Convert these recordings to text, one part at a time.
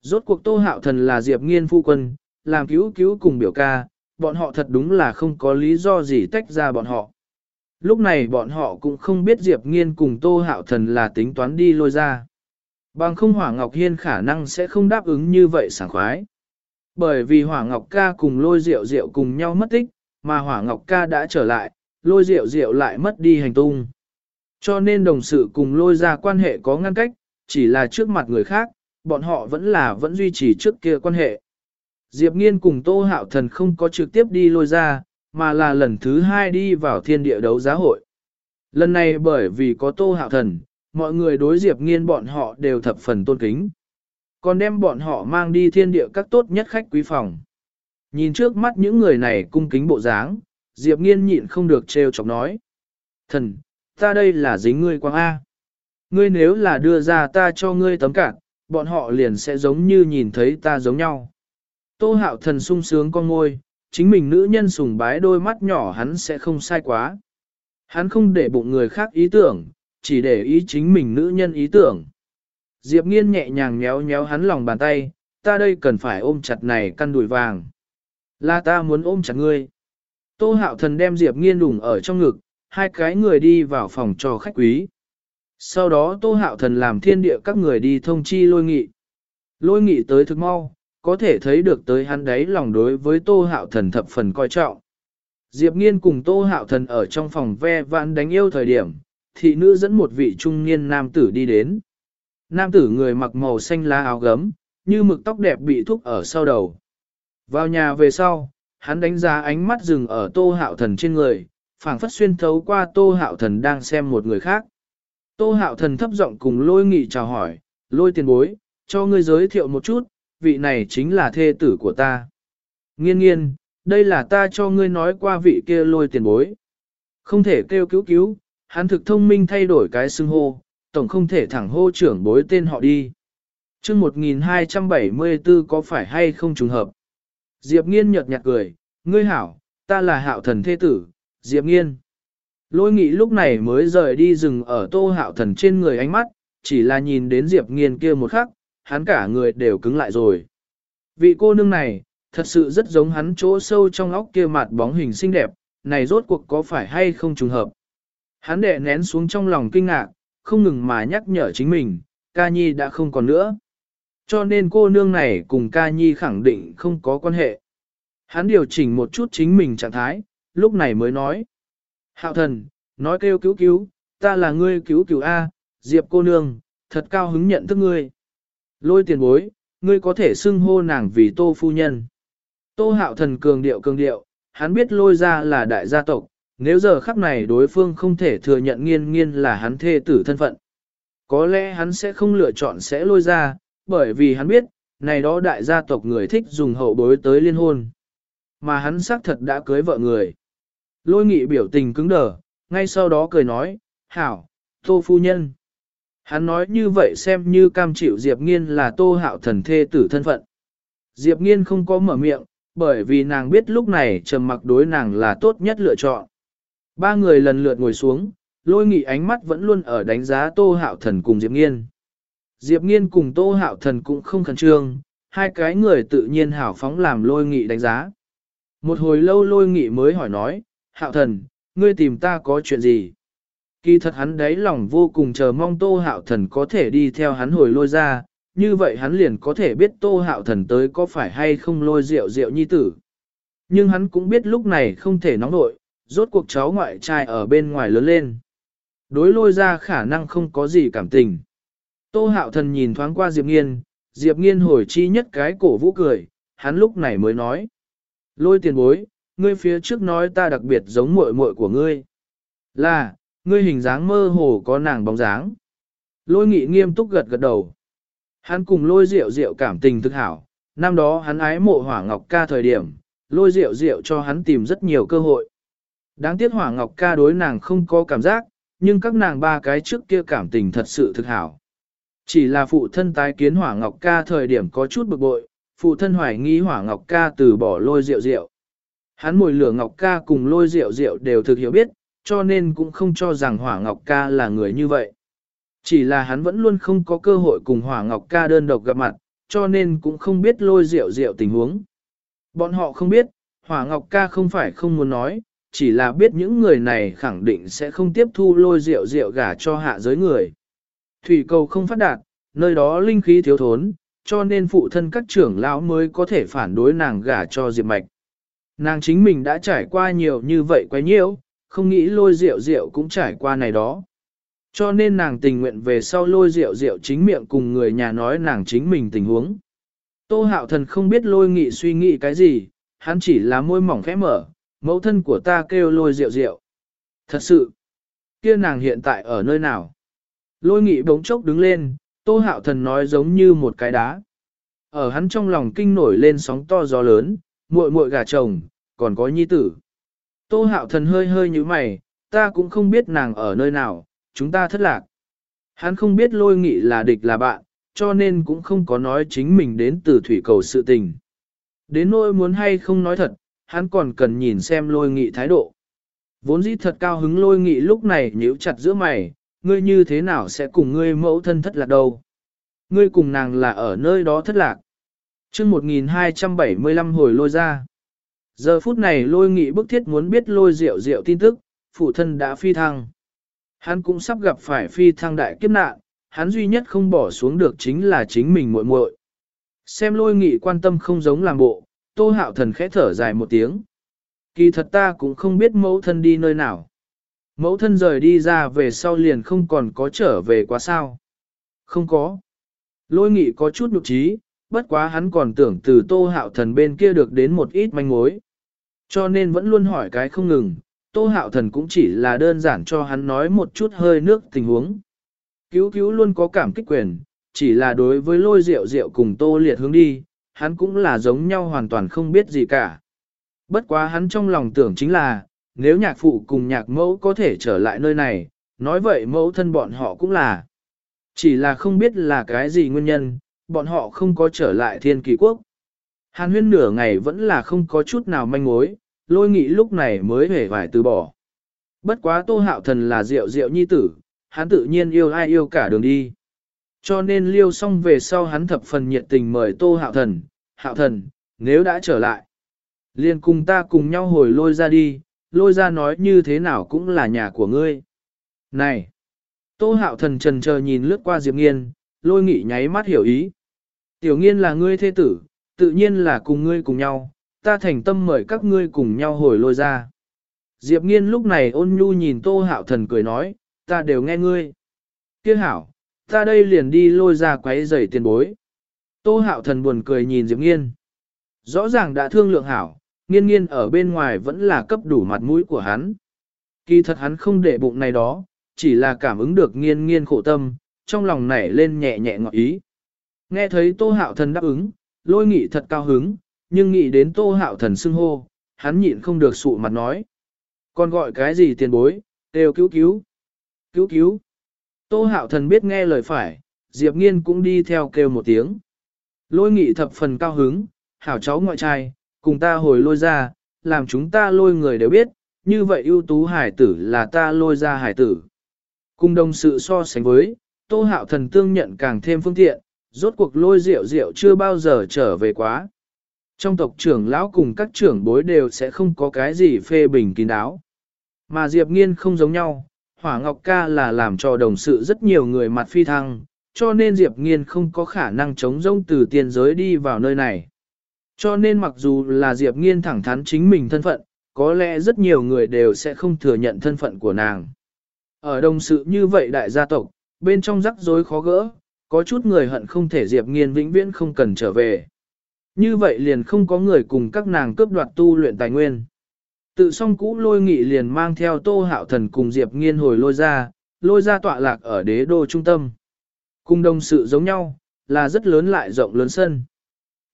Rốt cuộc Tô Hạo Thần là Diệp Nghiên phu quân, làm cứu cứu cùng biểu ca, bọn họ thật đúng là không có lý do gì tách ra bọn họ. Lúc này bọn họ cũng không biết Diệp Nghiên cùng Tô Hạo Thần là tính toán đi lôi ra. Bằng không Hỏa Ngọc Hiên khả năng sẽ không đáp ứng như vậy sảng khoái. Bởi vì Hỏa Ngọc ca cùng lôi rượu rượu cùng nhau mất tích, mà Hỏa Ngọc ca đã trở lại, lôi rượu rượu lại mất đi hành tung. Cho nên đồng sự cùng lôi ra quan hệ có ngăn cách, chỉ là trước mặt người khác, bọn họ vẫn là vẫn duy trì trước kia quan hệ. Diệp Nghiên cùng Tô Hạo Thần không có trực tiếp đi lôi ra, mà là lần thứ hai đi vào thiên địa đấu giá hội. Lần này bởi vì có Tô Hạo Thần, mọi người đối Diệp Nghiên bọn họ đều thập phần tôn kính. Còn đem bọn họ mang đi thiên địa các tốt nhất khách quý phòng. Nhìn trước mắt những người này cung kính bộ dáng, Diệp Nghiên nhịn không được trêu chọc nói. Thần, ta đây là dính ngươi quang A. Ngươi nếu là đưa ra ta cho ngươi tấm cạn, bọn họ liền sẽ giống như nhìn thấy ta giống nhau. Tô hạo thần sung sướng con ngôi, chính mình nữ nhân sùng bái đôi mắt nhỏ hắn sẽ không sai quá. Hắn không để bụng người khác ý tưởng, chỉ để ý chính mình nữ nhân ý tưởng. Diệp nghiên nhẹ nhàng nhéo nhéo hắn lòng bàn tay, ta đây cần phải ôm chặt này căn đùi vàng. Là ta muốn ôm chặt ngươi. Tô hạo thần đem Diệp nghiên đủng ở trong ngực, hai cái người đi vào phòng cho khách quý. Sau đó Tô Hạo Thần làm thiên địa các người đi thông chi lôi nghị. Lôi nghị tới thực mau, có thể thấy được tới hắn đấy lòng đối với Tô Hạo Thần thập phần coi trọng. Diệp Nghiên cùng Tô Hạo Thần ở trong phòng ve vãn đánh yêu thời điểm, thị nữ dẫn một vị trung niên nam tử đi đến. Nam tử người mặc màu xanh lá áo gấm, như mực tóc đẹp bị thúc ở sau đầu. Vào nhà về sau, hắn đánh giá ánh mắt dừng ở Tô Hạo Thần trên người, phảng phất xuyên thấu qua Tô Hạo Thần đang xem một người khác. Tô hạo thần thấp giọng cùng lôi nghị chào hỏi, lôi tiền bối, cho ngươi giới thiệu một chút, vị này chính là thê tử của ta. Nghiên nghiên, đây là ta cho ngươi nói qua vị kia lôi tiền bối. Không thể kêu cứu cứu, hắn thực thông minh thay đổi cái xưng hô, tổng không thể thẳng hô trưởng bối tên họ đi. chương 1274 có phải hay không trùng hợp? Diệp nghiên nhợt nhạt cười, ngươi hảo, ta là hạo thần thê tử, Diệp nghiên. Lôi nghị lúc này mới rời đi rừng ở tô hạo thần trên người ánh mắt, chỉ là nhìn đến Diệp nghiên kia một khắc, hắn cả người đều cứng lại rồi. Vị cô nương này, thật sự rất giống hắn chỗ sâu trong óc kia mặt bóng hình xinh đẹp, này rốt cuộc có phải hay không trùng hợp. Hắn đệ nén xuống trong lòng kinh ngạc, không ngừng mà nhắc nhở chính mình, ca nhi đã không còn nữa. Cho nên cô nương này cùng ca nhi khẳng định không có quan hệ. Hắn điều chỉnh một chút chính mình trạng thái, lúc này mới nói. Hạo thần, nói kêu cứu cứu, ta là ngươi cứu cứu A, Diệp cô nương, thật cao hứng nhận thức ngươi. Lôi tiền bối, ngươi có thể xưng hô nàng vì tô phu nhân. Tô hạo thần cường điệu cường điệu, hắn biết lôi ra là đại gia tộc, nếu giờ khắc này đối phương không thể thừa nhận nghiên nghiên là hắn thê tử thân phận. Có lẽ hắn sẽ không lựa chọn sẽ lôi ra, bởi vì hắn biết, này đó đại gia tộc người thích dùng hậu bối tới liên hôn. Mà hắn xác thật đã cưới vợ người. Lôi nghị biểu tình cứng đờ, ngay sau đó cười nói, hảo, tô phu nhân. Hắn nói như vậy xem như cam chịu Diệp Nghiên là tô hạo thần thê tử thân phận. Diệp Nghiên không có mở miệng, bởi vì nàng biết lúc này trầm mặc đối nàng là tốt nhất lựa chọn. Ba người lần lượt ngồi xuống, lôi nghị ánh mắt vẫn luôn ở đánh giá tô hạo thần cùng Diệp Nghiên. Diệp Nghiên cùng tô hạo thần cũng không khẩn trương, hai cái người tự nhiên hảo phóng làm lôi nghị đánh giá. Một hồi lâu lôi nghị mới hỏi nói, hạo thần, ngươi tìm ta có chuyện gì? Kỳ thật hắn đấy lòng vô cùng chờ mong tô hạo thần có thể đi theo hắn hồi lôi ra, như vậy hắn liền có thể biết tô hạo thần tới có phải hay không lôi rượu rượu nhi tử. Nhưng hắn cũng biết lúc này không thể nóng nội, rốt cuộc cháu ngoại trai ở bên ngoài lớn lên. Đối lôi ra khả năng không có gì cảm tình. Tô hạo thần nhìn thoáng qua Diệp Nghiên, Diệp Nghiên hồi chi nhất cái cổ vũ cười, hắn lúc này mới nói. Lôi tiền bối, ngươi phía trước nói ta đặc biệt giống muội muội của ngươi. Là, ngươi hình dáng mơ hồ có nàng bóng dáng. Lôi nghị nghiêm túc gật gật đầu. Hắn cùng lôi rượu rượu cảm tình thực hảo, năm đó hắn ái mộ hỏa ngọc ca thời điểm, lôi rượu rượu cho hắn tìm rất nhiều cơ hội. Đáng tiếc hỏa ngọc ca đối nàng không có cảm giác, nhưng các nàng ba cái trước kia cảm tình thật sự thực hảo. Chỉ là phụ thân tái kiến hỏa ngọc ca thời điểm có chút bực bội, phụ thân hoài nghi hỏa ngọc ca từ bỏ lôi rượu rượu. Hắn mùi lửa Ngọc Ca cùng lôi rượu rượu đều thực hiểu biết, cho nên cũng không cho rằng Hỏa Ngọc Ca là người như vậy. Chỉ là hắn vẫn luôn không có cơ hội cùng Hỏa Ngọc Ca đơn độc gặp mặt, cho nên cũng không biết lôi rượu rượu tình huống. Bọn họ không biết, Hỏa Ngọc ca không phải không muốn nói, chỉ là biết những người này khẳng định sẽ không tiếp thu lôi rượu rượu gả cho hạ giới người. Thủy cầu không phát đạt, nơi đó linh khí thiếu thốn, cho nên phụ thân các trưởng lão mới có thể phản đối nàng gả cho Diệp Mạch. Nàng chính mình đã trải qua nhiều như vậy quá nhiều, không nghĩ lôi rượu rượu cũng trải qua này đó. Cho nên nàng tình nguyện về sau lôi rượu rượu chính miệng cùng người nhà nói nàng chính mình tình huống. Tô hạo thần không biết lôi nghị suy nghĩ cái gì, hắn chỉ là môi mỏng khẽ mở, mẫu thân của ta kêu lôi rượu rượu. Thật sự, kia nàng hiện tại ở nơi nào? Lôi nghị bỗng chốc đứng lên, tô hạo thần nói giống như một cái đá. Ở hắn trong lòng kinh nổi lên sóng to gió lớn, muội muội gà chồng, còn có nhi tử. Tô hạo thần hơi hơi như mày, ta cũng không biết nàng ở nơi nào, chúng ta thất lạc. Hắn không biết lôi nghị là địch là bạn, cho nên cũng không có nói chính mình đến từ thủy cầu sự tình. Đến nỗi muốn hay không nói thật, hắn còn cần nhìn xem lôi nghị thái độ. Vốn dĩ thật cao hứng lôi nghị lúc này nhíu chặt giữa mày, ngươi như thế nào sẽ cùng ngươi mẫu thân thất lạc đâu? Ngươi cùng nàng là ở nơi đó thất lạc chương 1275 hồi lôi ra. Giờ phút này lôi nghị bức thiết muốn biết lôi rượu rượu tin tức, phụ thân đã phi thăng. Hắn cũng sắp gặp phải phi thăng đại kiếp nạn, hắn duy nhất không bỏ xuống được chính là chính mình muội muội. Xem lôi nghị quan tâm không giống làm bộ, tô hạo thần khẽ thở dài một tiếng. Kỳ thật ta cũng không biết mẫu thân đi nơi nào. Mẫu thân rời đi ra về sau liền không còn có trở về quá sao. Không có. Lôi nghị có chút nhục trí, bất quá hắn còn tưởng từ tô hạo thần bên kia được đến một ít manh mối. Cho nên vẫn luôn hỏi cái không ngừng, tô hạo thần cũng chỉ là đơn giản cho hắn nói một chút hơi nước tình huống. Cứu cứu luôn có cảm kích quyền, chỉ là đối với lôi rượu rượu cùng tô liệt hướng đi, hắn cũng là giống nhau hoàn toàn không biết gì cả. Bất quá hắn trong lòng tưởng chính là, nếu nhạc phụ cùng nhạc mẫu có thể trở lại nơi này, nói vậy mẫu thân bọn họ cũng là. Chỉ là không biết là cái gì nguyên nhân, bọn họ không có trở lại thiên kỳ quốc. Hàn huyên nửa ngày vẫn là không có chút nào manh mối, lôi nghị lúc này mới hề vải từ bỏ. Bất quá tô hạo thần là rượu rượu nhi tử, hắn tự nhiên yêu ai yêu cả đường đi. Cho nên liêu xong về sau hắn thập phần nhiệt tình mời tô hạo thần, hạo thần, nếu đã trở lại. liền cùng ta cùng nhau hồi lôi ra đi, lôi ra nói như thế nào cũng là nhà của ngươi. Này! Tô hạo thần trần chờ nhìn lướt qua Diệp Nghiên, lôi nghị nháy mắt hiểu ý. Tiểu nghiên là ngươi thế tử, tự nhiên là cùng ngươi cùng nhau, ta thành tâm mời các ngươi cùng nhau hồi lôi ra. Diệp nghiên lúc này ôn nhu nhìn tô hạo thần cười nói, ta đều nghe ngươi. Kia hảo, ta đây liền đi lôi ra quấy giày tiền bối. Tô hạo thần buồn cười nhìn Diệp nghiên. Rõ ràng đã thương lượng hảo, nghiên nghiên ở bên ngoài vẫn là cấp đủ mặt mũi của hắn. Kỳ thật hắn không để bụng này đó, chỉ là cảm ứng được nghiên nghiên khổ tâm, trong lòng nảy lên nhẹ nhẹ ngọt ý. Nghe thấy tô hạo thần đáp ứng, lôi nghị thật cao hứng, nhưng nghĩ đến tô hạo thần xưng hô, hắn nhịn không được sụ mặt nói. Còn gọi cái gì tiền bối, đều cứu cứu. Cứu cứu. Tô hạo thần biết nghe lời phải, Diệp nghiên cũng đi theo kêu một tiếng. Lôi nghị thập phần cao hứng, hảo cháu ngoại trai, cùng ta hồi lôi ra, làm chúng ta lôi người đều biết, như vậy ưu tú hải tử là ta lôi ra hải tử. Cùng đồng sự so sánh với, tô hạo thần tương nhận càng thêm phương tiện, rốt cuộc lôi rượu rượu chưa bao giờ trở về quá. Trong tộc trưởng lão cùng các trưởng bối đều sẽ không có cái gì phê bình kín đáo. Mà Diệp Nghiên không giống nhau, Hỏa Ngọc Ca là làm cho đồng sự rất nhiều người mặt phi thăng, cho nên Diệp Nghiên không có khả năng chống rông từ tiền giới đi vào nơi này. Cho nên mặc dù là Diệp Nghiên thẳng thắn chính mình thân phận, có lẽ rất nhiều người đều sẽ không thừa nhận thân phận của nàng. Ở đồng sự như vậy đại gia tộc, bên trong rắc rối khó gỡ, có chút người hận không thể Diệp Nghiên vĩnh viễn không cần trở về. Như vậy liền không có người cùng các nàng cướp đoạt tu luyện tài nguyên. Tự song cũ lôi nghị liền mang theo tô hạo thần cùng Diệp Nghiên hồi lôi ra, lôi ra tọa lạc ở đế đô trung tâm. Cùng đồng sự giống nhau, là rất lớn lại rộng lớn sân.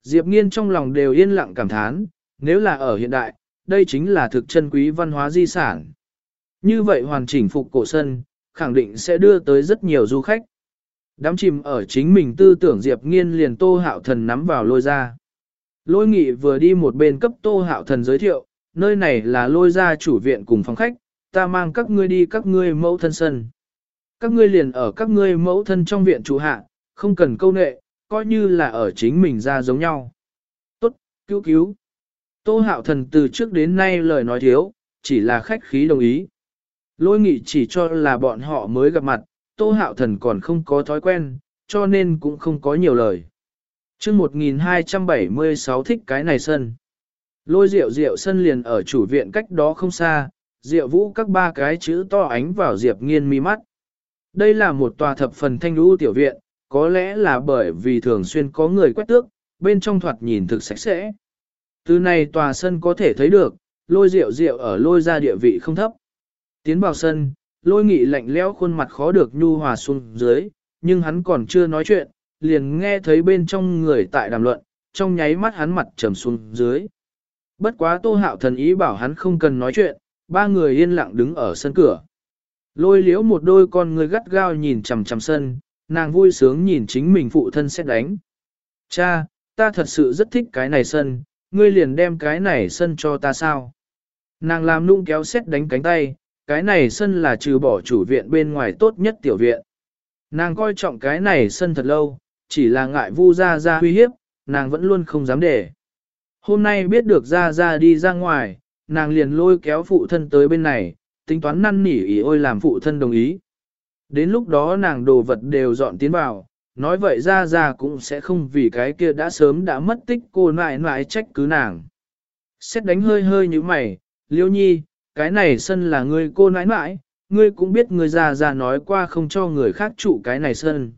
Diệp Nghiên trong lòng đều yên lặng cảm thán, nếu là ở hiện đại, đây chính là thực chân quý văn hóa di sản. Như vậy hoàn chỉnh phục cổ sân, khẳng định sẽ đưa tới rất nhiều du khách. Đám chìm ở chính mình tư tưởng Diệp Nghiên liền Tô Hạo Thần nắm vào lôi ra. Lôi nghị vừa đi một bên cấp Tô Hạo Thần giới thiệu, nơi này là lôi ra chủ viện cùng phòng khách, ta mang các ngươi đi các ngươi mẫu thân sân. Các ngươi liền ở các ngươi mẫu thân trong viện chủ hạ, không cần câu nệ, coi như là ở chính mình ra giống nhau. Tốt, cứu cứu. Tô hạo thần từ trước đến nay lời nói thiếu, chỉ là khách khí đồng ý. Lôi nghị chỉ cho là bọn họ mới gặp mặt, tô hạo thần còn không có thói quen, cho nên cũng không có nhiều lời. chương 1276 thích cái này sân. Lôi rượu rượu sân liền ở chủ viện cách đó không xa, rượu vũ các ba cái chữ to ánh vào diệp nghiên mi mắt. Đây là một tòa thập phần thanh lũ tiểu viện, có lẽ là bởi vì thường xuyên có người quét tước, bên trong thoạt nhìn thực sạch sẽ. Từ này tòa sân có thể thấy được, lôi rượu rượu ở lôi ra địa vị không thấp. Tiến vào sân, lôi nghị lạnh lẽo khuôn mặt khó được nhu hòa xuống dưới, nhưng hắn còn chưa nói chuyện, liền nghe thấy bên trong người tại đàm luận, trong nháy mắt hắn mặt trầm xuống dưới. Bất quá tô hạo thần ý bảo hắn không cần nói chuyện, ba người yên lặng đứng ở sân cửa. Lôi liễu một đôi con người gắt gao nhìn chằm chằm sân, nàng vui sướng nhìn chính mình phụ thân xét đánh. Cha, ta thật sự rất thích cái này sân, ngươi liền đem cái này sân cho ta sao? Nàng làm nung kéo xét đánh cánh tay, cái này sân là trừ bỏ chủ viện bên ngoài tốt nhất tiểu viện. Nàng coi trọng cái này sân thật lâu, chỉ là ngại vu ra ra uy hiếp, nàng vẫn luôn không dám để. Hôm nay biết được ra ra đi ra ngoài, nàng liền lôi kéo phụ thân tới bên này, tính toán năn nỉ ý ôi làm phụ thân đồng ý. Đến lúc đó nàng đồ vật đều dọn tiến vào, nói vậy ra ra cũng sẽ không vì cái kia đã sớm đã mất tích cô nại nại trách cứ nàng. Xét đánh hơi hơi như mày, liêu nhi, cái này sân là ngươi cô nãi nãi, ngươi cũng biết người già già nói qua không cho người khác trụ cái này sân.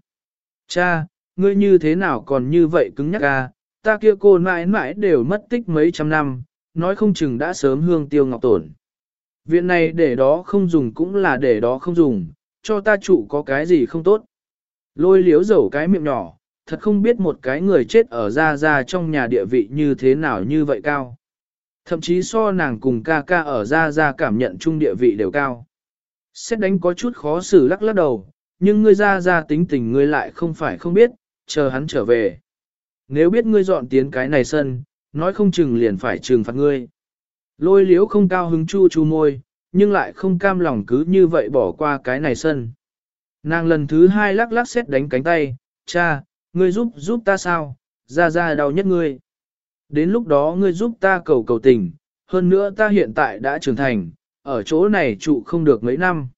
Cha, ngươi như thế nào còn như vậy cứng nhắc à, ta kia cô nãi nãi đều mất tích mấy trăm năm, nói không chừng đã sớm hương tiêu ngọc tổn. Viện này để đó không dùng cũng là để đó không dùng, cho ta trụ có cái gì không tốt. Lôi liếu dầu cái miệng nhỏ, thật không biết một cái người chết ở ra ra trong nhà địa vị như thế nào như vậy cao. Thậm chí so nàng cùng ca ca ở ra ra cảm nhận chung địa vị đều cao. Xét đánh có chút khó xử lắc lắc đầu, nhưng ngươi ra ra tính tình ngươi lại không phải không biết, chờ hắn trở về. Nếu biết ngươi dọn tiến cái này sân, nói không chừng liền phải trừng phạt ngươi. Lôi liếu không cao hứng chu chu môi, nhưng lại không cam lòng cứ như vậy bỏ qua cái này sân. Nàng lần thứ hai lắc lắc xét đánh cánh tay, cha, ngươi giúp giúp ta sao, ra ra đau nhất ngươi. Đến lúc đó ngươi giúp ta cầu cầu tình, hơn nữa ta hiện tại đã trưởng thành, ở chỗ này trụ không được mấy năm.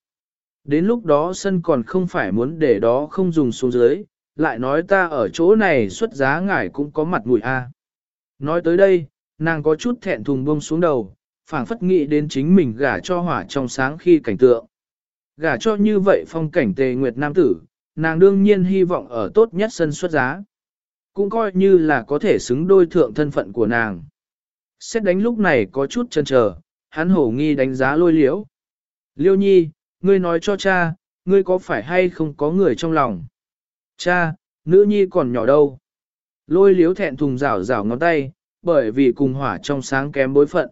Đến lúc đó sân còn không phải muốn để đó không dùng xuống dưới, lại nói ta ở chỗ này xuất giá ngải cũng có mặt mũi a. Nói tới đây, nàng có chút thẹn thùng buông xuống đầu, phảng phất nghĩ đến chính mình gả cho hỏa trong sáng khi cảnh tượng. Gả cho như vậy phong cảnh tề nguyệt nam tử, nàng đương nhiên hy vọng ở tốt nhất sân xuất giá. Cũng coi như là có thể xứng đôi thượng thân phận của nàng. Xét đánh lúc này có chút chần chờ, hắn hổ nghi đánh giá lôi liễu. Liêu nhi, ngươi nói cho cha, ngươi có phải hay không có người trong lòng? Cha, nữ nhi còn nhỏ đâu? Lôi liếu thẹn thùng rảo rảo ngón tay, bởi vì cùng hỏa trong sáng kém bối phận.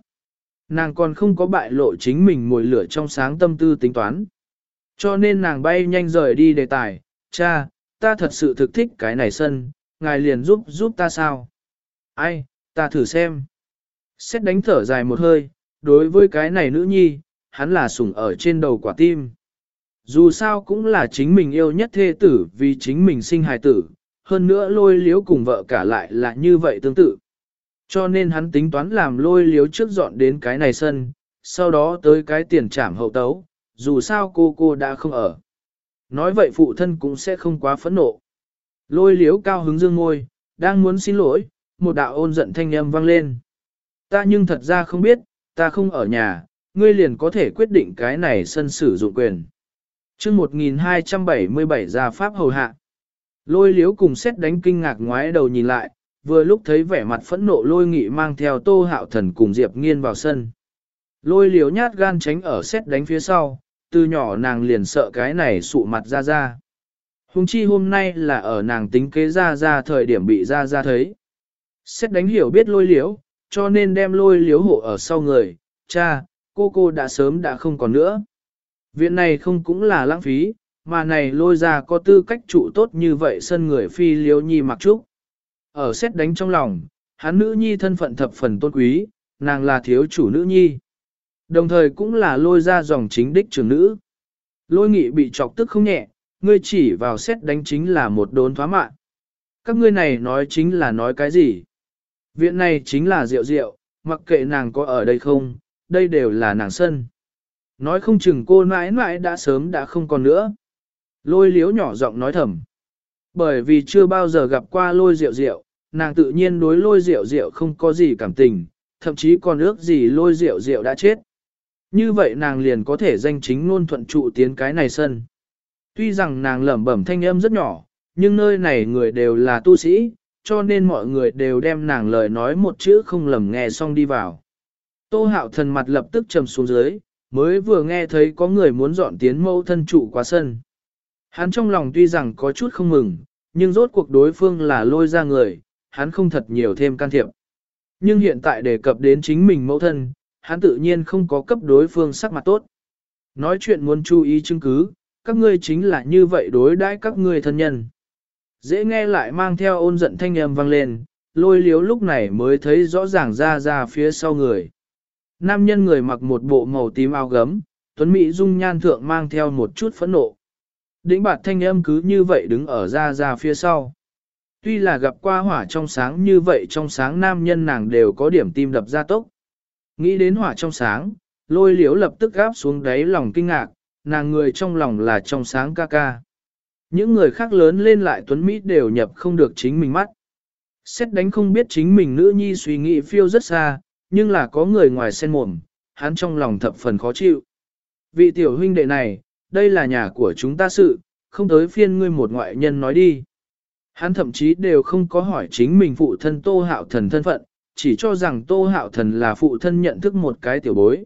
Nàng còn không có bại lộ chính mình mùi lửa trong sáng tâm tư tính toán. Cho nên nàng bay nhanh rời đi đề tài, cha, ta thật sự thực thích cái này sân, ngài liền giúp giúp ta sao? Ai, ta thử xem. Xét đánh thở dài một hơi, đối với cái này nữ nhi, hắn là sủng ở trên đầu quả tim. Dù sao cũng là chính mình yêu nhất thê tử vì chính mình sinh hài tử, hơn nữa lôi liếu cùng vợ cả lại là như vậy tương tự. Cho nên hắn tính toán làm lôi liếu trước dọn đến cái này sân, sau đó tới cái tiền trảm hậu tấu, dù sao cô cô đã không ở. Nói vậy phụ thân cũng sẽ không quá phẫn nộ. Lôi liếu cao hứng dương ngôi, đang muốn xin lỗi, một đạo ôn giận thanh âm vang lên. Ta nhưng thật ra không biết, ta không ở nhà, ngươi liền có thể quyết định cái này sân sử dụng quyền. chương 1277 ra pháp hầu hạ. Lôi liếu cùng xét đánh kinh ngạc ngoái đầu nhìn lại, vừa lúc thấy vẻ mặt phẫn nộ lôi nghị mang theo tô hạo thần cùng Diệp nghiên vào sân. Lôi liếu nhát gan tránh ở xét đánh phía sau, từ nhỏ nàng liền sợ cái này sụ mặt ra ra. Hùng chi hôm nay là ở nàng tính kế ra ra thời điểm bị ra ra thấy. Xét đánh hiểu biết lôi liếu, cho nên đem lôi liếu hộ ở sau người, cha, cô cô đã sớm đã không còn nữa. Viện này không cũng là lãng phí, mà này lôi ra có tư cách trụ tốt như vậy sân người phi liếu nhi mặc trúc. Ở xét đánh trong lòng, hắn nữ nhi thân phận thập phần tôn quý, nàng là thiếu chủ nữ nhi. Đồng thời cũng là lôi ra dòng chính đích trưởng nữ. Lôi nghị bị chọc tức không nhẹ, ngươi chỉ vào xét đánh chính là một đốn thoá mạn. các ngươi này nói chính là nói cái gì? Viện này chính là rượu rượu, mặc kệ nàng có ở đây không, đây đều là nàng sân. Nói không chừng cô mãi mãi đã sớm đã không còn nữa. Lôi liếu nhỏ giọng nói thầm. Bởi vì chưa bao giờ gặp qua lôi rượu rượu, nàng tự nhiên đối lôi rượu rượu không có gì cảm tình, thậm chí còn ước gì lôi rượu rượu đã chết. Như vậy nàng liền có thể danh chính ngôn thuận trụ tiến cái này sân. Tuy rằng nàng lẩm bẩm thanh âm rất nhỏ, nhưng nơi này người đều là tu sĩ, cho nên mọi người đều đem nàng lời nói một chữ không lầm nghe xong đi vào. Tô hạo thần mặt lập tức trầm xuống dưới, mới vừa nghe thấy có người muốn dọn tiến mâu thân trụ qua sân. Hắn trong lòng tuy rằng có chút không mừng, nhưng rốt cuộc đối phương là lôi ra người, hắn không thật nhiều thêm can thiệp. Nhưng hiện tại đề cập đến chính mình mẫu thân, hắn tự nhiên không có cấp đối phương sắc mặt tốt. Nói chuyện muốn chú ý chứng cứ, các ngươi chính là như vậy đối đãi các ngươi thân nhân. Dễ nghe lại mang theo ôn giận thanh âm vang lên, lôi liếu lúc này mới thấy rõ ràng ra ra phía sau người. Nam nhân người mặc một bộ màu tím áo gấm, tuấn mỹ dung nhan thượng mang theo một chút phẫn nộ. Đĩnh bạt thanh âm cứ như vậy đứng ở ra ra phía sau. Tuy là gặp qua hỏa trong sáng như vậy trong sáng nam nhân nàng đều có điểm tim đập ra tốc. Nghĩ đến hỏa trong sáng, lôi liếu lập tức gáp xuống đáy lòng kinh ngạc, nàng người trong lòng là trong sáng ca ca. Những người khác lớn lên lại tuấn Mỹ đều nhập không được chính mình mắt. Xét đánh không biết chính mình nữ nhi suy nghĩ phiêu rất xa, nhưng là có người ngoài sen mồm, hắn trong lòng thập phần khó chịu. Vị tiểu huynh đệ này, đây là nhà của chúng ta sự, không tới phiên ngươi một ngoại nhân nói đi. Hắn thậm chí đều không có hỏi chính mình phụ thân Tô Hạo Thần thân phận, chỉ cho rằng Tô Hạo Thần là phụ thân nhận thức một cái tiểu bối.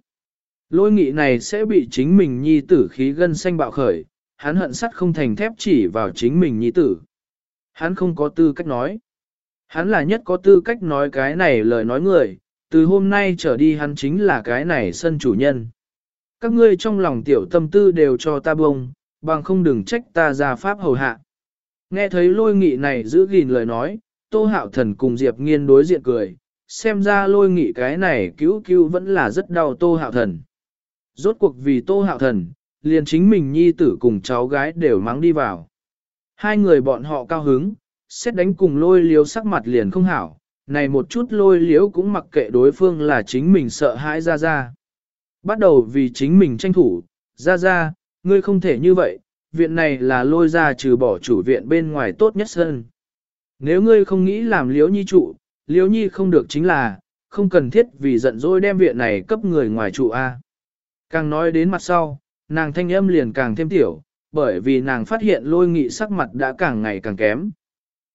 Lôi nghị này sẽ bị chính mình nhi tử khí gân xanh bạo khởi, hắn hận sắt không thành thép chỉ vào chính mình nhi tử. Hắn không có tư cách nói. Hắn là nhất có tư cách nói cái này lời nói người, từ hôm nay trở đi hắn chính là cái này sân chủ nhân. Các ngươi trong lòng tiểu tâm tư đều cho ta bông, bằng không đừng trách ta ra pháp hầu hạ. Nghe thấy lôi nghị này giữ gìn lời nói, tô hạo thần cùng Diệp nghiên đối diện cười, xem ra lôi nghị cái này cứu cứu vẫn là rất đau tô hạo thần. Rốt cuộc vì tô hạo thần, liền chính mình nhi tử cùng cháu gái đều mắng đi vào. Hai người bọn họ cao hứng, xét đánh cùng lôi liếu sắc mặt liền không hảo, này một chút lôi liếu cũng mặc kệ đối phương là chính mình sợ hãi ra ra. Bắt đầu vì chính mình tranh thủ, ra ra, ngươi không thể như vậy, viện này là lôi ra trừ bỏ chủ viện bên ngoài tốt nhất hơn. Nếu ngươi không nghĩ làm liếu nhi trụ, liếu nhi không được chính là, không cần thiết vì giận dỗi đem viện này cấp người ngoài trụ A. Càng nói đến mặt sau, nàng thanh âm liền càng thêm tiểu, bởi vì nàng phát hiện lôi nghị sắc mặt đã càng ngày càng kém.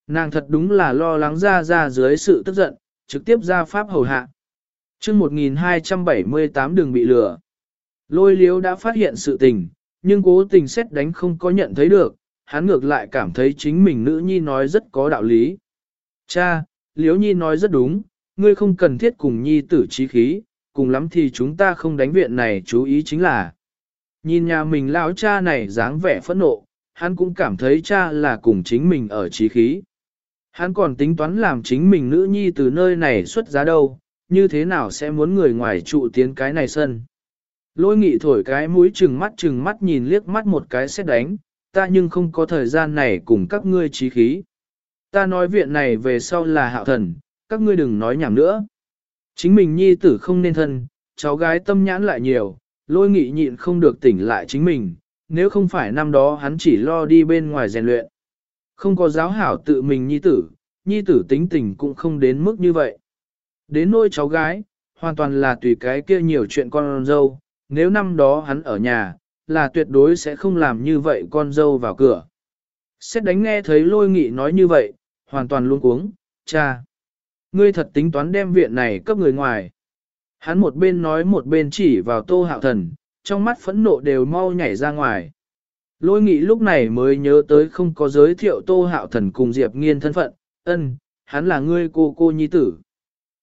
Nàng thật đúng là lo lắng ra ra dưới sự tức giận, trực tiếp ra pháp hầu hạ. chương 1278 đường bị lừa. Lôi liếu đã phát hiện sự tình, nhưng cố tình xét đánh không có nhận thấy được, hắn ngược lại cảm thấy chính mình nữ nhi nói rất có đạo lý. Cha, liếu nhi nói rất đúng, ngươi không cần thiết cùng nhi tử trí khí, cùng lắm thì chúng ta không đánh viện này chú ý chính là. Nhìn nhà mình lão cha này dáng vẻ phẫn nộ, hắn cũng cảm thấy cha là cùng chính mình ở trí khí. Hắn còn tính toán làm chính mình nữ nhi từ nơi này xuất giá đâu, như thế nào sẽ muốn người ngoài trụ tiến cái này sân. Lôi nghị thổi cái mũi chừng mắt chừng mắt nhìn liếc mắt một cái xét đánh, ta nhưng không có thời gian này cùng các ngươi trí khí. Ta nói viện này về sau là hạo thần, các ngươi đừng nói nhảm nữa. Chính mình nhi tử không nên thân, cháu gái tâm nhãn lại nhiều, lôi nghị nhịn không được tỉnh lại chính mình, nếu không phải năm đó hắn chỉ lo đi bên ngoài rèn luyện. Không có giáo hảo tự mình nhi tử, nhi tử tính tình cũng không đến mức như vậy. Đến nôi cháu gái, hoàn toàn là tùy cái kia nhiều chuyện con dâu, nếu năm đó hắn ở nhà, là tuyệt đối sẽ không làm như vậy con dâu vào cửa. Xét đánh nghe thấy lôi nghị nói như vậy, hoàn toàn luôn cuống, cha. Ngươi thật tính toán đem viện này cấp người ngoài. Hắn một bên nói một bên chỉ vào tô hạo thần, trong mắt phẫn nộ đều mau nhảy ra ngoài. Lôi nghị lúc này mới nhớ tới không có giới thiệu tô hạo thần cùng Diệp nghiên thân phận, ân, hắn là ngươi cô cô nhi tử.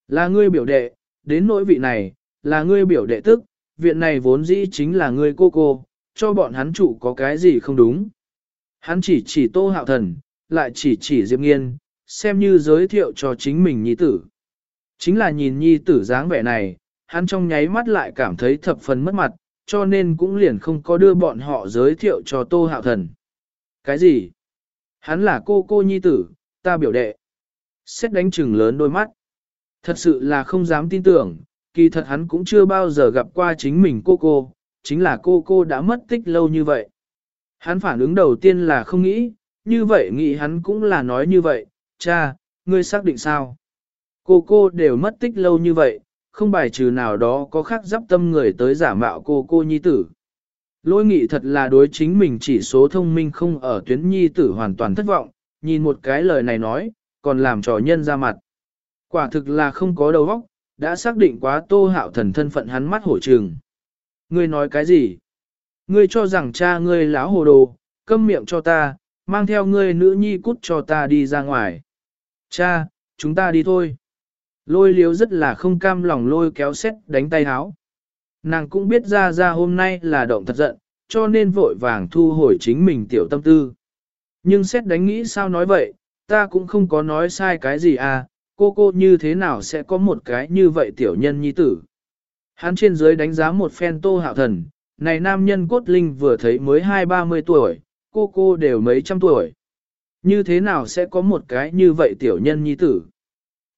Là ngươi biểu đệ, đến nỗi vị này, là ngươi biểu đệ tức, viện này vốn dĩ chính là ngươi cô cô, cho bọn hắn chủ có cái gì không đúng. Hắn chỉ chỉ tô hạo thần, lại chỉ chỉ Diệp nghiên, xem như giới thiệu cho chính mình nhi tử. Chính là nhìn nhi tử dáng vẻ này, hắn trong nháy mắt lại cảm thấy thập phần mất mặt, cho nên cũng liền không có đưa bọn họ giới thiệu cho Tô Hạo Thần. Cái gì? Hắn là cô cô nhi tử, ta biểu đệ. Xét đánh chừng lớn đôi mắt. Thật sự là không dám tin tưởng, kỳ thật hắn cũng chưa bao giờ gặp qua chính mình cô cô, chính là cô cô đã mất tích lâu như vậy. Hắn phản ứng đầu tiên là không nghĩ, như vậy nghĩ hắn cũng là nói như vậy, cha, ngươi xác định sao? Cô cô đều mất tích lâu như vậy, không bài trừ nào đó có khác dắp tâm người tới giả mạo cô cô nhi tử. Lôi nghị thật là đối chính mình chỉ số thông minh không ở tuyến nhi tử hoàn toàn thất vọng, nhìn một cái lời này nói, còn làm trò nhân ra mặt. Quả thực là không có đầu óc, đã xác định quá tô hạo thần thân phận hắn mắt hổ trường. Ngươi nói cái gì? Ngươi cho rằng cha ngươi láo hồ đồ, câm miệng cho ta, mang theo ngươi nữ nhi cút cho ta đi ra ngoài. Cha, chúng ta đi thôi. Lôi liếu rất là không cam lòng lôi kéo xét đánh tay háo. Nàng cũng biết ra ra hôm nay là động thật giận, cho nên vội vàng thu hồi chính mình tiểu tâm tư. Nhưng xét đánh nghĩ sao nói vậy, ta cũng không có nói sai cái gì à, cô cô như thế nào sẽ có một cái như vậy tiểu nhân nhi tử. Hắn trên dưới đánh giá một phen tô hạo thần, này nam nhân cốt linh vừa thấy mới hai ba mươi tuổi, cô cô đều mấy trăm tuổi. Như thế nào sẽ có một cái như vậy tiểu nhân nhi tử?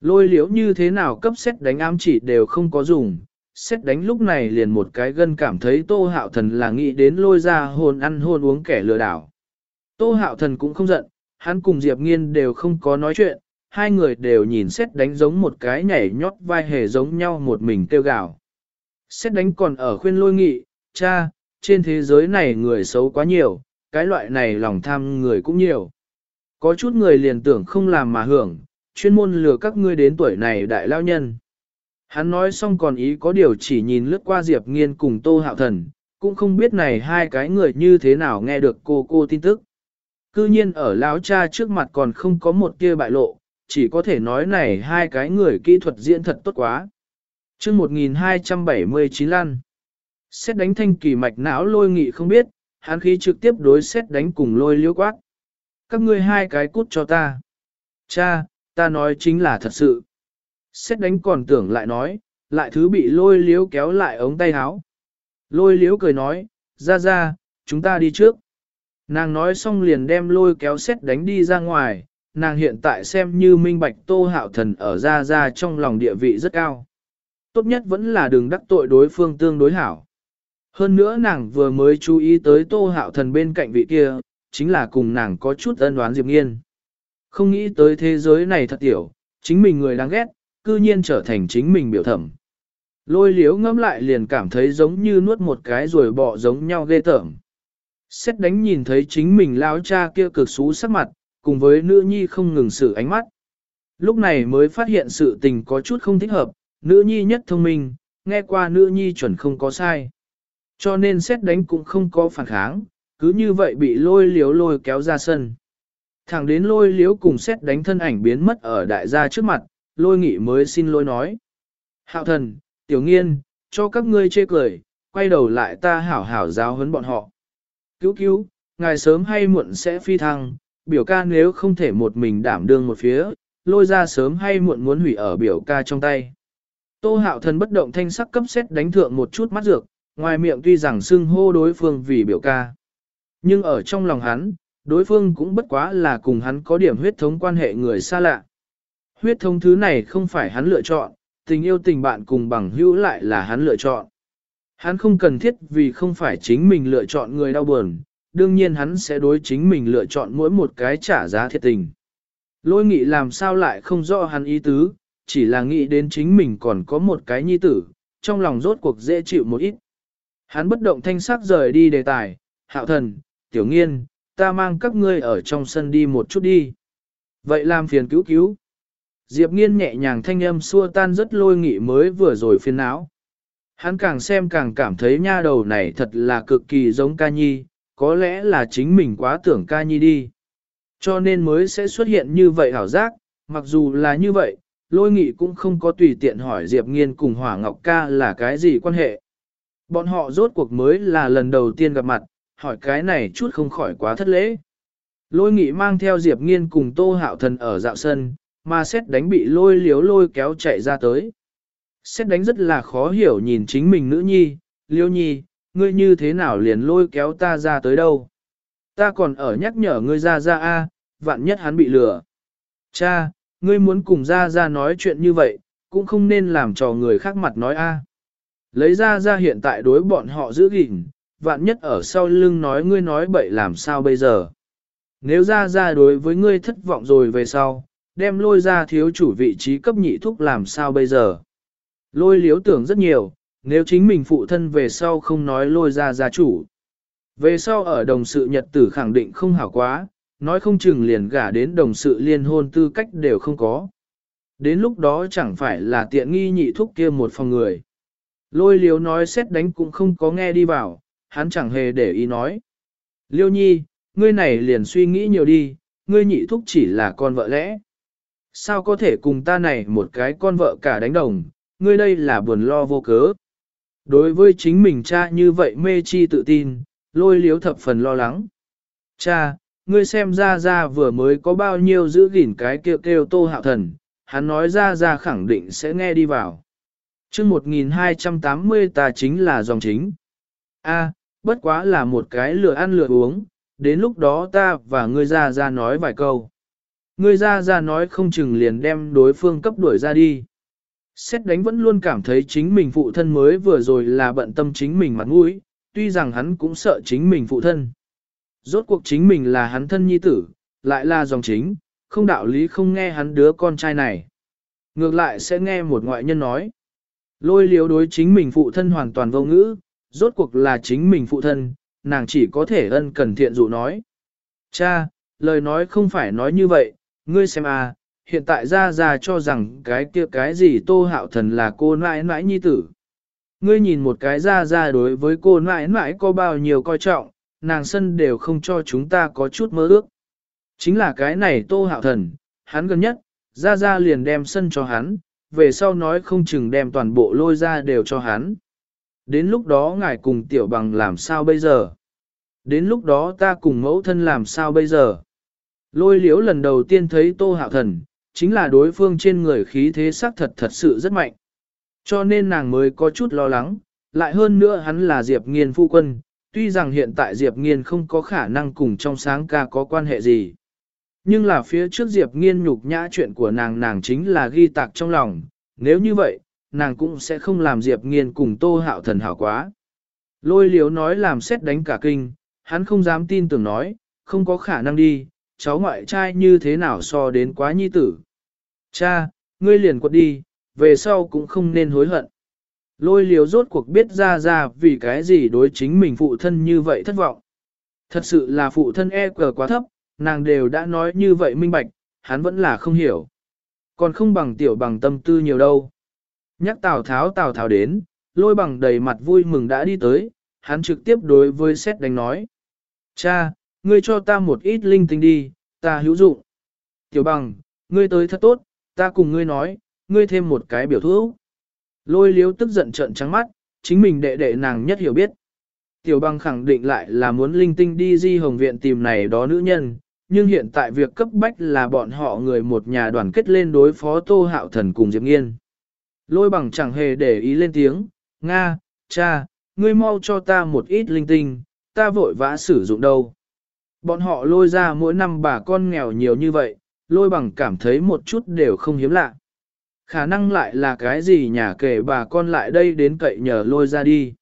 Lôi liễu như thế nào cấp xét đánh ám chỉ đều không có dùng, xét đánh lúc này liền một cái gân cảm thấy tô hạo thần là nghĩ đến lôi ra hồn ăn hôn uống kẻ lừa đảo. Tô hạo thần cũng không giận, hắn cùng Diệp Nghiên đều không có nói chuyện, hai người đều nhìn xét đánh giống một cái nhảy nhót vai hề giống nhau một mình kêu gào. Xét đánh còn ở khuyên lôi nghị, cha, trên thế giới này người xấu quá nhiều, cái loại này lòng tham người cũng nhiều. Có chút người liền tưởng không làm mà hưởng, chuyên môn lừa các ngươi đến tuổi này đại lao nhân. Hắn nói xong còn ý có điều chỉ nhìn lướt qua Diệp Nghiên cùng Tô Hạo Thần, cũng không biết này hai cái người như thế nào nghe được cô cô tin tức. Cư nhiên ở lão cha trước mặt còn không có một kia bại lộ, chỉ có thể nói này hai cái người kỹ thuật diễn thật tốt quá. chương 1279 lăn. Xét đánh thanh kỳ mạch não lôi nghị không biết, hắn khí trực tiếp đối xét đánh cùng lôi liễu quát. Các ngươi hai cái cút cho ta. Cha, ta nói chính là thật sự. Xét đánh còn tưởng lại nói, lại thứ bị lôi liếu kéo lại ống tay áo. Lôi liếu cười nói, ra ra, chúng ta đi trước. Nàng nói xong liền đem lôi kéo xét đánh đi ra ngoài, nàng hiện tại xem như minh bạch tô hạo thần ở ra ra trong lòng địa vị rất cao. Tốt nhất vẫn là đừng đắc tội đối phương tương đối hảo. Hơn nữa nàng vừa mới chú ý tới tô hạo thần bên cạnh vị kia, chính là cùng nàng có chút ân đoán Diệp Nghiên. Không nghĩ tới thế giới này thật tiểu, chính mình người đáng ghét, cư nhiên trở thành chính mình biểu thẩm. Lôi liếu ngẫm lại liền cảm thấy giống như nuốt một cái rồi bỏ giống nhau ghê tởm. Xét đánh nhìn thấy chính mình lao cha kia cực xú sắc mặt, cùng với nữ nhi không ngừng sự ánh mắt. Lúc này mới phát hiện sự tình có chút không thích hợp, nữ nhi nhất thông minh, nghe qua nữ nhi chuẩn không có sai. Cho nên xét đánh cũng không có phản kháng, cứ như vậy bị lôi liếu lôi kéo ra sân. Thẳng đến lôi liếu cùng xét đánh thân ảnh biến mất ở đại gia trước mặt, lôi nghị mới xin lỗi nói. Hạo thần, tiểu nghiên, cho các ngươi chê cười, quay đầu lại ta hảo hảo giáo huấn bọn họ. Cứu cứu, ngài sớm hay muộn sẽ phi thăng, biểu ca nếu không thể một mình đảm đương một phía, lôi ra sớm hay muộn muốn hủy ở biểu ca trong tay. Tô hạo thần bất động thanh sắc cấp xét đánh thượng một chút mắt dược, ngoài miệng tuy rằng xưng hô đối phương vì biểu ca. Nhưng ở trong lòng hắn, đối phương cũng bất quá là cùng hắn có điểm huyết thống quan hệ người xa lạ. Huyết thống thứ này không phải hắn lựa chọn, tình yêu tình bạn cùng bằng hữu lại là hắn lựa chọn. Hắn không cần thiết vì không phải chính mình lựa chọn người đau buồn, đương nhiên hắn sẽ đối chính mình lựa chọn mỗi một cái trả giá thiệt tình. Lôi nghị làm sao lại không rõ hắn ý tứ, chỉ là nghĩ đến chính mình còn có một cái nhi tử, trong lòng rốt cuộc dễ chịu một ít. Hắn bất động thanh sắc rời đi đề tài, hạo thần, tiểu nghiên, ta mang các ngươi ở trong sân đi một chút đi. Vậy làm phiền cứu cứu. Diệp nghiên nhẹ nhàng thanh âm xua tan rất lôi nghị mới vừa rồi phiền não. Hắn càng xem càng cảm thấy nha đầu này thật là cực kỳ giống ca nhi, có lẽ là chính mình quá tưởng ca nhi đi. Cho nên mới sẽ xuất hiện như vậy hảo giác, mặc dù là như vậy, lôi nghị cũng không có tùy tiện hỏi Diệp Nghiên cùng Hỏa Ngọc ca là cái gì quan hệ. Bọn họ rốt cuộc mới là lần đầu tiên gặp mặt, hỏi cái này chút không khỏi quá thất lễ. Lôi nghị mang theo Diệp Nghiên cùng Tô Hạo Thần ở dạo sân, mà xét đánh bị lôi liếu lôi kéo chạy ra tới. Xét đánh rất là khó hiểu nhìn chính mình nữ nhi, liêu nhi, ngươi như thế nào liền lôi kéo ta ra tới đâu. Ta còn ở nhắc nhở ngươi ra ra a, vạn nhất hắn bị lừa. Cha, ngươi muốn cùng ra ra nói chuyện như vậy, cũng không nên làm cho người khác mặt nói a. Lấy ra ra hiện tại đối bọn họ giữ gìn, vạn nhất ở sau lưng nói ngươi nói bậy làm sao bây giờ. Nếu ra ra đối với ngươi thất vọng rồi về sau, đem lôi ra thiếu chủ vị trí cấp nhị thúc làm sao bây giờ. Lôi liếu tưởng rất nhiều, nếu chính mình phụ thân về sau không nói lôi ra gia chủ. Về sau ở đồng sự nhật tử khẳng định không hảo quá, nói không chừng liền gả đến đồng sự liên hôn tư cách đều không có. Đến lúc đó chẳng phải là tiện nghi nhị thúc kia một phòng người. Lôi liếu nói xét đánh cũng không có nghe đi vào, hắn chẳng hề để ý nói. Liêu nhi, ngươi này liền suy nghĩ nhiều đi, ngươi nhị thúc chỉ là con vợ lẽ. Sao có thể cùng ta này một cái con vợ cả đánh đồng, ngươi đây là buồn lo vô cớ. Đối với chính mình cha như vậy mê chi tự tin, lôi liếu thập phần lo lắng. Cha, ngươi xem ra ra vừa mới có bao nhiêu giữ gìn cái kêu kêu tô hạo thần, hắn nói ra ra khẳng định sẽ nghe đi vào. chương 1280 ta chính là dòng chính. A, bất quá là một cái lừa ăn lừa uống, đến lúc đó ta và ngươi ra ra nói vài câu. Ngươi ra ra nói không chừng liền đem đối phương cấp đuổi ra đi. Xét đánh vẫn luôn cảm thấy chính mình phụ thân mới vừa rồi là bận tâm chính mình mặt mũi, tuy rằng hắn cũng sợ chính mình phụ thân. Rốt cuộc chính mình là hắn thân nhi tử, lại là dòng chính, không đạo lý không nghe hắn đứa con trai này. Ngược lại sẽ nghe một ngoại nhân nói. Lôi liếu đối chính mình phụ thân hoàn toàn vô ngữ, rốt cuộc là chính mình phụ thân, nàng chỉ có thể ân cần thiện dụ nói. Cha, lời nói không phải nói như vậy, ngươi xem à, hiện tại ra ra cho rằng cái kia cái gì tô hạo thần là cô nãi nãi nhi tử. Ngươi nhìn một cái ra ra đối với cô nãi nãi có bao nhiêu coi trọng, nàng sân đều không cho chúng ta có chút mơ ước. Chính là cái này tô hạo thần, hắn gần nhất, ra ra liền đem sân cho hắn, về sau nói không chừng đem toàn bộ lôi ra đều cho hắn. Đến lúc đó ngài cùng tiểu bằng làm sao bây giờ? Đến lúc đó ta cùng mẫu thân làm sao bây giờ? Lôi liễu lần đầu tiên thấy tô hạo thần, chính là đối phương trên người khí thế sắc thật thật sự rất mạnh. Cho nên nàng mới có chút lo lắng, lại hơn nữa hắn là Diệp Nghiên phu quân, tuy rằng hiện tại Diệp Nghiên không có khả năng cùng trong sáng ca có quan hệ gì. Nhưng là phía trước Diệp Nghiên nhục nhã chuyện của nàng nàng chính là ghi tạc trong lòng, nếu như vậy, nàng cũng sẽ không làm Diệp Nghiên cùng Tô Hạo Thần hảo quá. Lôi liếu nói làm xét đánh cả kinh, hắn không dám tin tưởng nói, không có khả năng đi, cháu ngoại trai như thế nào so đến quá nhi tử. Cha, ngươi liền quật đi, về sau cũng không nên hối hận. Lôi liếu rốt cuộc biết ra ra vì cái gì đối chính mình phụ thân như vậy thất vọng. Thật sự là phụ thân e cờ quá thấp, nàng đều đã nói như vậy minh bạch, hắn vẫn là không hiểu. Còn không bằng tiểu bằng tâm tư nhiều đâu. Nhắc Tào Tháo Tào Tháo đến, lôi bằng đầy mặt vui mừng đã đi tới, hắn trực tiếp đối với xét đánh nói. Cha, ngươi cho ta một ít linh tinh đi, ta hữu dụng. Tiểu bằng, ngươi tới thật tốt, ta cùng ngươi nói, ngươi thêm một cái biểu thuốc. Lôi liếu tức giận trợn trắng mắt, chính mình đệ đệ nàng nhất hiểu biết. Tiểu bằng khẳng định lại là muốn linh tinh đi di hồng viện tìm này đó nữ nhân, nhưng hiện tại việc cấp bách là bọn họ người một nhà đoàn kết lên đối phó Tô Hạo Thần cùng Diệp Nghiên. Lôi bằng chẳng hề để ý lên tiếng, Nga, cha, ngươi mau cho ta một ít linh tinh, ta vội vã sử dụng đâu. Bọn họ lôi ra mỗi năm bà con nghèo nhiều như vậy, lôi bằng cảm thấy một chút đều không hiếm lạ. Khả năng lại là cái gì nhà kể bà con lại đây đến cậy nhờ lôi ra đi.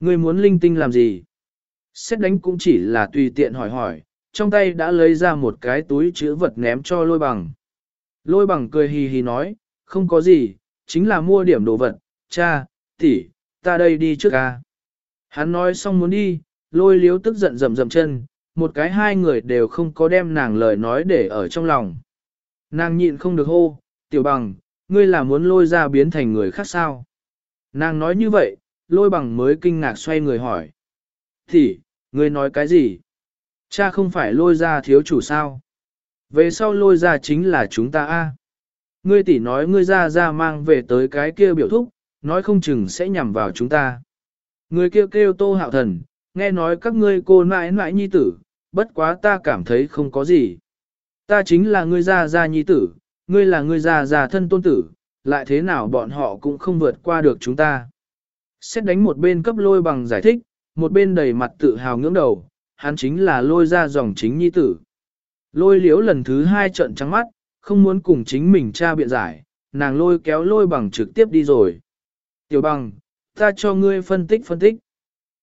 Ngươi muốn linh tinh làm gì? Xét đánh cũng chỉ là tùy tiện hỏi hỏi, trong tay đã lấy ra một cái túi chữ vật ném cho lôi bằng. Lôi bằng cười hì hì nói, không có gì, chính là mua điểm đồ vật, cha, tỷ, ta đây đi trước ca. Hắn nói xong muốn đi, lôi liếu tức giận rầm rầm chân, một cái hai người đều không có đem nàng lời nói để ở trong lòng. Nàng nhịn không được hô, tiểu bằng, ngươi là muốn lôi ra biến thành người khác sao? Nàng nói như vậy, lôi bằng mới kinh ngạc xoay người hỏi. Thì, ngươi nói cái gì? Cha không phải lôi ra thiếu chủ sao? Về sau lôi ra chính là chúng ta a. Ngươi tỷ nói ngươi ra ra mang về tới cái kia biểu thúc, nói không chừng sẽ nhằm vào chúng ta. Người kia kêu tô hạo thần, nghe nói các ngươi cô nãi nãi nhi tử, bất quá ta cảm thấy không có gì. Ta chính là ngươi ra ra nhi tử, ngươi là ngươi ra ra thân tôn tử, lại thế nào bọn họ cũng không vượt qua được chúng ta. Xét đánh một bên cấp lôi bằng giải thích, một bên đầy mặt tự hào ngưỡng đầu, hắn chính là lôi ra dòng chính nhi tử. Lôi liếu lần thứ hai trận trắng mắt, không muốn cùng chính mình cha biện giải, nàng lôi kéo lôi bằng trực tiếp đi rồi. Tiểu bằng, ta cho ngươi phân tích phân tích.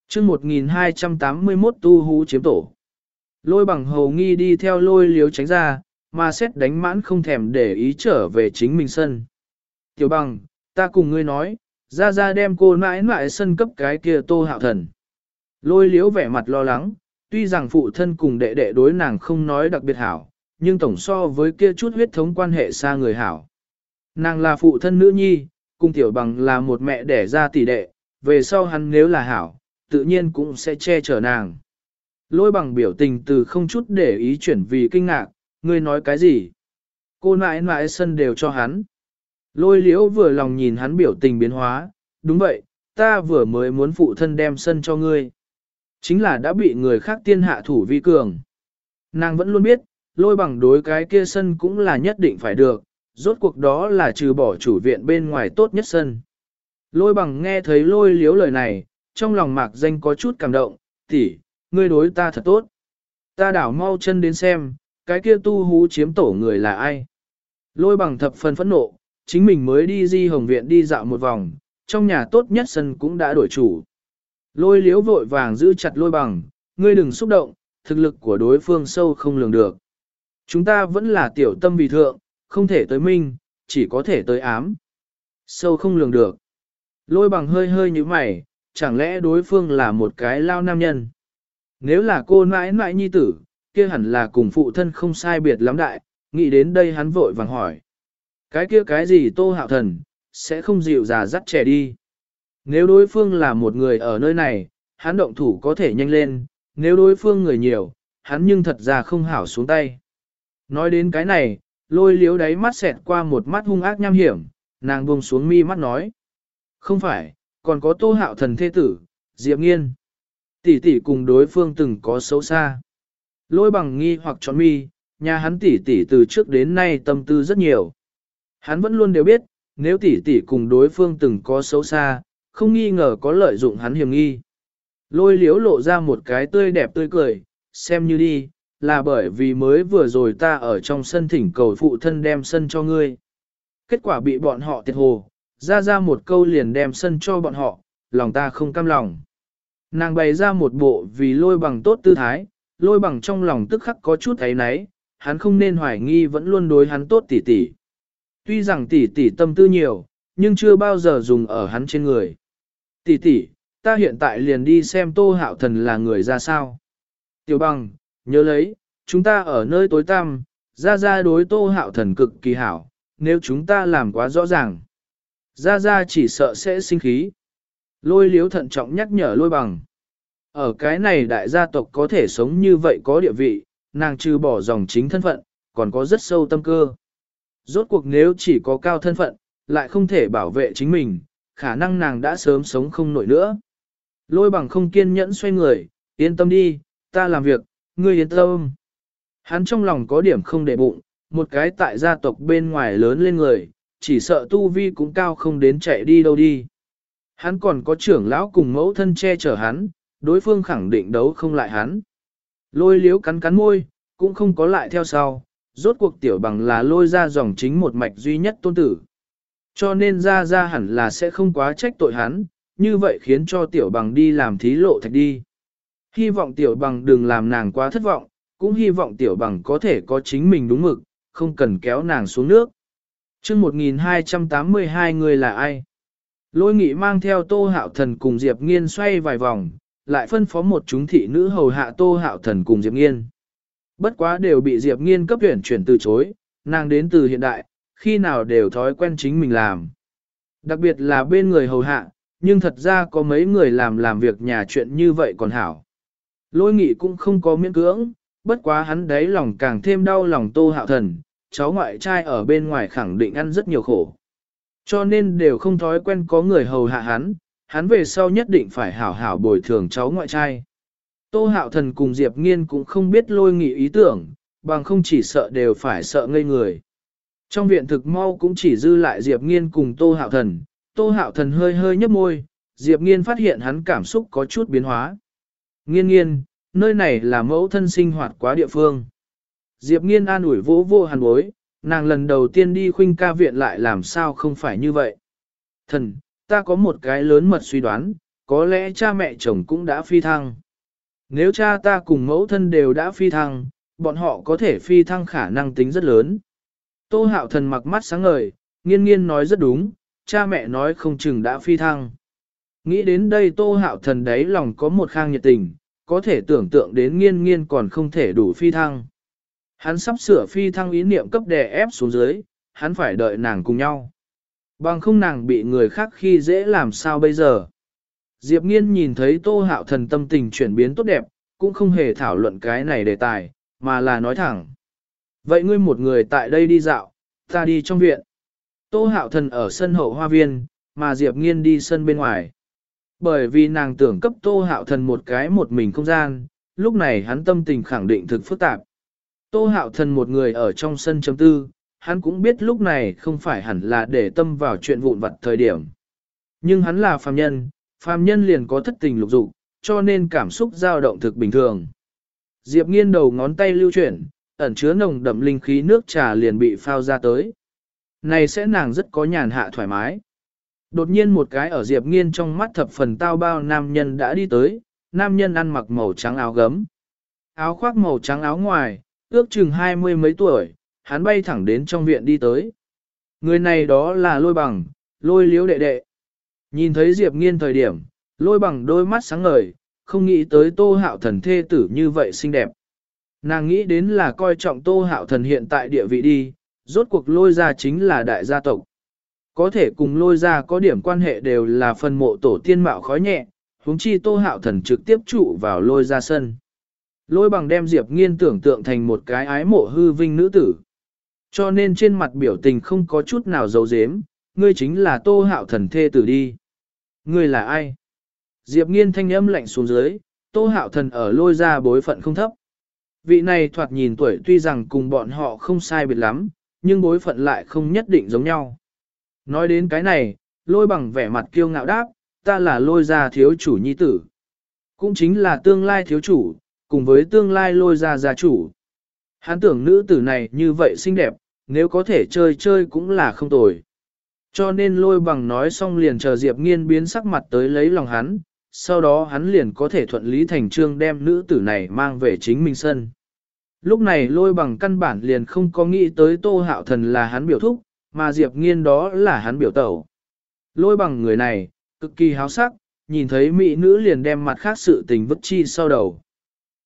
chương 1281 tu hú chiếm tổ. Lôi bằng hầu nghi đi theo lôi liếu tránh ra, mà xét đánh mãn không thèm để ý trở về chính mình sân. Tiểu bằng, ta cùng ngươi nói, ra ra đem cô mãi mãi sân cấp cái kia tô hạo thần. Lôi liếu vẻ mặt lo lắng, tuy rằng phụ thân cùng đệ đệ đối nàng không nói đặc biệt hảo, nhưng tổng so với kia chút huyết thống quan hệ xa người hảo. Nàng là phụ thân nữ nhi, cung tiểu bằng là một mẹ đẻ ra tỷ đệ, về sau hắn nếu là hảo, tự nhiên cũng sẽ che chở nàng. Lôi bằng biểu tình từ không chút để ý chuyển vì kinh ngạc, ngươi nói cái gì? Cô nãi nãi sân đều cho hắn. Lôi liễu vừa lòng nhìn hắn biểu tình biến hóa, đúng vậy, ta vừa mới muốn phụ thân đem sân cho ngươi. Chính là đã bị người khác tiên hạ thủ vi cường. Nàng vẫn luôn biết, lôi bằng đối cái kia sân cũng là nhất định phải được, rốt cuộc đó là trừ bỏ chủ viện bên ngoài tốt nhất sân. Lôi bằng nghe thấy lôi liếu lời này, trong lòng mạc danh có chút cảm động, tỷ, ngươi đối ta thật tốt. Ta đảo mau chân đến xem, cái kia tu hú chiếm tổ người là ai. Lôi bằng thập phần phẫn nộ, chính mình mới đi di hồng viện đi dạo một vòng, trong nhà tốt nhất sân cũng đã đổi chủ. Lôi liếu vội vàng giữ chặt lôi bằng, ngươi đừng xúc động, thực lực của đối phương sâu không lường được. Chúng ta vẫn là tiểu tâm vì thượng, không thể tới minh, chỉ có thể tới ám. Sâu không lường được. Lôi bằng hơi hơi như mày, chẳng lẽ đối phương là một cái lao nam nhân? Nếu là cô mãi mãi nhi tử, kia hẳn là cùng phụ thân không sai biệt lắm đại, nghĩ đến đây hắn vội vàng hỏi. Cái kia cái gì tô hạo thần, sẽ không dịu già dắt trẻ đi. Nếu đối phương là một người ở nơi này, hắn động thủ có thể nhanh lên, nếu đối phương người nhiều, hắn nhưng thật ra không hảo xuống tay. Nói đến cái này, lôi liếu đáy mắt xẹt qua một mắt hung ác nham hiểm, nàng buông xuống mi mắt nói. Không phải, còn có tô hạo thần thế tử, Diệp Nghiên. Tỷ tỷ cùng đối phương từng có xấu xa. Lôi bằng nghi hoặc tròn mi, nhà hắn tỷ tỷ từ trước đến nay tâm tư rất nhiều. Hắn vẫn luôn đều biết, nếu tỷ tỷ cùng đối phương từng có xấu xa, không nghi ngờ có lợi dụng hắn hiểm nghi. Lôi liếu lộ ra một cái tươi đẹp tươi cười, xem như đi, là bởi vì mới vừa rồi ta ở trong sân thỉnh cầu phụ thân đem sân cho ngươi. Kết quả bị bọn họ tiệt hồ, ra ra một câu liền đem sân cho bọn họ, lòng ta không cam lòng. Nàng bày ra một bộ vì lôi bằng tốt tư thái, lôi bằng trong lòng tức khắc có chút thấy náy, hắn không nên hoài nghi vẫn luôn đối hắn tốt tỉ tỉ. Tuy rằng tỉ tỉ tâm tư nhiều, nhưng chưa bao giờ dùng ở hắn trên người. tỉ tỉ, ta hiện tại liền đi xem tô hạo thần là người ra sao. Tiểu bằng, nhớ lấy, chúng ta ở nơi tối tăm, ra ra đối tô hạo thần cực kỳ hảo, nếu chúng ta làm quá rõ ràng. Ra ra chỉ sợ sẽ sinh khí. Lôi liếu thận trọng nhắc nhở lôi bằng. Ở cái này đại gia tộc có thể sống như vậy có địa vị, nàng trừ bỏ dòng chính thân phận, còn có rất sâu tâm cơ. Rốt cuộc nếu chỉ có cao thân phận, lại không thể bảo vệ chính mình, khả năng nàng đã sớm sống không nổi nữa. Lôi bằng không kiên nhẫn xoay người, yên tâm đi, ta làm việc, ngươi yên tâm. Hắn trong lòng có điểm không để bụng, một cái tại gia tộc bên ngoài lớn lên người, chỉ sợ tu vi cũng cao không đến chạy đi đâu đi. Hắn còn có trưởng lão cùng mẫu thân che chở hắn, đối phương khẳng định đấu không lại hắn. Lôi liếu cắn cắn môi, cũng không có lại theo sau, rốt cuộc tiểu bằng là lôi ra dòng chính một mạch duy nhất tôn tử. Cho nên ra ra hẳn là sẽ không quá trách tội hắn, như vậy khiến cho tiểu bằng đi làm thí lộ thạch đi. Hy vọng tiểu bằng đừng làm nàng quá thất vọng, cũng hy vọng tiểu bằng có thể có chính mình đúng mực, không cần kéo nàng xuống nước. chương 1282 người là ai? Lôi nghị mang theo tô hạo thần cùng Diệp Nghiên xoay vài vòng, lại phân phó một chúng thị nữ hầu hạ tô hạo thần cùng Diệp Nghiên. Bất quá đều bị Diệp Nghiên cấp tuyển chuyển từ chối, nàng đến từ hiện đại, khi nào đều thói quen chính mình làm. Đặc biệt là bên người hầu hạ, nhưng thật ra có mấy người làm làm việc nhà chuyện như vậy còn hảo. Lôi nghị cũng không có miễn cưỡng, bất quá hắn đấy lòng càng thêm đau lòng tô hạo thần, cháu ngoại trai ở bên ngoài khẳng định ăn rất nhiều khổ. Cho nên đều không thói quen có người hầu hạ hắn, hắn về sau nhất định phải hảo hảo bồi thường cháu ngoại trai. Tô hạo thần cùng Diệp nghiên cũng không biết lôi nghị ý tưởng, bằng không chỉ sợ đều phải sợ ngây người. Trong viện thực mau cũng chỉ dư lại Diệp Nghiên cùng Tô Hạo Thần, Tô Hạo Thần hơi hơi nhấp môi, Diệp Nghiên phát hiện hắn cảm xúc có chút biến hóa. Nghiên nghiên, nơi này là mẫu thân sinh hoạt quá địa phương. Diệp Nghiên an ủi vỗ vô hàn bối, nàng lần đầu tiên đi khuynh ca viện lại làm sao không phải như vậy. Thần, ta có một cái lớn mật suy đoán, có lẽ cha mẹ chồng cũng đã phi thăng. Nếu cha ta cùng mẫu thân đều đã phi thăng, bọn họ có thể phi thăng khả năng tính rất lớn. Tô hạo thần mặc mắt sáng ngời, nghiên nghiên nói rất đúng, cha mẹ nói không chừng đã phi thăng. Nghĩ đến đây tô hạo thần đấy lòng có một khang nhiệt tình, có thể tưởng tượng đến nghiên nghiên còn không thể đủ phi thăng. Hắn sắp sửa phi thăng ý niệm cấp đè ép xuống dưới, hắn phải đợi nàng cùng nhau. Bằng không nàng bị người khác khi dễ làm sao bây giờ. Diệp nghiên nhìn thấy tô hạo thần tâm tình chuyển biến tốt đẹp, cũng không hề thảo luận cái này đề tài, mà là nói thẳng. Vậy ngươi một người tại đây đi dạo, ta đi trong viện. Tô hạo thần ở sân hậu hoa viên, mà Diệp nghiên đi sân bên ngoài. Bởi vì nàng tưởng cấp tô hạo thần một cái một mình không gian, lúc này hắn tâm tình khẳng định thực phức tạp. Tô hạo thần một người ở trong sân chấm tư, hắn cũng biết lúc này không phải hẳn là để tâm vào chuyện vụn vặt thời điểm. Nhưng hắn là phàm nhân, phàm nhân liền có thất tình lục dục, cho nên cảm xúc dao động thực bình thường. Diệp nghiên đầu ngón tay lưu chuyển, ẩn chứa nồng đậm linh khí nước trà liền bị phao ra tới. Này sẽ nàng rất có nhàn hạ thoải mái. Đột nhiên một cái ở Diệp nghiên trong mắt thập phần tao bao nam nhân đã đi tới, nam nhân ăn mặc màu trắng áo gấm. Áo khoác màu trắng áo ngoài, ước chừng hai mươi mấy tuổi, hắn bay thẳng đến trong viện đi tới. Người này đó là lôi bằng, lôi liếu đệ đệ. Nhìn thấy Diệp nghiên thời điểm, lôi bằng đôi mắt sáng ngời, không nghĩ tới tô hạo thần thê tử như vậy xinh đẹp. Nàng nghĩ đến là coi trọng tô hạo thần hiện tại địa vị đi, rốt cuộc lôi ra chính là đại gia tộc. Có thể cùng lôi ra có điểm quan hệ đều là phần mộ tổ tiên mạo khói nhẹ, huống chi tô hạo thần trực tiếp trụ vào lôi ra sân. Lôi bằng đem Diệp nghiên tưởng tượng thành một cái ái mộ hư vinh nữ tử. Cho nên trên mặt biểu tình không có chút nào giấu giếm, ngươi chính là tô hạo thần thê tử đi. Ngươi là ai? Diệp nghiên thanh âm lạnh xuống dưới, tô hạo thần ở lôi ra bối phận không thấp. Vị này thoạt nhìn tuổi tuy rằng cùng bọn họ không sai biệt lắm, nhưng bối phận lại không nhất định giống nhau. Nói đến cái này, lôi bằng vẻ mặt kiêu ngạo đáp, ta là lôi ra thiếu chủ nhi tử. Cũng chính là tương lai thiếu chủ, cùng với tương lai lôi ra gia chủ. Hắn tưởng nữ tử này như vậy xinh đẹp, nếu có thể chơi chơi cũng là không tồi. Cho nên lôi bằng nói xong liền chờ Diệp nghiên biến sắc mặt tới lấy lòng hắn, sau đó hắn liền có thể thuận lý thành trương đem nữ tử này mang về chính mình sân. Lúc này lôi bằng căn bản liền không có nghĩ tới tô hạo thần là hắn biểu thúc, mà Diệp nghiên đó là hắn biểu tẩu. Lôi bằng người này, cực kỳ háo sắc, nhìn thấy mỹ nữ liền đem mặt khác sự tình vứt chi sau đầu.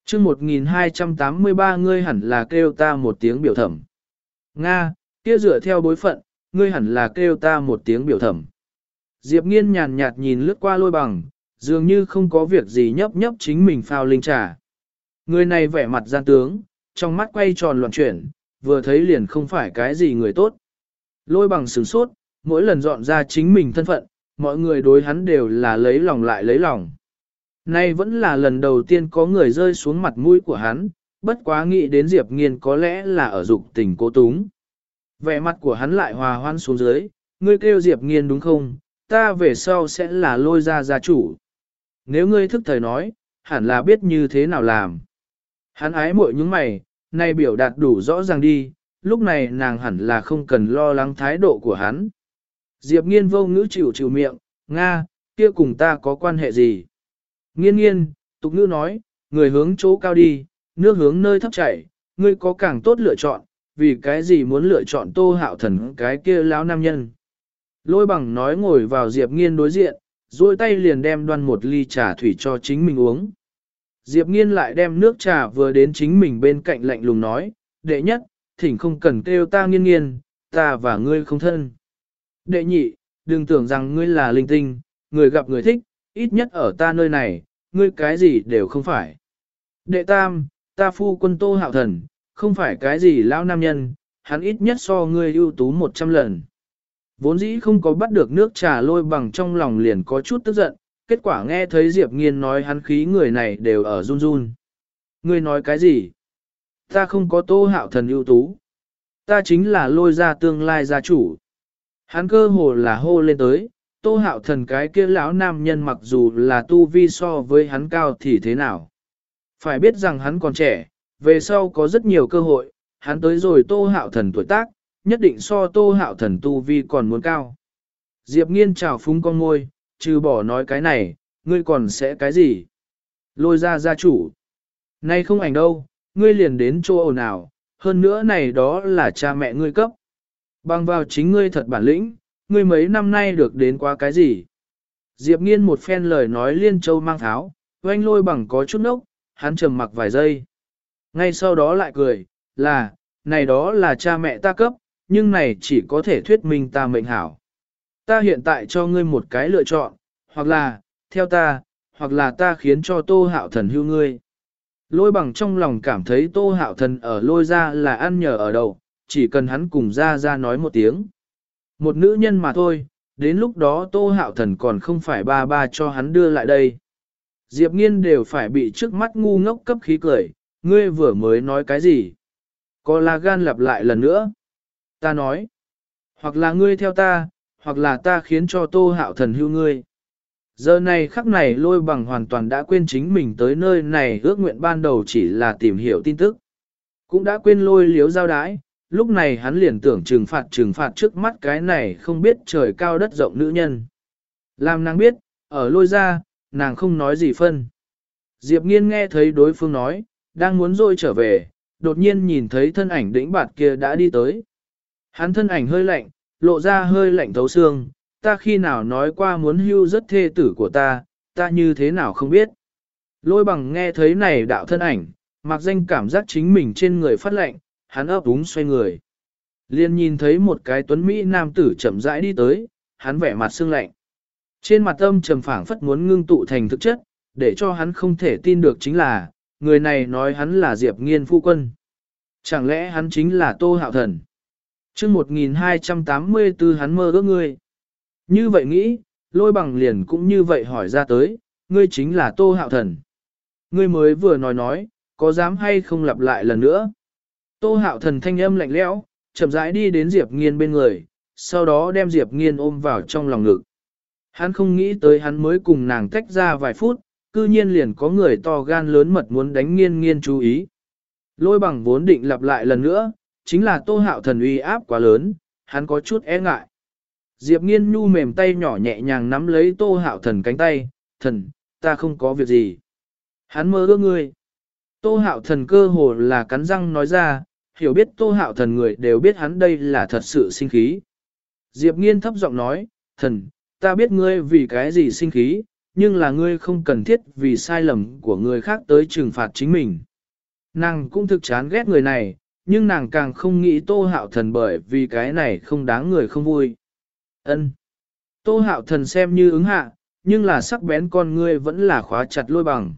chương 1283 ngươi hẳn là kêu ta một tiếng biểu thẩm. Nga, kia dựa theo bối phận, ngươi hẳn là kêu ta một tiếng biểu thẩm. Diệp nghiên nhàn nhạt nhìn lướt qua lôi bằng, dường như không có việc gì nhấp nhấp chính mình phao linh trà. Người này vẻ mặt gian tướng, trong mắt quay tròn loạn chuyển, vừa thấy liền không phải cái gì người tốt. Lôi bằng sửng sốt, mỗi lần dọn ra chính mình thân phận, mọi người đối hắn đều là lấy lòng lại lấy lòng. Nay vẫn là lần đầu tiên có người rơi xuống mặt mũi của hắn, bất quá nghĩ đến Diệp Nghiên có lẽ là ở dục tình cố túng. Vẻ mặt của hắn lại hòa hoan xuống dưới, ngươi kêu Diệp Nghiên đúng không, ta về sau sẽ là lôi ra gia chủ. Nếu ngươi thức thời nói, hẳn là biết như thế nào làm. Hắn ái mội những mày, nay biểu đạt đủ rõ ràng đi, lúc này nàng hẳn là không cần lo lắng thái độ của hắn. Diệp nghiên vô ngữ chịu chịu miệng, Nga, kia cùng ta có quan hệ gì? Nghiên nghiên, tục ngữ nói, người hướng chỗ cao đi, nước hướng nơi thấp chảy, ngươi có càng tốt lựa chọn, vì cái gì muốn lựa chọn tô hạo thần cái kia lão nam nhân. Lôi bằng nói ngồi vào Diệp nghiên đối diện, duỗi tay liền đem đoan một ly trà thủy cho chính mình uống. Diệp nghiên lại đem nước trà vừa đến chính mình bên cạnh lạnh lùng nói, đệ nhất, thỉnh không cần kêu ta nghiên nghiên, ta và ngươi không thân. Đệ nhị, đừng tưởng rằng ngươi là linh tinh, người gặp người thích, ít nhất ở ta nơi này, ngươi cái gì đều không phải. Đệ tam, ta phu quân tô hạo thần, không phải cái gì lão nam nhân, hắn ít nhất so ngươi ưu tú một trăm lần. Vốn dĩ không có bắt được nước trà lôi bằng trong lòng liền có chút tức giận, kết quả nghe thấy Diệp Nghiên nói hắn khí người này đều ở run run. Ngươi nói cái gì? Ta không có tô hạo thần ưu tú. Ta chính là lôi ra tương lai gia chủ. Hắn cơ hồ là hô lên tới, tô hạo thần cái kia lão nam nhân mặc dù là tu vi so với hắn cao thì thế nào. Phải biết rằng hắn còn trẻ, về sau có rất nhiều cơ hội, hắn tới rồi tô hạo thần tuổi tác, nhất định so tô hạo thần tu vi còn muốn cao. Diệp nghiên chào phúng con ngôi, trừ bỏ nói cái này, ngươi còn sẽ cái gì? Lôi ra gia chủ. Nay không ảnh đâu, ngươi liền đến chỗ ồn nào, hơn nữa này đó là cha mẹ ngươi cấp. Bằng vào chính ngươi thật bản lĩnh, ngươi mấy năm nay được đến qua cái gì? Diệp nghiên một phen lời nói liên châu mang tháo, oanh lôi bằng có chút nốc, hắn trầm mặc vài giây. Ngay sau đó lại cười, là, này đó là cha mẹ ta cấp, nhưng này chỉ có thể thuyết minh ta mệnh hảo. Ta hiện tại cho ngươi một cái lựa chọn, hoặc là, theo ta, hoặc là ta khiến cho tô hạo thần hưu ngươi. Lôi bằng trong lòng cảm thấy tô hạo thần ở lôi ra là ăn nhờ ở đầu, chỉ cần hắn cùng ra ra nói một tiếng. Một nữ nhân mà thôi, đến lúc đó tô hạo thần còn không phải ba ba cho hắn đưa lại đây. Diệp nghiên đều phải bị trước mắt ngu ngốc cấp khí cười, ngươi vừa mới nói cái gì? Có là gan lặp lại lần nữa. Ta nói, hoặc là ngươi theo ta, hoặc là ta khiến cho tô hạo thần hưu ngươi. Giờ này khắc này lôi bằng hoàn toàn đã quên chính mình tới nơi này ước nguyện ban đầu chỉ là tìm hiểu tin tức. Cũng đã quên lôi liếu giao đái, lúc này hắn liền tưởng trừng phạt trừng phạt trước mắt cái này không biết trời cao đất rộng nữ nhân. Làm nàng biết, ở lôi ra, nàng không nói gì phân. Diệp nghiên nghe thấy đối phương nói, đang muốn rồi trở về, đột nhiên nhìn thấy thân ảnh đĩnh bạt kia đã đi tới. Hắn thân ảnh hơi lạnh, lộ ra hơi lạnh thấu xương, ta khi nào nói qua muốn hưu rất thê tử của ta, ta như thế nào không biết. Lôi bằng nghe thấy này đạo thân ảnh, mặc danh cảm giác chính mình trên người phát lệnh, hắn ấp úng xoay người. Liên nhìn thấy một cái tuấn Mỹ nam tử chậm rãi đi tới, hắn vẻ mặt sương lạnh. Trên mặt âm trầm phảng phất muốn ngưng tụ thành thực chất, để cho hắn không thể tin được chính là, người này nói hắn là Diệp Nghiên phu quân. Chẳng lẽ hắn chính là Tô Hạo Thần? chương 1284 hắn mơ ước ngươi. Như vậy nghĩ, lôi bằng liền cũng như vậy hỏi ra tới, ngươi chính là Tô Hạo Thần. Ngươi mới vừa nói nói, có dám hay không lặp lại lần nữa? Tô Hạo Thần thanh âm lạnh lẽo, chậm rãi đi đến Diệp Nghiên bên người, sau đó đem Diệp Nghiên ôm vào trong lòng ngực. Hắn không nghĩ tới hắn mới cùng nàng tách ra vài phút, cư nhiên liền có người to gan lớn mật muốn đánh nghiên nghiên chú ý. Lôi bằng vốn định lặp lại lần nữa, chính là tô hạo thần uy áp quá lớn, hắn có chút e ngại. Diệp nghiên nhu mềm tay nhỏ nhẹ nhàng nắm lấy tô hạo thần cánh tay, thần, ta không có việc gì. Hắn mơ ước ngươi. Tô hạo thần cơ hồ là cắn răng nói ra, hiểu biết tô hạo thần người đều biết hắn đây là thật sự sinh khí. Diệp nghiên thấp giọng nói, thần, ta biết ngươi vì cái gì sinh khí, nhưng là ngươi không cần thiết vì sai lầm của người khác tới trừng phạt chính mình. Nàng cũng thực chán ghét người này, nhưng nàng càng không nghĩ tô hạo thần bởi vì cái này không đáng người không vui ân Tô hạo thần xem như ứng hạ, nhưng là sắc bén con ngươi vẫn là khóa chặt lôi bằng.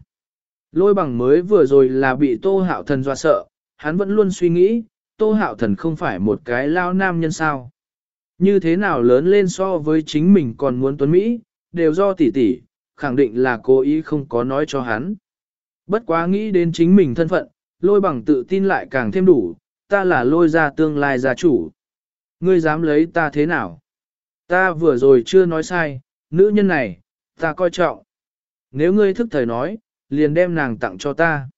Lôi bằng mới vừa rồi là bị tô hạo thần dọa sợ, hắn vẫn luôn suy nghĩ, tô hạo thần không phải một cái lao nam nhân sao. Như thế nào lớn lên so với chính mình còn muốn tuấn Mỹ, đều do tỷ tỷ, khẳng định là cố ý không có nói cho hắn. Bất quá nghĩ đến chính mình thân phận, lôi bằng tự tin lại càng thêm đủ, ta là lôi ra tương lai gia chủ. Ngươi dám lấy ta thế nào? Ta vừa rồi chưa nói sai, nữ nhân này, ta coi trọng. Nếu ngươi thức thời nói, liền đem nàng tặng cho ta.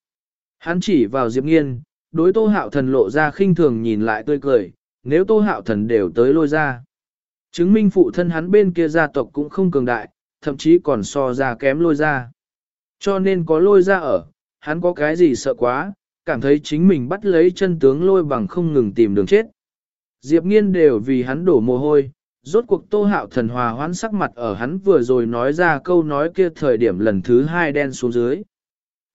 Hắn chỉ vào Diệp Nghiên, đối tô hạo thần lộ ra khinh thường nhìn lại tươi cười, nếu tô hạo thần đều tới lôi ra. Chứng minh phụ thân hắn bên kia gia tộc cũng không cường đại, thậm chí còn so ra kém lôi ra. Cho nên có lôi ra ở, hắn có cái gì sợ quá, cảm thấy chính mình bắt lấy chân tướng lôi bằng không ngừng tìm đường chết. Diệp nghiên đều vì hắn đổ mồ hôi, rốt cuộc tô hạo thần hòa hoãn sắc mặt ở hắn vừa rồi nói ra câu nói kia thời điểm lần thứ hai đen xuống dưới.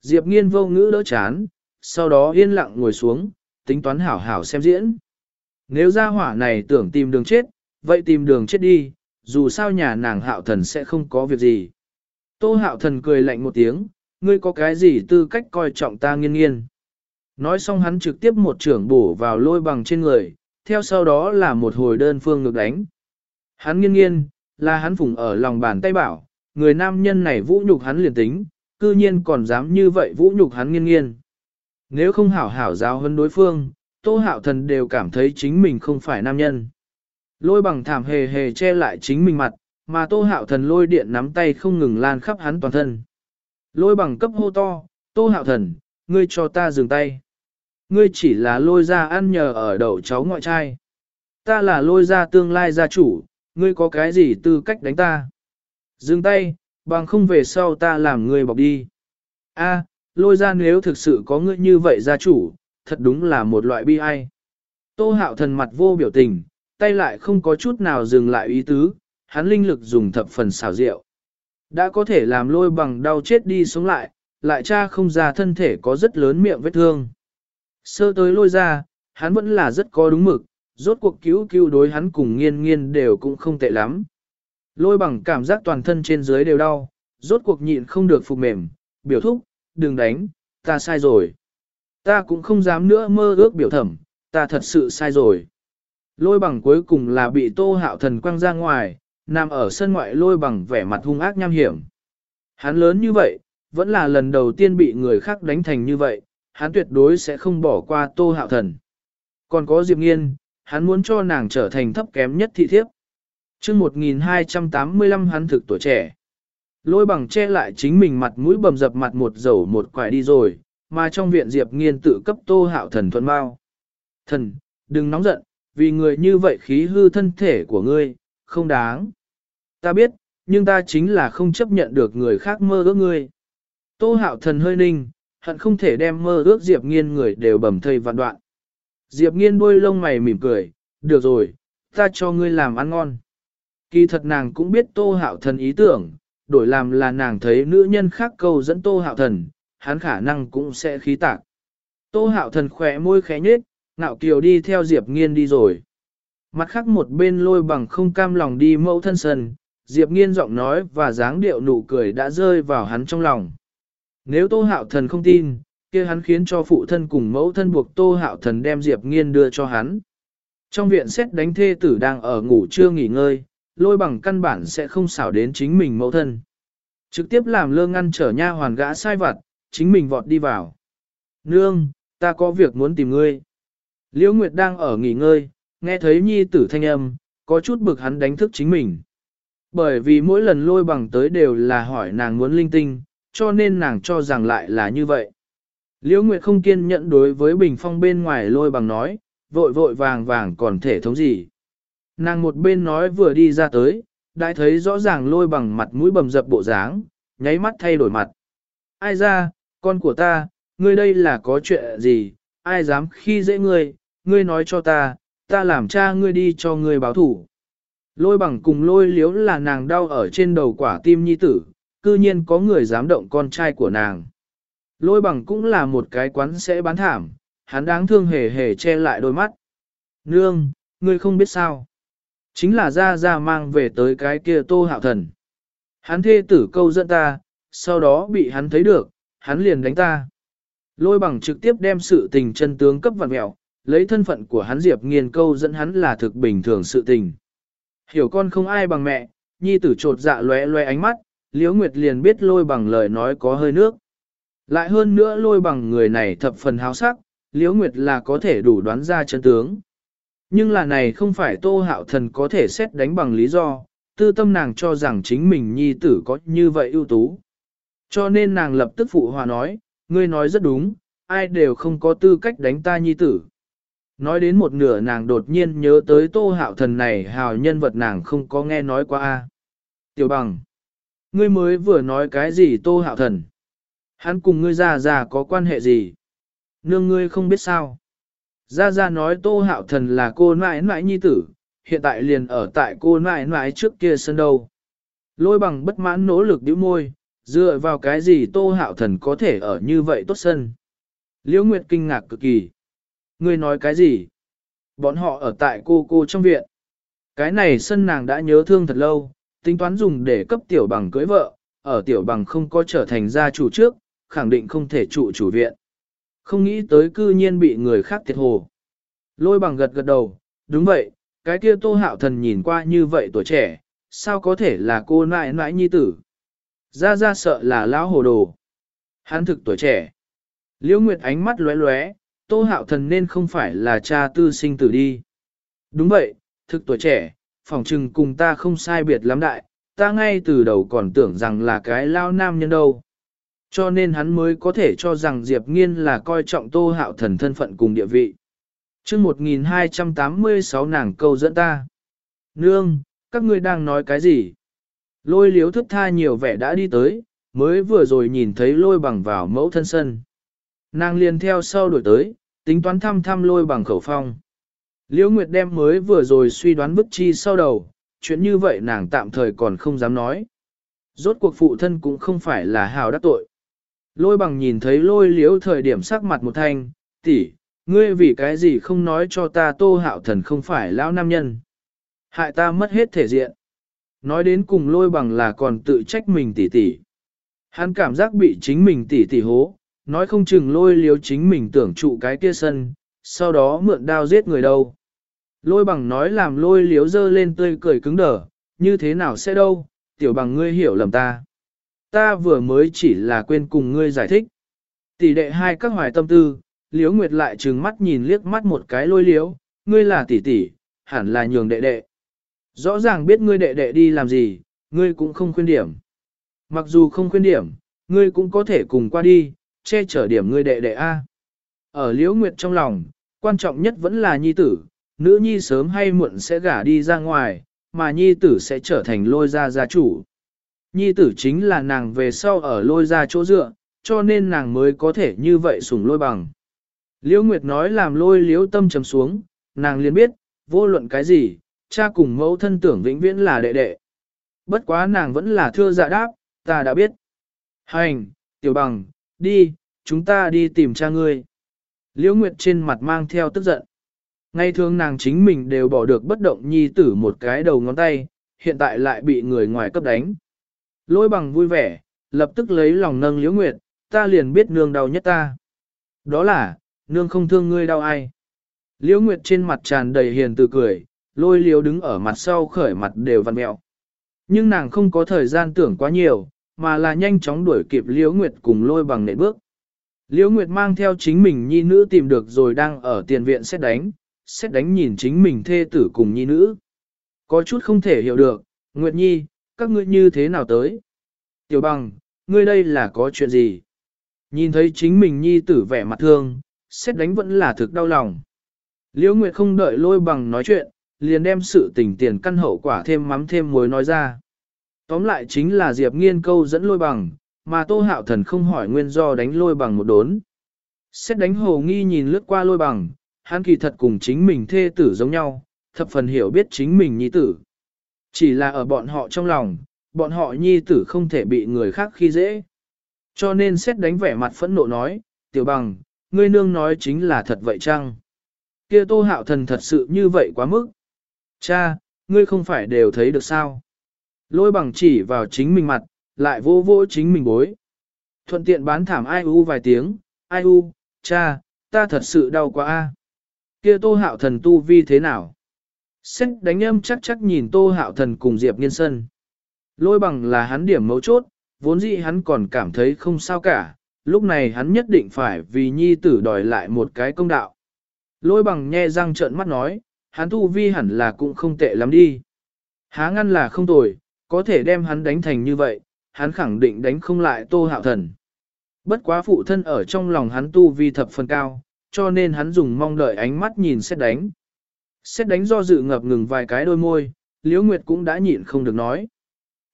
Diệp nghiên vô ngữ đỡ chán, sau đó yên lặng ngồi xuống, tính toán hảo hảo xem diễn. Nếu ra hỏa này tưởng tìm đường chết, vậy tìm đường chết đi, dù sao nhà nàng hạo thần sẽ không có việc gì. Tô hạo thần cười lạnh một tiếng, ngươi có cái gì tư cách coi trọng ta nghiên nghiên. Nói xong hắn trực tiếp một trưởng bổ vào lôi bằng trên người, theo sau đó là một hồi đơn phương ngược đánh. Hắn nghiêng nghiêng, là hắn phủng ở lòng bàn tay bảo, người nam nhân này vũ nhục hắn liền tính, cư nhiên còn dám như vậy vũ nhục hắn nghiêng nghiêng. Nếu không hảo hảo giáo hơn đối phương, tô hạo thần đều cảm thấy chính mình không phải nam nhân. Lôi bằng thảm hề hề che lại chính mình mặt, mà tô hạo thần lôi điện nắm tay không ngừng lan khắp hắn toàn thân. Lôi bằng cấp hô to, tô hạo thần, ngươi cho ta dừng tay. Ngươi chỉ là lôi ra ăn nhờ ở đầu cháu ngoại trai. Ta là lôi ra tương lai gia chủ, ngươi có cái gì tư cách đánh ta? Dừng tay, bằng không về sau ta làm ngươi bọc đi. A, lôi ra nếu thực sự có ngươi như vậy gia chủ, thật đúng là một loại bi ai. Tô hạo thần mặt vô biểu tình, tay lại không có chút nào dừng lại ý tứ, hắn linh lực dùng thập phần xảo diệu. Đã có thể làm lôi bằng đau chết đi sống lại, lại cha không ra thân thể có rất lớn miệng vết thương. Sơ tới lôi ra, hắn vẫn là rất có đúng mực, rốt cuộc cứu cứu đối hắn cùng nghiên nghiên đều cũng không tệ lắm. Lôi bằng cảm giác toàn thân trên dưới đều đau, rốt cuộc nhịn không được phục mềm, biểu thúc, đừng đánh, ta sai rồi. Ta cũng không dám nữa mơ ước biểu thẩm, ta thật sự sai rồi. Lôi bằng cuối cùng là bị tô hạo thần quăng ra ngoài, nằm ở sân ngoại lôi bằng vẻ mặt hung ác nham hiểm. Hắn lớn như vậy, vẫn là lần đầu tiên bị người khác đánh thành như vậy, hắn tuyệt đối sẽ không bỏ qua tô hạo thần. Còn có Diệp Nghiên, hắn muốn cho nàng trở thành thấp kém nhất thị thiếp. chương 1285 hắn thực tuổi trẻ. Lôi bằng che lại chính mình mặt mũi bầm dập mặt một dầu một quải đi rồi, mà trong viện Diệp Nghiên tự cấp tô hạo thần thuận bao. Thần, đừng nóng giận, vì người như vậy khí hư thân thể của ngươi, không đáng. Ta biết, nhưng ta chính là không chấp nhận được người khác mơ ước ngươi. Tô hạo thần hơi ninh, hận không thể đem mơ ước Diệp Nghiên người đều bầm thây vạn đoạn. Diệp Nghiên đuôi lông mày mỉm cười, được rồi, ta cho ngươi làm ăn ngon. Kỳ thật nàng cũng biết tô hạo thần ý tưởng, đổi làm là nàng thấy nữ nhân khác câu dẫn tô hạo thần, hắn khả năng cũng sẽ khí tạc. Tô hạo thần khỏe môi khẽ nhết, ngạo kiều đi theo Diệp Nghiên đi rồi. Mặt khác một bên lôi bằng không cam lòng đi mẫu thân sân, Diệp Nghiên giọng nói và dáng điệu nụ cười đã rơi vào hắn trong lòng. Nếu Tô Hạo Thần không tin, kia hắn khiến cho phụ thân cùng mẫu thân buộc Tô Hạo Thần đem Diệp Nghiên đưa cho hắn. Trong viện xét đánh thê tử đang ở ngủ chưa nghỉ ngơi, lôi bằng căn bản sẽ không xảo đến chính mình mẫu thân. Trực tiếp làm lơ ngăn trở nha hoàn gã sai vặt, chính mình vọt đi vào. Nương, ta có việc muốn tìm ngươi. Liễu Nguyệt đang ở nghỉ ngơi, nghe thấy nhi tử thanh âm, có chút bực hắn đánh thức chính mình. Bởi vì mỗi lần lôi bằng tới đều là hỏi nàng muốn linh tinh, cho nên nàng cho rằng lại là như vậy. Liễu Nguyệt không kiên nhẫn đối với bình phong bên ngoài lôi bằng nói, vội vội vàng vàng còn thể thống gì. Nàng một bên nói vừa đi ra tới, đã thấy rõ ràng lôi bằng mặt mũi bầm dập bộ dáng, nháy mắt thay đổi mặt. Ai ra, con của ta, ngươi đây là có chuyện gì, ai dám khi dễ ngươi, ngươi nói cho ta, ta làm cha ngươi đi cho ngươi báo thủ. Lôi bằng cùng lôi liếu là nàng đau ở trên đầu quả tim nhi tử, cư nhiên có người dám động con trai của nàng. Lôi bằng cũng là một cái quán sẽ bán thảm, hắn đáng thương hề hề che lại đôi mắt. Nương, ngươi không biết sao. Chính là ra ra mang về tới cái kia tô hạo thần. Hắn thê tử câu dẫn ta, sau đó bị hắn thấy được, hắn liền đánh ta. Lôi bằng trực tiếp đem sự tình chân tướng cấp vặn mẹo, lấy thân phận của hắn Diệp nghiên câu dẫn hắn là thực bình thường sự tình. Hiểu con không ai bằng mẹ, nhi tử trột dạ lóe lóe ánh mắt, Liễu Nguyệt liền biết lôi bằng lời nói có hơi nước. Lại hơn nữa lôi bằng người này thập phần háo sắc, Liễu Nguyệt là có thể đủ đoán ra chân tướng. Nhưng là này không phải tô hạo thần có thể xét đánh bằng lý do, tư tâm nàng cho rằng chính mình nhi tử có như vậy ưu tú. Cho nên nàng lập tức phụ hòa nói, ngươi nói rất đúng, ai đều không có tư cách đánh ta nhi tử. Nói đến một nửa nàng đột nhiên nhớ tới tô hạo thần này hào nhân vật nàng không có nghe nói qua. Tiểu bằng, ngươi mới vừa nói cái gì tô hạo thần? Hắn cùng ngươi ra ra có quan hệ gì? Nương ngươi không biết sao. Ra ra nói tô hạo thần là cô nãi nãi nhi tử, hiện tại liền ở tại cô nãi nãi trước kia sân đâu. Lôi bằng bất mãn nỗ lực điếu môi, dựa vào cái gì tô hạo thần có thể ở như vậy tốt sân. Liễu Nguyệt kinh ngạc cực kỳ. Ngươi nói cái gì? Bọn họ ở tại cô cô trong viện. Cái này sân nàng đã nhớ thương thật lâu, tính toán dùng để cấp tiểu bằng cưới vợ, ở tiểu bằng không có trở thành gia chủ trước, khẳng định không thể trụ chủ viện. Không nghĩ tới cư nhiên bị người khác thiệt hồ. Lôi bằng gật gật đầu, đúng vậy, cái kia tô hạo thần nhìn qua như vậy tuổi trẻ, sao có thể là cô nãi nãi nhi tử. Ra ra sợ là lão hồ đồ. Hắn thực tuổi trẻ. Liễu Nguyệt ánh mắt lóe lóe, tô hạo thần nên không phải là cha tư sinh tử đi. Đúng vậy, thực tuổi trẻ, phòng trừng cùng ta không sai biệt lắm đại, ta ngay từ đầu còn tưởng rằng là cái lao nam nhân đâu. Cho nên hắn mới có thể cho rằng Diệp Nghiên là coi trọng tô hạo thần thân phận cùng địa vị. chương 1286 nàng câu dẫn ta. Nương, các ngươi đang nói cái gì? Lôi liếu thức tha nhiều vẻ đã đi tới, mới vừa rồi nhìn thấy lôi bằng vào mẫu thân sân. Nàng liền theo sau đổi tới, tính toán thăm thăm lôi bằng khẩu phong. Liễu Nguyệt đem mới vừa rồi suy đoán bức chi sau đầu, chuyện như vậy nàng tạm thời còn không dám nói. Rốt cuộc phụ thân cũng không phải là hào đắc tội. Lôi bằng nhìn thấy lôi liễu thời điểm sắc mặt một thanh, tỷ, ngươi vì cái gì không nói cho ta tô hạo thần không phải lão nam nhân. Hại ta mất hết thể diện. Nói đến cùng lôi bằng là còn tự trách mình tỷ tỷ. Hắn cảm giác bị chính mình tỷ tỷ hố, nói không chừng lôi liếu chính mình tưởng trụ cái kia sân, sau đó mượn đao giết người đâu. Lôi bằng nói làm lôi liếu dơ lên tươi cười cứng đờ, như thế nào sẽ đâu, tiểu bằng ngươi hiểu lầm ta. Ta vừa mới chỉ là quên cùng ngươi giải thích. Tỷ đệ hai các hoài tâm tư, Liễu nguyệt lại trừng mắt nhìn liếc mắt một cái lôi liếu, ngươi là tỷ tỷ, hẳn là nhường đệ đệ. Rõ ràng biết ngươi đệ đệ đi làm gì, ngươi cũng không khuyên điểm. Mặc dù không khuyên điểm, ngươi cũng có thể cùng qua đi, che chở điểm ngươi đệ đệ A. Ở liễu nguyệt trong lòng, quan trọng nhất vẫn là nhi tử, nữ nhi sớm hay muộn sẽ gả đi ra ngoài, mà nhi tử sẽ trở thành lôi gia gia chủ. Nhi tử chính là nàng về sau ở lôi ra chỗ dựa, cho nên nàng mới có thể như vậy sủng lôi bằng. Liễu Nguyệt nói làm lôi liễu tâm trầm xuống, nàng liền biết, vô luận cái gì, cha cùng mẫu thân tưởng vĩnh viễn là đệ đệ. Bất quá nàng vẫn là thưa dạ đáp, ta đã biết. Hành, tiểu bằng, đi, chúng ta đi tìm cha ngươi. Liễu Nguyệt trên mặt mang theo tức giận. Ngay thường nàng chính mình đều bỏ được bất động nhi tử một cái đầu ngón tay, hiện tại lại bị người ngoài cấp đánh. Lôi bằng vui vẻ, lập tức lấy lòng nâng Liễu Nguyệt, ta liền biết nương đau nhất ta. Đó là, nương không thương ngươi đau ai. Liễu Nguyệt trên mặt tràn đầy hiền từ cười, lôi liễu đứng ở mặt sau khởi mặt đều văn mẹo. Nhưng nàng không có thời gian tưởng quá nhiều, mà là nhanh chóng đuổi kịp Liễu Nguyệt cùng lôi bằng nệ bước. Liễu Nguyệt mang theo chính mình nhi nữ tìm được rồi đang ở tiền viện xét đánh, xét đánh nhìn chính mình thê tử cùng nhi nữ. Có chút không thể hiểu được, Nguyệt Nhi, các ngươi như thế nào tới? Tiểu bằng, ngươi đây là có chuyện gì? Nhìn thấy chính mình nhi tử vẻ mặt thương, xét đánh vẫn là thực đau lòng. Liễu Nguyệt không đợi lôi bằng nói chuyện, liền đem sự tình tiền căn hậu quả thêm mắm thêm muối nói ra. Tóm lại chính là Diệp nghiên câu dẫn lôi bằng, mà Tô Hạo Thần không hỏi nguyên do đánh lôi bằng một đốn. Xét đánh hồ nghi nhìn lướt qua lôi bằng, hắn kỳ thật cùng chính mình thê tử giống nhau, thập phần hiểu biết chính mình nhi tử. Chỉ là ở bọn họ trong lòng, bọn họ nhi tử không thể bị người khác khi dễ. Cho nên xét đánh vẻ mặt phẫn nộ nói, tiểu bằng, ngươi nương nói chính là thật vậy chăng? Kia tô hạo thần thật sự như vậy quá mức. Cha, ngươi không phải đều thấy được sao? Lôi bằng chỉ vào chính mình mặt, lại vô vô chính mình bối. Thuận tiện bán thảm ai u vài tiếng, ai u, cha, ta thật sự đau quá a. Kia tô hạo thần tu vi thế nào? Xét đánh âm chắc chắc nhìn tô hạo thần cùng Diệp Nghiên Sân. Lôi bằng là hắn điểm mấu chốt, vốn dĩ hắn còn cảm thấy không sao cả, lúc này hắn nhất định phải vì nhi tử đòi lại một cái công đạo. Lôi bằng nhe răng trợn mắt nói, hắn tu vi hẳn là cũng không tệ lắm đi. Há ngăn là không tồi, có thể đem hắn đánh thành như vậy, hắn khẳng định đánh không lại tô hạo thần. Bất quá phụ thân ở trong lòng hắn tu vi thập phần cao, cho nên hắn dùng mong đợi ánh mắt nhìn xét đánh. Xét đánh do dự ngập ngừng vài cái đôi môi, Liễu Nguyệt cũng đã nhịn không được nói.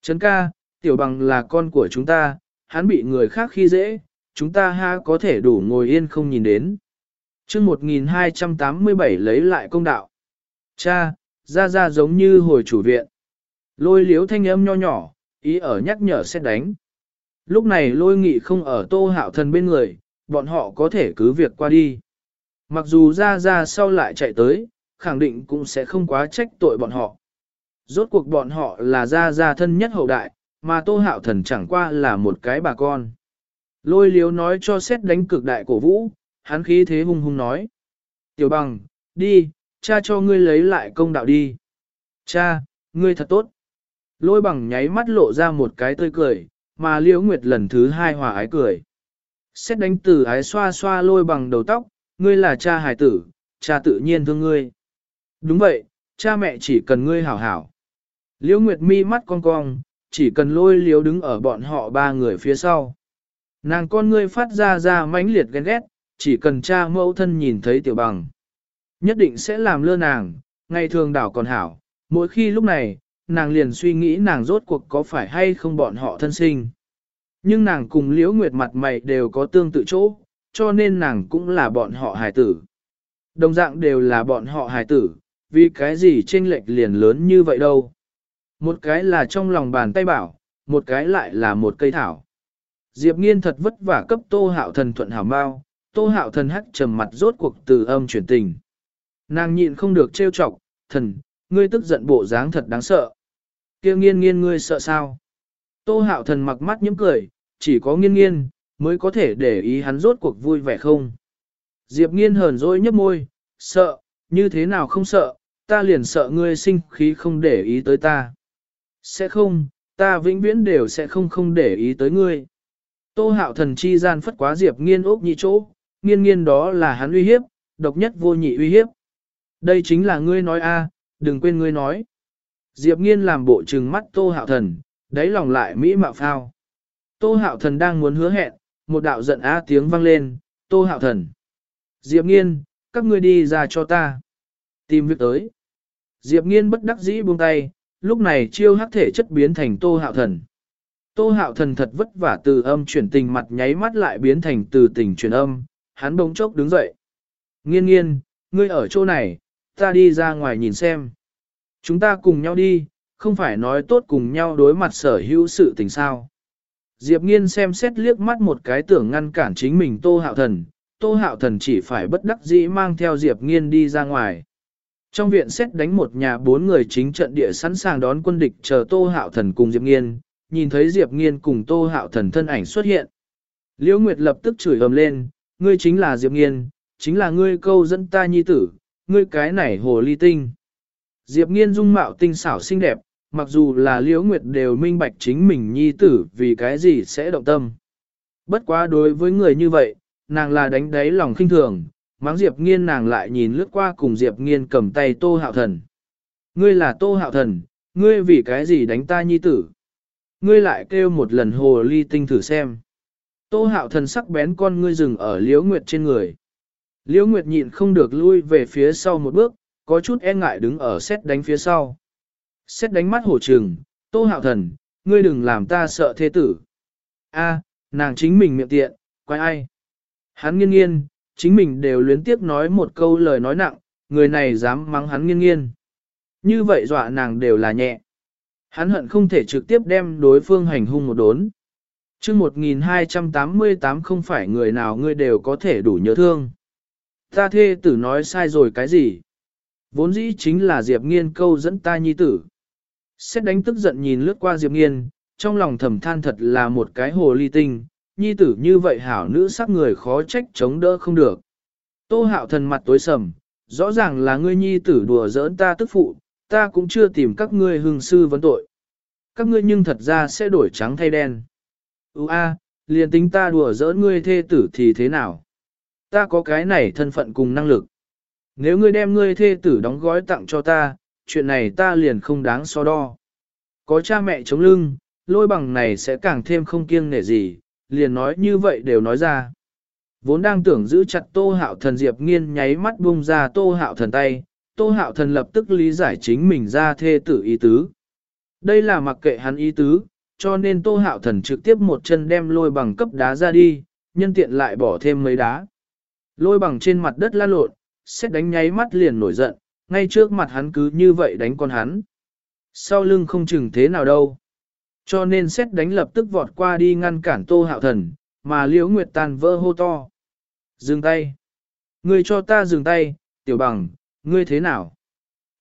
Trấn ca, tiểu bằng là con của chúng ta, hắn bị người khác khi dễ, chúng ta ha có thể đủ ngồi yên không nhìn đến. chương 1287 lấy lại công đạo. Cha, ra ra giống như hồi chủ viện. Lôi liếu thanh âm nho nhỏ, ý ở nhắc nhở xét đánh. Lúc này lôi nghị không ở tô hạo thần bên người, bọn họ có thể cứ việc qua đi. Mặc dù ra ra sau lại chạy tới, khẳng định cũng sẽ không quá trách tội bọn họ. Rốt cuộc bọn họ là gia gia thân nhất hậu đại, mà tô hạo thần chẳng qua là một cái bà con. Lôi liếu nói cho xét đánh cực đại cổ vũ, hắn khí thế hung hung nói. Tiểu bằng, đi, cha cho ngươi lấy lại công đạo đi. Cha, ngươi thật tốt. Lôi bằng nháy mắt lộ ra một cái tươi cười, mà liễu nguyệt lần thứ hai hòa ái cười. Xét đánh tử ái xoa xoa lôi bằng đầu tóc, ngươi là cha hài tử, cha tự nhiên thương ngươi. Đúng vậy, cha mẹ chỉ cần ngươi hảo hảo. Liễu Nguyệt mi mắt cong cong, chỉ cần lôi liếu đứng ở bọn họ ba người phía sau. Nàng con ngươi phát ra ra mãnh liệt ghen ghét, chỉ cần cha mẫu thân nhìn thấy tiểu bằng. Nhất định sẽ làm lơ nàng, ngày thường đảo còn hảo, mỗi khi lúc này, nàng liền suy nghĩ nàng rốt cuộc có phải hay không bọn họ thân sinh. Nhưng nàng cùng Liễu Nguyệt mặt mày đều có tương tự chỗ, cho nên nàng cũng là bọn họ hài tử. Đồng dạng đều là bọn họ hài tử, vì cái gì chênh lệch liền lớn như vậy đâu. Một cái là trong lòng bàn tay bảo, một cái lại là một cây thảo. Diệp nghiên thật vất vả cấp tô hạo thần thuận hảo bao, tô hạo thần hắc trầm mặt rốt cuộc từ âm chuyển tình. Nàng nhịn không được trêu chọc, thần, ngươi tức giận bộ dáng thật đáng sợ. kia nghiên nghiên ngươi sợ sao? Tô hạo thần mặc mắt nhếch cười, chỉ có nghiên nghiên, mới có thể để ý hắn rốt cuộc vui vẻ không. Diệp nghiên hờn dỗi nhấp môi, sợ, như thế nào không sợ, ta liền sợ ngươi sinh khí không để ý tới ta. Sẽ không, ta vĩnh viễn đều sẽ không không để ý tới ngươi. Tô hạo thần chi gian phất quá Diệp nghiên ốc nhị chỗ, nghiên nghiên đó là hắn uy hiếp, độc nhất vô nhị uy hiếp. Đây chính là ngươi nói a, đừng quên ngươi nói. Diệp nghiên làm bộ trừng mắt tô hạo thần, đáy lòng lại mỹ mạo phao. Tô hạo thần đang muốn hứa hẹn, một đạo giận á tiếng vang lên, tô hạo thần. Diệp nghiên, các ngươi đi ra cho ta. Tìm việc tới. Diệp nghiên bất đắc dĩ buông tay, lúc này chiêu hắc thể chất biến thành tô hạo thần. Tô hạo thần thật vất vả từ âm chuyển tình mặt nháy mắt lại biến thành từ tình chuyển âm, hắn bỗng chốc đứng dậy. Nghiên nghiên, ngươi ở chỗ này, ta đi ra ngoài nhìn xem. Chúng ta cùng nhau đi, không phải nói tốt cùng nhau đối mặt sở hữu sự tình sao. Diệp nghiên xem xét liếc mắt một cái tưởng ngăn cản chính mình tô hạo thần, tô hạo thần chỉ phải bất đắc dĩ mang theo Diệp nghiên đi ra ngoài. Trong viện xét đánh một nhà bốn người chính trận địa sẵn sàng đón quân địch chờ tô hạo thần cùng Diệp nghiên, nhìn thấy Diệp nghiên cùng tô hạo thần thân ảnh xuất hiện. Liễu Nguyệt lập tức chửi ầm lên, ngươi chính là Diệp nghiên, chính là ngươi câu dẫn ta nhi tử, ngươi cái này hồ ly tinh. Diệp nghiên dung mạo tinh xảo xinh đẹp, mặc dù là liễu nguyệt đều minh bạch chính mình nhi tử vì cái gì sẽ động tâm. Bất quá đối với người như vậy, nàng là đánh đáy lòng khinh thường, mắng Diệp nghiên nàng lại nhìn lướt qua cùng Diệp nghiên cầm tay tô hạo thần. Ngươi là tô hạo thần, ngươi vì cái gì đánh ta nhi tử? Ngươi lại kêu một lần hồ ly tinh thử xem. Tô hạo thần sắc bén con ngươi dừng ở liễu nguyệt trên người. Liễu nguyệt nhịn không được lui về phía sau một bước, có chút e ngại đứng ở xét đánh phía sau. Xét đánh mắt hổ trừng, tô hạo thần, ngươi đừng làm ta sợ thế tử. A, nàng chính mình miệng tiện, quay ai. Hắn nghiêng nghiêng, chính mình đều luyến tiếc nói một câu lời nói nặng, người này dám mắng hắn nghiêng nghiêng. Như vậy dọa nàng đều là nhẹ. Hắn hận không thể trực tiếp đem đối phương hành hung một đốn. chương 1288 không phải người nào ngươi đều có thể đủ nhớ thương. Ta thê tử nói sai rồi cái gì? Vốn dĩ chính là Diệp Nghiên câu dẫn ta nhi tử. Xét đánh tức giận nhìn lướt qua Diệp Nghiên, trong lòng thầm than thật là một cái hồ ly tinh, nhi tử như vậy hảo nữ sắc người khó trách chống đỡ không được. Tô hạo thần mặt tối sầm, rõ ràng là ngươi nhi tử đùa giỡn ta tức phụ, ta cũng chưa tìm các ngươi hương sư vấn tội. Các ngươi nhưng thật ra sẽ đổi trắng thay đen. Ú a, liền tính ta đùa giỡn ngươi thê tử thì thế nào? Ta có cái này thân phận cùng năng lực. Nếu ngươi đem ngươi thê tử đóng gói tặng cho ta, chuyện này ta liền không đáng so đo. Có cha mẹ chống lưng, lôi bằng này sẽ càng thêm không kiêng nể gì, liền nói như vậy đều nói ra. Vốn đang tưởng giữ chặt tô hạo thần Diệp nghiên nháy mắt buông ra tô hạo thần tay, tô hạo thần lập tức lý giải chính mình ra thê tử ý tứ. Đây là mặc kệ hắn ý tứ, cho nên tô hạo thần trực tiếp một chân đem lôi bằng cấp đá ra đi, nhân tiện lại bỏ thêm mấy đá. Lôi bằng trên mặt đất la lộn, xét đánh nháy mắt liền nổi giận, ngay trước mặt hắn cứ như vậy đánh con hắn. Sau lưng không chừng thế nào đâu. Cho nên xét đánh lập tức vọt qua đi ngăn cản tô hạo thần, mà liễu nguyệt tàn vỡ hô to. Dừng tay. Ngươi cho ta dừng tay, tiểu bằng, ngươi thế nào?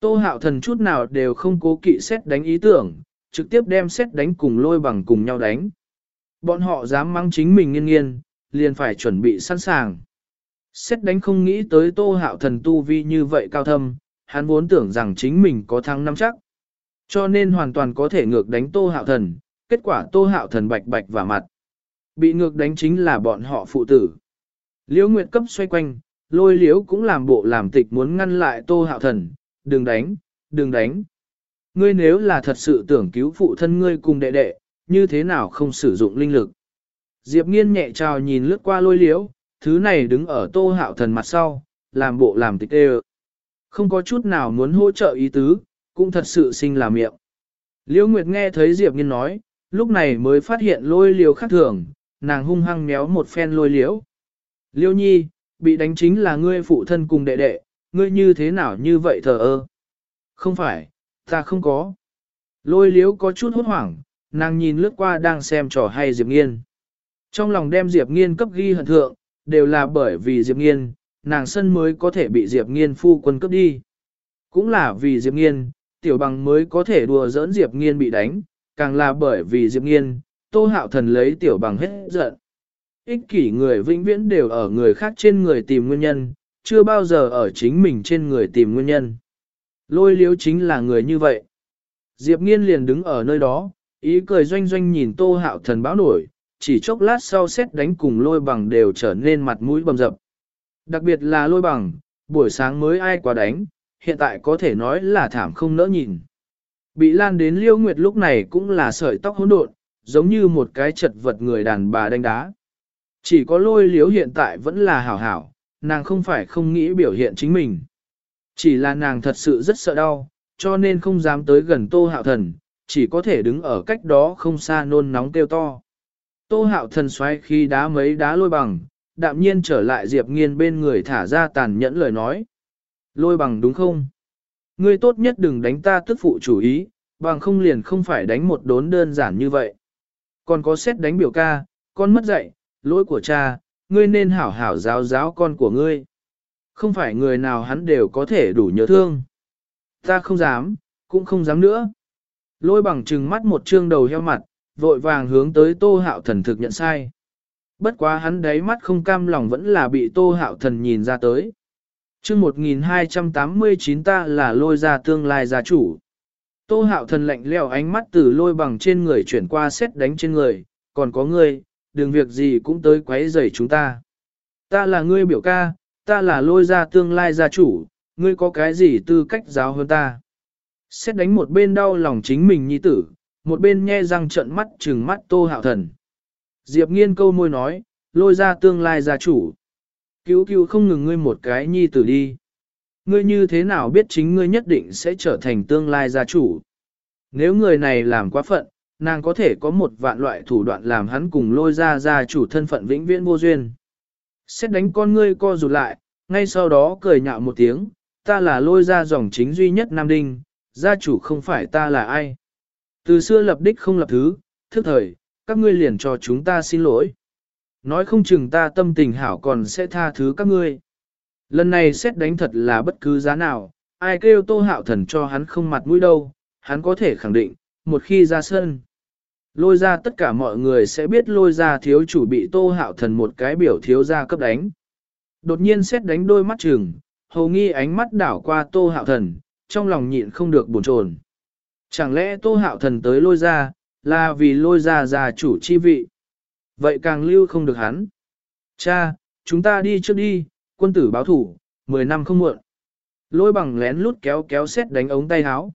Tô hạo thần chút nào đều không cố kỵ xét đánh ý tưởng, trực tiếp đem xét đánh cùng lôi bằng cùng nhau đánh. Bọn họ dám mang chính mình nghiên nghiên, liền phải chuẩn bị sẵn sàng. Xét đánh không nghĩ tới tô hạo thần tu vi như vậy cao thâm, hắn vốn tưởng rằng chính mình có thắng năm chắc. Cho nên hoàn toàn có thể ngược đánh tô hạo thần, kết quả tô hạo thần bạch bạch và mặt. Bị ngược đánh chính là bọn họ phụ tử. Liễu Nguyệt cấp xoay quanh, lôi liễu cũng làm bộ làm tịch muốn ngăn lại tô hạo thần, đừng đánh, đừng đánh. Ngươi nếu là thật sự tưởng cứu phụ thân ngươi cùng đệ đệ, như thế nào không sử dụng linh lực. Diệp nghiên nhẹ trào nhìn lướt qua lôi liễu, thứ này đứng ở tô hạo thần mặt sau, làm bộ làm tịch đê Không có chút nào muốn hỗ trợ ý tứ, cũng thật sự sinh là miệng. Liễu Nguyệt nghe thấy Diệp Nghiên nói, lúc này mới phát hiện lôi liều khác thường, nàng hung hăng méo một phen lôi liễu. Liêu nhi, bị đánh chính là ngươi phụ thân cùng đệ đệ, ngươi như thế nào như vậy thờ ơ? Không phải, ta không có. Lôi liễu có chút hốt hoảng, nàng nhìn lướt qua đang xem trò hay Diệp Nghiên. Trong lòng đem Diệp Nghiên cấp ghi hận thượng, đều là bởi vì Diệp Nghiên, nàng sân mới có thể bị Diệp Nghiên phu quân cấp đi. Cũng là vì Diệp Nghiên, tiểu bằng mới có thể đùa giỡn Diệp Nghiên bị đánh, càng là bởi vì Diệp Nghiên, Tô Hạo Thần lấy tiểu bằng hết giận. Ích kỷ người vĩnh viễn đều ở người khác trên người tìm nguyên nhân, chưa bao giờ ở chính mình trên người tìm nguyên nhân. Lôi liếu chính là người như vậy. Diệp Nghiên liền đứng ở nơi đó, ý cười doanh doanh nhìn Tô Hạo Thần báo nổi, chỉ chốc lát sau xét đánh cùng lôi bằng đều trở nên mặt mũi bầm dập. Đặc biệt là lôi bằng, buổi sáng mới ai quá đánh, hiện tại có thể nói là thảm không nỡ nhìn. Bị lan đến liêu nguyệt lúc này cũng là sợi tóc hỗn độn, giống như một cái chật vật người đàn bà đánh đá. Chỉ có lôi liếu hiện tại vẫn là hảo hảo, nàng không phải không nghĩ biểu hiện chính mình. Chỉ là nàng thật sự rất sợ đau, cho nên không dám tới gần tô hạo thần, chỉ có thể đứng ở cách đó không xa nôn nóng kêu to. Tô hạo thần xoay khi đá mấy đá lôi bằng, đạm nhiên trở lại Diệp Nghiên bên người thả ra tàn nhẫn lời nói. Lôi bằng đúng không? Ngươi tốt nhất đừng đánh ta tức phụ chủ ý, bằng không liền không phải đánh một đốn đơn giản như vậy. Còn có xét đánh biểu ca, con mất dạy, lỗi của cha, ngươi nên hảo hảo giáo giáo con của ngươi. Không phải người nào hắn đều có thể đủ nhớ thương. Ta không dám, cũng không dám nữa. Lôi bằng trừng mắt một trương đầu heo mặt, vội vàng hướng tới tô hạo thần thực nhận sai. Bất quá hắn đáy mắt không cam lòng vẫn là bị tô hạo thần nhìn ra tới chương 1289 ta là lôi ra tương lai gia chủ. Tô hạo thần lạnh leo ánh mắt từ lôi bằng trên người chuyển qua xét đánh trên người, còn có ngươi, đừng việc gì cũng tới quấy rầy chúng ta. Ta là ngươi biểu ca, ta là lôi ra tương lai gia chủ, ngươi có cái gì tư cách giáo hơn ta. Xét đánh một bên đau lòng chính mình nhi tử, một bên nhe răng trận mắt trừng mắt tô hạo thần. Diệp nghiên câu môi nói, lôi ra tương lai gia chủ. Cứu cứu không ngừng ngươi một cái nhi tử đi. Ngươi như thế nào biết chính ngươi nhất định sẽ trở thành tương lai gia chủ. Nếu người này làm quá phận, nàng có thể có một vạn loại thủ đoạn làm hắn cùng lôi ra gia chủ thân phận vĩnh viễn vô duyên. Xét đánh con ngươi co rụt lại, ngay sau đó cười nhạo một tiếng, ta là lôi ra dòng chính duy nhất Nam Đinh, gia chủ không phải ta là ai. Từ xưa lập đích không lập thứ, thức thời, các ngươi liền cho chúng ta xin lỗi. Nói không chừng ta tâm tình hảo còn sẽ tha thứ các ngươi. Lần này xét đánh thật là bất cứ giá nào, ai kêu tô hạo thần cho hắn không mặt mũi đâu, hắn có thể khẳng định, một khi ra sân. Lôi ra tất cả mọi người sẽ biết lôi ra thiếu chủ bị tô hạo thần một cái biểu thiếu ra cấp đánh. Đột nhiên xét đánh đôi mắt trừng, hầu nghi ánh mắt đảo qua tô hạo thần, trong lòng nhịn không được buồn chồn. Chẳng lẽ tô hạo thần tới lôi ra, là vì lôi ra già chủ chi vị. Vậy càng lưu không được hắn. Cha, chúng ta đi trước đi, quân tử báo thủ, 10 năm không muộn. Lôi bằng lén lút kéo kéo xét đánh ống tay áo.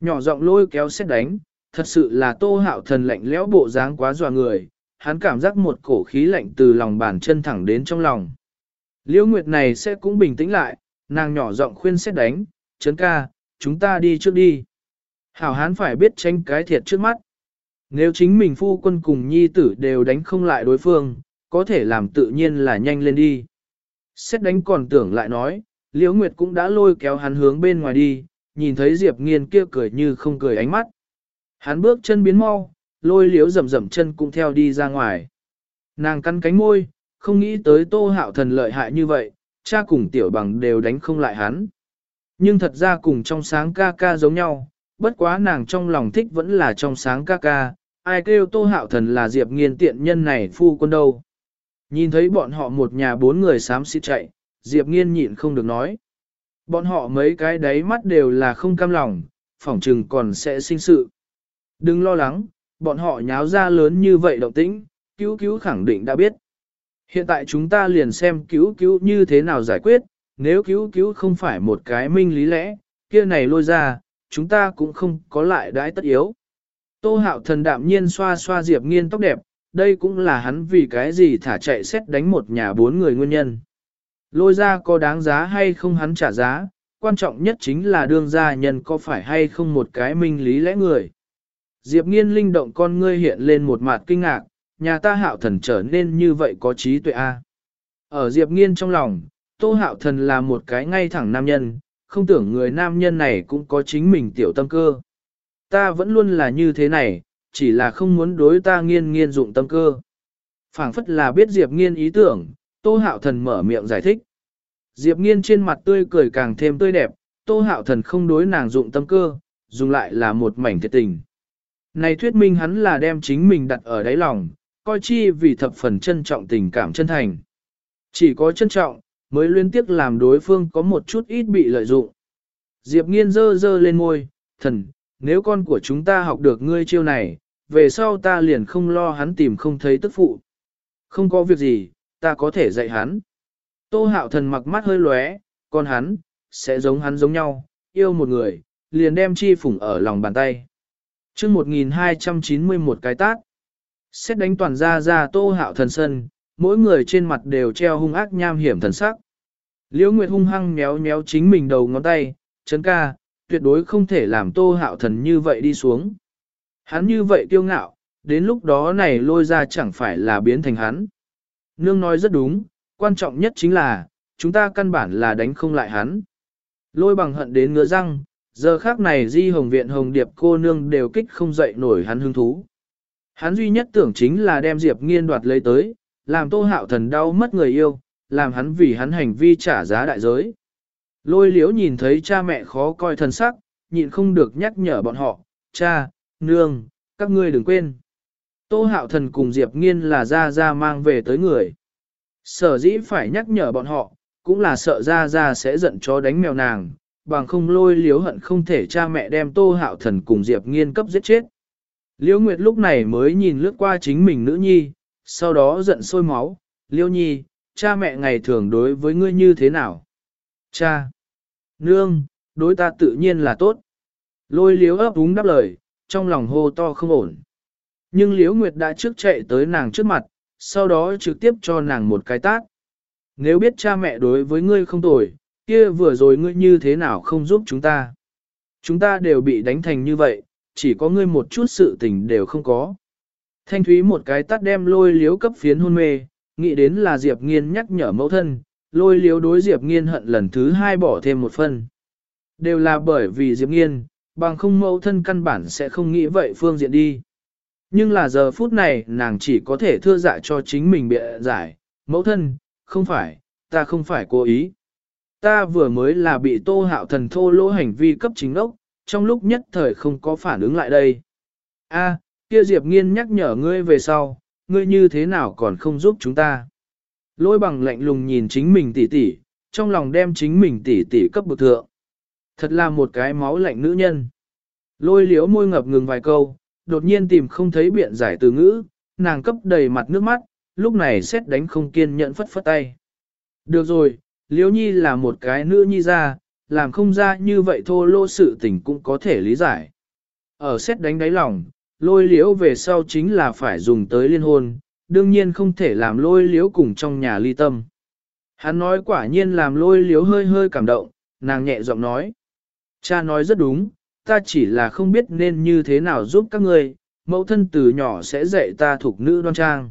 Nhỏ giọng lôi kéo xét đánh, thật sự là tô hạo thần lạnh lẽo bộ dáng quá dọa người, hắn cảm giác một cổ khí lạnh từ lòng bàn chân thẳng đến trong lòng. Liễu Nguyệt này sẽ cũng bình tĩnh lại, nàng nhỏ giọng khuyên xét đánh, chấn ca, chúng ta đi trước đi. Hảo hán phải biết tranh cái thiệt trước mắt. Nếu chính mình phu quân cùng nhi tử đều đánh không lại đối phương, có thể làm tự nhiên là nhanh lên đi. Xét đánh còn tưởng lại nói, Liễu Nguyệt cũng đã lôi kéo hắn hướng bên ngoài đi, nhìn thấy Diệp Nghiên kia cười như không cười ánh mắt. Hắn bước chân biến mau, lôi Liễu rầm rầm chân cũng theo đi ra ngoài. Nàng cắn cánh môi, không nghĩ tới Tô Hạo Thần lợi hại như vậy, cha cùng tiểu bằng đều đánh không lại hắn. Nhưng thật ra cùng trong sáng ca ca giống nhau, bất quá nàng trong lòng thích vẫn là trong sáng ca ca, ai kêu tô hạo thần là diệp nghiên tiện nhân này phu quân đâu. Nhìn thấy bọn họ một nhà bốn người xám xịt chạy, diệp nghiên nhịn không được nói. Bọn họ mấy cái đáy mắt đều là không cam lòng, phỏng chừng còn sẽ sinh sự. Đừng lo lắng, bọn họ nháo ra lớn như vậy động tĩnh, cứu cứu khẳng định đã biết. Hiện tại chúng ta liền xem cứu cứu như thế nào giải quyết, nếu cứu cứu không phải một cái minh lý lẽ, kia này lôi ra, chúng ta cũng không có lại đãi tất yếu. Tô hạo thần đạm nhiên xoa xoa Diệp nghiên tóc đẹp, đây cũng là hắn vì cái gì thả chạy xét đánh một nhà bốn người nguyên nhân. Lôi ra có đáng giá hay không hắn trả giá, quan trọng nhất chính là đương gia nhân có phải hay không một cái minh lý lẽ người. Diệp nghiên linh động con ngươi hiện lên một mặt kinh ngạc, nhà ta hạo thần trở nên như vậy có trí tuệ a. Ở Diệp nghiên trong lòng, tô hạo thần là một cái ngay thẳng nam nhân, không tưởng người nam nhân này cũng có chính mình tiểu tâm cơ. Ta vẫn luôn là như thế này, chỉ là không muốn đối ta nghiên nghiên dụng tâm cơ. phảng phất là biết Diệp nghiên ý tưởng, tô hạo thần mở miệng giải thích. Diệp nghiên trên mặt tươi cười càng thêm tươi đẹp, tô hạo thần không đối nàng dụng tâm cơ, dùng lại là một mảnh thiệt tình. Này thuyết minh hắn là đem chính mình đặt ở đáy lòng, coi chi vì thập phần trân trọng tình cảm chân thành. Chỉ có trân trọng, mới liên tiếp làm đối phương có một chút ít bị lợi dụng. Diệp nghiên dơ dơ lên môi, thần, nếu con của chúng ta học được ngươi chiêu này, về sau ta liền không lo hắn tìm không thấy tức phụ. Không có việc gì, ta có thể dạy hắn. Tô hạo thần mặc mắt hơi lóe, còn hắn, sẽ giống hắn giống nhau, yêu một người, liền đem chi phủng ở lòng bàn tay. chương 1291 cái tát, xét đánh toàn ra ra tô hạo thần sân, mỗi người trên mặt đều treo hung ác nham hiểm thần sắc. Liễu Nguyệt hung hăng méo méo chính mình đầu ngón tay, chấn ca, tuyệt đối không thể làm tô hạo thần như vậy đi xuống. Hắn như vậy kiêu ngạo, đến lúc đó này lôi ra chẳng phải là biến thành hắn. Nương nói rất đúng, quan trọng nhất chính là, chúng ta căn bản là đánh không lại hắn. Lôi bằng hận đến ngứa răng, giờ khác này di hồng viện hồng điệp cô nương đều kích không dậy nổi hắn hứng thú. Hắn duy nhất tưởng chính là đem Diệp nghiên đoạt lấy tới, làm tô hạo thần đau mất người yêu, làm hắn vì hắn hành vi trả giá đại giới. Lôi liếu nhìn thấy cha mẹ khó coi thần sắc, nhịn không được nhắc nhở bọn họ, cha, nương, các ngươi đừng quên. Tô hạo thần cùng Diệp nghiên là ra ra mang về tới người. Sở dĩ phải nhắc nhở bọn họ, cũng là sợ ra ra sẽ giận cho đánh mèo nàng, bằng không lôi liếu hận không thể cha mẹ đem tô hạo thần cùng Diệp nghiên cấp giết chết. Liễu Nguyệt lúc này mới nhìn lướt qua chính mình nữ nhi, sau đó giận sôi máu, Liễu Nhi, cha mẹ ngày thường đối với ngươi như thế nào? Cha! Nương, đối ta tự nhiên là tốt. Lôi liếu ấp úng đáp lời, trong lòng hô to không ổn. Nhưng Liễu Nguyệt đã trước chạy tới nàng trước mặt, sau đó trực tiếp cho nàng một cái tát. Nếu biết cha mẹ đối với ngươi không tồi, kia vừa rồi ngươi như thế nào không giúp chúng ta? Chúng ta đều bị đánh thành như vậy, chỉ có ngươi một chút sự tình đều không có. Thanh Thúy một cái tắt đem lôi liếu cấp phiến hôn mê, nghĩ đến là Diệp Nghiên nhắc nhở mẫu thân, lôi liếu đối Diệp Nghiên hận lần thứ hai bỏ thêm một phần. Đều là bởi vì Diệp Nghiên, bằng không mẫu thân căn bản sẽ không nghĩ vậy phương diện đi. Nhưng là giờ phút này nàng chỉ có thể thưa dạ cho chính mình bịa giải, mẫu thân, không phải, ta không phải cố ý. Ta vừa mới là bị tô hạo thần thô lỗ hành vi cấp chính ốc, trong lúc nhất thời không có phản ứng lại đây. A, kia Diệp Nghiên nhắc nhở ngươi về sau, ngươi như thế nào còn không giúp chúng ta. Lôi bằng lạnh lùng nhìn chính mình tỉ tỉ, trong lòng đem chính mình tỉ tỉ cấp bực thượng. Thật là một cái máu lạnh nữ nhân. Lôi liếu môi ngập ngừng vài câu, đột nhiên tìm không thấy biện giải từ ngữ, nàng cấp đầy mặt nước mắt, lúc này xét đánh không kiên nhẫn phất phất tay. Được rồi, liếu nhi là một cái nữ nhi ra, làm không ra như vậy thô lô sự tình cũng có thể lý giải. Ở xét đánh đáy lòng, lôi liễu về sau chính là phải dùng tới liên hôn, đương nhiên không thể làm lôi liễu cùng trong nhà ly tâm. Hắn nói quả nhiên làm lôi liễu hơi hơi cảm động, nàng nhẹ giọng nói. Cha nói rất đúng, ta chỉ là không biết nên như thế nào giúp các ngươi, mẫu thân từ nhỏ sẽ dạy ta thuộc nữ đoan trang.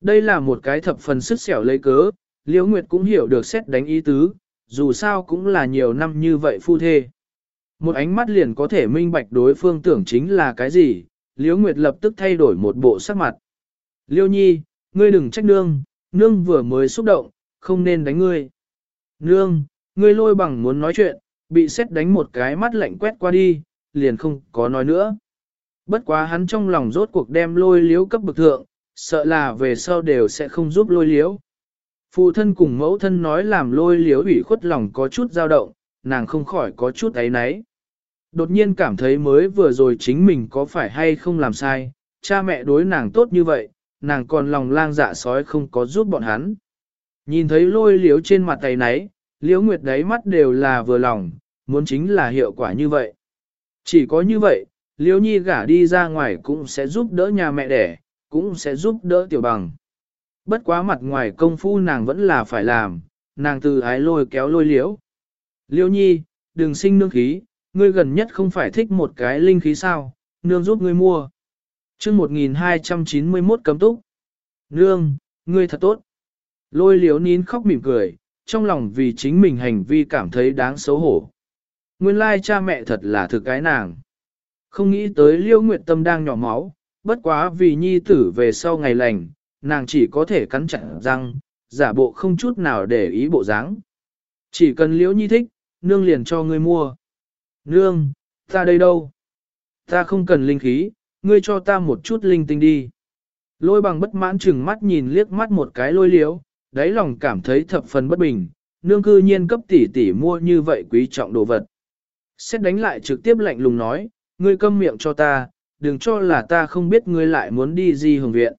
Đây là một cái thập phần sức xẻo lấy cớ, Liễu Nguyệt cũng hiểu được xét đánh ý tứ, dù sao cũng là nhiều năm như vậy phu thê. Một ánh mắt liền có thể minh bạch đối phương tưởng chính là cái gì, Liễu Nguyệt lập tức thay đổi một bộ sắc mặt. Liêu nhi, ngươi đừng trách nương, nương vừa mới xúc động, không nên đánh ngươi. Nương, ngươi lôi bằng muốn nói chuyện, bị xét đánh một cái mắt lạnh quét qua đi, liền không có nói nữa. Bất quá hắn trong lòng rốt cuộc đem lôi liếu cấp bực thượng, sợ là về sau đều sẽ không giúp lôi liếu. Phụ thân cùng mẫu thân nói làm lôi liếu ủy khuất lòng có chút dao động, nàng không khỏi có chút ấy náy. Đột nhiên cảm thấy mới vừa rồi chính mình có phải hay không làm sai, cha mẹ đối nàng tốt như vậy, nàng còn lòng lang dạ sói không có giúp bọn hắn. Nhìn thấy lôi liếu trên mặt tay nấy, liếu nguyệt đáy mắt đều là vừa lòng, muốn chính là hiệu quả như vậy. Chỉ có như vậy, liếu nhi gả đi ra ngoài cũng sẽ giúp đỡ nhà mẹ đẻ, cũng sẽ giúp đỡ tiểu bằng. Bất quá mặt ngoài công phu nàng vẫn là phải làm, nàng từ ái lôi kéo lôi liếu. Liêu nhi, đừng sinh nương khí, ngươi gần nhất không phải thích một cái linh khí sao, nương giúp ngươi mua. chương 1291 cấm túc. Nương, ngươi thật tốt. Lôi liếu nín khóc mỉm cười, trong lòng vì chính mình hành vi cảm thấy đáng xấu hổ. Nguyên lai cha mẹ thật là thực cái nàng. Không nghĩ tới liêu nguyện tâm đang nhỏ máu, bất quá vì nhi tử về sau ngày lành, nàng chỉ có thể cắn chặt răng, giả bộ không chút nào để ý bộ dáng. Chỉ cần liễu nhi thích, nương liền cho ngươi mua. Nương, ta đây đâu? Ta không cần linh khí, ngươi cho ta một chút linh tinh đi. Lôi bằng bất mãn chừng mắt nhìn liếc mắt một cái lôi liếu, đáy lòng cảm thấy thập phần bất bình, nương cư nhiên cấp tỷ tỷ mua như vậy quý trọng đồ vật. Xét đánh lại trực tiếp lạnh lùng nói, ngươi câm miệng cho ta, đừng cho là ta không biết ngươi lại muốn đi di hồng viện.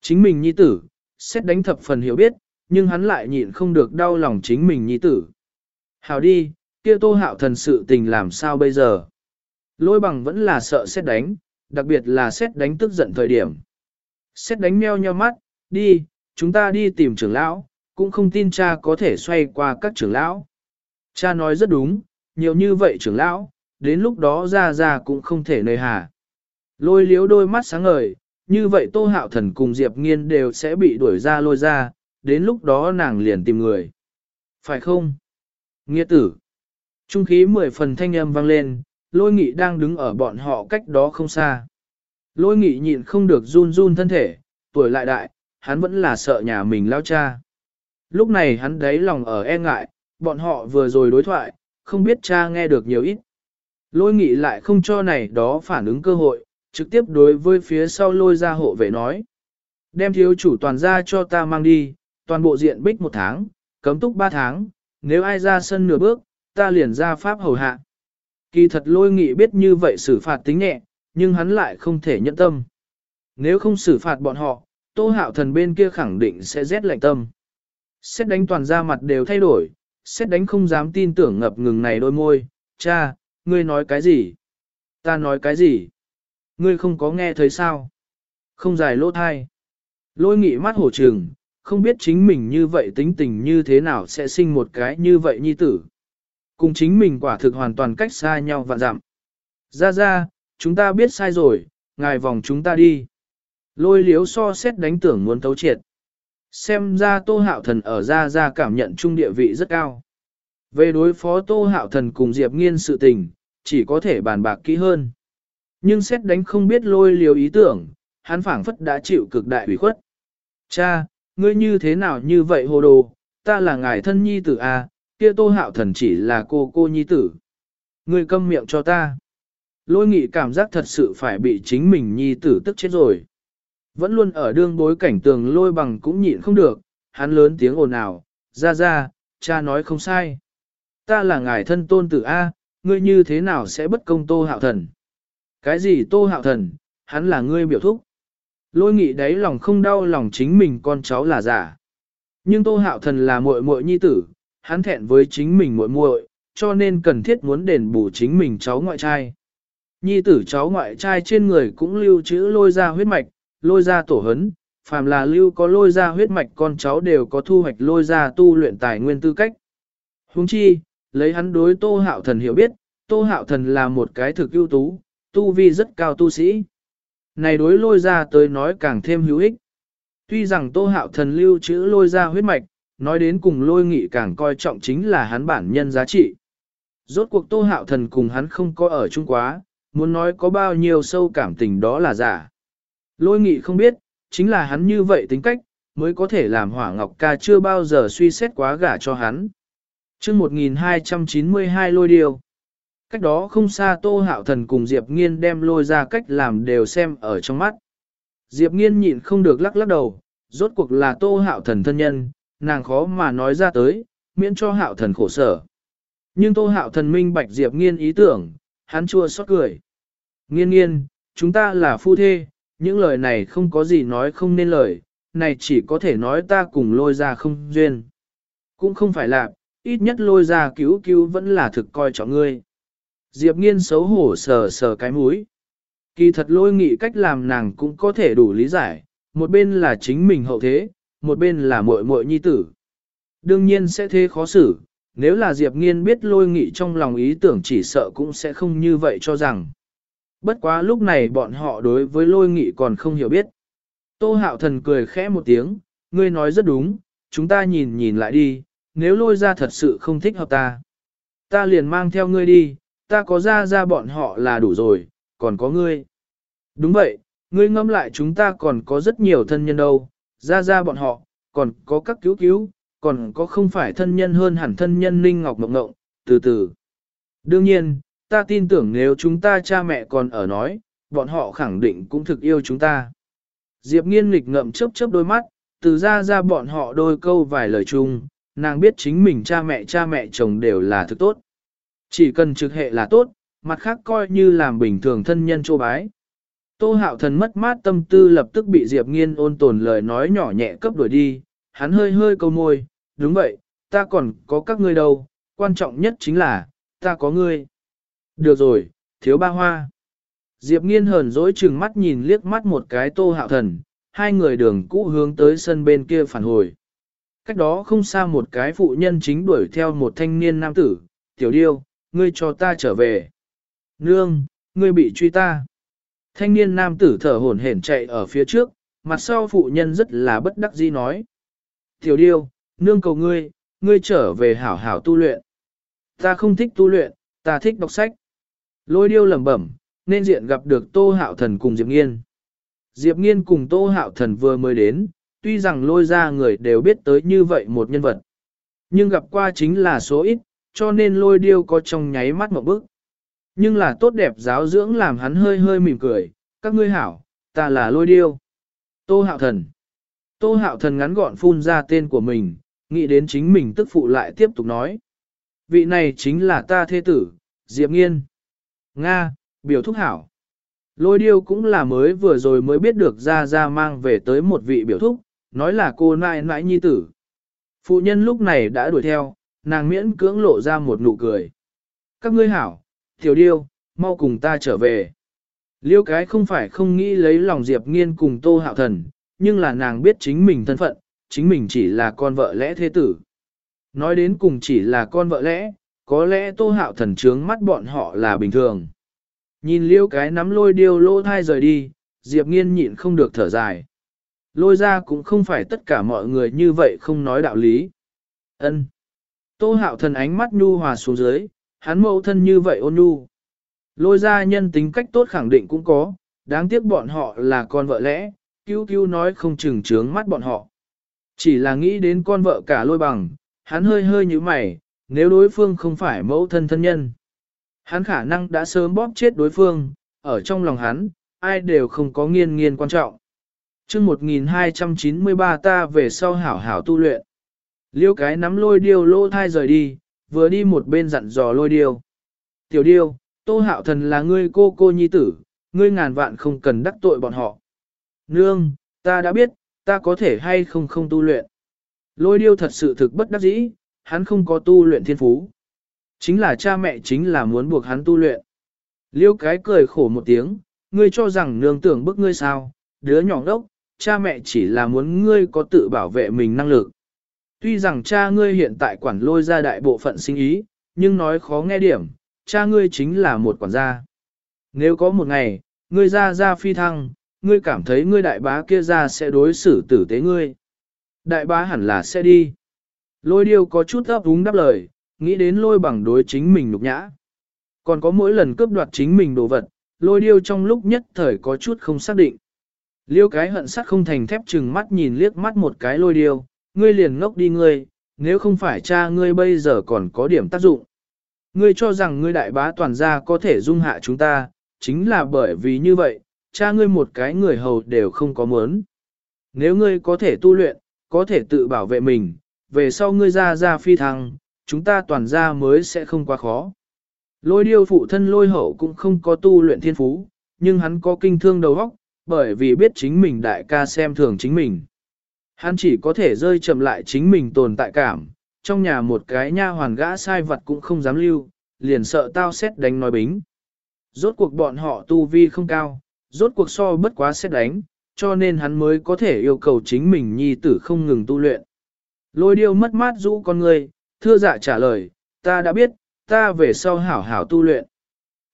Chính mình nhi tử, xét đánh thập phần hiểu biết, nhưng hắn lại nhịn không được đau lòng chính mình nhi tử. Hào đi, kia tô hạo thần sự tình làm sao bây giờ? Lôi bằng vẫn là sợ xét đánh, đặc biệt là xét đánh tức giận thời điểm. Xét đánh meo nheo mắt, đi, chúng ta đi tìm trưởng lão, cũng không tin cha có thể xoay qua các trưởng lão. Cha nói rất đúng, nhiều như vậy trưởng lão, đến lúc đó ra ra cũng không thể nơi hà. Lôi liếu đôi mắt sáng ngời, như vậy tô hạo thần cùng Diệp nghiên đều sẽ bị đuổi ra lôi ra, đến lúc đó nàng liền tìm người. Phải không? Nghĩa tử. Trung khí mười phần thanh âm vang lên, lôi nghị đang đứng ở bọn họ cách đó không xa. Lôi nghị nhịn không được run run thân thể, tuổi lại đại, hắn vẫn là sợ nhà mình lao cha. Lúc này hắn đáy lòng ở e ngại, bọn họ vừa rồi đối thoại, không biết cha nghe được nhiều ít. Lôi nghị lại không cho này đó phản ứng cơ hội, trực tiếp đối với phía sau lôi ra hộ vệ nói. Đem thiếu chủ toàn ra cho ta mang đi, toàn bộ diện bích một tháng, cấm túc ba tháng, nếu ai ra sân nửa bước, ta liền ra pháp hầu hạ. Kỳ thật lôi nghị biết như vậy xử phạt tính nhẹ, nhưng hắn lại không thể nhận tâm. Nếu không xử phạt bọn họ, tô hạo thần bên kia khẳng định sẽ rét lạnh tâm. Xét đánh toàn ra mặt đều thay đổi, xét đánh không dám tin tưởng ngập ngừng này đôi môi, cha, ngươi nói cái gì? Ta nói cái gì? Ngươi không có nghe thấy sao? Không dài lỗ thai. Lôi nghị mắt hổ trừng, không biết chính mình như vậy tính tình như thế nào sẽ sinh một cái như vậy nhi tử. Cùng chính mình quả thực hoàn toàn cách xa nhau và dặm. Ra ra, chúng ta biết sai rồi, ngài vòng chúng ta đi. Lôi liếu so xét đánh tưởng muốn tấu triệt. Xem ra tô hạo thần ở ra ra cảm nhận trung địa vị rất cao. Về đối phó tô hạo thần cùng Diệp nghiên sự tình, chỉ có thể bàn bạc kỹ hơn. Nhưng xét đánh không biết lôi liều ý tưởng, hắn phảng phất đã chịu cực đại ủy khuất. Cha, ngươi như thế nào như vậy hồ đồ, ta là ngài thân nhi tử à, kia tô hạo thần chỉ là cô cô nhi tử. Ngươi câm miệng cho ta. Lôi nghị cảm giác thật sự phải bị chính mình nhi tử tức chết rồi. Vẫn luôn ở đương bối cảnh tường lôi bằng cũng nhịn không được, hắn lớn tiếng ồn ào, ra ra, cha nói không sai. Ta là ngài thân tôn tử A, ngươi như thế nào sẽ bất công tô hạo thần? Cái gì tô hạo thần, hắn là ngươi biểu thúc. Lôi nghị đáy lòng không đau lòng chính mình con cháu là giả. Nhưng tô hạo thần là muội muội nhi tử, hắn thẹn với chính mình muội muội, cho nên cần thiết muốn đền bù chính mình cháu ngoại trai. Nhi tử cháu ngoại trai trên người cũng lưu trữ lôi ra huyết mạch, lôi ra tổ hấn, phàm là lưu có lôi ra huyết mạch con cháu đều có thu hoạch lôi ra tu luyện tài nguyên tư cách. Huống chi, lấy hắn đối tô hạo thần hiểu biết, tô hạo thần là một cái thực ưu tú, tu vi rất cao tu sĩ. Này đối lôi ra tới nói càng thêm hữu ích. Tuy rằng tô hạo thần lưu trữ lôi ra huyết mạch, nói đến cùng lôi nghị càng coi trọng chính là hắn bản nhân giá trị. Rốt cuộc tô hạo thần cùng hắn không có ở chung quá, muốn nói có bao nhiêu sâu cảm tình đó là giả. Lôi nghị không biết, chính là hắn như vậy tính cách, mới có thể làm hỏa ngọc ca chưa bao giờ suy xét quá gả cho hắn. chương 1292 lôi điều. Cách đó không xa Tô Hạo Thần cùng Diệp Nghiên đem lôi ra cách làm đều xem ở trong mắt. Diệp Nghiên nhịn không được lắc lắc đầu, rốt cuộc là Tô Hạo Thần thân nhân, nàng khó mà nói ra tới, miễn cho Hạo Thần khổ sở. Nhưng Tô Hạo Thần minh bạch Diệp Nghiên ý tưởng, hắn chua xót cười. Nghiên nghiên, chúng ta là phu thê, những lời này không có gì nói không nên lời, này chỉ có thể nói ta cùng lôi ra không duyên. Cũng không phải là, ít nhất lôi ra cứu cứu vẫn là thực coi trọng ngươi. Diệp nghiên xấu hổ sờ sờ cái mũi. Kỳ thật lôi nghị cách làm nàng cũng có thể đủ lý giải, một bên là chính mình hậu thế, một bên là muội muội nhi tử. Đương nhiên sẽ thế khó xử, Nếu là Diệp Nghiên biết lôi nghị trong lòng ý tưởng chỉ sợ cũng sẽ không như vậy cho rằng. Bất quá lúc này bọn họ đối với lôi nghị còn không hiểu biết. Tô hạo thần cười khẽ một tiếng, ngươi nói rất đúng, chúng ta nhìn nhìn lại đi, nếu lôi ra thật sự không thích hợp ta. Ta liền mang theo ngươi đi, ta có ra ra bọn họ là đủ rồi, còn có ngươi. Đúng vậy, ngươi ngâm lại chúng ta còn có rất nhiều thân nhân đâu, ra ra bọn họ, còn có các cứu cứu, còn có không phải thân nhân hơn hẳn thân nhân Ninh Ngọc Mộng Ngộng, từ từ. Đương nhiên, ta tin tưởng nếu chúng ta cha mẹ còn ở nói, bọn họ khẳng định cũng thực yêu chúng ta. Diệp nghiên nghịch ngậm chớp chớp đôi mắt, từ ra ra bọn họ đôi câu vài lời chung, nàng biết chính mình cha mẹ cha mẹ chồng đều là thực tốt. Chỉ cần trực hệ là tốt, mặt khác coi như làm bình thường thân nhân chô bái. Tô hạo thần mất mát tâm tư lập tức bị Diệp nghiên ôn tồn lời nói nhỏ nhẹ cấp đuổi đi, hắn hơi hơi câu môi, đúng vậy, ta còn có các ngươi đâu, quan trọng nhất chính là, ta có ngươi. Được rồi, thiếu ba hoa. Diệp nghiên hờn dỗi chừng mắt nhìn liếc mắt một cái tô hạo thần, hai người đường cũ hướng tới sân bên kia phản hồi. Cách đó không xa một cái phụ nhân chính đuổi theo một thanh niên nam tử, tiểu điêu, ngươi cho ta trở về. Nương, ngươi bị truy ta. Thanh niên nam tử thở hổn hển chạy ở phía trước, mặt sau phụ nhân rất là bất đắc dĩ nói. Tiểu điêu, nương cầu ngươi, ngươi trở về hảo hảo tu luyện. Ta không thích tu luyện, ta thích đọc sách. Lôi điêu lẩm bẩm, nên diện gặp được Tô Hạo Thần cùng Diệp Nghiên. Diệp Nghiên cùng Tô Hạo Thần vừa mới đến, tuy rằng lôi ra người đều biết tới như vậy một nhân vật. Nhưng gặp qua chính là số ít, cho nên lôi điêu có trong nháy mắt một bước. Nhưng là tốt đẹp giáo dưỡng làm hắn hơi hơi mỉm cười, các ngươi hảo, ta là lôi điêu. Tô Hạo Thần. Tô Hạo Thần ngắn gọn phun ra tên của mình, nghĩ đến chính mình tức phụ lại tiếp tục nói. Vị này chính là ta thế tử, Diệp Nghiên. Nga, biểu thúc hảo. Lôi điêu cũng là mới vừa rồi mới biết được ra ra mang về tới một vị biểu thúc, nói là cô nại nãi nhi tử. Phụ nhân lúc này đã đuổi theo, nàng miễn cưỡng lộ ra một nụ cười. Các ngươi hảo, tiểu điêu, mau cùng ta trở về. Liêu cái không phải không nghĩ lấy lòng Diệp Nghiên cùng Tô Hạo Thần, nhưng là nàng biết chính mình thân phận, chính mình chỉ là con vợ lẽ thế tử. Nói đến cùng chỉ là con vợ lẽ, có lẽ Tô Hạo Thần trướng mắt bọn họ là bình thường. Nhìn liêu cái nắm lôi điêu lô thai rời đi, Diệp Nghiên nhịn không được thở dài. Lôi ra cũng không phải tất cả mọi người như vậy không nói đạo lý. Ân. Tô hạo thần ánh mắt nhu hòa xuống dưới, hắn mẫu thân như vậy ôn nhu. Lôi ra nhân tính cách tốt khẳng định cũng có, đáng tiếc bọn họ là con vợ lẽ, cứu cứu nói không chừng trướng mắt bọn họ. Chỉ là nghĩ đến con vợ cả lôi bằng, hắn hơi hơi như mày, nếu đối phương không phải mẫu thân thân nhân. Hắn khả năng đã sớm bóp chết đối phương, ở trong lòng hắn, ai đều không có nghiên nghiên quan trọng. chương 1293 ta về sau hảo hảo tu luyện. Liêu cái nắm lôi điêu lô thai rời đi, vừa đi một bên dặn dò lôi điêu. Tiểu điêu, tô hạo thần là ngươi cô cô nhi tử, ngươi ngàn vạn không cần đắc tội bọn họ. Nương, ta đã biết, ta có thể hay không không tu luyện. Lôi điêu thật sự thực bất đắc dĩ, hắn không có tu luyện thiên phú. Chính là cha mẹ chính là muốn buộc hắn tu luyện. Liêu cái cười khổ một tiếng, ngươi cho rằng nương tưởng bức ngươi sao, đứa nhỏ đốc, cha mẹ chỉ là muốn ngươi có tự bảo vệ mình năng lực. Tuy rằng cha ngươi hiện tại quản lôi ra đại bộ phận sinh ý, nhưng nói khó nghe điểm, cha ngươi chính là một quản gia. Nếu có một ngày, ngươi ra ra phi thăng, ngươi cảm thấy ngươi đại bá kia ra sẽ đối xử tử tế ngươi. Đại bá hẳn là sẽ đi. Lôi điêu có chút ấp úng đáp lời, nghĩ đến lôi bằng đối chính mình nhục nhã. Còn có mỗi lần cướp đoạt chính mình đồ vật, lôi điêu trong lúc nhất thời có chút không xác định. Liêu cái hận sắt không thành thép chừng mắt nhìn liếc mắt một cái lôi điêu, ngươi liền ngốc đi ngươi, nếu không phải cha ngươi bây giờ còn có điểm tác dụng. Ngươi cho rằng ngươi đại bá toàn gia có thể dung hạ chúng ta, chính là bởi vì như vậy, cha ngươi một cái người hầu đều không có muốn. Nếu ngươi có thể tu luyện, có thể tự bảo vệ mình, về sau ngươi ra ra phi thăng, chúng ta toàn ra mới sẽ không quá khó. Lôi điêu phụ thân lôi hậu cũng không có tu luyện thiên phú, nhưng hắn có kinh thương đầu óc, bởi vì biết chính mình đại ca xem thường chính mình. Hắn chỉ có thể rơi chậm lại chính mình tồn tại cảm, trong nhà một cái nha hoàn gã sai vật cũng không dám lưu, liền sợ tao xét đánh nói bính. Rốt cuộc bọn họ tu vi không cao, rốt cuộc so bất quá xét đánh, cho nên hắn mới có thể yêu cầu chính mình nhi tử không ngừng tu luyện. Lôi điêu mất mát rũ con người, thưa dạ trả lời, ta đã biết, ta về sau hảo hảo tu luyện.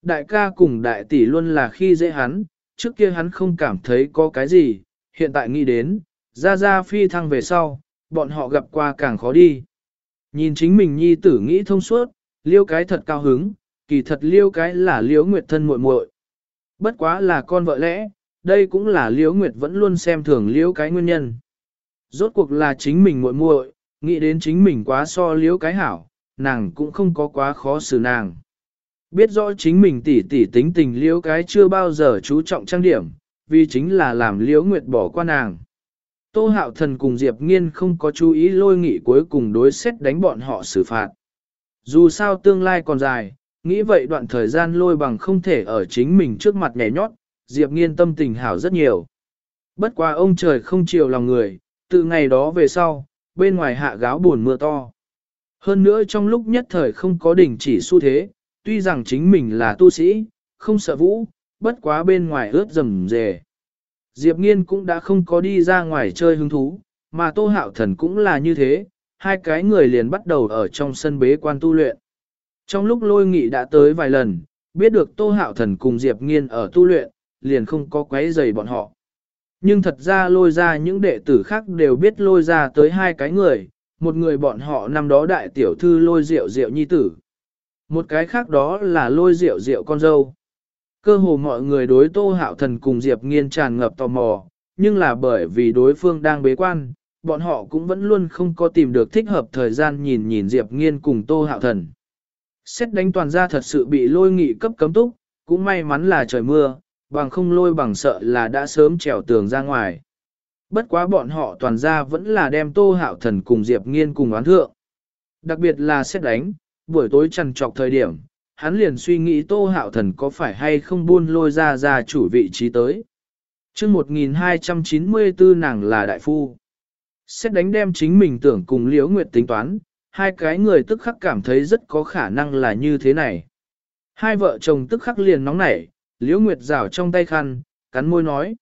Đại ca cùng đại tỷ luôn là khi dễ hắn, trước kia hắn không cảm thấy có cái gì, hiện tại nghĩ đến, ra ra phi thăng về sau, bọn họ gặp qua càng khó đi. Nhìn chính mình nhi tử nghĩ thông suốt, liêu cái thật cao hứng, kỳ thật liêu cái là liêu nguyệt thân muội muội. Bất quá là con vợ lẽ, đây cũng là liêu nguyệt vẫn luôn xem thường liêu cái nguyên nhân. Rốt cuộc là chính mình muội muội, nghĩ đến chính mình quá so liêu cái hảo, nàng cũng không có quá khó xử nàng. Biết rõ chính mình tỉ tỉ tính tình liêu cái chưa bao giờ chú trọng trang điểm, vì chính là làm liêu nguyệt bỏ qua nàng. Tô hạo thần cùng Diệp Nghiên không có chú ý lôi nghị cuối cùng đối xét đánh bọn họ xử phạt. Dù sao tương lai còn dài, nghĩ vậy đoạn thời gian lôi bằng không thể ở chính mình trước mặt nhảy nhót, Diệp Nghiên tâm tình hảo rất nhiều. Bất quá ông trời không chiều lòng người, từ ngày đó về sau, bên ngoài hạ gáo buồn mưa to. Hơn nữa trong lúc nhất thời không có đỉnh chỉ xu thế, tuy rằng chính mình là tu sĩ, không sợ vũ, bất quá bên ngoài ướt rầm rề. Diệp Nghiên cũng đã không có đi ra ngoài chơi hứng thú, mà Tô Hạo Thần cũng là như thế, hai cái người liền bắt đầu ở trong sân bế quan tu luyện. Trong lúc lôi nghị đã tới vài lần, biết được Tô Hạo Thần cùng Diệp Nghiên ở tu luyện, liền không có quấy rầy bọn họ. Nhưng thật ra lôi ra những đệ tử khác đều biết lôi ra tới hai cái người, một người bọn họ năm đó đại tiểu thư lôi rượu rượu nhi tử. Một cái khác đó là lôi rượu rượu con dâu. Cơ hồ mọi người đối Tô Hạo Thần cùng Diệp Nghiên tràn ngập tò mò, nhưng là bởi vì đối phương đang bế quan, bọn họ cũng vẫn luôn không có tìm được thích hợp thời gian nhìn nhìn Diệp Nghiên cùng Tô Hạo Thần. Xét đánh toàn ra thật sự bị lôi nghị cấp cấm túc, cũng may mắn là trời mưa, bằng không lôi bằng sợ là đã sớm trèo tường ra ngoài. Bất quá bọn họ toàn ra vẫn là đem Tô Hạo Thần cùng Diệp Nghiên cùng oán thượng. Đặc biệt là xét đánh, buổi tối trằn trọc thời điểm, hắn liền suy nghĩ Tô Hạo Thần có phải hay không buôn lôi ra ra chủ vị trí tới. chương 1294 nàng là đại phu. Xét đánh đem chính mình tưởng cùng Liễu Nguyệt tính toán, hai cái người tức khắc cảm thấy rất có khả năng là như thế này. Hai vợ chồng tức khắc liền nóng nảy, Liễu Nguyệt rảo trong tay khăn, cắn môi nói.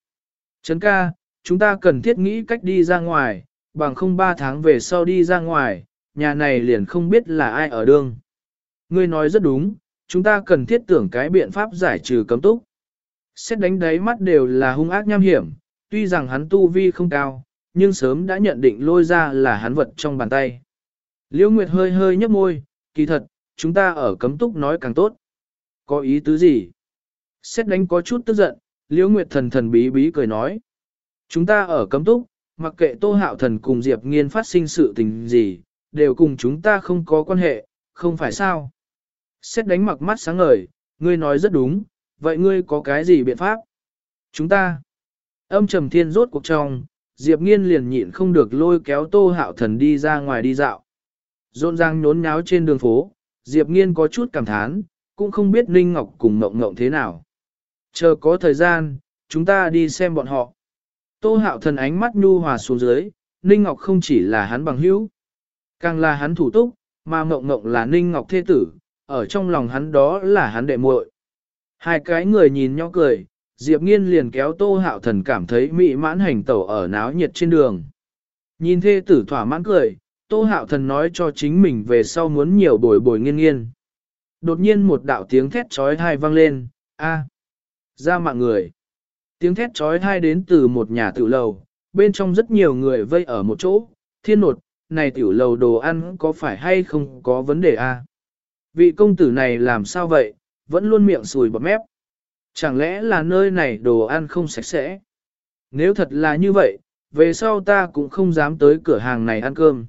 Trấn ca, chúng ta cần thiết nghĩ cách đi ra ngoài, bằng không ba tháng về sau đi ra ngoài, nhà này liền không biết là ai ở đương. Ngươi nói rất đúng, chúng ta cần thiết tưởng cái biện pháp giải trừ cấm túc. Xét đánh đáy mắt đều là hung ác nham hiểm, tuy rằng hắn tu vi không cao, nhưng sớm đã nhận định lôi ra là hắn vật trong bàn tay. Liễu Nguyệt hơi hơi nhấp môi, kỳ thật, chúng ta ở cấm túc nói càng tốt. Có ý tứ gì? Xét đánh có chút tức giận, Liễu Nguyệt thần thần bí bí cười nói. Chúng ta ở cấm túc, mặc kệ Tô Hạo thần cùng Diệp Nghiên phát sinh sự tình gì, đều cùng chúng ta không có quan hệ, không phải sao? Xét đánh mặc mắt sáng ngời, ngươi nói rất đúng, vậy ngươi có cái gì biện pháp? Chúng ta. Âm trầm thiên rốt cuộc trong, Diệp Nghiên liền nhịn không được lôi kéo Tô Hạo Thần đi ra ngoài đi dạo. Rộn ràng nhốn nháo trên đường phố, Diệp Nghiên có chút cảm thán, cũng không biết Ninh Ngọc cùng Ngộng Ngộng thế nào. Chờ có thời gian, chúng ta đi xem bọn họ. Tô Hạo Thần ánh mắt nhu hòa xuống dưới, Ninh Ngọc không chỉ là hắn bằng hữu, càng là hắn thủ túc, mà Ngộng Ngộng là Ninh Ngọc thế tử, ở trong lòng hắn đó là hắn đệ muội. Hai cái người nhìn nhau cười, Diệp Nghiên liền kéo Tô Hạo Thần cảm thấy mỹ mãn hành tẩu ở náo nhiệt trên đường. Nhìn thê tử thỏa mãn cười, Tô Hạo Thần nói cho chính mình về sau muốn nhiều bồi bồi nghiên nghiên. Đột nhiên một đạo tiếng thét trói thai vang lên, a, ra mạng người. Tiếng thét trói thai đến từ một nhà tiểu lầu, bên trong rất nhiều người vây ở một chỗ, thiên nột, này tiểu lầu đồ ăn có phải hay không có vấn đề a? Vị công tử này làm sao vậy, vẫn luôn miệng sùi bọt mép. Chẳng lẽ là nơi này đồ ăn không sạch sẽ? Nếu thật là như vậy, về sau ta cũng không dám tới cửa hàng này ăn cơm.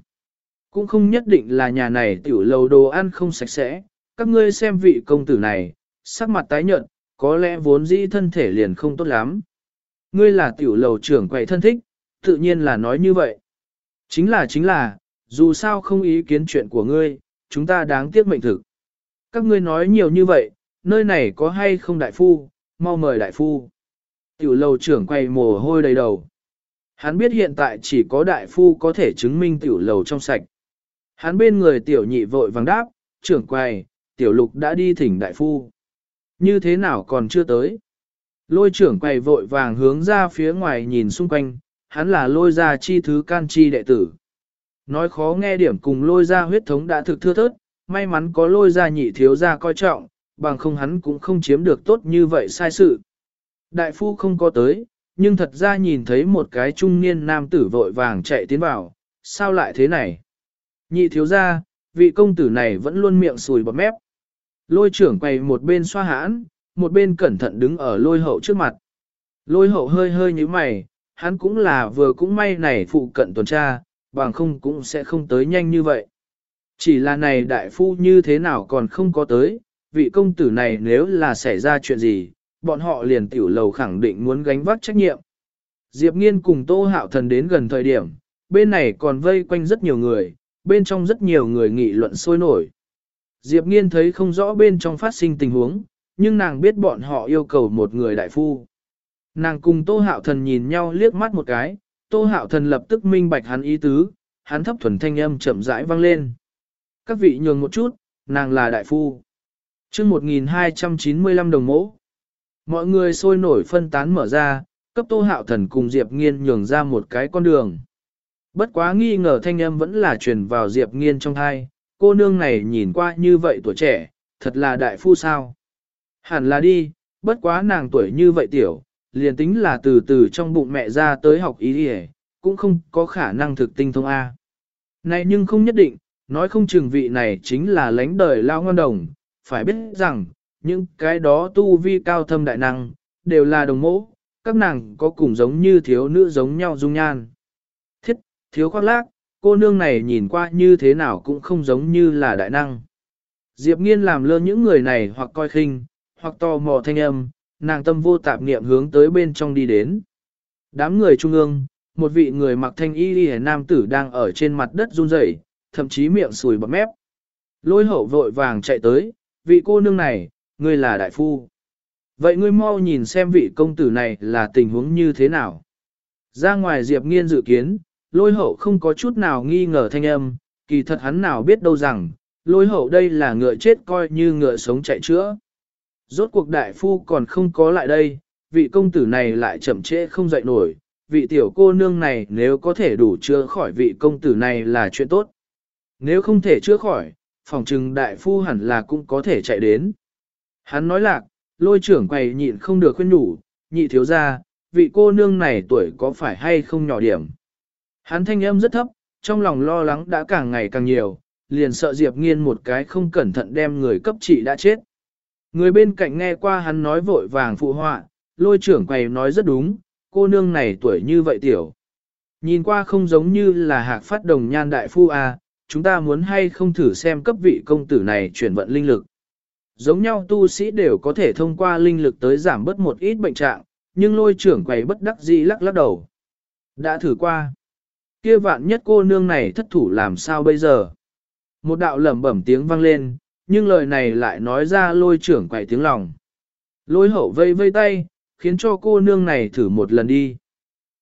Cũng không nhất định là nhà này tiểu lầu đồ ăn không sạch sẽ. Các ngươi xem vị công tử này, sắc mặt tái nhợt, có lẽ vốn dĩ thân thể liền không tốt lắm. Ngươi là tiểu lầu trưởng quầy thân thích, tự nhiên là nói như vậy. Chính là chính là, dù sao không ý kiến chuyện của ngươi, chúng ta đáng tiếc mệnh thực. Các ngươi nói nhiều như vậy, nơi này có hay không đại phu, mau mời đại phu. Tiểu lầu trưởng quay mồ hôi đầy đầu. Hắn biết hiện tại chỉ có đại phu có thể chứng minh tiểu lầu trong sạch. Hắn bên người tiểu nhị vội vàng đáp, trưởng quay, tiểu lục đã đi thỉnh đại phu. Như thế nào còn chưa tới? Lôi trưởng quay vội vàng hướng ra phía ngoài nhìn xung quanh, hắn là lôi ra chi thứ can chi đệ tử. Nói khó nghe điểm cùng lôi ra huyết thống đã thực thưa thớt, may mắn có lôi ra nhị thiếu ra coi trọng, bằng không hắn cũng không chiếm được tốt như vậy sai sự. Đại phu không có tới, nhưng thật ra nhìn thấy một cái trung niên nam tử vội vàng chạy tiến vào, sao lại thế này? Nhị thiếu ra, vị công tử này vẫn luôn miệng sùi bọt mép. Lôi trưởng quay một bên xoa hãn, một bên cẩn thận đứng ở lôi hậu trước mặt. Lôi hậu hơi hơi như mày, hắn cũng là vừa cũng may này phụ cận tuần tra, bằng không cũng sẽ không tới nhanh như vậy. Chỉ là này đại phu như thế nào còn không có tới, vị công tử này nếu là xảy ra chuyện gì, bọn họ liền tiểu lầu khẳng định muốn gánh vác trách nhiệm. Diệp Nghiên cùng Tô Hạo Thần đến gần thời điểm, bên này còn vây quanh rất nhiều người, bên trong rất nhiều người nghị luận sôi nổi. Diệp Nghiên thấy không rõ bên trong phát sinh tình huống, nhưng nàng biết bọn họ yêu cầu một người đại phu. Nàng cùng Tô Hạo Thần nhìn nhau liếc mắt một cái, Tô Hạo Thần lập tức minh bạch hắn ý tứ, hắn thấp thuần thanh âm chậm rãi vang lên. Các vị nhường một chút, nàng là đại phu. chương 1295 đồng mẫu. Mọi người sôi nổi phân tán mở ra, cấp Tô Hạo Thần cùng Diệp Nghiên nhường ra một cái con đường. Bất quá nghi ngờ thanh âm vẫn là truyền vào Diệp Nghiên trong thai, cô nương này nhìn qua như vậy tuổi trẻ, thật là đại phu sao. Hẳn là đi, bất quá nàng tuổi như vậy tiểu, liền tính là từ từ trong bụng mẹ ra tới học ý đi cũng không có khả năng thực tinh thông A. Này nhưng không nhất định, nói không chừng vị này chính là lãnh đời lao ngon đồng, phải biết rằng, những cái đó tu vi cao thâm đại năng, đều là đồng mẫu, các nàng có cùng giống như thiếu nữ giống nhau dung nhan. Thiết, thiếu khoác lác, cô nương này nhìn qua như thế nào cũng không giống như là đại năng. Diệp nghiên làm lơ những người này hoặc coi khinh, hoặc tò mò thanh âm, nàng tâm vô tạp niệm hướng tới bên trong đi đến. Đám người trung ương, một vị người mặc thanh y y nam tử đang ở trên mặt đất run rẩy, thậm chí miệng sùi bọt mép. Lôi hậu vội vàng chạy tới, vị cô nương này, ngươi là đại phu. Vậy ngươi mau nhìn xem vị công tử này là tình huống như thế nào. Ra ngoài Diệp Nghiên dự kiến, lôi hậu không có chút nào nghi ngờ thanh âm, kỳ thật hắn nào biết đâu rằng, lôi hậu đây là ngựa chết coi như ngựa sống chạy chữa. Rốt cuộc đại phu còn không có lại đây, vị công tử này lại chậm trễ không dậy nổi, vị tiểu cô nương này nếu có thể đủ chữa khỏi vị công tử này là chuyện tốt. Nếu không thể chữa khỏi, phòng trừng đại phu hẳn là cũng có thể chạy đến. Hắn nói lạc, lôi trưởng quầy nhịn không được khuyên nhủ, nhị thiếu ra, vị cô nương này tuổi có phải hay không nhỏ điểm. Hắn thanh âm rất thấp, trong lòng lo lắng đã càng ngày càng nhiều, liền sợ Diệp Nghiên một cái không cẩn thận đem người cấp trị đã chết. Người bên cạnh nghe qua hắn nói vội vàng phụ họa, lôi trưởng quầy nói rất đúng, cô nương này tuổi như vậy tiểu. Nhìn qua không giống như là hạc phát đồng nhan đại phu à, chúng ta muốn hay không thử xem cấp vị công tử này chuyển vận linh lực. Giống nhau tu sĩ đều có thể thông qua linh lực tới giảm bớt một ít bệnh trạng, nhưng lôi trưởng quầy bất đắc dĩ lắc lắc đầu. Đã thử qua. Kia vạn nhất cô nương này thất thủ làm sao bây giờ? Một đạo lẩm bẩm tiếng vang lên, nhưng lời này lại nói ra lôi trưởng quầy tiếng lòng. Lôi hậu vây vây tay, khiến cho cô nương này thử một lần đi.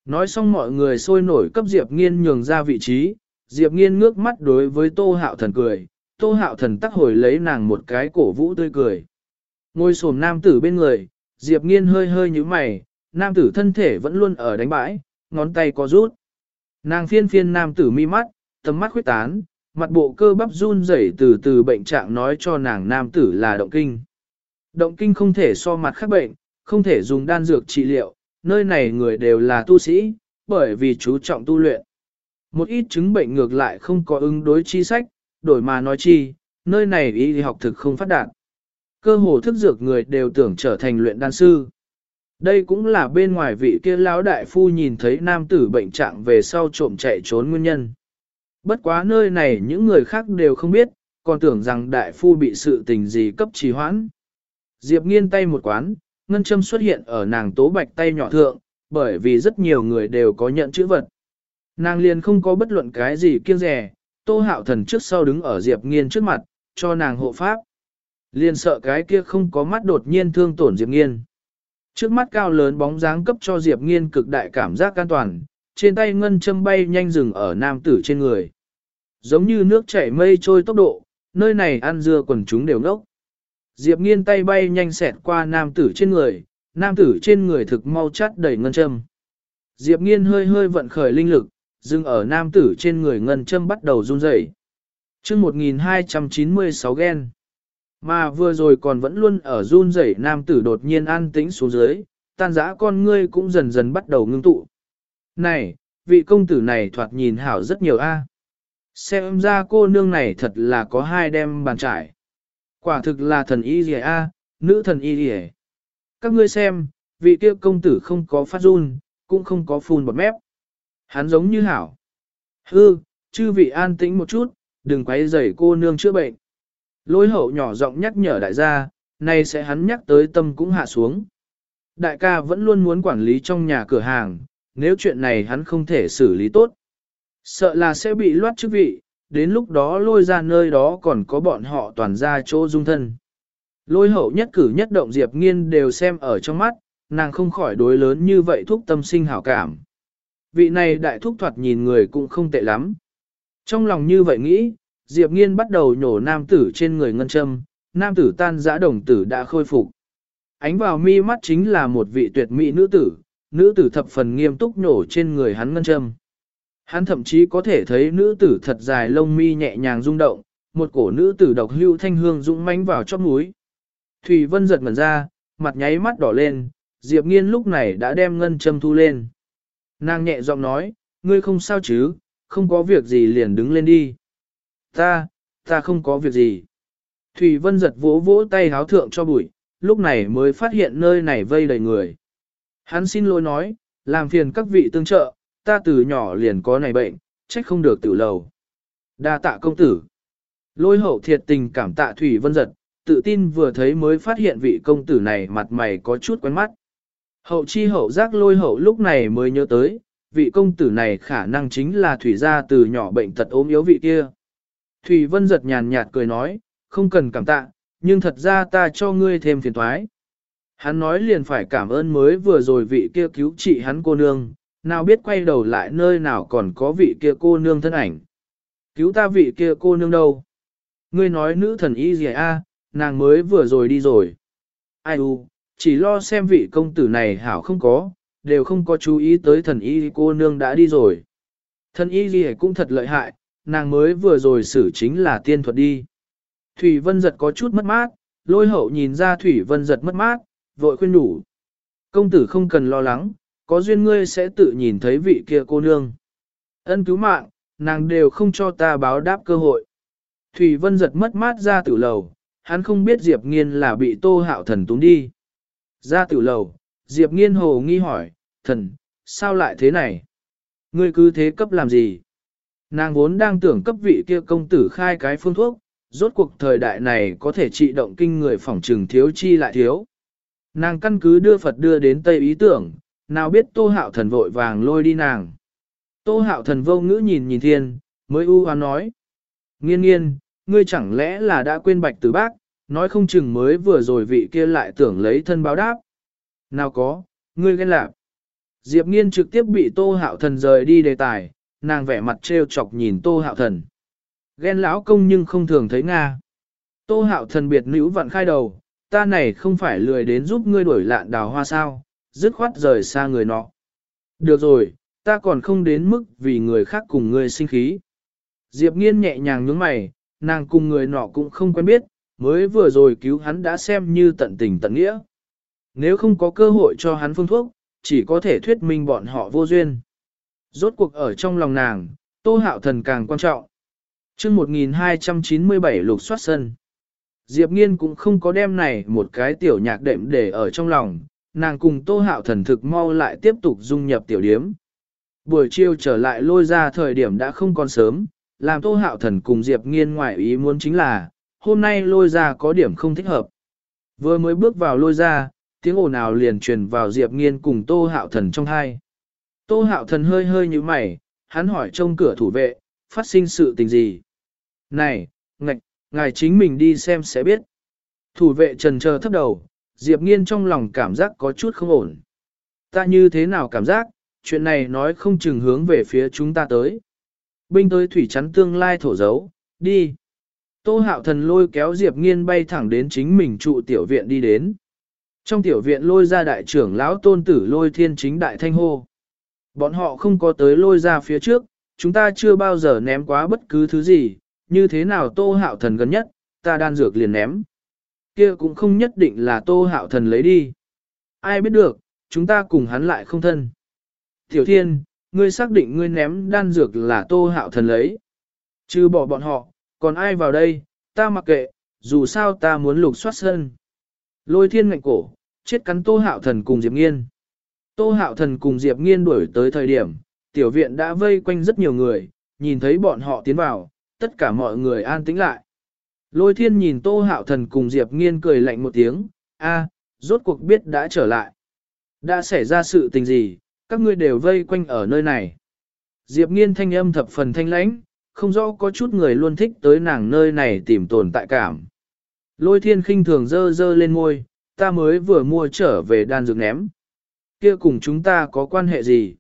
Nói xong mọi người sôi nổi cấp Diệp Nghiên nhường ra vị trí, Diệp Nghiên ngước mắt đối với Tô Hạo Thần cười, Tô Hạo Thần tắc hồi lấy nàng một cái cổ vũ tươi cười. Ngồi sồm nam tử bên người, Diệp Nghiên hơi hơi như mày, nam tử thân thể vẫn luôn ở đánh bãi, ngón tay có rút. Nàng phiên phiên nam tử mi mắt, tầm mắt khuyết tán, mặt bộ cơ bắp run rẩy từ từ bệnh trạng nói cho nàng nam tử là động kinh. Động kinh không thể so mặt khác bệnh, không thể dùng đan dược trị liệu, nơi này người đều là tu sĩ, bởi vì chú trọng tu luyện. Một ít chứng bệnh ngược lại không có ứng đối chi sách, đổi mà nói chi, nơi này y học thực không phát đạt. Cơ hồ thức dược người đều tưởng trở thành luyện đan sư. Đây cũng là bên ngoài vị kia lão đại phu nhìn thấy nam tử bệnh trạng về sau trộm chạy trốn nguyên nhân. Bất quá nơi này những người khác đều không biết, còn tưởng rằng đại phu bị sự tình gì cấp trì hoãn. Diệp nghiên tay một quán, ngân châm xuất hiện ở nàng tố bạch tay nhỏ thượng, bởi vì rất nhiều người đều có nhận chữ vật. Nàng liền không có bất luận cái gì kiêng rẻ, tô hạo thần trước sau đứng ở Diệp nghiên trước mặt, cho nàng hộ pháp. Liền sợ cái kia không có mắt đột nhiên thương tổn Diệp nghiên. Trước mắt cao lớn bóng dáng cấp cho Diệp nghiên cực đại cảm giác an toàn, trên tay ngân châm bay nhanh rừng ở nam tử trên người. Giống như nước chảy mây trôi tốc độ, nơi này ăn dưa quần chúng đều ngốc. Diệp nghiên tay bay nhanh xẹt qua nam tử trên người, nam tử trên người thực mau chát đầy ngân châm. Diệp nghiên hơi hơi vận khởi linh lực, dừng ở nam tử trên người ngân châm bắt đầu run rẩy. chương 1296 gen. Mà vừa rồi còn vẫn luôn ở run rẩy nam tử đột nhiên an tĩnh xuống dưới, tan dã con ngươi cũng dần dần bắt đầu ngưng tụ. Này, vị công tử này thoạt nhìn hảo rất nhiều a. Xem ra cô nương này thật là có hai đem bàn trải. Quả thực là thần y rìa a, nữ thần y rìa. Các ngươi xem, vị kia công tử không có phát run, cũng không có phun bọt mép. Hắn giống như hảo. Hư, chư vị an tĩnh một chút, đừng quấy rầy cô nương chữa bệnh. Lôi hậu nhỏ giọng nhắc nhở đại gia, nay sẽ hắn nhắc tới tâm cũng hạ xuống. Đại ca vẫn luôn muốn quản lý trong nhà cửa hàng, nếu chuyện này hắn không thể xử lý tốt. Sợ là sẽ bị loát chức vị, đến lúc đó lôi ra nơi đó còn có bọn họ toàn ra chỗ dung thân. Lôi hậu nhất cử nhất động Diệp Nghiên đều xem ở trong mắt, nàng không khỏi đối lớn như vậy thúc tâm sinh hảo cảm. Vị này đại thúc thoạt nhìn người cũng không tệ lắm. Trong lòng như vậy nghĩ, Diệp Nghiên bắt đầu nhổ nam tử trên người ngân châm, nam tử tan giã đồng tử đã khôi phục. Ánh vào mi mắt chính là một vị tuyệt mỹ nữ tử, nữ tử thập phần nghiêm túc nhổ trên người hắn ngân châm. Hắn thậm chí có thể thấy nữ tử thật dài lông mi nhẹ nhàng rung động, một cổ nữ tử độc hưu thanh hương dũng mãnh vào chóp mũi. Thủy Vân giật mẩn ra, mặt nháy mắt đỏ lên, Diệp Nghiên lúc này đã đem ngân châm thu lên. Nàng nhẹ giọng nói, ngươi không sao chứ, không có việc gì liền đứng lên đi. Ta, ta không có việc gì. Thủy Vân giật vỗ vỗ tay háo thượng cho bụi, lúc này mới phát hiện nơi này vây đầy người. Hắn xin lỗi nói, làm phiền các vị tương trợ, ta từ nhỏ liền có này bệnh, trách không được tử lầu. Đa tạ công tử. Lôi hậu thiệt tình cảm tạ Thủy Vân giật, tự tin vừa thấy mới phát hiện vị công tử này mặt mày có chút quen mắt. Hậu chi hậu giác lôi hậu lúc này mới nhớ tới, vị công tử này khả năng chính là Thủy gia từ nhỏ bệnh tật ốm yếu vị kia. Thủy Vân giật nhàn nhạt cười nói, không cần cảm tạ, nhưng thật ra ta cho ngươi thêm phiền thoái. Hắn nói liền phải cảm ơn mới vừa rồi vị kia cứu trị hắn cô nương, nào biết quay đầu lại nơi nào còn có vị kia cô nương thân ảnh. Cứu ta vị kia cô nương đâu? Ngươi nói nữ thần y gì a, nàng mới vừa rồi đi rồi. Ai u, chỉ lo xem vị công tử này hảo không có, đều không có chú ý tới thần y cô nương đã đi rồi. Thần y gì cũng thật lợi hại, nàng mới vừa rồi xử chính là tiên thuật đi. Thủy Vân giật có chút mất mát, lôi hậu nhìn ra Thủy Vân giật mất mát, vội khuyên đủ. Công tử không cần lo lắng, có duyên ngươi sẽ tự nhìn thấy vị kia cô nương. Ân cứu mạng, nàng đều không cho ta báo đáp cơ hội. Thủy Vân giật mất mát ra tử lầu, hắn không biết Diệp Nghiên là bị tô hạo thần túng đi. Ra tiểu lầu, Diệp Nghiên hồ nghi hỏi, thần, sao lại thế này? Ngươi cứ thế cấp làm gì? Nàng vốn đang tưởng cấp vị kia công tử khai cái phương thuốc, rốt cuộc thời đại này có thể trị động kinh người phỏng trừng thiếu chi lại thiếu. Nàng căn cứ đưa Phật đưa đến Tây ý tưởng, nào biết tô hạo thần vội vàng lôi đi nàng. Tô hạo thần vô ngữ nhìn nhìn thiên, mới u hoán nói. Nghiên nghiên, ngươi chẳng lẽ là đã quên bạch từ bác, nói không chừng mới vừa rồi vị kia lại tưởng lấy thân báo đáp. Nào có, ngươi ghen lạc. Diệp nghiên trực tiếp bị tô hạo thần rời đi đề tài, nàng vẻ mặt trêu chọc nhìn tô hạo thần. Ghen lão công nhưng không thường thấy Nga. Tô hạo thần biệt nữ vặn khai đầu, ta này không phải lười đến giúp ngươi đổi lạn đào hoa sao, dứt khoát rời xa người nọ. Được rồi, ta còn không đến mức vì người khác cùng ngươi sinh khí. Diệp nghiên nhẹ nhàng nhướng mày, nàng cùng người nọ cũng không quen biết, mới vừa rồi cứu hắn đã xem như tận tình tận nghĩa. Nếu không có cơ hội cho hắn phương thuốc, chỉ có thể thuyết minh bọn họ vô duyên. Rốt cuộc ở trong lòng nàng, tô hạo thần càng quan trọng. chương 1297 lục soát sân. Diệp Nghiên cũng không có đem này một cái tiểu nhạc đệm để ở trong lòng, nàng cùng tô hạo thần thực mau lại tiếp tục dung nhập tiểu điếm. Buổi chiều trở lại lôi ra thời điểm đã không còn sớm, làm tô hạo thần cùng Diệp Nghiên ngoại ý muốn chính là, hôm nay lôi ra có điểm không thích hợp. Vừa mới bước vào lôi ra, tiếng ồn ào liền truyền vào Diệp Nghiên cùng tô hạo thần trong hai. Tô hạo thần hơi hơi như mày, hắn hỏi trông cửa thủ vệ, phát sinh sự tình gì? Này, ngạch, ngài chính mình đi xem sẽ biết. Thủ vệ trần chờ thấp đầu, Diệp Nghiên trong lòng cảm giác có chút không ổn. Ta như thế nào cảm giác, chuyện này nói không chừng hướng về phía chúng ta tới. Binh tới thủy chắn tương lai thổ dấu, đi. Tô hạo thần lôi kéo Diệp Nghiên bay thẳng đến chính mình trụ tiểu viện đi đến. Trong tiểu viện lôi ra đại trưởng lão tôn tử lôi thiên chính đại thanh hô. Bọn họ không có tới lôi ra phía trước, chúng ta chưa bao giờ ném quá bất cứ thứ gì, như thế nào tô hạo thần gần nhất, ta đan dược liền ném. Kia cũng không nhất định là tô hạo thần lấy đi. Ai biết được, chúng ta cùng hắn lại không thân. Tiểu thiên, ngươi xác định ngươi ném đan dược là tô hạo thần lấy. Chứ bỏ bọn họ, còn ai vào đây, ta mặc kệ, dù sao ta muốn lục soát sân. Lôi thiên ngạnh cổ, chết cắn tô hạo thần cùng Diệp Nghiên. Tô hạo thần cùng Diệp Nghiên đuổi tới thời điểm, tiểu viện đã vây quanh rất nhiều người, nhìn thấy bọn họ tiến vào, tất cả mọi người an tĩnh lại. Lôi thiên nhìn tô hạo thần cùng Diệp Nghiên cười lạnh một tiếng, a, rốt cuộc biết đã trở lại. Đã xảy ra sự tình gì, các ngươi đều vây quanh ở nơi này. Diệp Nghiên thanh âm thập phần thanh lãnh, không rõ có chút người luôn thích tới nàng nơi này tìm tồn tại cảm. Lôi thiên khinh thường dơ dơ lên môi, ta mới vừa mua trở về đan dược ném. Kia cùng chúng ta có quan hệ gì?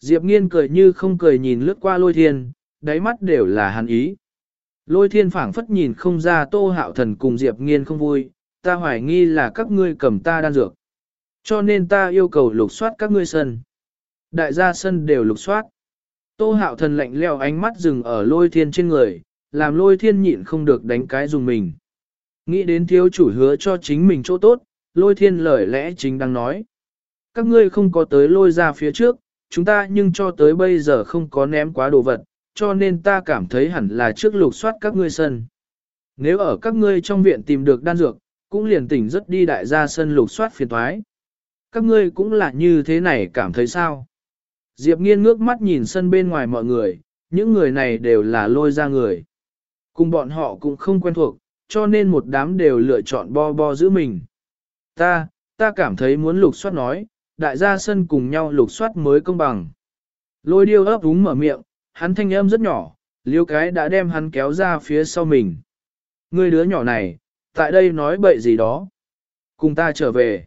Diệp nghiên cười như không cười nhìn lướt qua lôi thiên, đáy mắt đều là hàn ý. Lôi thiên phảng phất nhìn không ra tô hạo thần cùng Diệp nghiên không vui, ta hoài nghi là các ngươi cầm ta đan dược. Cho nên ta yêu cầu lục soát các ngươi sân. Đại gia sân đều lục soát. Tô hạo thần lạnh leo ánh mắt dừng ở lôi thiên trên người, làm lôi thiên nhịn không được đánh cái dùng mình. Nghĩ đến thiếu chủ hứa cho chính mình chỗ tốt, lôi thiên lời lẽ chính đang nói. Các ngươi không có tới lôi ra phía trước, chúng ta nhưng cho tới bây giờ không có ném quá đồ vật, cho nên ta cảm thấy hẳn là trước lục soát các ngươi sân. Nếu ở các ngươi trong viện tìm được đan dược, cũng liền tỉnh rất đi đại gia sân lục soát phiền thoái. Các ngươi cũng là như thế này cảm thấy sao? Diệp nghiên ngước mắt nhìn sân bên ngoài mọi người, những người này đều là lôi ra người. Cùng bọn họ cũng không quen thuộc, cho nên một đám đều lựa chọn bo bo giữ mình. Ta, ta cảm thấy muốn lục soát nói, đại gia sân cùng nhau lục soát mới công bằng. Lôi điêu ấp úng mở miệng, hắn thanh âm rất nhỏ, liêu cái đã đem hắn kéo ra phía sau mình. Người đứa nhỏ này, tại đây nói bậy gì đó. Cùng ta trở về.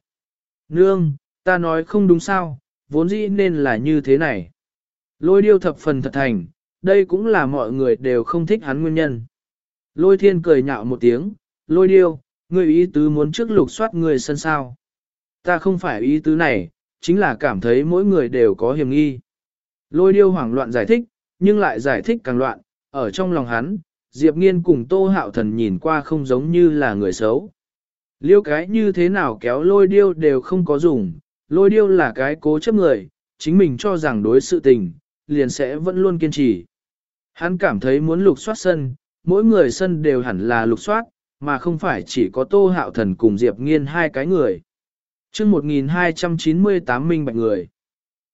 Nương, ta nói không đúng sao, vốn dĩ nên là như thế này. Lôi điêu thập phần thật thành, đây cũng là mọi người đều không thích hắn nguyên nhân. Lôi thiên cười nhạo một tiếng, lôi điêu, ngươi ý tứ muốn trước lục soát người sân sao. Ta không phải ý tứ này, chính là cảm thấy mỗi người đều có hiểm nghi. Lôi điêu hoảng loạn giải thích, nhưng lại giải thích càng loạn, ở trong lòng hắn, Diệp Nghiên cùng Tô Hạo Thần nhìn qua không giống như là người xấu. Liêu cái như thế nào kéo lôi điêu đều không có dùng, lôi điêu là cái cố chấp người, chính mình cho rằng đối sự tình, liền sẽ vẫn luôn kiên trì. Hắn cảm thấy muốn lục soát sân, mỗi người sân đều hẳn là lục soát, mà không phải chỉ có Tô Hạo Thần cùng Diệp Nghiên hai cái người. chương 1298 minh bạch người.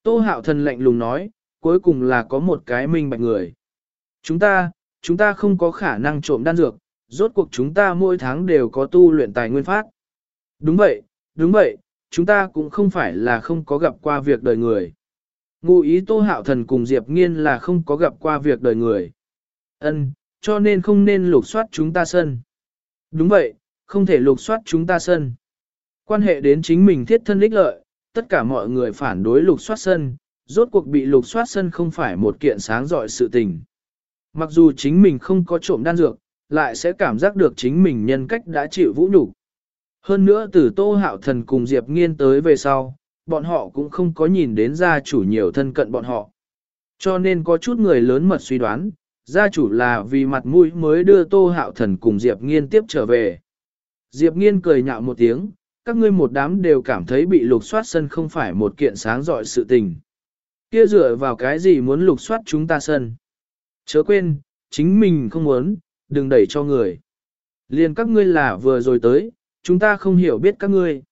Tô Hạo Thần lạnh lùng nói, cuối cùng là có một cái minh bạch người. Chúng ta, chúng ta không có khả năng trộm đan dược, rốt cuộc chúng ta mỗi tháng đều có tu luyện tài nguyên phát. Đúng vậy, đúng vậy, chúng ta cũng không phải là không có gặp qua việc đời người. Ngụ ý Tô Hạo Thần cùng Diệp Nghiên là không có gặp qua việc đời người. Ân, cho nên không nên lục soát chúng ta sân. Đúng vậy, không thể lục soát chúng ta sân. Quan hệ đến chính mình thiết thân ích lợi, tất cả mọi người phản đối lục soát sân, rốt cuộc bị lục soát sân không phải một kiện sáng dọi sự tình. Mặc dù chính mình không có trộm đan dược, lại sẽ cảm giác được chính mình nhân cách đã chịu vũ nhục. Hơn nữa từ Tô Hạo Thần cùng Diệp Nghiên tới về sau, bọn họ cũng không có nhìn đến gia chủ nhiều thân cận bọn họ. Cho nên có chút người lớn mật suy đoán, gia chủ là vì mặt mũi mới đưa Tô Hạo Thần cùng Diệp Nghiên tiếp trở về. Diệp Nghiên cười nhạo một tiếng, các ngươi một đám đều cảm thấy bị lục soát sân không phải một kiện sáng dọi sự tình. Kia dựa vào cái gì muốn lục soát chúng ta sân? Chớ quên, chính mình không muốn, đừng đẩy cho người. Liền các ngươi là vừa rồi tới, chúng ta không hiểu biết các ngươi.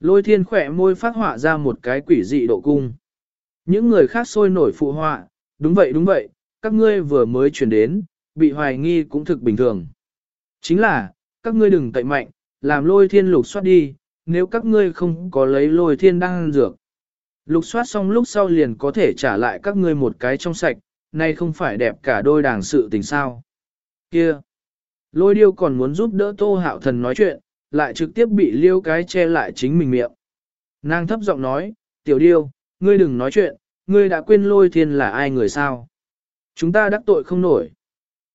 Lôi thiên khỏe môi phát họa ra một cái quỷ dị độ cung. Những người khác sôi nổi phụ họa, đúng vậy đúng vậy, các ngươi vừa mới chuyển đến, bị hoài nghi cũng thực bình thường. Chính là, các ngươi đừng tậy mạnh, làm lôi thiên lục soát đi, nếu các ngươi không có lấy lôi thiên đang dược. Lục soát xong lúc sau liền có thể trả lại các ngươi một cái trong sạch, nay không phải đẹp cả đôi đảng sự tình sao. Kia! Lôi điêu còn muốn giúp đỡ tô hạo thần nói chuyện, lại trực tiếp bị liêu cái che lại chính mình miệng. Nàng thấp giọng nói, tiểu điêu, ngươi đừng nói chuyện, ngươi đã quên lôi thiên là ai người sao. Chúng ta đắc tội không nổi.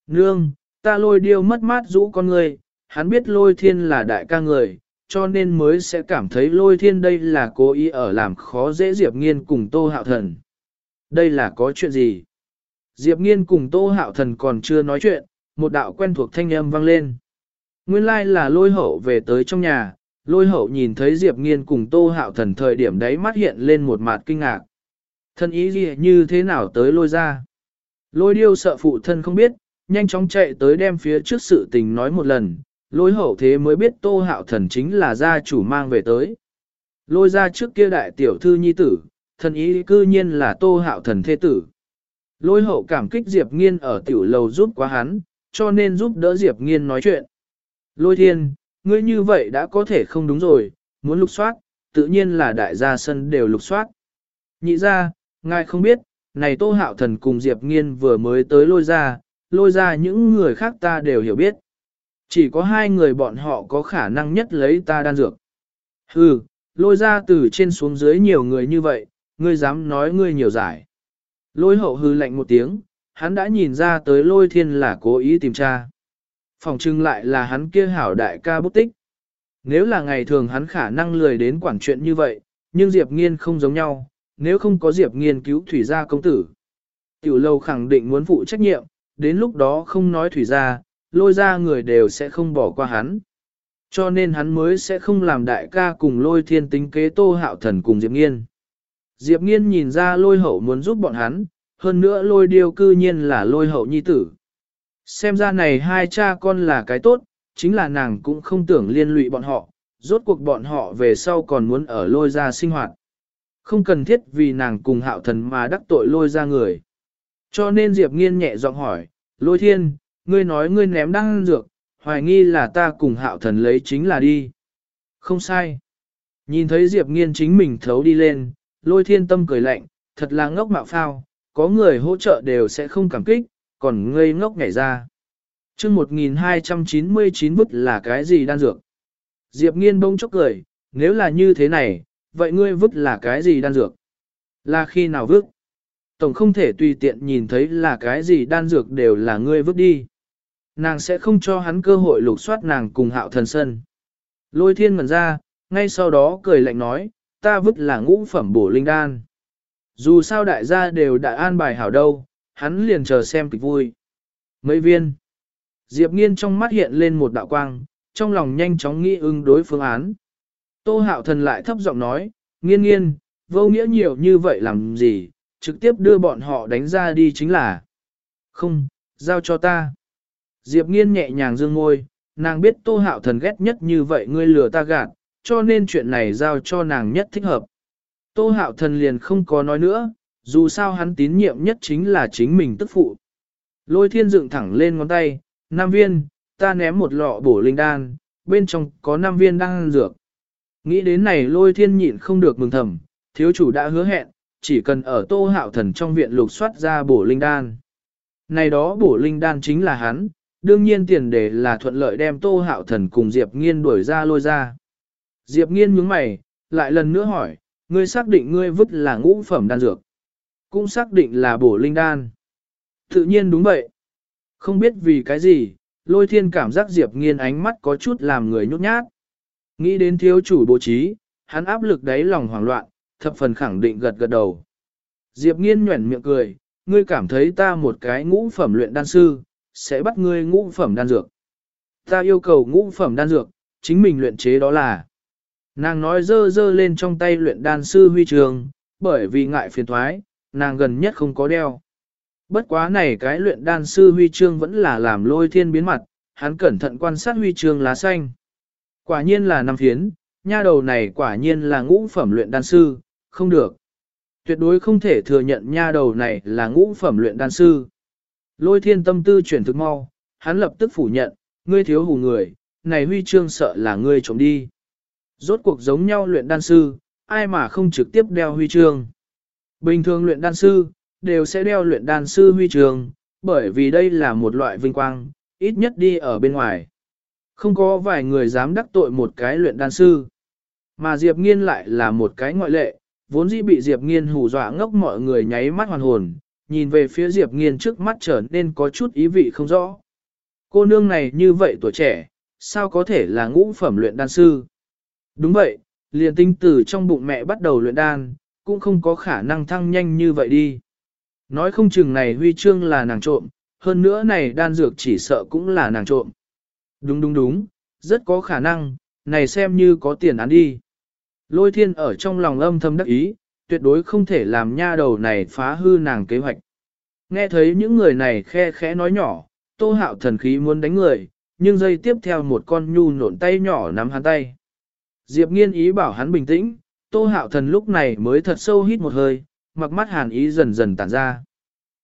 Nương, ta lôi điêu mất mát rũ con ngươi, hắn biết lôi thiên là đại ca người, cho nên mới sẽ cảm thấy lôi thiên đây là cố ý ở làm khó dễ diệp nghiên cùng tô hạo thần. Đây là có chuyện gì? Diệp Nghiên cùng Tô Hạo Thần còn chưa nói chuyện, một đạo quen thuộc thanh âm vang lên. Nguyên lai like là lôi hậu về tới trong nhà, lôi hậu nhìn thấy Diệp Nghiên cùng Tô Hạo Thần thời điểm đấy mắt hiện lên một mặt kinh ngạc. Thân ý gì như thế nào tới lôi ra? Lôi điêu sợ phụ thân không biết, nhanh chóng chạy tới đem phía trước sự tình nói một lần, lôi hậu thế mới biết Tô Hạo Thần chính là gia chủ mang về tới. Lôi ra trước kia đại tiểu thư nhi tử, thân ý cư nhiên là Tô Hạo Thần thế tử. Lôi hậu cảm kích Diệp Nghiên ở tiểu lầu giúp quá hắn, cho nên giúp đỡ Diệp Nghiên nói chuyện. Lôi thiên, ngươi như vậy đã có thể không đúng rồi, muốn lục soát, tự nhiên là đại gia sân đều lục soát. Nhị ra, ngài không biết, này Tô Hạo Thần cùng Diệp Nghiên vừa mới tới lôi ra, lôi ra những người khác ta đều hiểu biết. Chỉ có hai người bọn họ có khả năng nhất lấy ta đan dược. Hừ, lôi ra từ trên xuống dưới nhiều người như vậy, ngươi dám nói ngươi nhiều giải. Lôi hậu hư lạnh một tiếng, hắn đã nhìn ra tới lôi thiên là cố ý tìm tra. Phòng trưng lại là hắn kia hảo đại ca bút tích. Nếu là ngày thường hắn khả năng lười đến quản chuyện như vậy, nhưng Diệp Nghiên không giống nhau, nếu không có Diệp Nghiên cứu thủy gia công tử. Tiểu lâu khẳng định muốn phụ trách nhiệm, đến lúc đó không nói thủy gia, lôi ra người đều sẽ không bỏ qua hắn. Cho nên hắn mới sẽ không làm đại ca cùng lôi thiên tính kế tô hạo thần cùng Diệp Nghiên. Diệp Nghiên nhìn ra lôi hậu muốn giúp bọn hắn, hơn nữa lôi điêu cư nhiên là lôi hậu nhi tử. Xem ra này hai cha con là cái tốt, chính là nàng cũng không tưởng liên lụy bọn họ, rốt cuộc bọn họ về sau còn muốn ở lôi ra sinh hoạt. Không cần thiết vì nàng cùng hạo thần mà đắc tội lôi ra người. Cho nên Diệp Nghiên nhẹ giọng hỏi, lôi thiên, ngươi nói ngươi ném đăng dược, hoài nghi là ta cùng hạo thần lấy chính là đi. Không sai. Nhìn thấy Diệp Nghiên chính mình thấu đi lên, lôi thiên tâm cười lạnh, thật là ngốc mạo phao, có người hỗ trợ đều sẽ không cảm kích, còn ngây ngốc nhảy ra. chương 1299 bức là cái gì đan dược? Diệp nghiên bông chốc cười, nếu là như thế này, vậy ngươi vứt là cái gì đan dược? Là khi nào vứt? Tổng không thể tùy tiện nhìn thấy là cái gì đan dược đều là ngươi vứt đi. Nàng sẽ không cho hắn cơ hội lục soát nàng cùng hạo thần sân. Lôi thiên ngần ra, ngay sau đó cười lạnh nói, ta vứt là ngũ phẩm bổ linh đan. Dù sao đại gia đều đã an bài hảo đâu, hắn liền chờ xem kịch vui. Mấy viên. Diệp nghiên trong mắt hiện lên một đạo quang, trong lòng nhanh chóng nghĩ ứng đối phương án. Tô hạo thần lại thấp giọng nói, nghiên nghiên, vô nghĩa nhiều như vậy làm gì, trực tiếp đưa bọn họ đánh ra đi chính là. Không, giao cho ta. Diệp nghiên nhẹ nhàng dương ngôi, nàng biết tô hạo thần ghét nhất như vậy ngươi lừa ta gạt, cho nên chuyện này giao cho nàng nhất thích hợp. Tô hạo thần liền không có nói nữa, dù sao hắn tín nhiệm nhất chính là chính mình tức phụ. Lôi thiên dựng thẳng lên ngón tay, Nam viên, ta ném một lọ bổ linh đan, bên trong có nam viên đang ăn dược. Nghĩ đến này lôi thiên nhịn không được mừng thầm, thiếu chủ đã hứa hẹn, chỉ cần ở tô hạo thần trong viện lục soát ra bổ linh đan. Này đó bổ linh đan chính là hắn, đương nhiên tiền đề là thuận lợi đem tô hạo thần cùng Diệp nghiên đuổi ra lôi ra. Diệp nghiên nhướng mày, lại lần nữa hỏi, ngươi xác định ngươi vứt là ngũ phẩm đan dược cũng xác định là bổ linh đan. Tự nhiên đúng vậy. Không biết vì cái gì, lôi thiên cảm giác Diệp nghiên ánh mắt có chút làm người nhút nhát. Nghĩ đến thiếu chủ bố trí, hắn áp lực đáy lòng hoảng loạn, thập phần khẳng định gật gật đầu. Diệp nghiên nhuẩn miệng cười, ngươi cảm thấy ta một cái ngũ phẩm luyện đan sư, sẽ bắt ngươi ngũ phẩm đan dược. Ta yêu cầu ngũ phẩm đan dược, chính mình luyện chế đó là. Nàng nói dơ dơ lên trong tay luyện đan sư huy trường, bởi vì ngại phiền thoái, nàng gần nhất không có đeo. Bất quá này cái luyện đan sư huy chương vẫn là làm lôi thiên biến mặt, hắn cẩn thận quan sát huy chương lá xanh. Quả nhiên là năm phiến, nha đầu này quả nhiên là ngũ phẩm luyện đan sư, không được. Tuyệt đối không thể thừa nhận nha đầu này là ngũ phẩm luyện đan sư. Lôi thiên tâm tư chuyển thực mau, hắn lập tức phủ nhận, ngươi thiếu hù người, này huy chương sợ là ngươi trộm đi. Rốt cuộc giống nhau luyện đan sư, ai mà không trực tiếp đeo huy chương. Bình thường luyện đan sư, đều sẽ đeo luyện đan sư huy trường, bởi vì đây là một loại vinh quang, ít nhất đi ở bên ngoài. Không có vài người dám đắc tội một cái luyện đan sư. Mà Diệp Nghiên lại là một cái ngoại lệ, vốn dĩ bị Diệp Nghiên hù dọa ngốc mọi người nháy mắt hoàn hồn, nhìn về phía Diệp Nghiên trước mắt trở nên có chút ý vị không rõ. Cô nương này như vậy tuổi trẻ, sao có thể là ngũ phẩm luyện đan sư? Đúng vậy, liền tinh tử trong bụng mẹ bắt đầu luyện đan, cũng không có khả năng thăng nhanh như vậy đi. Nói không chừng này huy chương là nàng trộm, hơn nữa này đan dược chỉ sợ cũng là nàng trộm. Đúng đúng đúng, rất có khả năng, này xem như có tiền án đi. Lôi thiên ở trong lòng âm thầm đắc ý, tuyệt đối không thể làm nha đầu này phá hư nàng kế hoạch. Nghe thấy những người này khe khẽ nói nhỏ, tô hạo thần khí muốn đánh người, nhưng dây tiếp theo một con nhu nộn tay nhỏ nắm hắn tay. Diệp nghiên ý bảo hắn bình tĩnh, tô hạo thần lúc này mới thật sâu hít một hơi, mặc mắt hàn ý dần dần tản ra.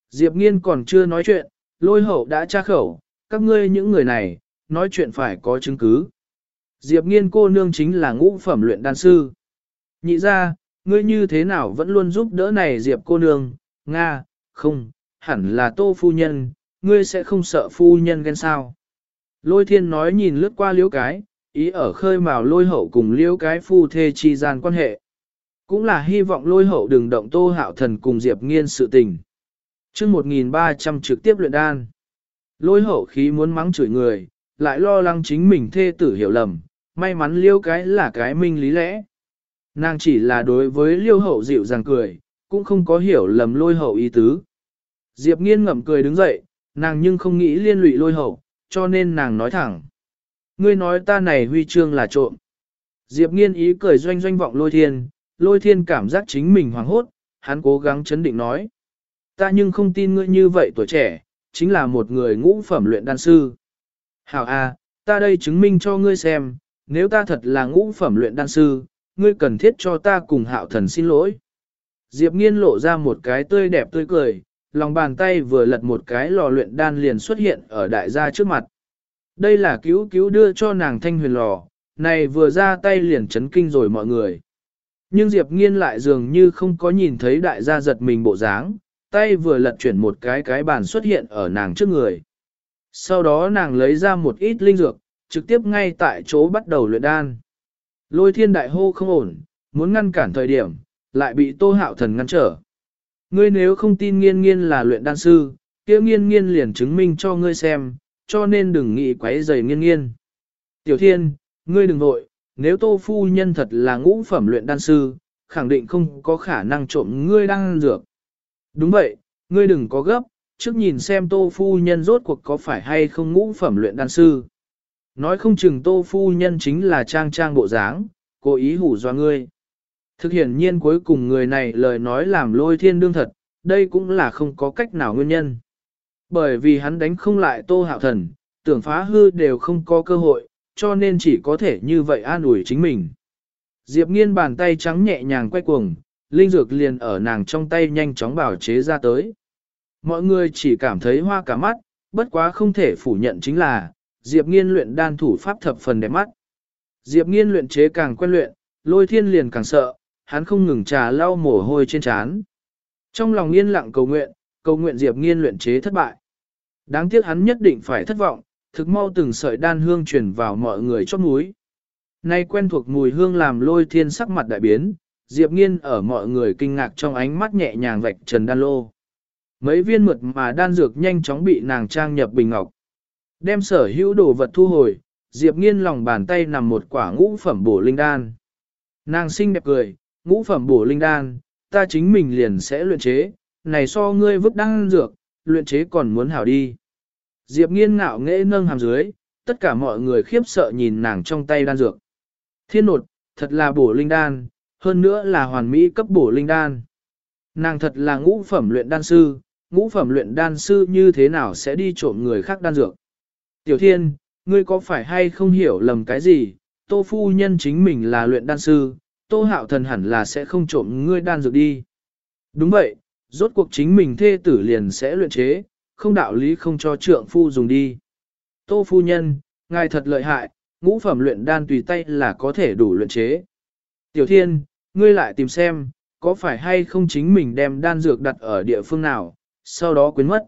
Diệp nghiên còn chưa nói chuyện, lôi hậu đã tra khẩu, các ngươi những người này, nói chuyện phải có chứng cứ. Diệp nghiên cô nương chính là ngũ phẩm luyện đan sư. Nhị ra, ngươi như thế nào vẫn luôn giúp đỡ này Diệp cô nương, Nga, không, hẳn là tô phu nhân, ngươi sẽ không sợ phu nhân ghen sao. Lôi thiên nói nhìn lướt qua liễu cái, ý ở khơi mào lôi hậu cùng liễu cái phu thê chi gian quan hệ. Cũng là hy vọng lôi hậu đừng động tô hạo thần cùng Diệp nghiên sự tình. chương 1300 trực tiếp luyện đan. Lôi hậu khí muốn mắng chửi người, lại lo lắng chính mình thê tử hiểu lầm, may mắn liêu cái là cái minh lý lẽ. Nàng chỉ là đối với liêu hậu dịu dàng cười, cũng không có hiểu lầm lôi hậu ý tứ. Diệp nghiên ngậm cười đứng dậy, nàng nhưng không nghĩ liên lụy lôi hậu, cho nên nàng nói thẳng. Ngươi nói ta này huy chương là trộm. Diệp nghiên ý cười doanh doanh vọng lôi thiên, lôi thiên cảm giác chính mình hoảng hốt, hắn cố gắng chấn định nói. Ta nhưng không tin ngươi như vậy tuổi trẻ, chính là một người ngũ phẩm luyện đan sư. Hảo a, ta đây chứng minh cho ngươi xem, nếu ta thật là ngũ phẩm luyện đan sư, ngươi cần thiết cho ta cùng hạo thần xin lỗi. Diệp nghiên lộ ra một cái tươi đẹp tươi cười, lòng bàn tay vừa lật một cái lò luyện đan liền xuất hiện ở đại gia trước mặt. Đây là cứu cứu đưa cho nàng thanh huyền lò, này vừa ra tay liền chấn kinh rồi mọi người. Nhưng Diệp nghiên lại dường như không có nhìn thấy đại gia giật mình bộ dáng, tay vừa lật chuyển một cái cái bàn xuất hiện ở nàng trước người. Sau đó nàng lấy ra một ít linh dược, trực tiếp ngay tại chỗ bắt đầu luyện đan. Lôi thiên đại hô không ổn, muốn ngăn cản thời điểm, lại bị tô hạo thần ngăn trở. Ngươi nếu không tin nghiên nghiên là luyện đan sư, kia nghiên nghiên liền chứng minh cho ngươi xem, cho nên đừng nghĩ quấy rầy nghiên nghiên. Tiểu thiên, ngươi đừng vội, nếu tô phu nhân thật là ngũ phẩm luyện đan sư, khẳng định không có khả năng trộm ngươi đang dược. Đúng vậy, ngươi đừng có gấp, trước nhìn xem tô phu nhân rốt cuộc có phải hay không ngũ phẩm luyện đan sư. Nói không chừng tô phu nhân chính là trang trang bộ dáng, cố ý hủ dọa ngươi. Thực hiện nhiên cuối cùng người này lời nói làm lôi thiên đương thật, đây cũng là không có cách nào nguyên nhân. Bởi vì hắn đánh không lại tô hạo thần, tưởng phá hư đều không có cơ hội, cho nên chỉ có thể như vậy an ủi chính mình. Diệp nghiên bàn tay trắng nhẹ nhàng quay cuồng, linh dược liền ở nàng trong tay nhanh chóng bảo chế ra tới. Mọi người chỉ cảm thấy hoa cả mắt, bất quá không thể phủ nhận chính là, Diệp Nghiên luyện đan thủ pháp thập phần đẹp mắt. Diệp Nghiên luyện chế càng quen luyện, lôi thiên liền càng sợ, hắn không ngừng trà lau mồ hôi trên trán. Trong lòng yên lặng cầu nguyện, cầu nguyện Diệp Nghiên luyện chế thất bại. Đáng tiếc hắn nhất định phải thất vọng, thực mau từng sợi đan hương truyền vào mọi người chót mũi. Nay quen thuộc mùi hương làm lôi thiên sắc mặt đại biến, Diệp Nghiên ở mọi người kinh ngạc trong ánh mắt nhẹ nhàng vạch trần đan lô. Mấy viên mượt mà đan dược nhanh chóng bị nàng trang nhập bình ngọc. Đem sở hữu đồ vật thu hồi, Diệp Nghiên lòng bàn tay nằm một quả ngũ phẩm bổ linh đan. Nàng xinh đẹp cười, ngũ phẩm bổ linh đan, ta chính mình liền sẽ luyện chế, này so ngươi vứt đan dược, luyện chế còn muốn hảo đi. Diệp Nghiên ngạo nghễ nâng hàm dưới, tất cả mọi người khiếp sợ nhìn nàng trong tay đan dược. Thiên nột, thật là bổ linh đan, hơn nữa là hoàn mỹ cấp bổ linh đan. Nàng thật là ngũ phẩm luyện đan sư, ngũ phẩm luyện đan sư như thế nào sẽ đi trộm người khác đan dược. Tiểu thiên, ngươi có phải hay không hiểu lầm cái gì, tô phu nhân chính mình là luyện đan sư, tô hạo thần hẳn là sẽ không trộm ngươi đan dược đi. Đúng vậy, rốt cuộc chính mình thê tử liền sẽ luyện chế, không đạo lý không cho trượng phu dùng đi. Tô phu nhân, ngài thật lợi hại, ngũ phẩm luyện đan tùy tay là có thể đủ luyện chế. Tiểu thiên, ngươi lại tìm xem, có phải hay không chính mình đem đan dược đặt ở địa phương nào, sau đó quên mất.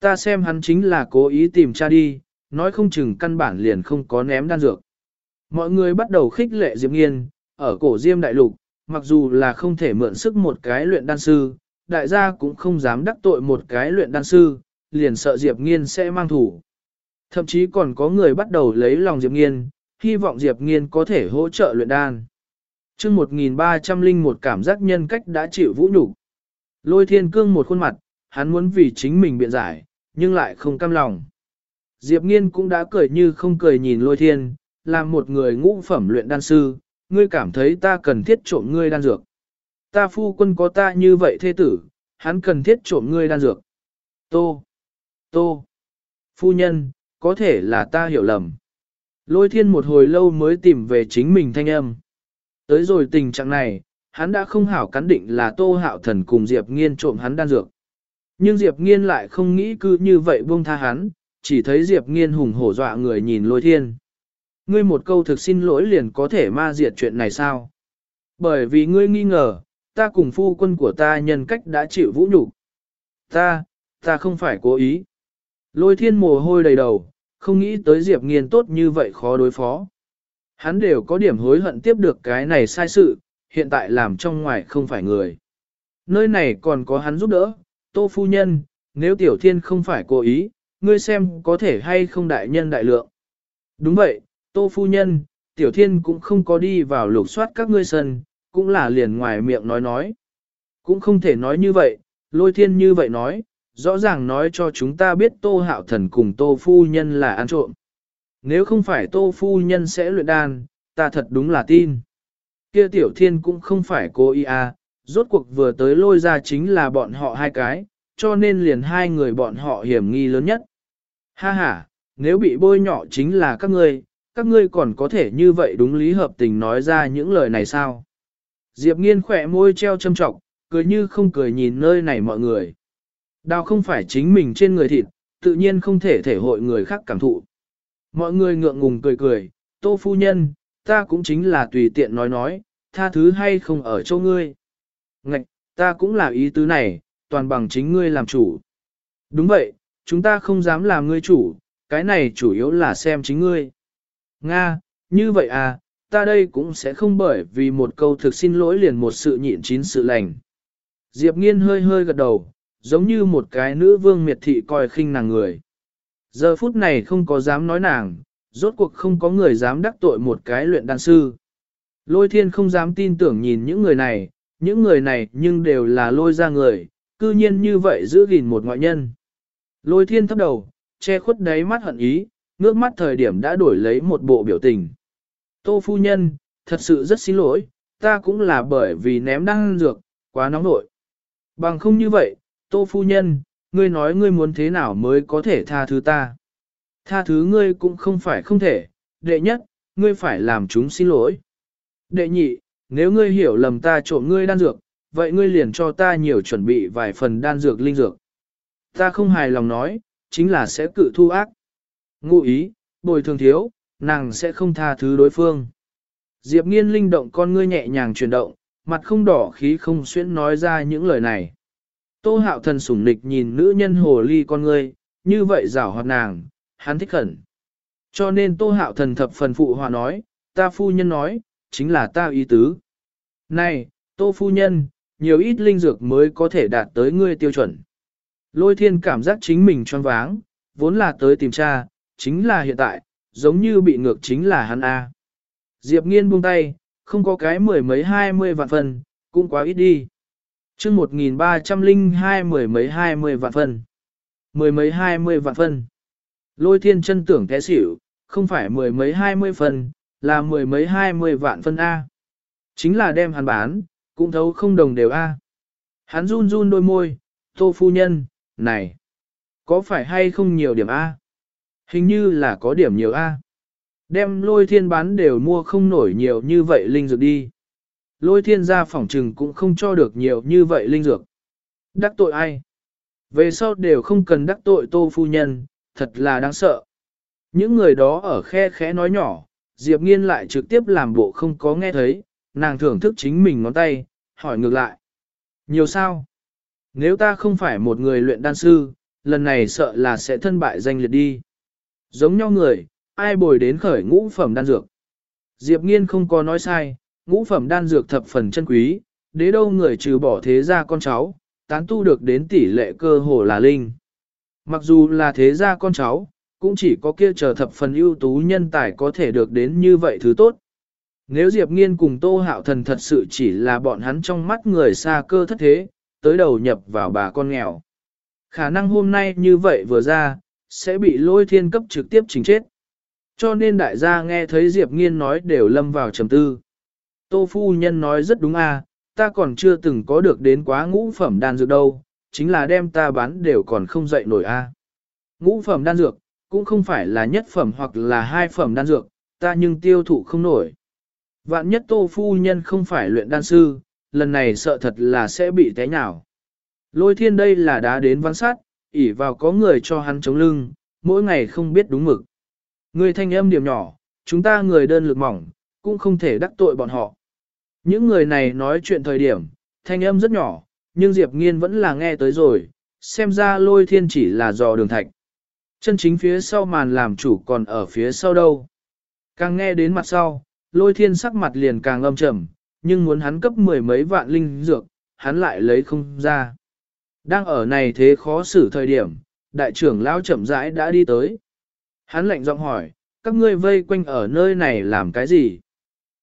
Ta xem hắn chính là cố ý tìm cha đi, nói không chừng căn bản liền không có ném đan dược. Mọi người bắt đầu khích lệ Diệp Nghiên, ở cổ Diêm Đại Lục, mặc dù là không thể mượn sức một cái luyện đan sư, đại gia cũng không dám đắc tội một cái luyện đan sư, liền sợ Diệp Nghiên sẽ mang thủ. Thậm chí còn có người bắt đầu lấy lòng Diệp Nghiên, hy vọng Diệp Nghiên có thể hỗ trợ luyện đan. chương 1301 cảm giác nhân cách đã chịu vũ nhục Lôi thiên cương một khuôn mặt, hắn muốn vì chính mình biện giải, nhưng lại không cam lòng. Diệp Nghiên cũng đã cười như không cười nhìn lôi thiên, làm một người ngũ phẩm luyện đan sư, ngươi cảm thấy ta cần thiết trộm ngươi đan dược. Ta phu quân có ta như vậy thế tử, hắn cần thiết trộm ngươi đan dược. Tô, tô, phu nhân, có thể là ta hiểu lầm. Lôi thiên một hồi lâu mới tìm về chính mình thanh âm. Tới rồi tình trạng này, hắn đã không hảo cắn định là tô hạo thần cùng Diệp Nghiên trộm hắn đan dược. Nhưng Diệp Nghiên lại không nghĩ cứ như vậy buông tha hắn, chỉ thấy Diệp Nghiên hùng hổ dọa người nhìn lôi thiên. Ngươi một câu thực xin lỗi liền có thể ma diệt chuyện này sao? Bởi vì ngươi nghi ngờ, ta cùng phu quân của ta nhân cách đã chịu vũ nhục. Ta, ta không phải cố ý. Lôi thiên mồ hôi đầy đầu, không nghĩ tới Diệp Nghiên tốt như vậy khó đối phó. Hắn đều có điểm hối hận tiếp được cái này sai sự, hiện tại làm trong ngoài không phải người. Nơi này còn có hắn giúp đỡ, tô phu nhân, nếu tiểu thiên không phải cố ý, ngươi xem có thể hay không đại nhân đại lượng. Đúng vậy, tô phu nhân, tiểu thiên cũng không có đi vào lục soát các ngươi sân, cũng là liền ngoài miệng nói nói. Cũng không thể nói như vậy, lôi thiên như vậy nói, rõ ràng nói cho chúng ta biết tô hạo thần cùng tô phu nhân là ăn trộm. Nếu không phải tô phu nhân sẽ luyện đan, ta thật đúng là tin. Kia tiểu thiên cũng không phải cô y à, rốt cuộc vừa tới lôi ra chính là bọn họ hai cái, cho nên liền hai người bọn họ hiểm nghi lớn nhất. Ha ha, nếu bị bôi nhọ chính là các ngươi, các ngươi còn có thể như vậy đúng lý hợp tình nói ra những lời này sao? Diệp nghiên khỏe môi treo châm trọng, cười như không cười nhìn nơi này mọi người. Đào không phải chính mình trên người thịt, tự nhiên không thể thể hội người khác cảm thụ. Mọi người ngượng ngùng cười cười, tô phu nhân, ta cũng chính là tùy tiện nói nói, tha thứ hay không ở chỗ ngươi. Ngạch, ta cũng là ý tứ này, toàn bằng chính ngươi làm chủ. Đúng vậy, chúng ta không dám làm ngươi chủ, cái này chủ yếu là xem chính ngươi. Nga, như vậy à, ta đây cũng sẽ không bởi vì một câu thực xin lỗi liền một sự nhịn chín sự lành. Diệp nghiên hơi hơi gật đầu, giống như một cái nữ vương miệt thị coi khinh nàng người. Giờ phút này không có dám nói nàng, rốt cuộc không có người dám đắc tội một cái luyện đan sư. Lôi thiên không dám tin tưởng nhìn những người này, những người này nhưng đều là lôi ra người, cư nhiên như vậy giữ gìn một ngoại nhân. Lôi thiên thấp đầu, che khuất đáy mắt hận ý, ngước mắt thời điểm đã đổi lấy một bộ biểu tình. Tô phu nhân, thật sự rất xin lỗi, ta cũng là bởi vì ném đăng dược, quá nóng nội. Bằng không như vậy, tô phu nhân, ngươi nói ngươi muốn thế nào mới có thể tha thứ ta. Tha thứ ngươi cũng không phải không thể, đệ nhất, ngươi phải làm chúng xin lỗi. Đệ nhị, nếu ngươi hiểu lầm ta trộm ngươi đan dược, vậy ngươi liền cho ta nhiều chuẩn bị vài phần đan dược linh dược. Ta không hài lòng nói, chính là sẽ cự thu ác. Ngụ ý, bồi thường thiếu, nàng sẽ không tha thứ đối phương. Diệp nghiên linh động con ngươi nhẹ nhàng chuyển động, mặt không đỏ khí không xuyễn nói ra những lời này. Tô hạo thần sủng nịch nhìn nữ nhân hồ ly con ngươi, như vậy rảo hoạt nàng, hắn thích khẩn. Cho nên tô hạo thần thập phần phụ hòa nói, ta phu nhân nói, chính là ta ý tứ. Này, tô phu nhân, nhiều ít linh dược mới có thể đạt tới ngươi tiêu chuẩn. Lôi thiên cảm giác chính mình choáng váng, vốn là tới tìm cha, chính là hiện tại, giống như bị ngược chính là hắn A. Diệp nghiên buông tay, không có cái mười mấy hai mươi vạn phần, cũng quá ít đi chương 1302 mười mấy hai mươi vạn phân. Mười mấy hai mươi vạn phân. Lôi thiên chân tưởng té xỉu, không phải mười mấy hai mươi phần, là mười mấy hai mươi vạn phân A. Chính là đem hắn bán, cũng thấu không đồng đều A. Hắn run run đôi môi, tô phu nhân, này, có phải hay không nhiều điểm A? Hình như là có điểm nhiều A. Đem lôi thiên bán đều mua không nổi nhiều như vậy linh dược đi. Lôi thiên gia phỏng trừng cũng không cho được nhiều như vậy linh dược. Đắc tội ai? Về sau đều không cần đắc tội tô phu nhân, thật là đáng sợ. Những người đó ở khe khẽ nói nhỏ, Diệp Nghiên lại trực tiếp làm bộ không có nghe thấy, nàng thưởng thức chính mình ngón tay, hỏi ngược lại. Nhiều sao? Nếu ta không phải một người luyện đan sư, lần này sợ là sẽ thân bại danh liệt đi. Giống nhau người, ai bồi đến khởi ngũ phẩm đan dược. Diệp Nghiên không có nói sai, ngũ phẩm đan dược thập phần chân quý, đế đâu người trừ bỏ thế gia con cháu, tán tu được đến tỷ lệ cơ hồ là linh. Mặc dù là thế gia con cháu, cũng chỉ có kia chờ thập phần ưu tú nhân tài có thể được đến như vậy thứ tốt. Nếu Diệp Nghiên cùng Tô Hạo Thần thật sự chỉ là bọn hắn trong mắt người xa cơ thất thế, tới đầu nhập vào bà con nghèo. Khả năng hôm nay như vậy vừa ra, sẽ bị lôi thiên cấp trực tiếp chính chết. Cho nên đại gia nghe thấy Diệp Nghiên nói đều lâm vào trầm tư. Tô phu nhân nói rất đúng à, ta còn chưa từng có được đến quá ngũ phẩm đan dược đâu, chính là đem ta bán đều còn không dậy nổi a. À. Ngũ phẩm đan dược, cũng không phải là nhất phẩm hoặc là hai phẩm đan dược, ta nhưng tiêu thụ không nổi. Vạn nhất tô phu nhân không phải luyện đan sư, lần này sợ thật là sẽ bị té nhào. Lôi thiên đây là đá đến văn sát, ỉ vào có người cho hắn chống lưng, mỗi ngày không biết đúng mực. Người thanh âm điểm nhỏ, chúng ta người đơn lực mỏng, cũng không thể đắc tội bọn họ. Những người này nói chuyện thời điểm, thanh âm rất nhỏ, nhưng Diệp Nghiên vẫn là nghe tới rồi, xem ra lôi thiên chỉ là dò đường thạch. Chân chính phía sau màn làm chủ còn ở phía sau đâu. Càng nghe đến mặt sau, lôi thiên sắc mặt liền càng âm trầm, nhưng muốn hắn cấp mười mấy vạn linh dược, hắn lại lấy không ra. Đang ở này thế khó xử thời điểm, đại trưởng lão chậm rãi đã đi tới. Hắn lạnh giọng hỏi, các ngươi vây quanh ở nơi này làm cái gì?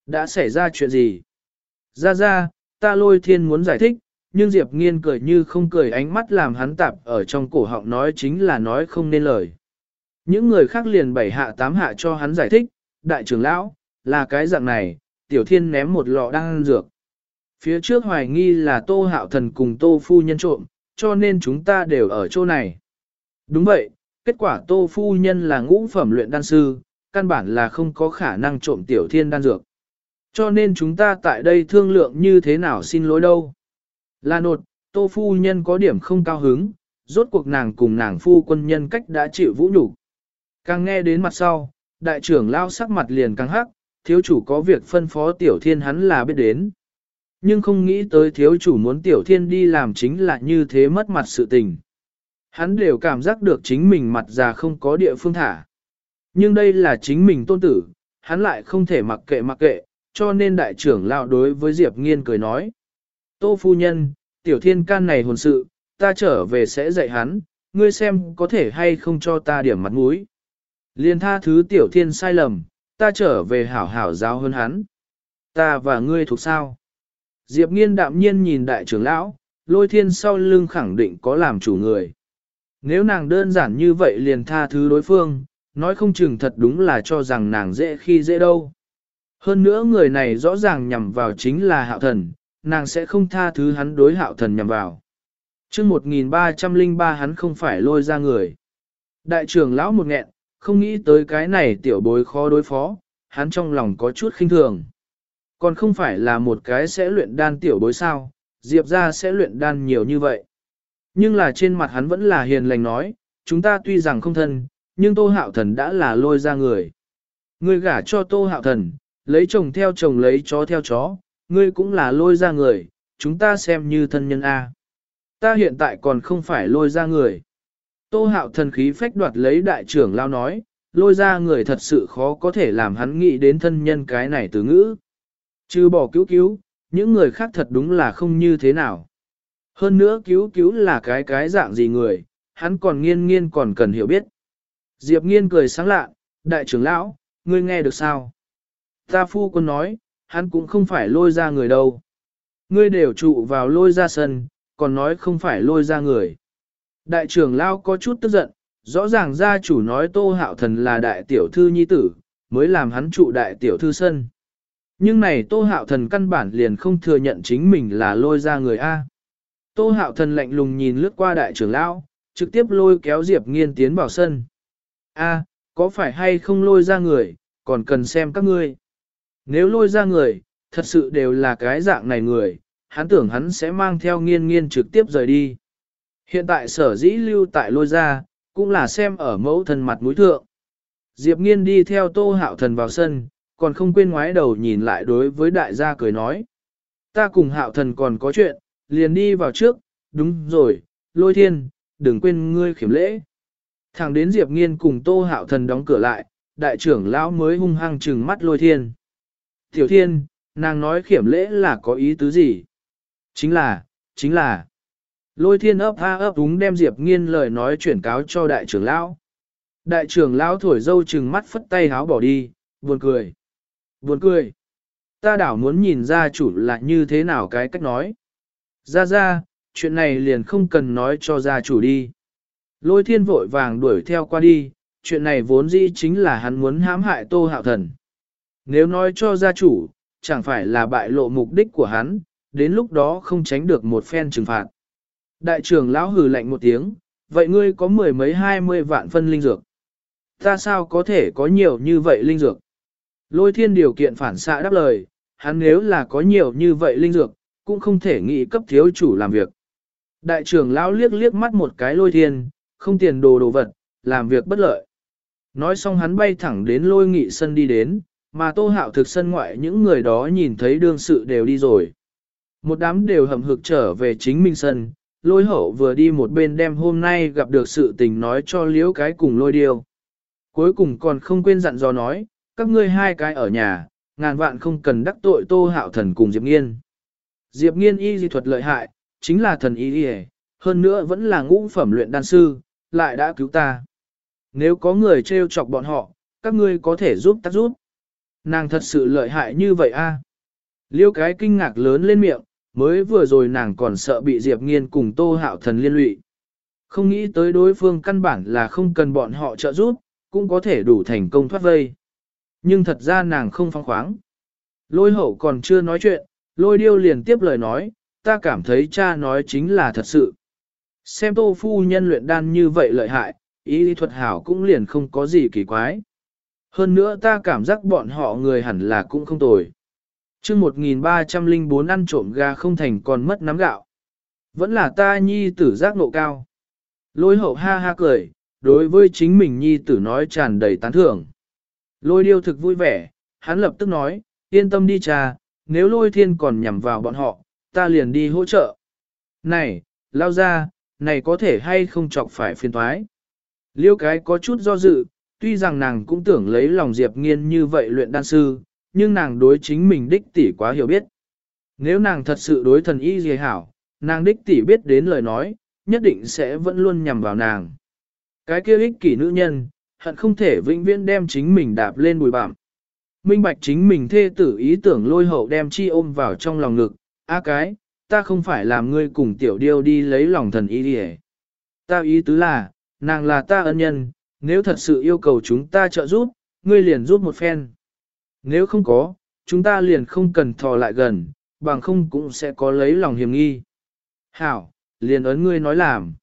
Đã xảy ra chuyện gì? Ra ra, ta lôi thiên muốn giải thích, nhưng Diệp nghiên cười như không cười ánh mắt làm hắn tạp ở trong cổ họng nói chính là nói không nên lời. Những người khác liền bảy hạ tám hạ cho hắn giải thích, đại trưởng lão, là cái dạng này, tiểu thiên ném một lọ đang dược. Phía trước hoài nghi là tô hạo thần cùng tô phu nhân trộm, cho nên chúng ta đều ở chỗ này. Đúng vậy, kết quả tô phu nhân là ngũ phẩm luyện đan sư, căn bản là không có khả năng trộm tiểu thiên đan dược. Cho nên chúng ta tại đây thương lượng như thế nào xin lỗi đâu. Là nột, tô phu nhân có điểm không cao hứng, rốt cuộc nàng cùng nàng phu quân nhân cách đã chịu vũ nhục Càng nghe đến mặt sau, đại trưởng lao sắc mặt liền càng hắc, thiếu chủ có việc phân phó tiểu thiên hắn là biết đến. Nhưng không nghĩ tới thiếu chủ muốn tiểu thiên đi làm chính là như thế mất mặt sự tình. Hắn đều cảm giác được chính mình mặt già không có địa phương thả. Nhưng đây là chính mình tôn tử, hắn lại không thể mặc kệ mặc kệ, cho nên đại trưởng lão đối với Diệp Nghiên cười nói. Tô phu nhân, tiểu thiên can này hồn sự, ta trở về sẽ dạy hắn, ngươi xem có thể hay không cho ta điểm mặt mũi. Liên tha thứ tiểu thiên sai lầm, ta trở về hảo hảo giáo hơn hắn. Ta và ngươi thuộc sao? Diệp nghiên đạm nhiên nhìn đại trưởng lão, lôi thiên sau lưng khẳng định có làm chủ người. Nếu nàng đơn giản như vậy liền tha thứ đối phương, nói không chừng thật đúng là cho rằng nàng dễ khi dễ đâu. Hơn nữa người này rõ ràng nhằm vào chính là hạo thần, nàng sẽ không tha thứ hắn đối hạo thần nhằm vào. chương 1303 hắn không phải lôi ra người. Đại trưởng lão một nghẹn, không nghĩ tới cái này tiểu bối khó đối phó, hắn trong lòng có chút khinh thường. Còn không phải là một cái sẽ luyện đan tiểu bối sao, Diệp ra sẽ luyện đan nhiều như vậy. Nhưng là trên mặt hắn vẫn là hiền lành nói, chúng ta tuy rằng không thân, nhưng Tô Hạo Thần đã là lôi ra người. Ngươi gả cho Tô Hạo Thần, lấy chồng theo chồng lấy chó theo chó, ngươi cũng là lôi ra người, chúng ta xem như thân nhân A. Ta hiện tại còn không phải lôi ra người. Tô hạo thần khí phách đoạt lấy đại trưởng lao nói, lôi ra người thật sự khó có thể làm hắn nghĩ đến thân nhân cái này từ ngữ. Chứ bỏ cứu cứu, những người khác thật đúng là không như thế nào. Hơn nữa cứu cứu là cái cái dạng gì người, hắn còn nghiên nghiên còn cần hiểu biết. Diệp nghiên cười sáng lạ, đại trưởng lão, ngươi nghe được sao? Ta phu quân nói, hắn cũng không phải lôi ra người đâu. Ngươi đều trụ vào lôi ra sân, còn nói không phải lôi ra người. Đại trưởng lao có chút tức giận, rõ ràng gia chủ nói tô hạo thần là đại tiểu thư nhi tử, mới làm hắn trụ đại tiểu thư sân. Nhưng này tô hạo thần căn bản liền không thừa nhận chính mình là lôi ra người A. Tô hạo thần lạnh lùng nhìn lướt qua đại trưởng lão, trực tiếp lôi kéo Diệp nghiên tiến vào sân. A, có phải hay không lôi ra người, còn cần xem các ngươi. Nếu lôi ra người, thật sự đều là cái dạng này người, hắn tưởng hắn sẽ mang theo nghiên nghiên trực tiếp rời đi. Hiện tại sở dĩ lưu tại lôi ra, cũng là xem ở mẫu thần mặt mũi thượng. Diệp nghiên đi theo tô hạo thần vào sân, còn không quên ngoái đầu nhìn lại đối với đại gia cười nói. Ta cùng hạo thần còn có chuyện, liền đi vào trước, đúng rồi, lôi thiên, đừng quên ngươi khiểm lễ. Thẳng đến Diệp nghiên cùng tô hạo thần đóng cửa lại, đại trưởng lão mới hung hăng trừng mắt lôi thiên. Tiểu thiên, nàng nói khiểm lễ là có ý tứ gì? Chính là, chính là. Lôi thiên ấp ha ấp đúng đem Diệp nghiên lời nói chuyển cáo cho đại trưởng lão. Đại trưởng lão thổi dâu trừng mắt phất tay háo bỏ đi, buồn cười. Buồn cười. Ta đảo muốn nhìn ra chủ là như thế nào cái cách nói. Ra ra, chuyện này liền không cần nói cho gia chủ đi. Lôi thiên vội vàng đuổi theo qua đi, chuyện này vốn dĩ chính là hắn muốn hãm hại tô hạo thần. Nếu nói cho gia chủ, chẳng phải là bại lộ mục đích của hắn, đến lúc đó không tránh được một phen trừng phạt. Đại trưởng lão hừ lạnh một tiếng, vậy ngươi có mười mấy hai mươi vạn phân linh dược. Ta sao có thể có nhiều như vậy linh dược? Lôi thiên điều kiện phản xạ đáp lời, hắn nếu là có nhiều như vậy linh dược, cũng không thể nghĩ cấp thiếu chủ làm việc. Đại trưởng lão liếc liếc mắt một cái lôi thiên, không tiền đồ đồ vật, làm việc bất lợi. Nói xong hắn bay thẳng đến lôi nghị sân đi đến, mà tô hạo thực sân ngoại những người đó nhìn thấy đương sự đều đi rồi. Một đám đều hầm hực trở về chính mình sân, lôi hậu vừa đi một bên đem hôm nay gặp được sự tình nói cho liễu cái cùng lôi điêu. Cuối cùng còn không quên dặn dò nói, các ngươi hai cái ở nhà, ngàn vạn không cần đắc tội tô hạo thần cùng Diệp Nghiên. Diệp Nghiên y di thuật lợi hại, chính là thần y y hơn nữa vẫn là ngũ phẩm luyện đan sư, lại đã cứu ta. Nếu có người trêu chọc bọn họ, các ngươi có thể giúp ta giúp. Nàng thật sự lợi hại như vậy a. Liêu cái kinh ngạc lớn lên miệng, mới vừa rồi nàng còn sợ bị Diệp Nghiên cùng Tô Hạo Thần liên lụy. Không nghĩ tới đối phương căn bản là không cần bọn họ trợ giúp, cũng có thể đủ thành công thoát vây. Nhưng thật ra nàng không phong khoáng. Lôi hậu còn chưa nói chuyện, lôi điêu liền tiếp lời nói, ta cảm thấy cha nói chính là thật sự. Xem tô phu nhân luyện đan như vậy lợi hại, ý lý thuật hảo cũng liền không có gì kỳ quái. Hơn nữa ta cảm giác bọn họ người hẳn là cũng không tồi. chương 1304 ăn trộm gà không thành còn mất nắm gạo. Vẫn là ta nhi tử giác nộ cao. Lôi hậu ha ha cười, đối với chính mình nhi tử nói tràn đầy tán thưởng. Lôi điêu thực vui vẻ, hắn lập tức nói, yên tâm đi cha, nếu lôi thiên còn nhằm vào bọn họ, ta liền đi hỗ trợ. Này, lao ra, này có thể hay không chọc phải phiền thoái. Liêu cái có chút do dự, tuy rằng nàng cũng tưởng lấy lòng Diệp Nghiên như vậy luyện đan sư, nhưng nàng đối chính mình đích tỷ quá hiểu biết. Nếu nàng thật sự đối thần y gì hảo, nàng đích tỷ biết đến lời nói, nhất định sẽ vẫn luôn nhằm vào nàng. Cái kia ích kỷ nữ nhân, hận không thể vĩnh viễn đem chính mình đạp lên bùi bạm. Minh bạch chính mình thê tử ý tưởng lôi hậu đem chi ôm vào trong lòng ngực, a cái, ta không phải làm ngươi cùng tiểu điêu đi lấy lòng thần y đi Ta ý tứ là, nàng là ta ân nhân, nếu thật sự yêu cầu chúng ta trợ giúp, ngươi liền giúp một phen. Nếu không có, chúng ta liền không cần thò lại gần, bằng không cũng sẽ có lấy lòng hiểm nghi. Hảo, liền ấn ngươi nói làm.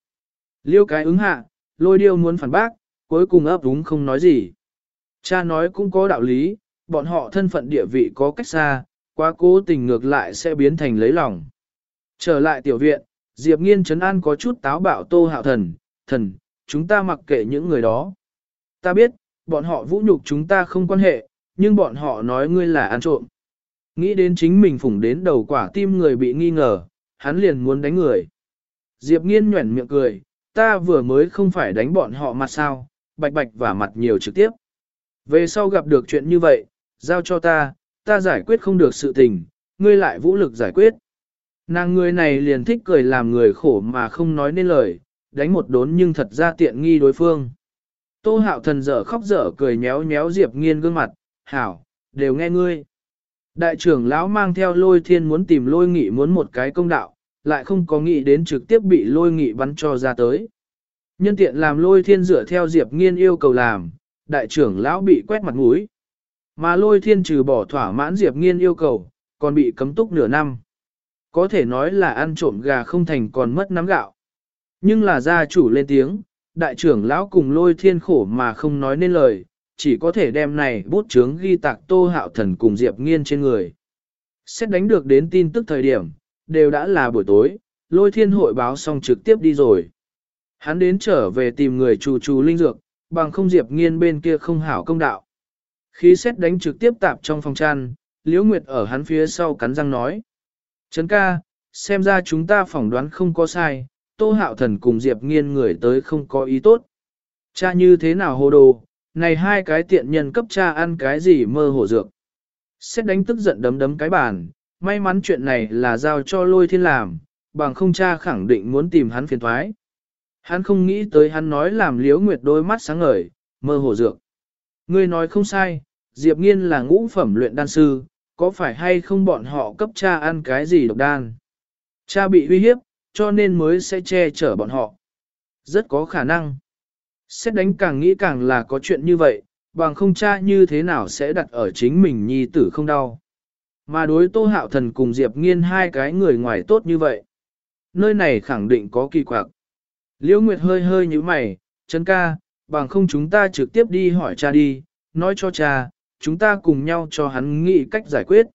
Liêu cái ứng hạ, lôi điêu muốn phản bác, cuối cùng ấp úng không nói gì. Cha nói cũng có đạo lý, bọn họ thân phận địa vị có cách xa, quá cố tình ngược lại sẽ biến thành lấy lòng. Trở lại tiểu viện, Diệp Nghiên Trấn An có chút táo bạo tô hạo thần, thần, chúng ta mặc kệ những người đó. Ta biết, bọn họ vũ nhục chúng ta không quan hệ, nhưng bọn họ nói ngươi là ăn trộm. Nghĩ đến chính mình phủng đến đầu quả tim người bị nghi ngờ, hắn liền muốn đánh người. Diệp Nghiên nhuẩn miệng cười, ta vừa mới không phải đánh bọn họ mặt sao, bạch bạch và mặt nhiều trực tiếp. Về sau gặp được chuyện như vậy, giao cho ta, ta giải quyết không được sự tình, ngươi lại vũ lực giải quyết. Nàng người này liền thích cười làm người khổ mà không nói nên lời, đánh một đốn nhưng thật ra tiện nghi đối phương. Tô hạo thần dở khóc dở cười nhéo nhéo Diệp nghiên gương mặt, hảo, đều nghe ngươi. Đại trưởng lão mang theo lôi thiên muốn tìm lôi nghị muốn một cái công đạo, lại không có nghĩ đến trực tiếp bị lôi nghị bắn cho ra tới. Nhân tiện làm lôi thiên dựa theo Diệp nghiên yêu cầu làm, đại trưởng lão bị quét mặt mũi. Mà lôi thiên trừ bỏ thỏa mãn Diệp nghiên yêu cầu, còn bị cấm túc nửa năm. Có thể nói là ăn trộm gà không thành còn mất nắm gạo. Nhưng là gia chủ lên tiếng, đại trưởng lão cùng lôi thiên khổ mà không nói nên lời, chỉ có thể đem này bút chướng ghi tạc tô hạo thần cùng Diệp nghiên trên người. Xét đánh được đến tin tức thời điểm, đều đã là buổi tối, lôi thiên hội báo xong trực tiếp đi rồi. Hắn đến trở về tìm người chủ chủ linh dược, bằng không Diệp nghiên bên kia không hảo công đạo. Khí xét đánh trực tiếp tạp trong phòng chăn, Liễu Nguyệt ở hắn phía sau cắn răng nói. Trấn ca, xem ra chúng ta phỏng đoán không có sai, Tô Hạo Thần cùng Diệp Nghiên người tới không có ý tốt. Cha như thế nào hồ đồ, này hai cái tiện nhân cấp cha ăn cái gì mơ hồ dược. Xét đánh tức giận đấm đấm cái bàn, may mắn chuyện này là giao cho lôi thiên làm, bằng không cha khẳng định muốn tìm hắn phiền thoái. Hắn không nghĩ tới hắn nói làm liếu nguyệt đôi mắt sáng ngời, mơ hồ dược. Ngươi nói không sai, Diệp Nghiên là ngũ phẩm luyện đan sư, có phải hay không bọn họ cấp cha ăn cái gì độc đan? Cha bị uy hiếp, cho nên mới sẽ che chở bọn họ. Rất có khả năng. Xét đánh càng nghĩ càng là có chuyện như vậy, bằng không cha như thế nào sẽ đặt ở chính mình nhi tử không đau. Mà đối tô hạo thần cùng Diệp nghiên hai cái người ngoài tốt như vậy. Nơi này khẳng định có kỳ quặc. Liễu Nguyệt hơi hơi như mày, chân ca, bằng không chúng ta trực tiếp đi hỏi cha đi, nói cho cha, chúng ta cùng nhau cho hắn nghĩ cách giải quyết.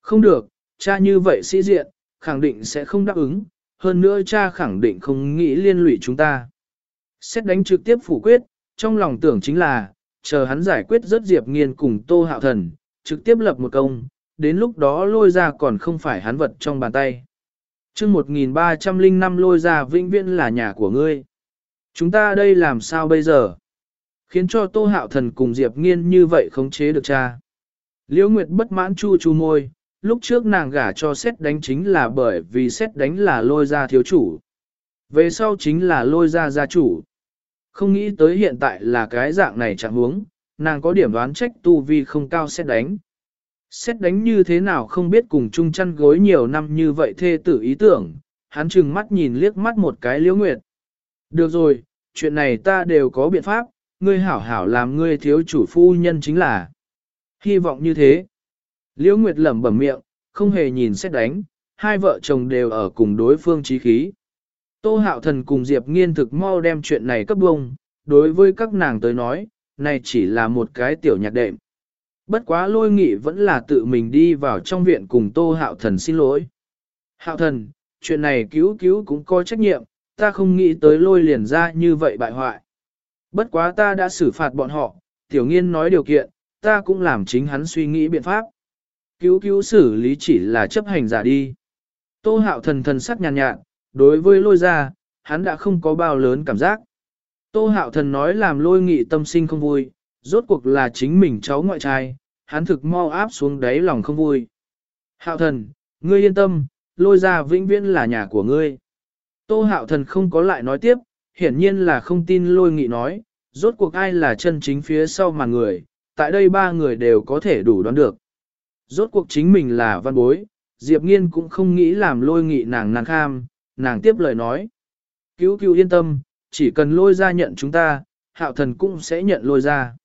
Không được, cha như vậy sĩ diện, khẳng định sẽ không đáp ứng, hơn nữa cha khẳng định không nghĩ liên lụy chúng ta. Xét đánh trực tiếp phủ quyết, trong lòng tưởng chính là, chờ hắn giải quyết rất diệp nghiên cùng tô hạo thần, trực tiếp lập một công, đến lúc đó lôi ra còn không phải hắn vật trong bàn tay. chương 1305 lôi ra vĩnh viễn là nhà của ngươi. Chúng ta đây làm sao bây giờ? Khiến cho tô hạo thần cùng diệp nghiên như vậy khống chế được cha. Liễu Nguyệt bất mãn chu chu môi, lúc trước nàng gả cho xét đánh chính là bởi vì xét đánh là lôi ra thiếu chủ. Về sau chính là lôi ra gia chủ. Không nghĩ tới hiện tại là cái dạng này chẳng huống, nàng có điểm đoán trách tu vi không cao xét đánh. Xét đánh như thế nào không biết cùng chung chăn gối nhiều năm như vậy thê tử ý tưởng, hắn chừng mắt nhìn liếc mắt một cái liễu nguyệt. Được rồi, chuyện này ta đều có biện pháp, ngươi hảo hảo làm ngươi thiếu chủ phu nhân chính là. Hy vọng như thế. Liễu Nguyệt lẩm bẩm miệng, không hề nhìn xét đánh, hai vợ chồng đều ở cùng đối phương trí khí. Tô Hạo Thần cùng Diệp Nghiên thực mau đem chuyện này cấp bông, đối với các nàng tới nói, này chỉ là một cái tiểu nhạc đệm. Bất quá lôi nghị vẫn là tự mình đi vào trong viện cùng Tô Hạo Thần xin lỗi. Hạo Thần, chuyện này cứu cứu cũng có trách nhiệm, ta không nghĩ tới lôi liền ra như vậy bại hoại. Bất quá ta đã xử phạt bọn họ, tiểu nghiên nói điều kiện, ta cũng làm chính hắn suy nghĩ biện pháp. Cứu cứu xử lý chỉ là chấp hành giả đi. Tô hạo thần thần sắc nhàn nhạt, nhạt, đối với lôi ra, hắn đã không có bao lớn cảm giác. Tô hạo thần nói làm lôi nghị tâm sinh không vui, rốt cuộc là chính mình cháu ngoại trai, hắn thực mau áp xuống đáy lòng không vui. Hạo thần, ngươi yên tâm, lôi ra vĩnh viễn là nhà của ngươi. Tô hạo thần không có lại nói tiếp, hiển nhiên là không tin lôi nghị nói, rốt cuộc ai là chân chính phía sau mà người, tại đây ba người đều có thể đủ đoán được. Rốt cuộc chính mình là văn bối, Diệp Nghiên cũng không nghĩ làm lôi nghị nàng nàng kham, nàng tiếp lời nói. Cứu cứu yên tâm, chỉ cần lôi ra nhận chúng ta, hạo thần cũng sẽ nhận lôi ra.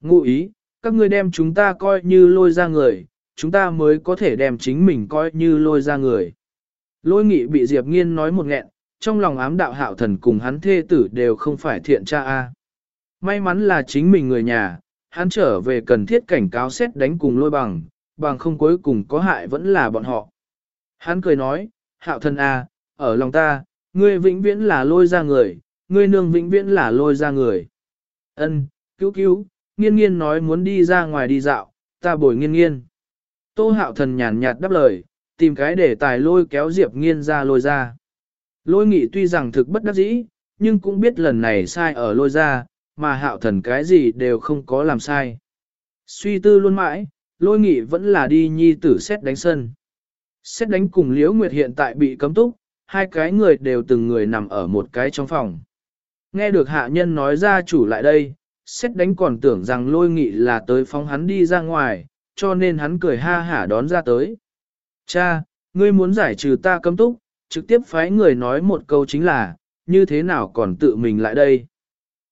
Ngụ ý, các ngươi đem chúng ta coi như lôi ra người, chúng ta mới có thể đem chính mình coi như lôi ra người. Lôi nghị bị Diệp Nghiên nói một nghẹn, trong lòng ám đạo hạo thần cùng hắn thê tử đều không phải thiện cha a. May mắn là chính mình người nhà, hắn trở về cần thiết cảnh cáo xét đánh cùng lôi bằng, bằng không cuối cùng có hại vẫn là bọn họ. Hắn cười nói, hạo thần à ở lòng ta, ngươi vĩnh viễn là lôi ra người, ngươi nương vĩnh viễn là lôi ra người. Ân, cứu cứu, nghiên nghiên nói muốn đi ra ngoài đi dạo, ta bồi nghiên nghiên. Tô hạo thần nhàn nhạt đáp lời, tìm cái để tài lôi kéo Diệp nghiên ra lôi ra. Lôi nghị tuy rằng thực bất đắc dĩ, nhưng cũng biết lần này sai ở lôi ra, mà hạo thần cái gì đều không có làm sai. Suy tư luôn mãi, lôi nghị vẫn là đi nhi tử xét đánh sân. Xét đánh cùng Liễu Nguyệt hiện tại bị cấm túc, hai cái người đều từng người nằm ở một cái trong phòng. Nghe được hạ nhân nói ra chủ lại đây, xét đánh còn tưởng rằng lôi nghị là tới phóng hắn đi ra ngoài, cho nên hắn cười ha hả đón ra tới. Cha, ngươi muốn giải trừ ta cấm túc, trực tiếp phái người nói một câu chính là, như thế nào còn tự mình lại đây?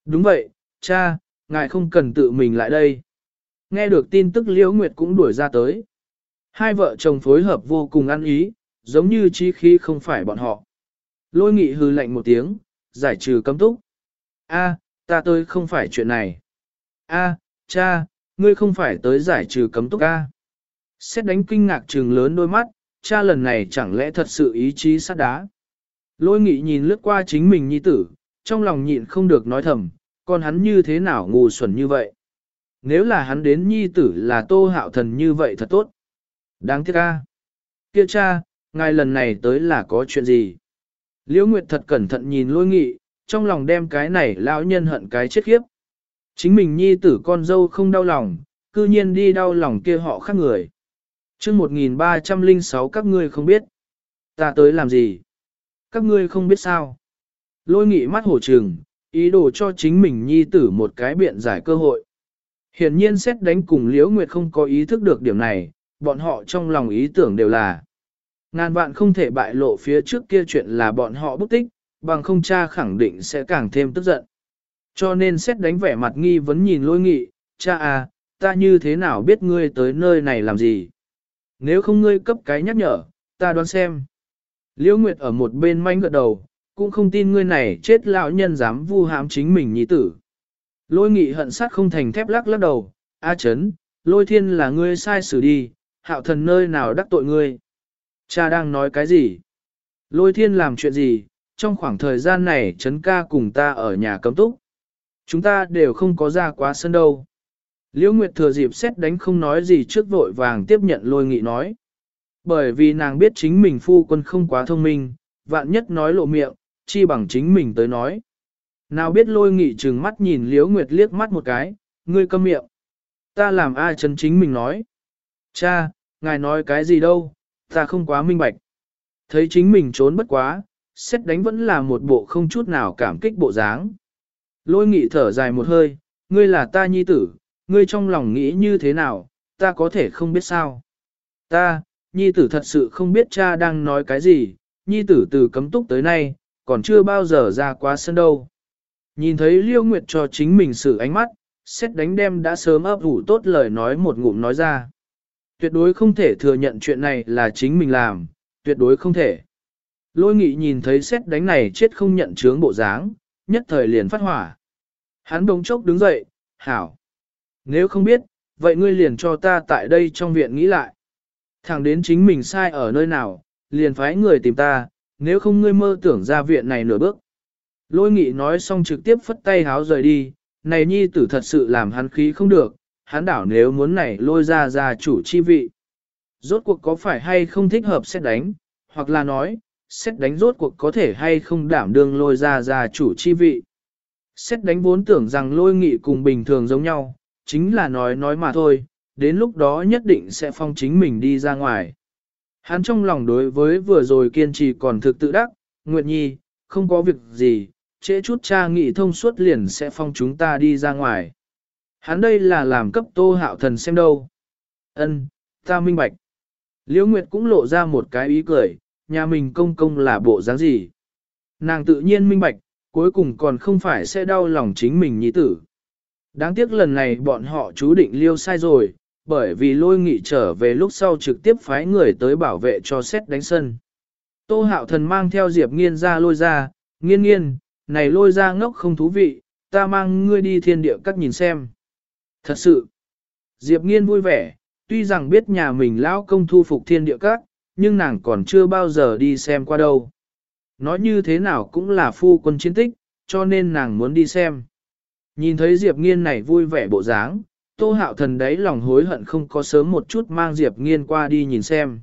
Đúng vậy, cha, ngài không cần tự mình lại đây. Nghe được tin tức Liễu Nguyệt cũng đuổi ra tới. Hai vợ chồng phối hợp vô cùng ăn ý, giống như chi khí không phải bọn họ. Lôi nghị hư lạnh một tiếng, giải trừ cấm túc. A, ta tới không phải chuyện này. A, cha, ngươi không phải tới giải trừ cấm túc A. Xét đánh kinh ngạc trừng lớn đôi mắt, cha lần này chẳng lẽ thật sự ý chí sát đá. Lôi nghị nhìn lướt qua chính mình nhi tử, trong lòng nhịn không được nói thầm, con hắn như thế nào ngu xuẩn như vậy. Nếu là hắn đến nhi tử là tô hạo thần như vậy thật tốt. Đáng tiếc ca. Kia cha, ngài lần này tới là có chuyện gì? Liễu Nguyệt thật cẩn thận nhìn lôi nghị, trong lòng đem cái này lão nhân hận cái chết khiếp. Chính mình nhi tử con dâu không đau lòng, cư nhiên đi đau lòng kia họ khác người chương 1306 các ngươi không biết. Ta tới làm gì? Các ngươi không biết sao? Lôi nghị mắt hổ trừng, ý đồ cho chính mình nhi tử một cái biện giải cơ hội. Hiển nhiên xét đánh cùng Liễu Nguyệt không có ý thức được điểm này, bọn họ trong lòng ý tưởng đều là ngàn vạn không thể bại lộ phía trước kia chuyện là bọn họ bức tích, bằng không cha khẳng định sẽ càng thêm tức giận. Cho nên xét đánh vẻ mặt nghi vấn nhìn lôi nghị, cha à, ta như thế nào biết ngươi tới nơi này làm gì? Nếu không ngươi cấp cái nhắc nhở, ta đoán xem. Liễu Nguyệt ở một bên manh gật đầu, cũng không tin ngươi này chết lão nhân dám vu hãm chính mình nhi tử. Lôi nghị hận sát không thành thép lắc lắc đầu, A chấn, lôi thiên là ngươi sai xử đi, hạo thần nơi nào đắc tội ngươi. Cha đang nói cái gì? Lôi thiên làm chuyện gì? Trong khoảng thời gian này chấn ca cùng ta ở nhà cấm túc. Chúng ta đều không có ra quá sân đâu. Liễu Nguyệt thừa dịp xét đánh không nói gì trước vội vàng tiếp nhận lôi nghị nói. Bởi vì nàng biết chính mình phu quân không quá thông minh, vạn nhất nói lộ miệng, chi bằng chính mình tới nói. Nào biết lôi nghị trừng mắt nhìn Liễu Nguyệt liếc mắt một cái, ngươi câm miệng. Ta làm ai chân chính mình nói. Cha, ngài nói cái gì đâu, ta không quá minh bạch. Thấy chính mình trốn bất quá, xét đánh vẫn là một bộ không chút nào cảm kích bộ dáng. Lôi nghị thở dài một hơi, ngươi là ta nhi tử, ngươi trong lòng nghĩ như thế nào, ta có thể không biết sao. Ta, nhi tử thật sự không biết cha đang nói cái gì, nhi tử từ cấm túc tới nay, còn chưa bao giờ ra quá sân đâu. Nhìn thấy Liêu Nguyệt cho chính mình sự ánh mắt, xét đánh đem đã sớm ấp ủ tốt lời nói một ngụm nói ra. Tuyệt đối không thể thừa nhận chuyện này là chính mình làm, tuyệt đối không thể. Lôi nghị nhìn thấy xét đánh này chết không nhận chướng bộ dáng, nhất thời liền phát hỏa. Hắn bỗng chốc đứng dậy, hảo. Nếu không biết, vậy ngươi liền cho ta tại đây trong viện nghĩ lại. Thẳng đến chính mình sai ở nơi nào, liền phái người tìm ta, nếu không ngươi mơ tưởng ra viện này nửa bước. Lôi nghị nói xong trực tiếp phất tay háo rời đi, này nhi tử thật sự làm hắn khí không được, hắn đảo nếu muốn này lôi ra ra chủ chi vị. Rốt cuộc có phải hay không thích hợp xét đánh, hoặc là nói, xét đánh rốt cuộc có thể hay không đảm đương lôi ra ra chủ chi vị. Xét đánh vốn tưởng rằng lôi nghị cùng bình thường giống nhau, chính là nói nói mà thôi, đến lúc đó nhất định sẽ phong chính mình đi ra ngoài. Hắn trong lòng đối với vừa rồi kiên trì còn thực tự đắc, Nguyệt Nhi, không có việc gì, trễ chút cha nghị thông suốt liền sẽ phong chúng ta đi ra ngoài. Hắn đây là làm cấp tô hạo thần xem đâu. Ân, ta minh bạch. Liễu Nguyệt cũng lộ ra một cái ý cười, nhà mình công công là bộ dáng gì. Nàng tự nhiên minh bạch, cuối cùng còn không phải sẽ đau lòng chính mình nhi tử. Đáng tiếc lần này bọn họ chú định liêu sai rồi, bởi vì lôi nghị trở về lúc sau trực tiếp phái người tới bảo vệ cho xét đánh sân. Tô hạo thần mang theo Diệp nghiên ra lôi ra, nghiên nghiên, này lôi ra ngốc không thú vị, ta mang ngươi đi thiên địa các nhìn xem. Thật sự, Diệp nghiên vui vẻ, tuy rằng biết nhà mình lão công thu phục thiên địa các, nhưng nàng còn chưa bao giờ đi xem qua đâu. Nói như thế nào cũng là phu quân chiến tích, cho nên nàng muốn đi xem. Nhìn thấy Diệp Nghiên này vui vẻ bộ dáng, Tô Hạo Thần đấy lòng hối hận không có sớm một chút mang Diệp Nghiên qua đi nhìn xem.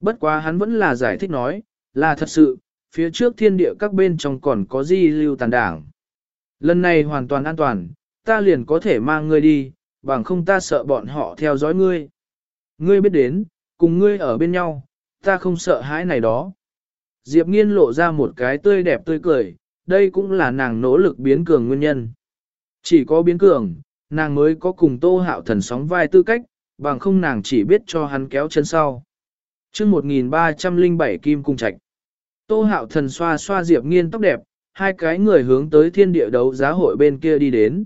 Bất quá hắn vẫn là giải thích nói, là thật sự, phía trước thiên địa các bên trong còn có di lưu tàn đảng. Lần này hoàn toàn an toàn, ta liền có thể mang ngươi đi, bằng không ta sợ bọn họ theo dõi ngươi. Ngươi biết đến, cùng ngươi ở bên nhau, ta không sợ hãi này đó. Diệp nghiên lộ ra một cái tươi đẹp tươi cười, đây cũng là nàng nỗ lực biến cường nguyên nhân. Chỉ có biến cường, nàng mới có cùng tô hạo thần sóng vai tư cách, bằng không nàng chỉ biết cho hắn kéo chân sau. chương 1307 kim cung trạch. Tô hạo thần xoa xoa Diệp nghiên tóc đẹp, hai cái người hướng tới thiên địa đấu giá hội bên kia đi đến.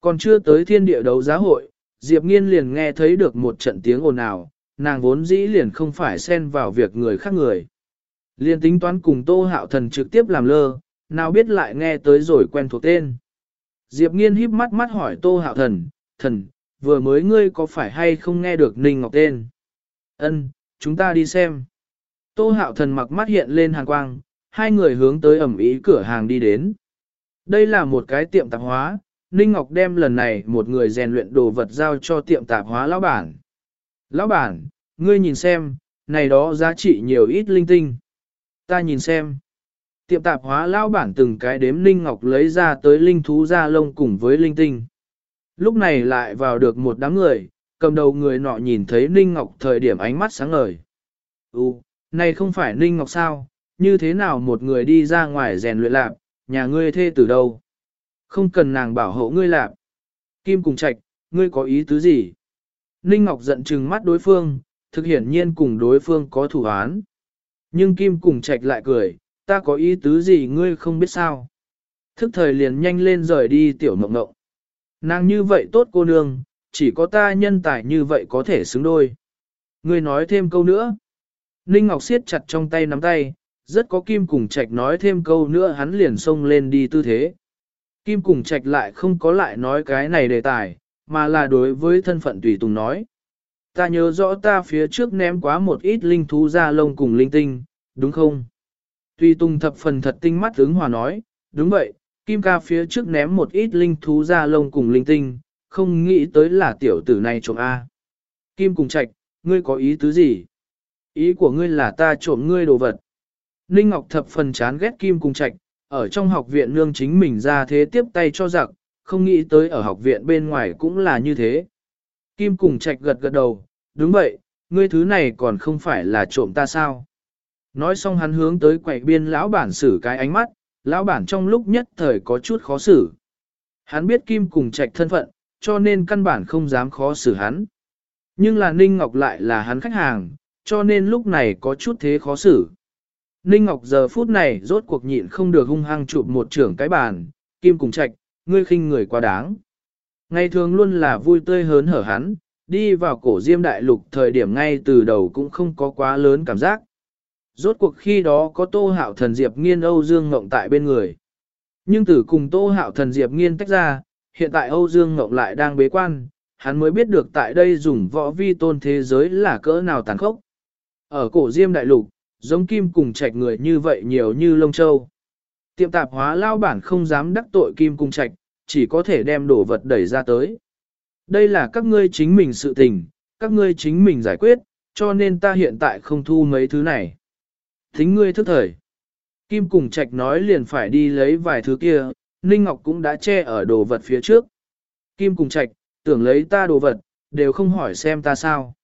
Còn chưa tới thiên địa đấu giá hội, Diệp nghiên liền nghe thấy được một trận tiếng ồn ào, nàng vốn dĩ liền không phải xen vào việc người khác người. Liên tính toán cùng Tô Hạo Thần trực tiếp làm lơ, nào biết lại nghe tới rồi quen thuộc tên. Diệp Nghiên híp mắt mắt hỏi Tô Hạo Thần, thần, vừa mới ngươi có phải hay không nghe được Ninh Ngọc tên? Ân, chúng ta đi xem. Tô Hạo Thần mặc mắt hiện lên hàng quang, hai người hướng tới ẩm ý cửa hàng đi đến. Đây là một cái tiệm tạp hóa, Ninh Ngọc đem lần này một người rèn luyện đồ vật giao cho tiệm tạp hóa lão bản. Lão bản, ngươi nhìn xem, này đó giá trị nhiều ít linh tinh. Ta nhìn xem. Tiệm tạp hóa lão bản từng cái đếm Ninh Ngọc lấy ra tới linh thú da lông cùng với linh tinh. Lúc này lại vào được một đám người, cầm đầu người nọ nhìn thấy Ninh Ngọc thời điểm ánh mắt sáng ngời. Ú, này không phải Ninh Ngọc sao, như thế nào một người đi ra ngoài rèn luyện lạc, nhà ngươi thê từ đâu? Không cần nàng bảo hộ ngươi lạc. Kim cùng trạch, ngươi có ý tứ gì? Ninh Ngọc giận trừng mắt đối phương, thực hiển nhiên cùng đối phương có thủ án. Nhưng Kim cùng trạch lại cười, ta có ý tứ gì ngươi không biết sao. Thức thời liền nhanh lên rời đi tiểu mộng mộng. Nàng như vậy tốt cô nương, chỉ có ta nhân tài như vậy có thể xứng đôi. Ngươi nói thêm câu nữa. Ninh Ngọc siết chặt trong tay nắm tay, rất có kim cùng trạch nói thêm câu nữa hắn liền xông lên đi tư thế. Kim cùng trạch lại không có lại nói cái này đề tài, mà là đối với thân phận tùy tùng nói. Ta nhớ rõ ta phía trước ném quá một ít linh thú ra lông cùng linh tinh, đúng không? Tùy tùng thập phần thật tinh mắt ứng hòa nói, đúng vậy, kim ca phía trước ném một ít linh thú ra lông cùng linh tinh, không nghĩ tới là tiểu tử này trộm A. Kim cùng trạch, ngươi có ý tứ gì? Ý của ngươi là ta trộm ngươi đồ vật. Ninh Ngọc thập phần chán ghét Kim cùng trạch, ở trong học viện nương chính mình ra thế tiếp tay cho giặc, không nghĩ tới ở học viện bên ngoài cũng là như thế. Kim cùng trạch gật gật đầu, đúng vậy, ngươi thứ này còn không phải là trộm ta sao. Nói xong hắn hướng tới quậy biên lão bản xử cái ánh mắt, lão bản trong lúc nhất thời có chút khó xử. Hắn biết Kim cùng trạch thân phận, cho nên căn bản không dám khó xử hắn. Nhưng là Ninh Ngọc lại là hắn khách hàng, cho nên lúc này có chút thế khó xử. Ninh Ngọc giờ phút này rốt cuộc nhịn không được hung hăng chụp một trưởng cái bàn, Kim cùng trạch, ngươi khinh người quá đáng. Ngày thường luôn là vui tươi hớn hở hắn, đi vào cổ diêm đại lục thời điểm ngay từ đầu cũng không có quá lớn cảm giác. Rốt cuộc khi đó có tô hạo thần Diệp nghiên Âu Dương Ngộng tại bên người. Nhưng từ cùng tô hạo thần Diệp nghiên tách ra, hiện tại Âu Dương Ngộng lại đang bế quan, hắn mới biết được tại đây dùng võ vi tôn thế giới là cỡ nào tàn khốc. Ở cổ diêm đại lục, giống kim cùng trạch người như vậy nhiều như lông châu. Tiệm tạp hóa lao bản không dám đắc tội kim cùng trạch, chỉ có thể đem đồ vật đẩy ra tới. Đây là các ngươi chính mình sự tình, các ngươi chính mình giải quyết, cho nên ta hiện tại không thu mấy thứ này. Thính ngươi thức thời. Kim cùng trạch nói liền phải đi lấy vài thứ kia, Ninh Ngọc cũng đã che ở đồ vật phía trước. Kim cùng trạch, tưởng lấy ta đồ vật, đều không hỏi xem ta sao.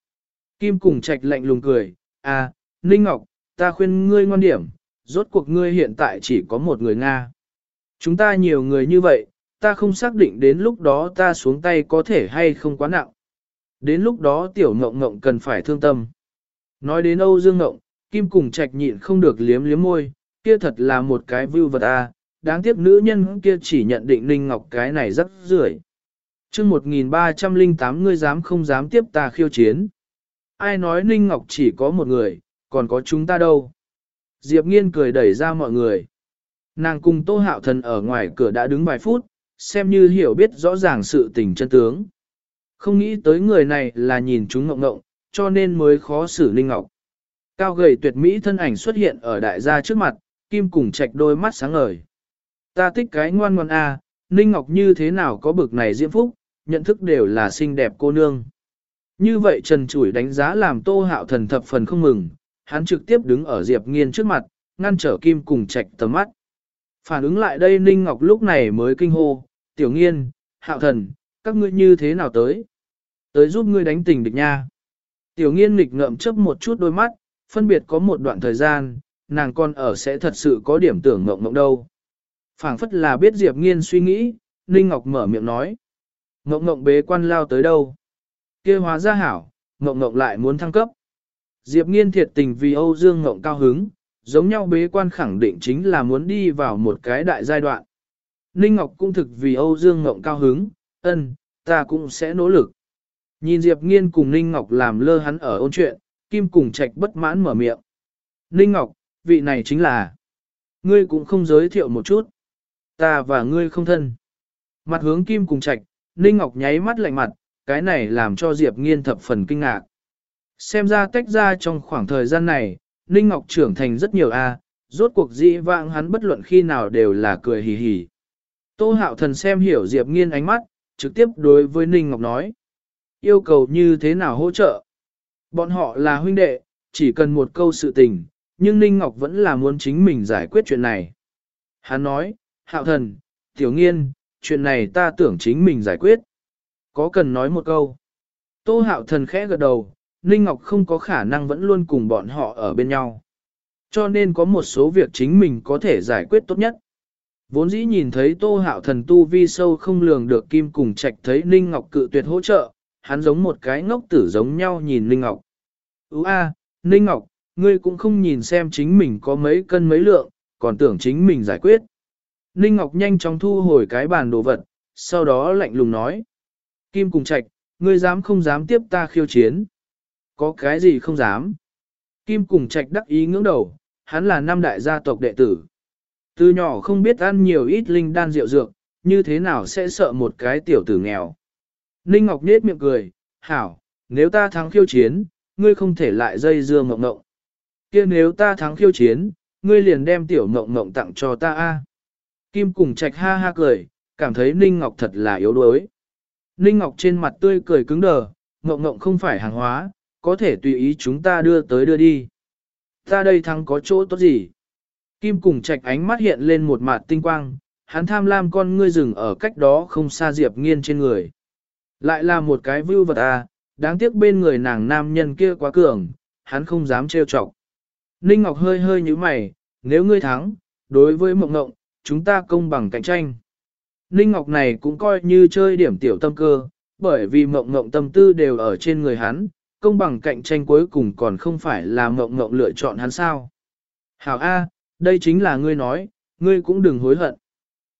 Kim cùng trạch lạnh lùng cười, à, Ninh Ngọc, ta khuyên ngươi ngoan điểm, rốt cuộc ngươi hiện tại chỉ có một người Nga. Chúng ta nhiều người như vậy, ta không xác định đến lúc đó ta xuống tay có thể hay không quá nặng. Đến lúc đó tiểu ngộng ngộng cần phải thương tâm. Nói đến Âu Dương Ngộng, Kim cùng trạch nhịn không được liếm liếm môi, kia thật là một cái view vật à, đáng tiếc nữ nhân kia chỉ nhận định Ninh Ngọc cái này rất rưởi. Trước 1308 ngươi dám không dám tiếp ta khiêu chiến. Ai nói Ninh Ngọc chỉ có một người, còn có chúng ta đâu. Diệp nghiên cười đẩy ra mọi người. Nàng cùng Tô Hạo Thần ở ngoài cửa đã đứng vài phút, xem như hiểu biết rõ ràng sự tình chân tướng. Không nghĩ tới người này là nhìn chúng ngộng ngộng, cho nên mới khó xử Ninh Ngọc. Cao gầy tuyệt mỹ thân ảnh xuất hiện ở đại gia trước mặt, kim cùng chạch đôi mắt sáng ngời. Ta thích cái ngoan ngoan a, Ninh Ngọc như thế nào có bực này diễm phúc, nhận thức đều là xinh đẹp cô nương. Như vậy Trần Chủi đánh giá làm Tô Hạo Thần thập phần không mừng, hắn trực tiếp đứng ở Diệp Nghiên trước mặt, ngăn trở Kim cùng Trạch tầm mắt. Phản ứng lại đây Ninh Ngọc lúc này mới kinh hô, "Tiểu Nghiên, Hạo Thần, các ngươi như thế nào tới? Tới giúp ngươi đánh tình địch nha." Tiểu Nghiên nghịch ngợm chớp một chút đôi mắt, phân biệt có một đoạn thời gian, nàng con ở sẽ thật sự có điểm tưởng ngộng ngộng đâu. phảng phất là biết Diệp Nghiên suy nghĩ, Ninh Ngọc mở miệng nói. Ngộng ngộng bế quan lao tới đâu? Kia hóa ra hảo, ngộng ngộng lại muốn thăng cấp. Diệp Nghiên thiệt tình vì Âu Dương ngộng cao hứng, giống nhau bế quan khẳng định chính là muốn đi vào một cái đại giai đoạn. Ninh Ngọc cũng thực vì Âu Dương ngộng cao hứng, ân, ta cũng sẽ nỗ lực. Nhìn Diệp Nghiên cùng Ninh Ngọc làm lơ hắn ở ôn chuyện, Kim cùng Trạch bất mãn mở miệng. Ninh Ngọc, vị này chính là... Ngươi cũng không giới thiệu một chút. Ta và ngươi không thân. Mặt hướng Kim cùng Trạch, Ninh Ngọc nháy mắt lạnh mặt, cái này làm cho Diệp Nghiên thập phần kinh ngạc. Xem ra tách ra trong khoảng thời gian này, Ninh Ngọc trưởng thành rất nhiều a, à, rốt cuộc dĩ vãng hắn bất luận khi nào đều là cười hì hì. Tô Hạo Thần xem hiểu Diệp Nghiên ánh mắt, trực tiếp đối với Ninh Ngọc nói. Yêu cầu như thế nào hỗ trợ? Bọn họ là huynh đệ, chỉ cần một câu sự tình, nhưng Ninh Ngọc vẫn là muốn chính mình giải quyết chuyện này. Hắn nói, Hạo Thần, Tiểu Nghiên, chuyện này ta tưởng chính mình giải quyết. Có cần nói một câu. Tô hạo thần khẽ gật đầu, Ninh Ngọc không có khả năng vẫn luôn cùng bọn họ ở bên nhau. Cho nên có một số việc chính mình có thể giải quyết tốt nhất. Vốn dĩ nhìn thấy tô hạo thần tu vi sâu không lường được kim cùng trạch thấy Ninh Ngọc cự tuyệt hỗ trợ, hắn giống một cái ngốc tử giống nhau nhìn Ninh Ngọc. Ú a, Ninh Ngọc, ngươi cũng không nhìn xem chính mình có mấy cân mấy lượng, còn tưởng chính mình giải quyết. Ninh Ngọc nhanh chóng thu hồi cái bàn đồ vật, sau đó lạnh lùng nói. Kim cùng trạch, ngươi dám không dám tiếp ta khiêu chiến? Có cái gì không dám? Kim cùng trạch đắc ý ngưỡng đầu, hắn là năm đại gia tộc đệ tử. Từ nhỏ không biết ăn nhiều ít linh đan rượu dược, như thế nào sẽ sợ một cái tiểu tử nghèo. Ninh Ngọc nết miệng cười, hảo, nếu ta thắng khiêu chiến, ngươi không thể lại dây dưa mộng mộng. kia nếu ta thắng khiêu chiến, ngươi liền đem tiểu mộng mộng tặng cho ta a. Kim cùng trạch ha ha cười, cảm thấy Ninh Ngọc thật là yếu đuối. Ninh Ngọc trên mặt tươi cười cứng đờ, ngộng ngộng không phải hàng hóa, có thể tùy ý chúng ta đưa tới đưa đi. Ta đây thắng có chỗ tốt gì? Kim cùng trạch ánh mắt hiện lên một mặt tinh quang, hắn tham lam con ngươi rừng ở cách đó không xa Diệp Nghiên trên người. Lại là một cái vưu vật à, đáng tiếc bên người nàng nam nhân kia quá cường, hắn không dám trêu chọc. Ninh Ngọc hơi hơi như mày, nếu ngươi thắng, đối với mộng ngộng, chúng ta công bằng cạnh tranh. Ninh Ngọc này cũng coi như chơi điểm tiểu tâm cơ, bởi vì mộng mộng tâm tư đều ở trên người hắn, công bằng cạnh tranh cuối cùng còn không phải là mộng mộng lựa chọn hắn sao. Hảo A, đây chính là ngươi nói, ngươi cũng đừng hối hận.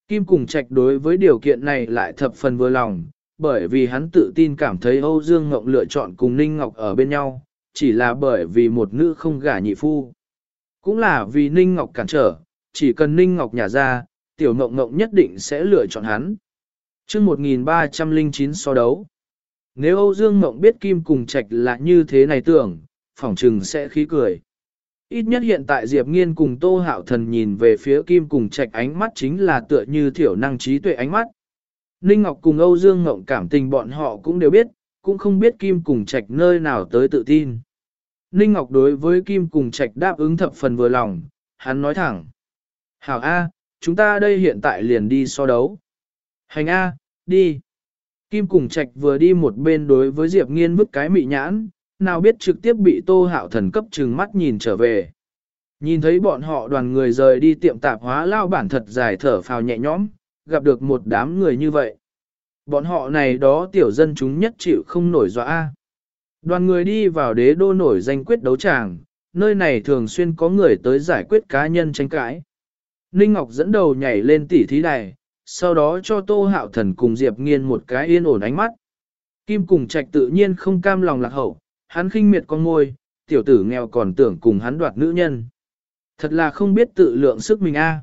Kim cùng trạch đối với điều kiện này lại thập phần vừa lòng, bởi vì hắn tự tin cảm thấy Âu Dương Ngọc lựa chọn cùng Ninh Ngọc ở bên nhau, chỉ là bởi vì một nữ không gả nhị phu. Cũng là vì Ninh Ngọc cản trở, chỉ cần Ninh Ngọc nhả ra, tiểu ngộng ngộng nhất định sẽ lựa chọn hắn. chương 1309 so đấu. Nếu Âu Dương Ngộng biết Kim cùng Trạch là như thế này tưởng, phỏng trừng sẽ khí cười. Ít nhất hiện tại Diệp Nghiên cùng Tô Hạo Thần nhìn về phía Kim cùng Trạch ánh mắt chính là tựa như thiểu năng trí tuệ ánh mắt. Ninh Ngọc cùng Âu Dương Ngộng cảm tình bọn họ cũng đều biết, cũng không biết Kim cùng Trạch nơi nào tới tự tin. Ninh Ngọc đối với Kim cùng Trạch đáp ứng thập phần vừa lòng, hắn nói thẳng. Hảo A, chúng ta đây hiện tại liền đi so đấu. Hành A, đi. Kim cùng Trạch vừa đi một bên đối với Diệp Nghiên vứt cái mị nhãn, nào biết trực tiếp bị Tô Hạo Thần cấp trừng mắt nhìn trở về. Nhìn thấy bọn họ đoàn người rời đi tiệm tạp hóa lao bản thật dài thở phào nhẹ nhõm, gặp được một đám người như vậy. Bọn họ này đó tiểu dân chúng nhất chịu không nổi dọa. Đoàn người đi vào đế đô nổi danh quyết đấu tràng, nơi này thường xuyên có người tới giải quyết cá nhân tranh cãi. Ninh Ngọc dẫn đầu nhảy lên tỉ thí đài, sau đó cho Tô Hạo Thần cùng Diệp Nghiên một cái yên ổn ánh mắt. Kim cùng trạch tự nhiên không cam lòng lạc hậu, hắn khinh miệt con ngôi, tiểu tử nghèo còn tưởng cùng hắn đoạt nữ nhân. Thật là không biết tự lượng sức mình a.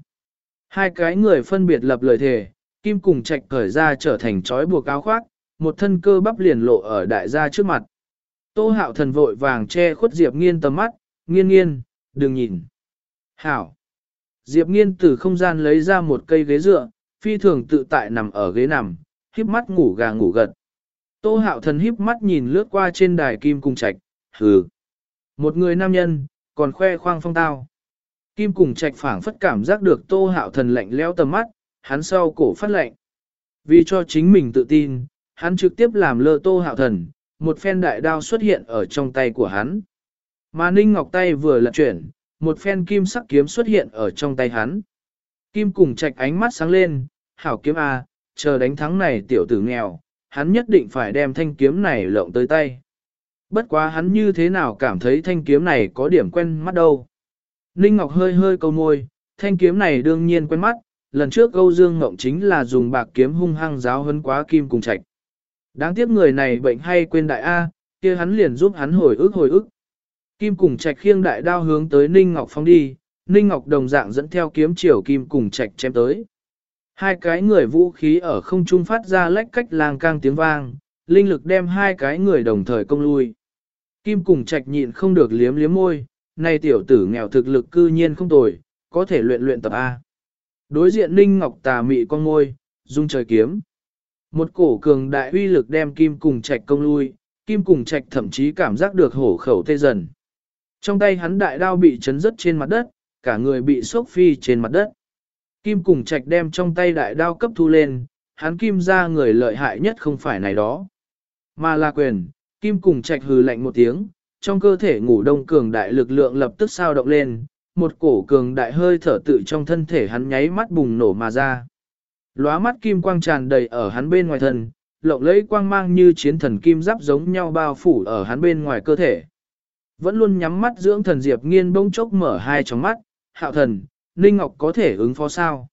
Hai cái người phân biệt lập lời thề, kim cùng trạch cởi ra trở thành trói buộc áo khoác, một thân cơ bắp liền lộ ở đại gia trước mặt. Tô hạo thần vội vàng che khuất Diệp nghiên tầm mắt, nghiên nghiên, đừng nhìn. Hảo. Diệp nghiên từ không gian lấy ra một cây ghế dựa, phi thường tự tại nằm ở ghế nằm, híp mắt ngủ gà ngủ gật. Tô hạo thần híp mắt nhìn lướt qua trên đài kim cung trạch, hừ. Một người nam nhân, còn khoe khoang phong tao. Kim cùng trạch phảng phất cảm giác được tô hạo thần lạnh lẽo tầm mắt, hắn sau cổ phát lạnh. Vì cho chính mình tự tin, hắn trực tiếp làm lơ tô hạo thần, một phen đại đao xuất hiện ở trong tay của hắn. Mà Ninh Ngọc tay vừa lật chuyển, một phen kim sắc kiếm xuất hiện ở trong tay hắn. Kim cùng trạch ánh mắt sáng lên, hảo kiếm A, chờ đánh thắng này tiểu tử nghèo, hắn nhất định phải đem thanh kiếm này lộng tới tay. Bất quá hắn như thế nào cảm thấy thanh kiếm này có điểm quen mắt đâu. Ninh Ngọc hơi hơi câu môi, thanh kiếm này đương nhiên quen mắt, lần trước Âu Dương Ngộng chính là dùng bạc kiếm hung hăng giáo hấn quá kim cùng trạch. Đáng tiếc người này bệnh hay quên đại A, kia hắn liền giúp hắn hồi ức hồi ức. Kim cùng trạch khiêng đại đao hướng tới Ninh Ngọc phong đi, Ninh Ngọc đồng dạng dẫn theo kiếm chiều kim cùng trạch chém tới. Hai cái người vũ khí ở không trung phát ra lách cách lang cang tiếng vang, linh lực đem hai cái người đồng thời công lui. Kim cùng trạch nhịn không được liếm liếm môi, nay tiểu tử nghèo thực lực cư nhiên không tồi, có thể luyện luyện tập A. Đối diện Ninh Ngọc tà mị con môi, dung trời kiếm. Một cổ cường đại uy lực đem kim cùng trạch công lui, kim cùng trạch thậm chí cảm giác được hổ khẩu tê dần. Trong tay hắn đại đao bị chấn rớt trên mặt đất, cả người bị sốc phi trên mặt đất. Kim cùng trạch đem trong tay đại đao cấp thu lên, hắn kim ra người lợi hại nhất không phải này đó. Mà là quyền, kim cùng trạch hừ lạnh một tiếng, trong cơ thể ngủ đông cường đại lực lượng lập tức sao động lên, một cổ cường đại hơi thở tự trong thân thể hắn nháy mắt bùng nổ mà ra. Lóa mắt kim quang tràn đầy ở hắn bên ngoài thân, lộng lẫy quang mang như chiến thần kim giáp giống nhau bao phủ ở hắn bên ngoài cơ thể. Vẫn luôn nhắm mắt dưỡng thần Diệp Nghiên bỗng chốc mở hai tròng mắt, hạo thần, Ninh Ngọc có thể ứng phó sao?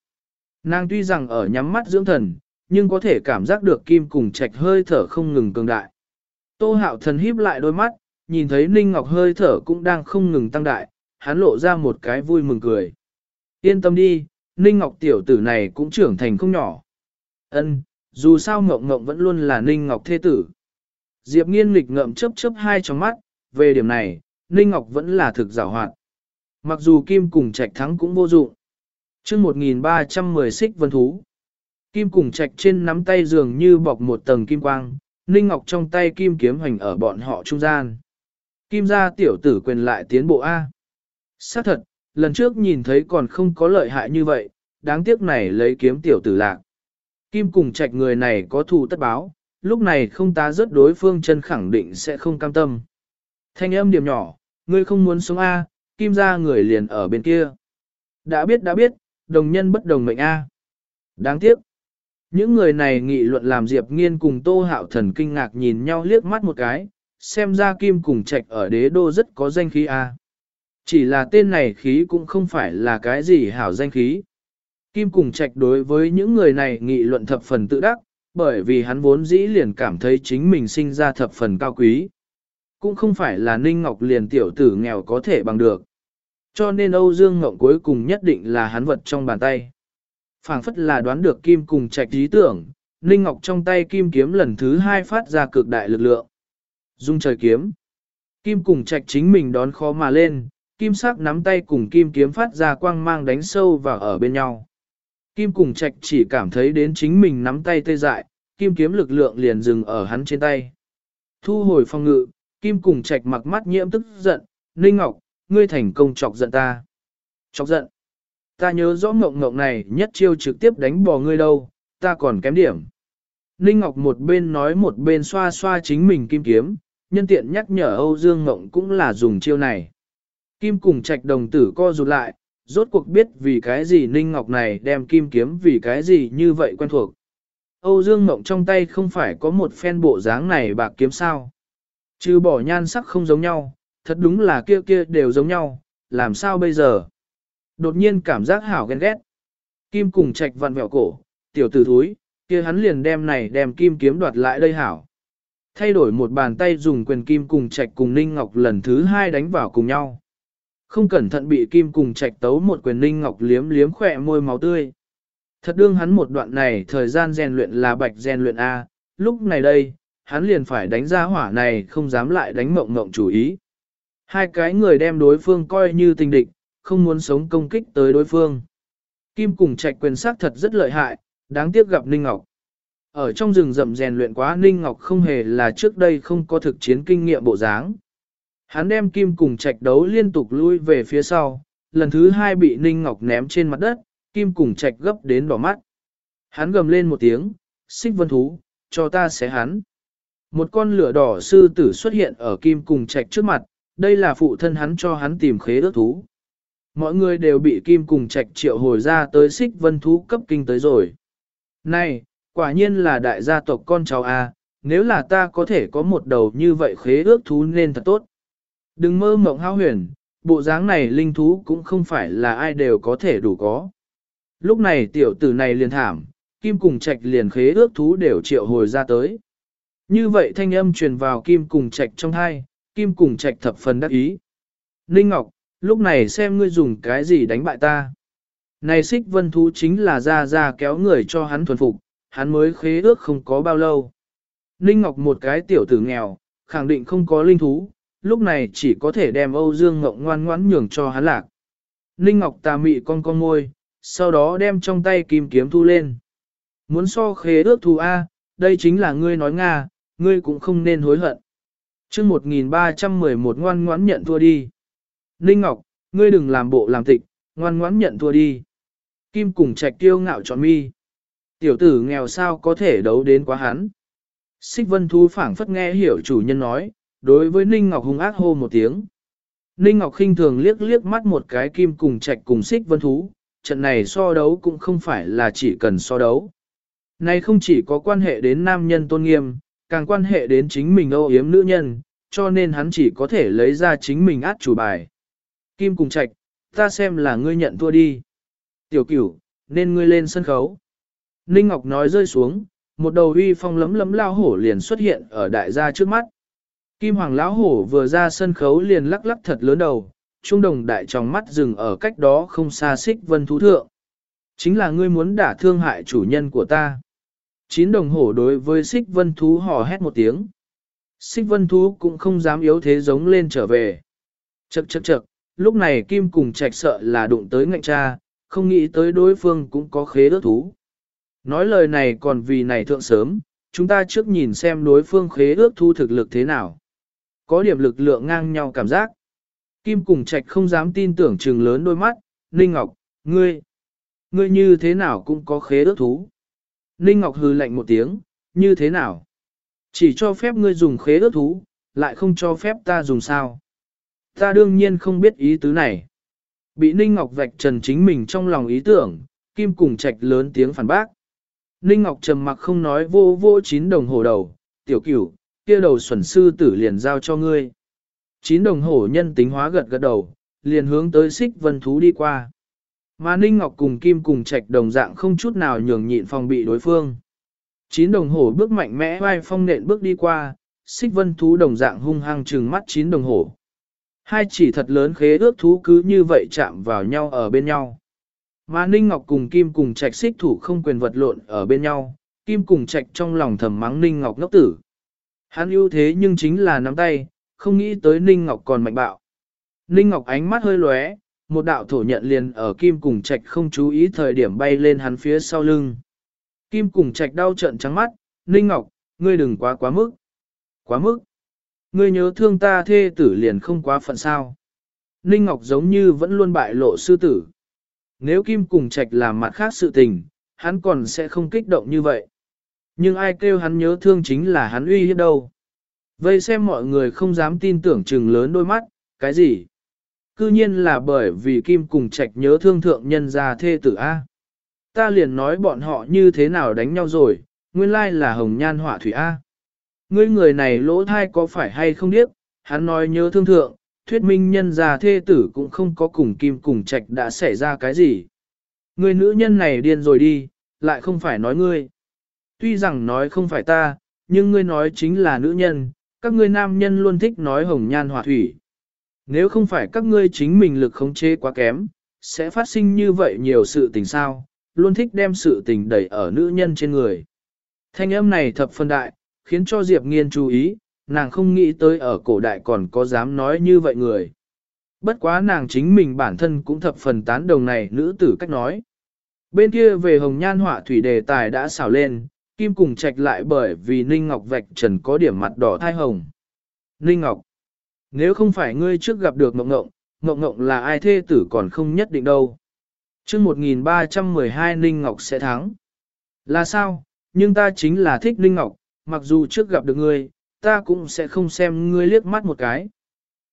Nàng tuy rằng ở nhắm mắt dưỡng thần, nhưng có thể cảm giác được kim cùng trạch hơi thở không ngừng cường đại. Tô hạo thần híp lại đôi mắt, nhìn thấy Ninh Ngọc hơi thở cũng đang không ngừng tăng đại, hắn lộ ra một cái vui mừng cười. Yên tâm đi, Ninh Ngọc tiểu tử này cũng trưởng thành không nhỏ. Ân, dù sao Ngọc Ngọc vẫn luôn là Ninh Ngọc thế tử. Diệp nghiên lịch ngậm chớp chớp hai trong mắt, về điểm này, Ninh Ngọc vẫn là thực giảo hoạt. Mặc dù Kim cùng Trạch thắng cũng vô dụng. Trước 1310 xích vân thú. Kim cùng Trạch trên nắm tay dường như bọc một tầng kim quang, Ninh Ngọc trong tay kim kiếm hành ở bọn họ trung gian. Kim gia tiểu tử quyền lại tiến bộ A. Xác thật, lần trước nhìn thấy còn không có lợi hại như vậy, đáng tiếc này lấy kiếm tiểu tử lạc. Kim cùng trạch người này có thù tất báo, lúc này không tá rất đối phương chân khẳng định sẽ không cam tâm. Thanh âm điểm nhỏ, ngươi không muốn sống A, kim gia người liền ở bên kia. Đã biết đã biết, đồng nhân bất đồng mệnh A. Đáng tiếc. Những người này nghị luận làm Diệp Nghiên cùng Tô Hạo Thần kinh ngạc nhìn nhau liếc mắt một cái, xem ra kim cùng trạch ở đế đô rất có danh khí A. Chỉ là tên này khí cũng không phải là cái gì hảo danh khí. Kim cùng trạch đối với những người này nghị luận thập phần tự đắc, bởi vì hắn vốn dĩ liền cảm thấy chính mình sinh ra thập phần cao quý. Cũng không phải là Ninh Ngọc liền tiểu tử nghèo có thể bằng được. Cho nên Âu Dương Ngọc cuối cùng nhất định là hắn vật trong bàn tay. phảng phất là đoán được Kim cùng trạch ý tưởng, Ninh Ngọc trong tay Kim kiếm lần thứ hai phát ra cực đại lực lượng. Dung trời kiếm. Kim cùng trạch chính mình đón khó mà lên, kim sắc nắm tay cùng kim kiếm phát ra quang mang đánh sâu vào ở bên nhau. Kim cùng trạch chỉ cảm thấy đến chính mình nắm tay tê dại, kim kiếm lực lượng liền dừng ở hắn trên tay. Thu hồi phong ngự, kim cùng trạch mặc mắt nhiễm tức giận, Ninh Ngọc, ngươi thành công chọc giận ta. Chọc giận. Ta nhớ rõ ngộng ngộng này nhất chiêu trực tiếp đánh bò ngươi đâu, ta còn kém điểm. Ninh Ngọc một bên nói một bên xoa xoa chính mình kim kiếm, nhân tiện nhắc nhở Âu Dương Ngộng cũng là dùng chiêu này. Kim cùng trạch đồng tử co rụt lại, rốt cuộc biết vì cái gì Ninh Ngọc này đem kim kiếm vì cái gì như vậy quen thuộc. Âu Dương Ngộng trong tay không phải có một phen bộ dáng này bạc kiếm sao chứ bỏ nhan sắc không giống nhau, thật đúng là kia kia đều giống nhau, làm sao bây giờ? Đột nhiên cảm giác hảo ghen ghét. Kim cùng trạch vặn vẹo cổ, tiểu tử thúi, kia hắn liền đem này đem kim kiếm đoạt lại đây hảo. Thay đổi một bàn tay dùng quyền kim cùng trạch cùng Ninh Ngọc lần thứ hai đánh vào cùng nhau. Không cẩn thận bị kim cùng trạch tấu một quyền Ninh Ngọc liếm liếm khỏe môi máu tươi. Thật đương hắn một đoạn này thời gian rèn luyện là bạch rèn luyện A, lúc này đây, hắn liền phải đánh ra hỏa này không dám lại đánh mộng mộng chủ ý. Hai cái người đem đối phương coi như tình địch, không muốn sống công kích tới đối phương. Kim cùng trạch quyền sát thật rất lợi hại, đáng tiếc gặp Ninh Ngọc. Ở trong rừng rậm rèn luyện quá Ninh Ngọc không hề là trước đây không có thực chiến kinh nghiệm bộ dáng. Hắn đem kim cùng trạch đấu liên tục lui về phía sau, lần thứ hai bị Ninh Ngọc ném trên mặt đất, kim cùng trạch gấp đến đỏ mắt. Hắn gầm lên một tiếng, xích vân thú, cho ta xé hắn. Một con lửa đỏ sư tử xuất hiện ở kim cùng trạch trước mặt, đây là phụ thân hắn cho hắn tìm khế ước thú. Mọi người đều bị kim cùng trạch triệu hồi ra tới xích vân thú cấp kinh tới rồi. Này, quả nhiên là đại gia tộc con cháu A, nếu là ta có thể có một đầu như vậy khế ước thú nên thật tốt. Đừng mơ mộng hao huyền, bộ dáng này linh thú cũng không phải là ai đều có thể đủ có. Lúc này tiểu tử này liền thảm, kim cùng trạch liền khế ước thú đều triệu hồi ra tới. Như vậy thanh âm truyền vào kim cùng trạch trong hai, kim cùng trạch thập phần đắc ý. Ninh Ngọc, lúc này xem ngươi dùng cái gì đánh bại ta. Này xích vân thú chính là ra ra kéo người cho hắn thuần phục, hắn mới khế ước không có bao lâu. Ninh Ngọc một cái tiểu tử nghèo, khẳng định không có linh thú, lúc này chỉ có thể đem Âu Dương Ngọc ngoan ngoãn nhường cho hắn lạc. Ninh Ngọc tà mị con con môi, sau đó đem trong tay kim kiếm thu lên. Muốn so khế ước thù A, đây chính là ngươi nói Nga, ngươi cũng không nên hối hận. chương 1311 ngoan ngoãn nhận thua đi. Ninh Ngọc, ngươi đừng làm bộ làm tịch, ngoan ngoãn nhận thua đi. Kim cùng trạch tiêu ngạo tròn mi. Tiểu tử nghèo sao có thể đấu đến quá hắn. Xích vân thu phảng phất nghe hiểu chủ nhân nói, đối với Ninh Ngọc hung ác hô một tiếng. Ninh Ngọc khinh thường liếc liếc mắt một cái kim cùng trạch cùng xích vân thú, trận này so đấu cũng không phải là chỉ cần so đấu. Này không chỉ có quan hệ đến nam nhân tôn nghiêm, càng quan hệ đến chính mình âu yếm nữ nhân, cho nên hắn chỉ có thể lấy ra chính mình át chủ bài. Kim cùng trạch, ta xem là ngươi nhận thua đi. Tiểu cửu, nên ngươi lên sân khấu. Ninh Ngọc nói rơi xuống, một đầu uy phong lấm lấm lao hổ liền xuất hiện ở đại gia trước mắt. Kim Hoàng lão hổ vừa ra sân khấu liền lắc lắc thật lớn đầu, trung đồng đại trong mắt dừng ở cách đó không xa xích vân thú thượng. Chính là ngươi muốn đả thương hại chủ nhân của ta. Chín đồng hổ đối với xích vân thú hò hét một tiếng. Xích vân thú cũng không dám yếu thế giống lên trở về. Chậc chậc chậc, lúc này Kim cùng trạch sợ là đụng tới ngạnh cha, không nghĩ tới đối phương cũng có khế ước thú. Nói lời này còn vì này thượng sớm, chúng ta trước nhìn xem đối phương khế ước thu thực lực thế nào. Có điểm lực lượng ngang nhau cảm giác. Kim cùng trạch không dám tin tưởng trừng lớn đôi mắt, Ninh Ngọc, ngươi, ngươi như thế nào cũng có khế ước thú. Ninh Ngọc hừ lạnh một tiếng, như thế nào? Chỉ cho phép ngươi dùng khế ước thú, lại không cho phép ta dùng sao. Ta đương nhiên không biết ý tứ này. Bị Ninh Ngọc vạch trần chính mình trong lòng ý tưởng, Kim cùng trạch lớn tiếng phản bác. Ninh Ngọc trầm mặc không nói vô vô chín đồng hồ đầu, tiểu cửu, kia đầu xuẩn sư tử liền giao cho ngươi. Chín đồng hồ nhân tính hóa gật gật đầu, liền hướng tới xích vân thú đi qua. Mà Ninh Ngọc cùng Kim cùng Trạch đồng dạng không chút nào nhường nhịn phòng bị đối phương. Chín đồng hồ bước mạnh mẽ vai phong nện bước đi qua, xích vân thú đồng dạng hung hăng trừng mắt chín đồng hồ. Hai chỉ thật lớn khế ước thú cứ như vậy chạm vào nhau ở bên nhau. Mà Ninh Ngọc cùng Kim cùng Trạch xích thủ không quyền vật lộn ở bên nhau, Kim cùng Trạch trong lòng thầm mắng Ninh Ngọc ngốc tử. Hắn ưu thế nhưng chính là nắm tay, không nghĩ tới Ninh Ngọc còn mạnh bạo. Ninh Ngọc ánh mắt hơi lóe, một đạo thổ nhận liền ở Kim cùng Trạch không chú ý thời điểm bay lên hắn phía sau lưng. Kim cùng Trạch đau trận trắng mắt, Ninh Ngọc, ngươi đừng quá quá mức. Quá mức. Ngươi nhớ thương ta thê tử liền không quá phận sao. Ninh Ngọc giống như vẫn luôn bại lộ sư tử. Nếu Kim cùng Trạch làm mặt khác sự tình, hắn còn sẽ không kích động như vậy. Nhưng ai kêu hắn nhớ thương chính là hắn uy hiếp đâu. Vây xem mọi người không dám tin tưởng chừng lớn đôi mắt, cái gì? Cư nhiên là bởi vì Kim cùng Trạch nhớ thương thượng nhân gia thê tử A. Ta liền nói bọn họ như thế nào đánh nhau rồi, nguyên lai là hồng nhan họa thủy A. Ngươi người này lỗ thai có phải hay không điếc, hắn nói nhớ thương thượng, thuyết minh nhân gia thê tử cũng không có cùng Kim cùng Trạch đã xảy ra cái gì. Người nữ nhân này điên rồi đi, lại không phải nói ngươi. Tuy rằng nói không phải ta, nhưng ngươi nói chính là nữ nhân, các ngươi nam nhân luôn thích nói hồng nhan họa thủy. Nếu không phải các ngươi chính mình lực khống chế quá kém, sẽ phát sinh như vậy nhiều sự tình sao, luôn thích đem sự tình đẩy ở nữ nhân trên người. Thanh âm này thập phân đại, khiến cho Diệp Nghiên chú ý, nàng không nghĩ tới ở cổ đại còn có dám nói như vậy người. Bất quá nàng chính mình bản thân cũng thập phần tán đồng này nữ tử cách nói. Bên kia về hồng nhan họa thủy đề tài đã xảo lên, Kim cùng trạch lại bởi vì Ninh Ngọc vạch trần có điểm mặt đỏ thai hồng. Ninh Ngọc, nếu không phải ngươi trước gặp được Ngộng Ngộng, Ngộng Ngộng là ai thê tử còn không nhất định đâu. chương 1312 Ninh Ngọc sẽ thắng. Là sao, nhưng ta chính là thích Ninh Ngọc, mặc dù trước gặp được ngươi, ta cũng sẽ không xem ngươi liếc mắt một cái.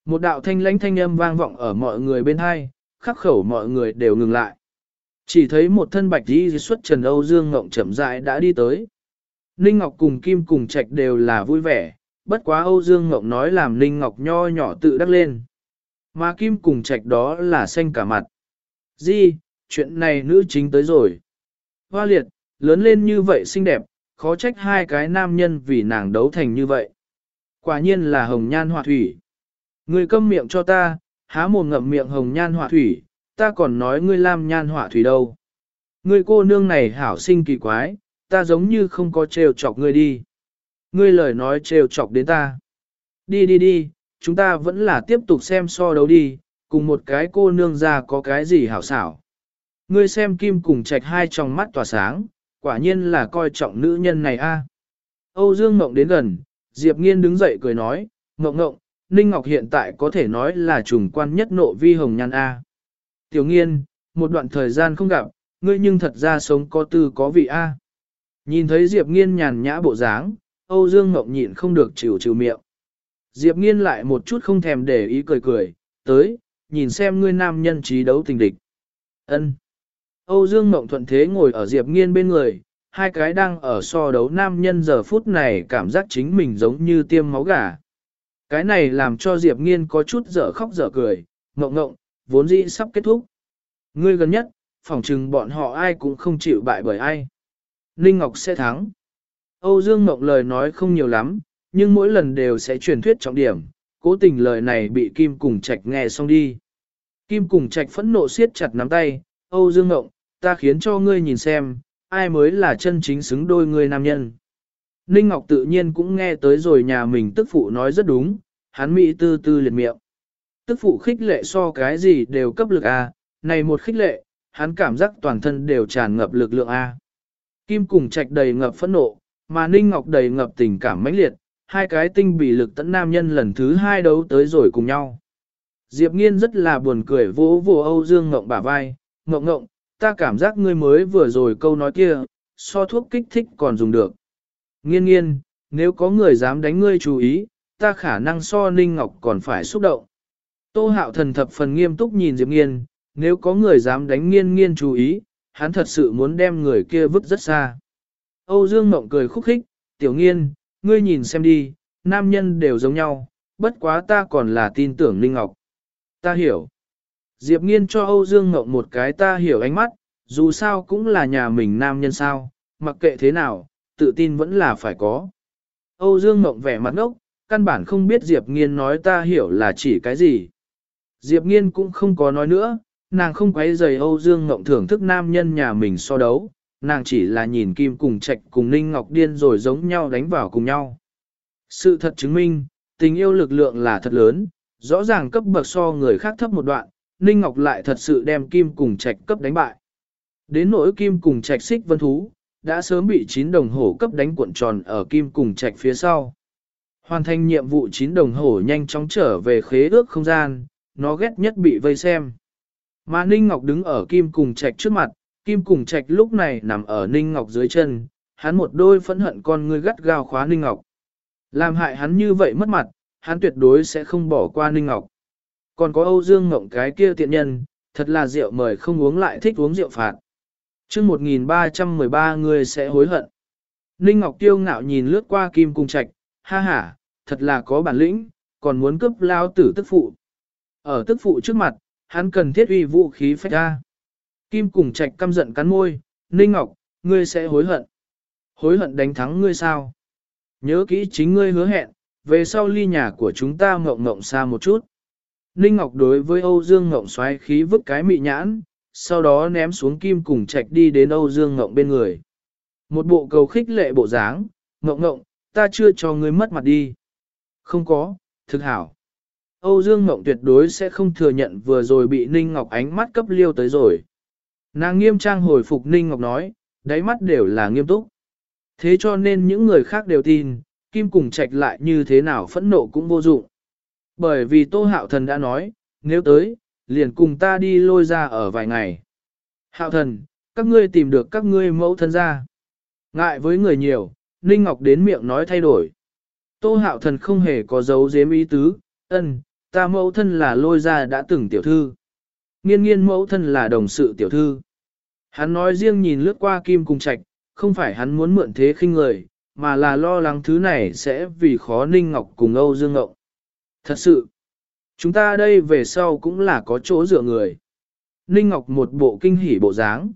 Một đạo thanh lãnh thanh âm vang vọng ở mọi người bên hai, khắc khẩu mọi người đều ngừng lại. Chỉ thấy một thân bạch đi xuất Trần Âu Dương Ngộng chậm rãi đã đi tới. Ninh Ngọc cùng Kim cùng Trạch đều là vui vẻ, bất quá Âu Dương Ngọc nói làm Ninh Ngọc nho nhỏ tự đắc lên. Mà Kim cùng Trạch đó là xanh cả mặt. Di, chuyện này nữ chính tới rồi. Hoa liệt, lớn lên như vậy xinh đẹp, khó trách hai cái nam nhân vì nàng đấu thành như vậy. Quả nhiên là hồng nhan họa thủy. Người câm miệng cho ta, há mồm ngậm miệng hồng nhan họa thủy, ta còn nói ngươi lam nhan họa thủy đâu. Ngươi cô nương này hảo sinh kỳ quái, ta giống như không có trêu chọc ngươi đi. Ngươi lời nói trêu chọc đến ta. Đi đi đi, chúng ta vẫn là tiếp tục xem so đấu đi, cùng một cái cô nương ra có cái gì hảo xảo. Ngươi xem kim cùng trạch hai trong mắt tỏa sáng, quả nhiên là coi trọng nữ nhân này a. Âu Dương ngọng đến gần, Diệp Nghiên đứng dậy cười nói, ngọng ngọng, Ninh Ngọc hiện tại có thể nói là trùng quan nhất nộ vi hồng nhan a. Tiểu Nghiên, một đoạn thời gian không gặp, ngươi nhưng thật ra sống có tư có vị a. Nhìn thấy Diệp Nghiên nhàn nhã bộ dáng, Âu Dương Ngọc nhịn không được chịu chịu miệng. Diệp Nghiên lại một chút không thèm để ý cười cười, tới, nhìn xem ngươi nam nhân trí đấu tình địch. Ân. Âu Dương Ngọc thuận thế ngồi ở Diệp Nghiên bên người, hai cái đang ở so đấu nam nhân giờ phút này cảm giác chính mình giống như tiêm máu gà. Cái này làm cho Diệp Nghiên có chút dở khóc dở cười, ngộng ngộng, vốn dĩ sắp kết thúc. Ngươi gần nhất, phỏng chừng bọn họ ai cũng không chịu bại bởi ai. Ninh Ngọc sẽ thắng. Âu Dương Mộng lời nói không nhiều lắm, nhưng mỗi lần đều sẽ truyền thuyết trọng điểm, cố tình lời này bị Kim Cùng Trạch nghe xong đi. Kim Cùng Trạch phẫn nộ siết chặt nắm tay, Âu Dương Mộng, ta khiến cho ngươi nhìn xem, ai mới là chân chính xứng đôi ngươi nam nhân. Ninh Ngọc tự nhiên cũng nghe tới rồi nhà mình tức phụ nói rất đúng, hắn mỹ tư tư liệt miệng. Tức phụ khích lệ so cái gì đều cấp lực A, này một khích lệ, hắn cảm giác toàn thân đều tràn ngập lực lượng A. Kim cùng trạch đầy ngập phẫn nộ, mà Ninh Ngọc đầy ngập tình cảm mãnh liệt, hai cái tinh bị lực tấn nam nhân lần thứ hai đấu tới rồi cùng nhau. Diệp Nghiên rất là buồn cười vỗ vỗ Âu Dương Ngộng bả vai, Ngộng Ngộng, ta cảm giác ngươi mới vừa rồi câu nói kia, so thuốc kích thích còn dùng được. Nghiên nghiên, nếu có người dám đánh ngươi chú ý, ta khả năng so Ninh Ngọc còn phải xúc động. Tô hạo thần thập phần nghiêm túc nhìn Diệp Nghiên, nếu có người dám đánh nghiên nghiên chú ý, hắn thật sự muốn đem người kia vứt rất xa. Âu Dương Mộng cười khúc khích, tiểu nghiên, ngươi nhìn xem đi, nam nhân đều giống nhau, bất quá ta còn là tin tưởng Ninh Ngọc. Ta hiểu. Diệp nghiên cho Âu Dương Mộng một cái ta hiểu ánh mắt, dù sao cũng là nhà mình nam nhân sao, mặc kệ thế nào, tự tin vẫn là phải có. Âu Dương Mộng vẻ mặt ngốc, căn bản không biết Diệp nghiên nói ta hiểu là chỉ cái gì. Diệp nghiên cũng không có nói nữa, nàng không quấy rầy Âu Dương Ngộng thưởng thức nam nhân nhà mình so đấu, nàng chỉ là nhìn Kim cùng Trạch cùng Ninh Ngọc điên rồi giống nhau đánh vào cùng nhau. Sự thật chứng minh, tình yêu lực lượng là thật lớn, rõ ràng cấp bậc so người khác thấp một đoạn, Ninh Ngọc lại thật sự đem Kim cùng Trạch cấp đánh bại. Đến nỗi Kim cùng Trạch xích vân thú, đã sớm bị 9 đồng hổ cấp đánh cuộn tròn ở Kim cùng Trạch phía sau. Hoàn thành nhiệm vụ 9 đồng hổ nhanh chóng trở về khế ước không gian, nó ghét nhất bị vây xem. Mà Ninh Ngọc đứng ở Kim Cùng Trạch trước mặt, Kim Cùng Trạch lúc này nằm ở Ninh Ngọc dưới chân, hắn một đôi phẫn hận con ngươi gắt gao khóa Ninh Ngọc. Làm hại hắn như vậy mất mặt, hắn tuyệt đối sẽ không bỏ qua Ninh Ngọc. Còn có Âu Dương Ngộng cái kia tiện nhân, thật là rượu mời không uống lại thích uống rượu phạt. chương 1313 người sẽ hối hận. Ninh Ngọc tiêu ngạo nhìn lướt qua Kim Cung Trạch, ha ha, thật là có bản lĩnh, còn muốn cướp lao tử tức phụ. Ở tức phụ trước mặt, hắn cần thiết uy vũ khí phách ra. Kim cùng trạch căm giận cắn môi, Ninh Ngọc, ngươi sẽ hối hận. Hối hận đánh thắng ngươi sao? Nhớ kỹ chính ngươi hứa hẹn, về sau ly nhà của chúng ta ngộng ngộng xa một chút. Ninh Ngọc đối với Âu Dương Ngộng xoáy khí vứt cái mị nhãn, sau đó ném xuống kim cùng trạch đi đến Âu Dương Ngộng bên người. Một bộ cầu khích lệ bộ dáng, Ngộng Ngộng, ta chưa cho ngươi mất mặt đi. Không có, thực hảo. Âu Dương Ngộng tuyệt đối sẽ không thừa nhận vừa rồi bị Ninh Ngọc ánh mắt cấp liêu tới rồi. Nàng nghiêm trang hồi phục Ninh Ngọc nói, đáy mắt đều là nghiêm túc. Thế cho nên những người khác đều tin, Kim cùng trạch lại như thế nào phẫn nộ cũng vô dụng. Bởi vì Tô Hạo Thần đã nói, nếu tới, liền cùng ta đi lôi ra ở vài ngày. Hạo Thần, các ngươi tìm được các ngươi mẫu thân ra. Ngại với người nhiều, Ninh Ngọc đến miệng nói thay đổi. Tô Hạo Thần không hề có dấu giếm ý tứ, ân, ta mẫu thân là lôi ra đã từng tiểu thư. Nghiên nghiên mẫu thân là đồng sự tiểu thư. Hắn nói riêng nhìn lướt qua kim cùng trạch, không phải hắn muốn mượn thế khinh người, mà là lo lắng thứ này sẽ vì khó Ninh Ngọc cùng Âu Dương Ngọc. Thật sự, chúng ta đây về sau cũng là có chỗ dựa người. Ninh Ngọc một bộ kinh hỉ bộ dáng.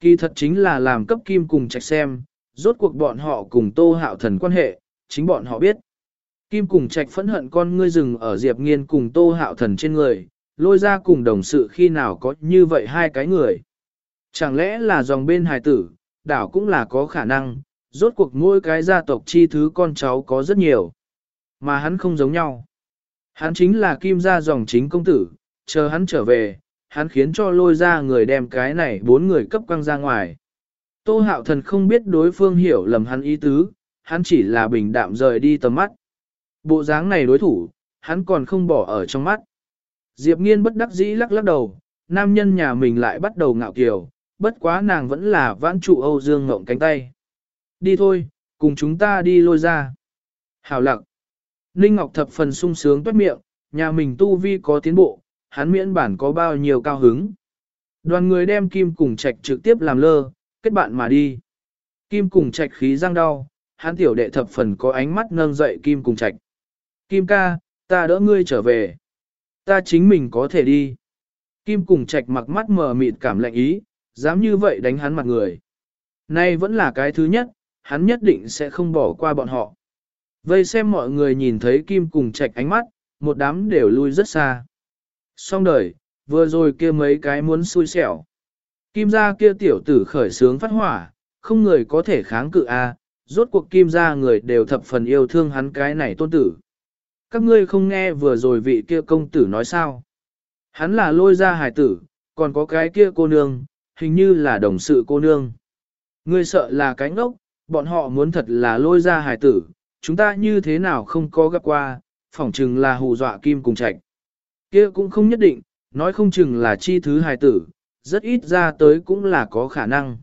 Kỳ thật chính là làm cấp kim cùng trạch xem, rốt cuộc bọn họ cùng tô hạo thần quan hệ, chính bọn họ biết. Kim cùng trạch phẫn hận con ngươi rừng ở Diệp Nghiên cùng Tô Hạo Thần trên người, lôi ra cùng đồng sự khi nào có như vậy hai cái người. Chẳng lẽ là dòng bên hài tử, đảo cũng là có khả năng, rốt cuộc mỗi cái gia tộc chi thứ con cháu có rất nhiều. Mà hắn không giống nhau. Hắn chính là kim gia dòng chính công tử, chờ hắn trở về, hắn khiến cho lôi ra người đem cái này bốn người cấp quăng ra ngoài. Tô hạo thần không biết đối phương hiểu lầm hắn ý tứ, hắn chỉ là bình đạm rời đi tầm mắt. Bộ dáng này đối thủ, hắn còn không bỏ ở trong mắt. Diệp nghiên bất đắc dĩ lắc lắc đầu, nam nhân nhà mình lại bắt đầu ngạo kiều, bất quá nàng vẫn là vãn trụ Âu Dương ngộng cánh tay. Đi thôi, cùng chúng ta đi lôi ra. Hảo lặng. Ninh Ngọc thập phần sung sướng toát miệng, nhà mình tu vi có tiến bộ, hắn miễn bản có bao nhiêu cao hứng. Đoàn người đem kim cùng trạch trực tiếp làm lơ, kết bạn mà đi. Kim cùng trạch khí răng đau, hắn tiểu đệ thập phần có ánh mắt nâng dậy kim cùng trạch. Kim ca, ta đỡ ngươi trở về. Ta chính mình có thể đi. Kim cùng trạch mặc mắt mờ mịt cảm lạnh ý, Dám như vậy đánh hắn mặt người. Nay vẫn là cái thứ nhất, hắn nhất định sẽ không bỏ qua bọn họ. Vây xem mọi người nhìn thấy Kim cùng Trạch ánh mắt, một đám đều lui rất xa. Xong đời, vừa rồi kia mấy cái muốn xui xẻo. Kim gia kia tiểu tử khởi sướng phát hỏa, không người có thể kháng cự a. rốt cuộc kim gia người đều thập phần yêu thương hắn cái này tôn tử. Các ngươi không nghe vừa rồi vị kia công tử nói sao? Hắn là lôi ra hải tử, còn có cái kia cô nương, hình như là đồng sự cô nương. Ngươi sợ là cái ngốc, bọn họ muốn thật là lôi ra hải tử, chúng ta như thế nào không có gặp qua, phỏng chừng là hù dọa kim cùng trạch. Kia cũng không nhất định, nói không chừng là chi thứ hải tử, rất ít ra tới cũng là có khả năng.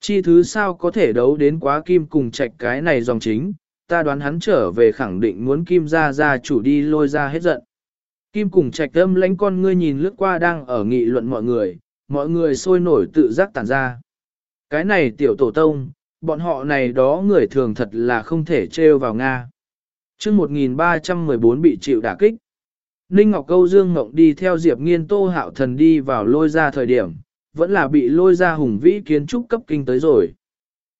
Chi thứ sao có thể đấu đến quá kim cùng trạch cái này dòng chính, ta đoán hắn trở về khẳng định muốn kim ra ra chủ đi lôi ra hết giận. Kim cùng trạch âm lánh con ngươi nhìn lướt qua đang ở nghị luận mọi người, mọi người sôi nổi tự giác tản ra. Cái này tiểu tổ tông, bọn họ này đó người thường thật là không thể trêu vào Nga. chương 1314 bị chịu đả kích. Ninh Ngọc Câu Dương Ngọc đi theo Diệp Nghiên Tô Hạo Thần đi vào lôi ra thời điểm, vẫn là bị lôi ra hùng vĩ kiến trúc cấp kinh tới rồi.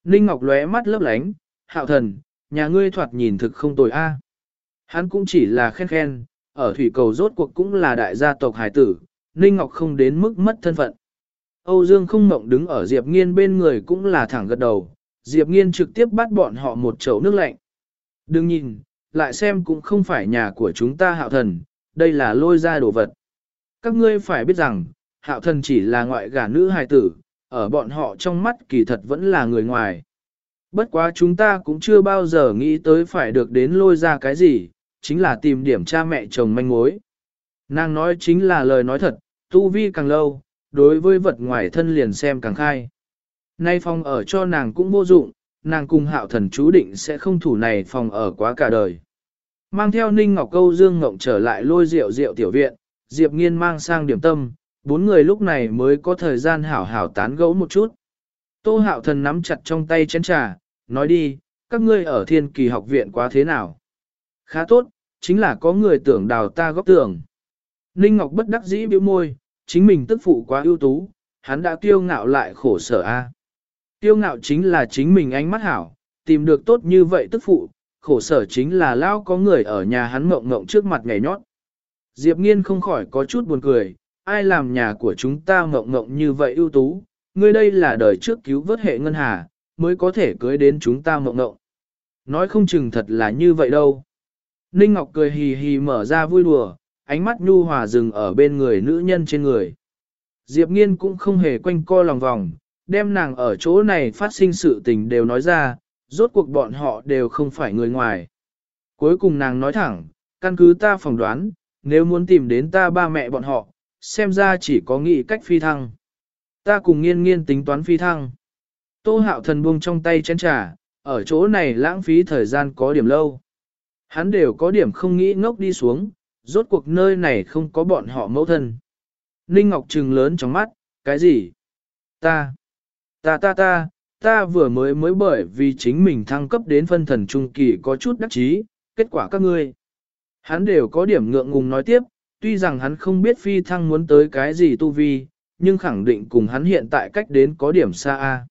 Ninh Ngọc lóe mắt lấp lánh, Hạo Thần, nhà ngươi thoạt nhìn thực không tồi a. Hắn cũng chỉ là khen khen, ở thủy cầu rốt cuộc cũng là đại gia tộc hải tử, Ninh Ngọc không đến mức mất thân phận. Âu Dương không mộng đứng ở Diệp Nghiên bên người cũng là thẳng gật đầu, Diệp Nghiên trực tiếp bắt bọn họ một chậu nước lạnh. Đừng nhìn, lại xem cũng không phải nhà của chúng ta hạo thần, đây là lôi ra đồ vật. Các ngươi phải biết rằng, hạo thần chỉ là ngoại gả nữ hài tử, ở bọn họ trong mắt kỳ thật vẫn là người ngoài. Bất quá chúng ta cũng chưa bao giờ nghĩ tới phải được đến lôi ra cái gì, chính là tìm điểm cha mẹ chồng manh mối. Nàng nói chính là lời nói thật, tu vi càng lâu, đối với vật ngoài thân liền xem càng khai. Nay phòng ở cho nàng cũng vô dụng, nàng cùng hạo thần chú định sẽ không thủ này phòng ở quá cả đời. Mang theo Ninh Ngọc Câu Dương Ngộng trở lại lôi rượu rượu tiểu viện, Diệp Nghiên mang sang điểm tâm, bốn người lúc này mới có thời gian hảo hảo tán gẫu một chút. Tô hạo thần nắm chặt trong tay chén trà, nói đi, các ngươi ở thiên kỳ học viện quá thế nào? Khá tốt, chính là có người tưởng đào ta góp tưởng. Ninh Ngọc bất đắc dĩ bĩu môi, chính mình tức phụ quá ưu tú, hắn đã kiêu ngạo lại khổ sở a. Kiêu ngạo chính là chính mình ánh mắt hảo, tìm được tốt như vậy tức phụ, khổ sở chính là lao có người ở nhà hắn mộng mộng trước mặt ngày nhót. Diệp nghiên không khỏi có chút buồn cười, ai làm nhà của chúng ta mộng mộng như vậy ưu tú, ngươi đây là đời trước cứu vớt hệ ngân hà, mới có thể cưới đến chúng ta mộng mộng. Nói không chừng thật là như vậy đâu. Ninh Ngọc cười hì hì mở ra vui đùa, ánh mắt nhu hòa dừng ở bên người nữ nhân trên người. Diệp Nghiên cũng không hề quanh co lòng vòng, đem nàng ở chỗ này phát sinh sự tình đều nói ra, rốt cuộc bọn họ đều không phải người ngoài. Cuối cùng nàng nói thẳng, căn cứ ta phỏng đoán, nếu muốn tìm đến ta ba mẹ bọn họ, xem ra chỉ có nghĩ cách phi thăng. Ta cùng nghiên nghiên tính toán phi thăng. Tô hạo thần buông trong tay chén trà, ở chỗ này lãng phí thời gian có điểm lâu. Hắn đều có điểm không nghĩ ngốc đi xuống, rốt cuộc nơi này không có bọn họ mẫu thân. Ninh Ngọc trừng lớn trong mắt, cái gì? Ta, ta ta ta, ta vừa mới mới bởi vì chính mình thăng cấp đến phân thần trung kỳ có chút đắc chí, kết quả các ngươi. Hắn đều có điểm ngượng ngùng nói tiếp, tuy rằng hắn không biết phi thăng muốn tới cái gì tu vi, nhưng khẳng định cùng hắn hiện tại cách đến có điểm xa a.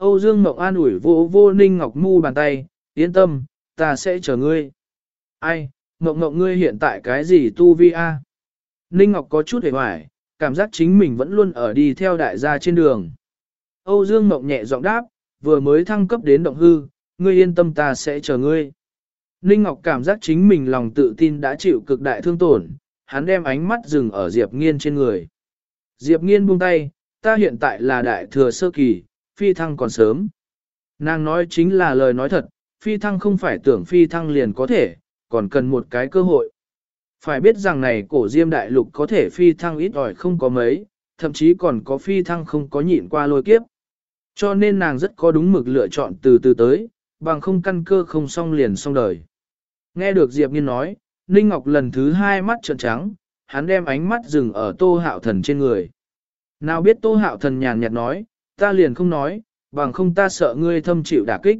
Âu Dương Mộng an ủi vô vô Ninh Ngọc mu bàn tay, yên tâm, ta sẽ chờ ngươi. Ai, Mộng Mộng ngươi hiện tại cái gì tu vi a? Ninh Ngọc có chút hề hoài, cảm giác chính mình vẫn luôn ở đi theo đại gia trên đường. Âu Dương Mộng nhẹ giọng đáp, vừa mới thăng cấp đến động hư, ngươi yên tâm ta sẽ chờ ngươi. Ninh Ngọc cảm giác chính mình lòng tự tin đã chịu cực đại thương tổn, hắn đem ánh mắt dừng ở Diệp Nghiên trên người. Diệp Nghiên buông tay, ta hiện tại là đại thừa sơ kỳ, phi thăng còn sớm. Nàng nói chính là lời nói thật, phi thăng không phải tưởng phi thăng liền có thể, còn cần một cái cơ hội. Phải biết rằng này cổ diêm đại lục có thể phi thăng ít ỏi không có mấy, thậm chí còn có phi thăng không có nhịn qua lôi kiếp. Cho nên nàng rất có đúng mực lựa chọn từ từ tới, bằng không căn cơ không xong liền xong đời. Nghe được Diệp Nghiên nói, Ninh Ngọc lần thứ hai mắt trợn trắng, hắn đem ánh mắt dừng ở tô hạo thần trên người. Nào biết tô hạo thần nhàn nhạt nói, ta liền không nói, bằng không ta sợ ngươi thâm chịu đả kích.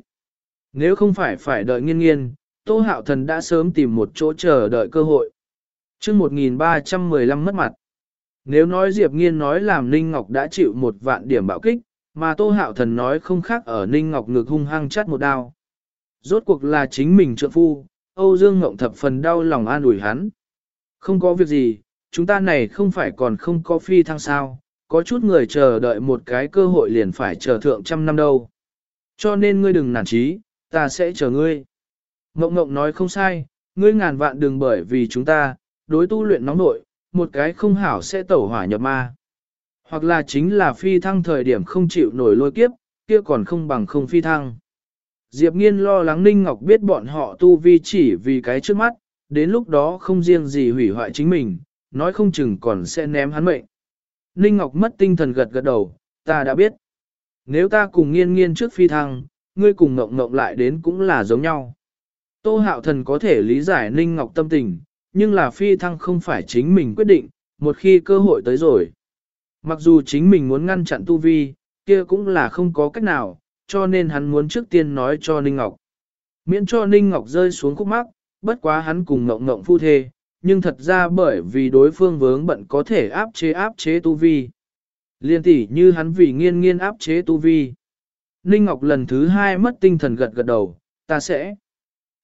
Nếu không phải phải đợi nghiên nghiên, tô hạo thần đã sớm tìm một chỗ chờ đợi cơ hội. chương 1315 mất mặt. Nếu nói Diệp Nghiên nói làm Ninh Ngọc đã chịu một vạn điểm bạo kích, mà Tô Hạo Thần nói không khác ở Ninh Ngọc ngực hung hăng chắt một đao. Rốt cuộc là chính mình trượng phu, Âu Dương Ngộng thập phần đau lòng an ủi hắn. Không có việc gì, chúng ta này không phải còn không có phi thăng sao, có chút người chờ đợi một cái cơ hội liền phải chờ thượng trăm năm đâu. Cho nên ngươi đừng nản chí, ta sẽ chờ ngươi. Ngộng Ngộng nói không sai, ngươi ngàn vạn đừng bởi vì chúng ta, đối tu luyện nóng nội, một cái không hảo sẽ tẩu hỏa nhập ma. Hoặc là chính là phi thăng thời điểm không chịu nổi lôi kiếp, kia còn không bằng không phi thăng. Diệp Nghiên lo lắng Ninh Ngọc biết bọn họ tu vi chỉ vì cái trước mắt, đến lúc đó không riêng gì hủy hoại chính mình, nói không chừng còn sẽ ném hắn mệnh. Ninh Ngọc mất tinh thần gật gật đầu, ta đã biết. Nếu ta cùng nghiên nghiên trước phi thăng, ngươi cùng ngộng ngộng lại đến cũng là giống nhau. Tô hạo thần có thể lý giải Ninh Ngọc tâm tình, nhưng là phi thăng không phải chính mình quyết định, một khi cơ hội tới rồi. Mặc dù chính mình muốn ngăn chặn tu vi, kia cũng là không có cách nào, cho nên hắn muốn trước tiên nói cho Ninh Ngọc. Miễn cho Ninh Ngọc rơi xuống khúc mắc, bất quá hắn cùng ngộng ngộng phu thê, nhưng thật ra bởi vì đối phương vướng bận có thể áp chế áp chế tu vi. Liên tỷ như hắn vì nghiên nghiên áp chế tu vi. Ninh Ngọc lần thứ hai mất tinh thần gật gật đầu, ta sẽ.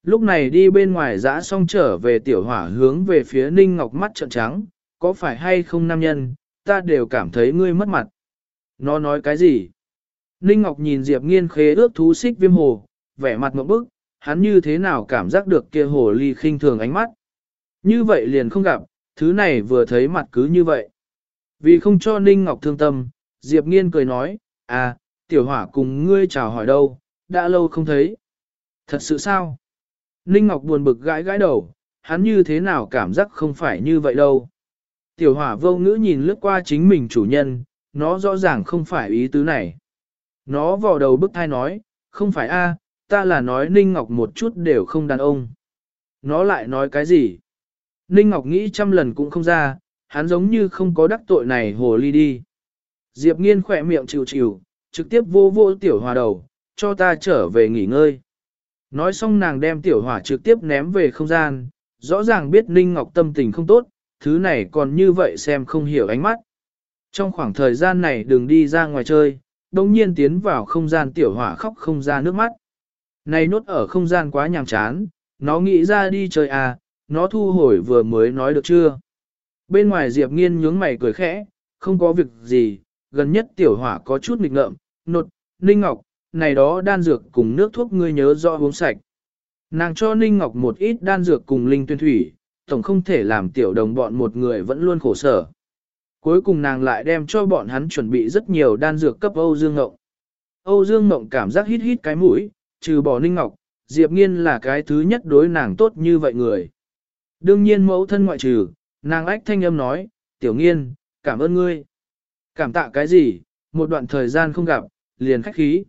Lúc này đi bên ngoài dã xong trở về tiểu hỏa hướng về phía Ninh Ngọc mắt trợn trắng, có phải hay không nam nhân, ta đều cảm thấy ngươi mất mặt. Nó nói cái gì? Ninh Ngọc nhìn Diệp Nghiên khế ước thú xích viêm hồ, vẻ mặt ngậm bức, hắn như thế nào cảm giác được kia hồ ly khinh thường ánh mắt. Như vậy liền không gặp, thứ này vừa thấy mặt cứ như vậy. Vì không cho Ninh Ngọc thương tâm, Diệp Nghiên cười nói, à, tiểu hỏa cùng ngươi chào hỏi đâu, đã lâu không thấy. Thật sự sao? Ninh Ngọc buồn bực gãi gãi đầu, hắn như thế nào cảm giác không phải như vậy đâu. Tiểu hỏa vô ngữ nhìn lướt qua chính mình chủ nhân, nó rõ ràng không phải ý tứ này. Nó vò đầu bức thai nói, không phải a, ta là nói Ninh Ngọc một chút đều không đàn ông. Nó lại nói cái gì? Ninh Ngọc nghĩ trăm lần cũng không ra, hắn giống như không có đắc tội này hồ ly đi. Diệp nghiên khỏe miệng chịu chịu, trực tiếp vô vô tiểu hòa đầu, cho ta trở về nghỉ ngơi. Nói xong nàng đem tiểu hỏa trực tiếp ném về không gian, rõ ràng biết Ninh Ngọc tâm tình không tốt, thứ này còn như vậy xem không hiểu ánh mắt. Trong khoảng thời gian này đừng đi ra ngoài chơi, đồng nhiên tiến vào không gian tiểu hỏa khóc không ra nước mắt. Này nốt ở không gian quá nhàm chán, nó nghĩ ra đi chơi à, nó thu hồi vừa mới nói được chưa. Bên ngoài Diệp nghiên nhướng mày cười khẽ, không có việc gì, gần nhất tiểu hỏa có chút nghịch ngợm, nột, Ninh Ngọc, này đó đan dược cùng nước thuốc ngươi nhớ rõ uống sạch. Nàng cho Ninh Ngọc một ít đan dược cùng linh tuyên thủy, tổng không thể làm tiểu đồng bọn một người vẫn luôn khổ sở. Cuối cùng nàng lại đem cho bọn hắn chuẩn bị rất nhiều đan dược cấp Âu Dương Ngộng. Âu Dương Ngộng cảm giác hít hít cái mũi, trừ bỏ Ninh Ngọc, Diệp Nghiên là cái thứ nhất đối nàng tốt như vậy người. Đương nhiên mẫu thân ngoại trừ, nàng ách thanh âm nói, tiểu nghiên, cảm ơn ngươi. Cảm tạ cái gì, một đoạn thời gian không gặp, liền khách khí.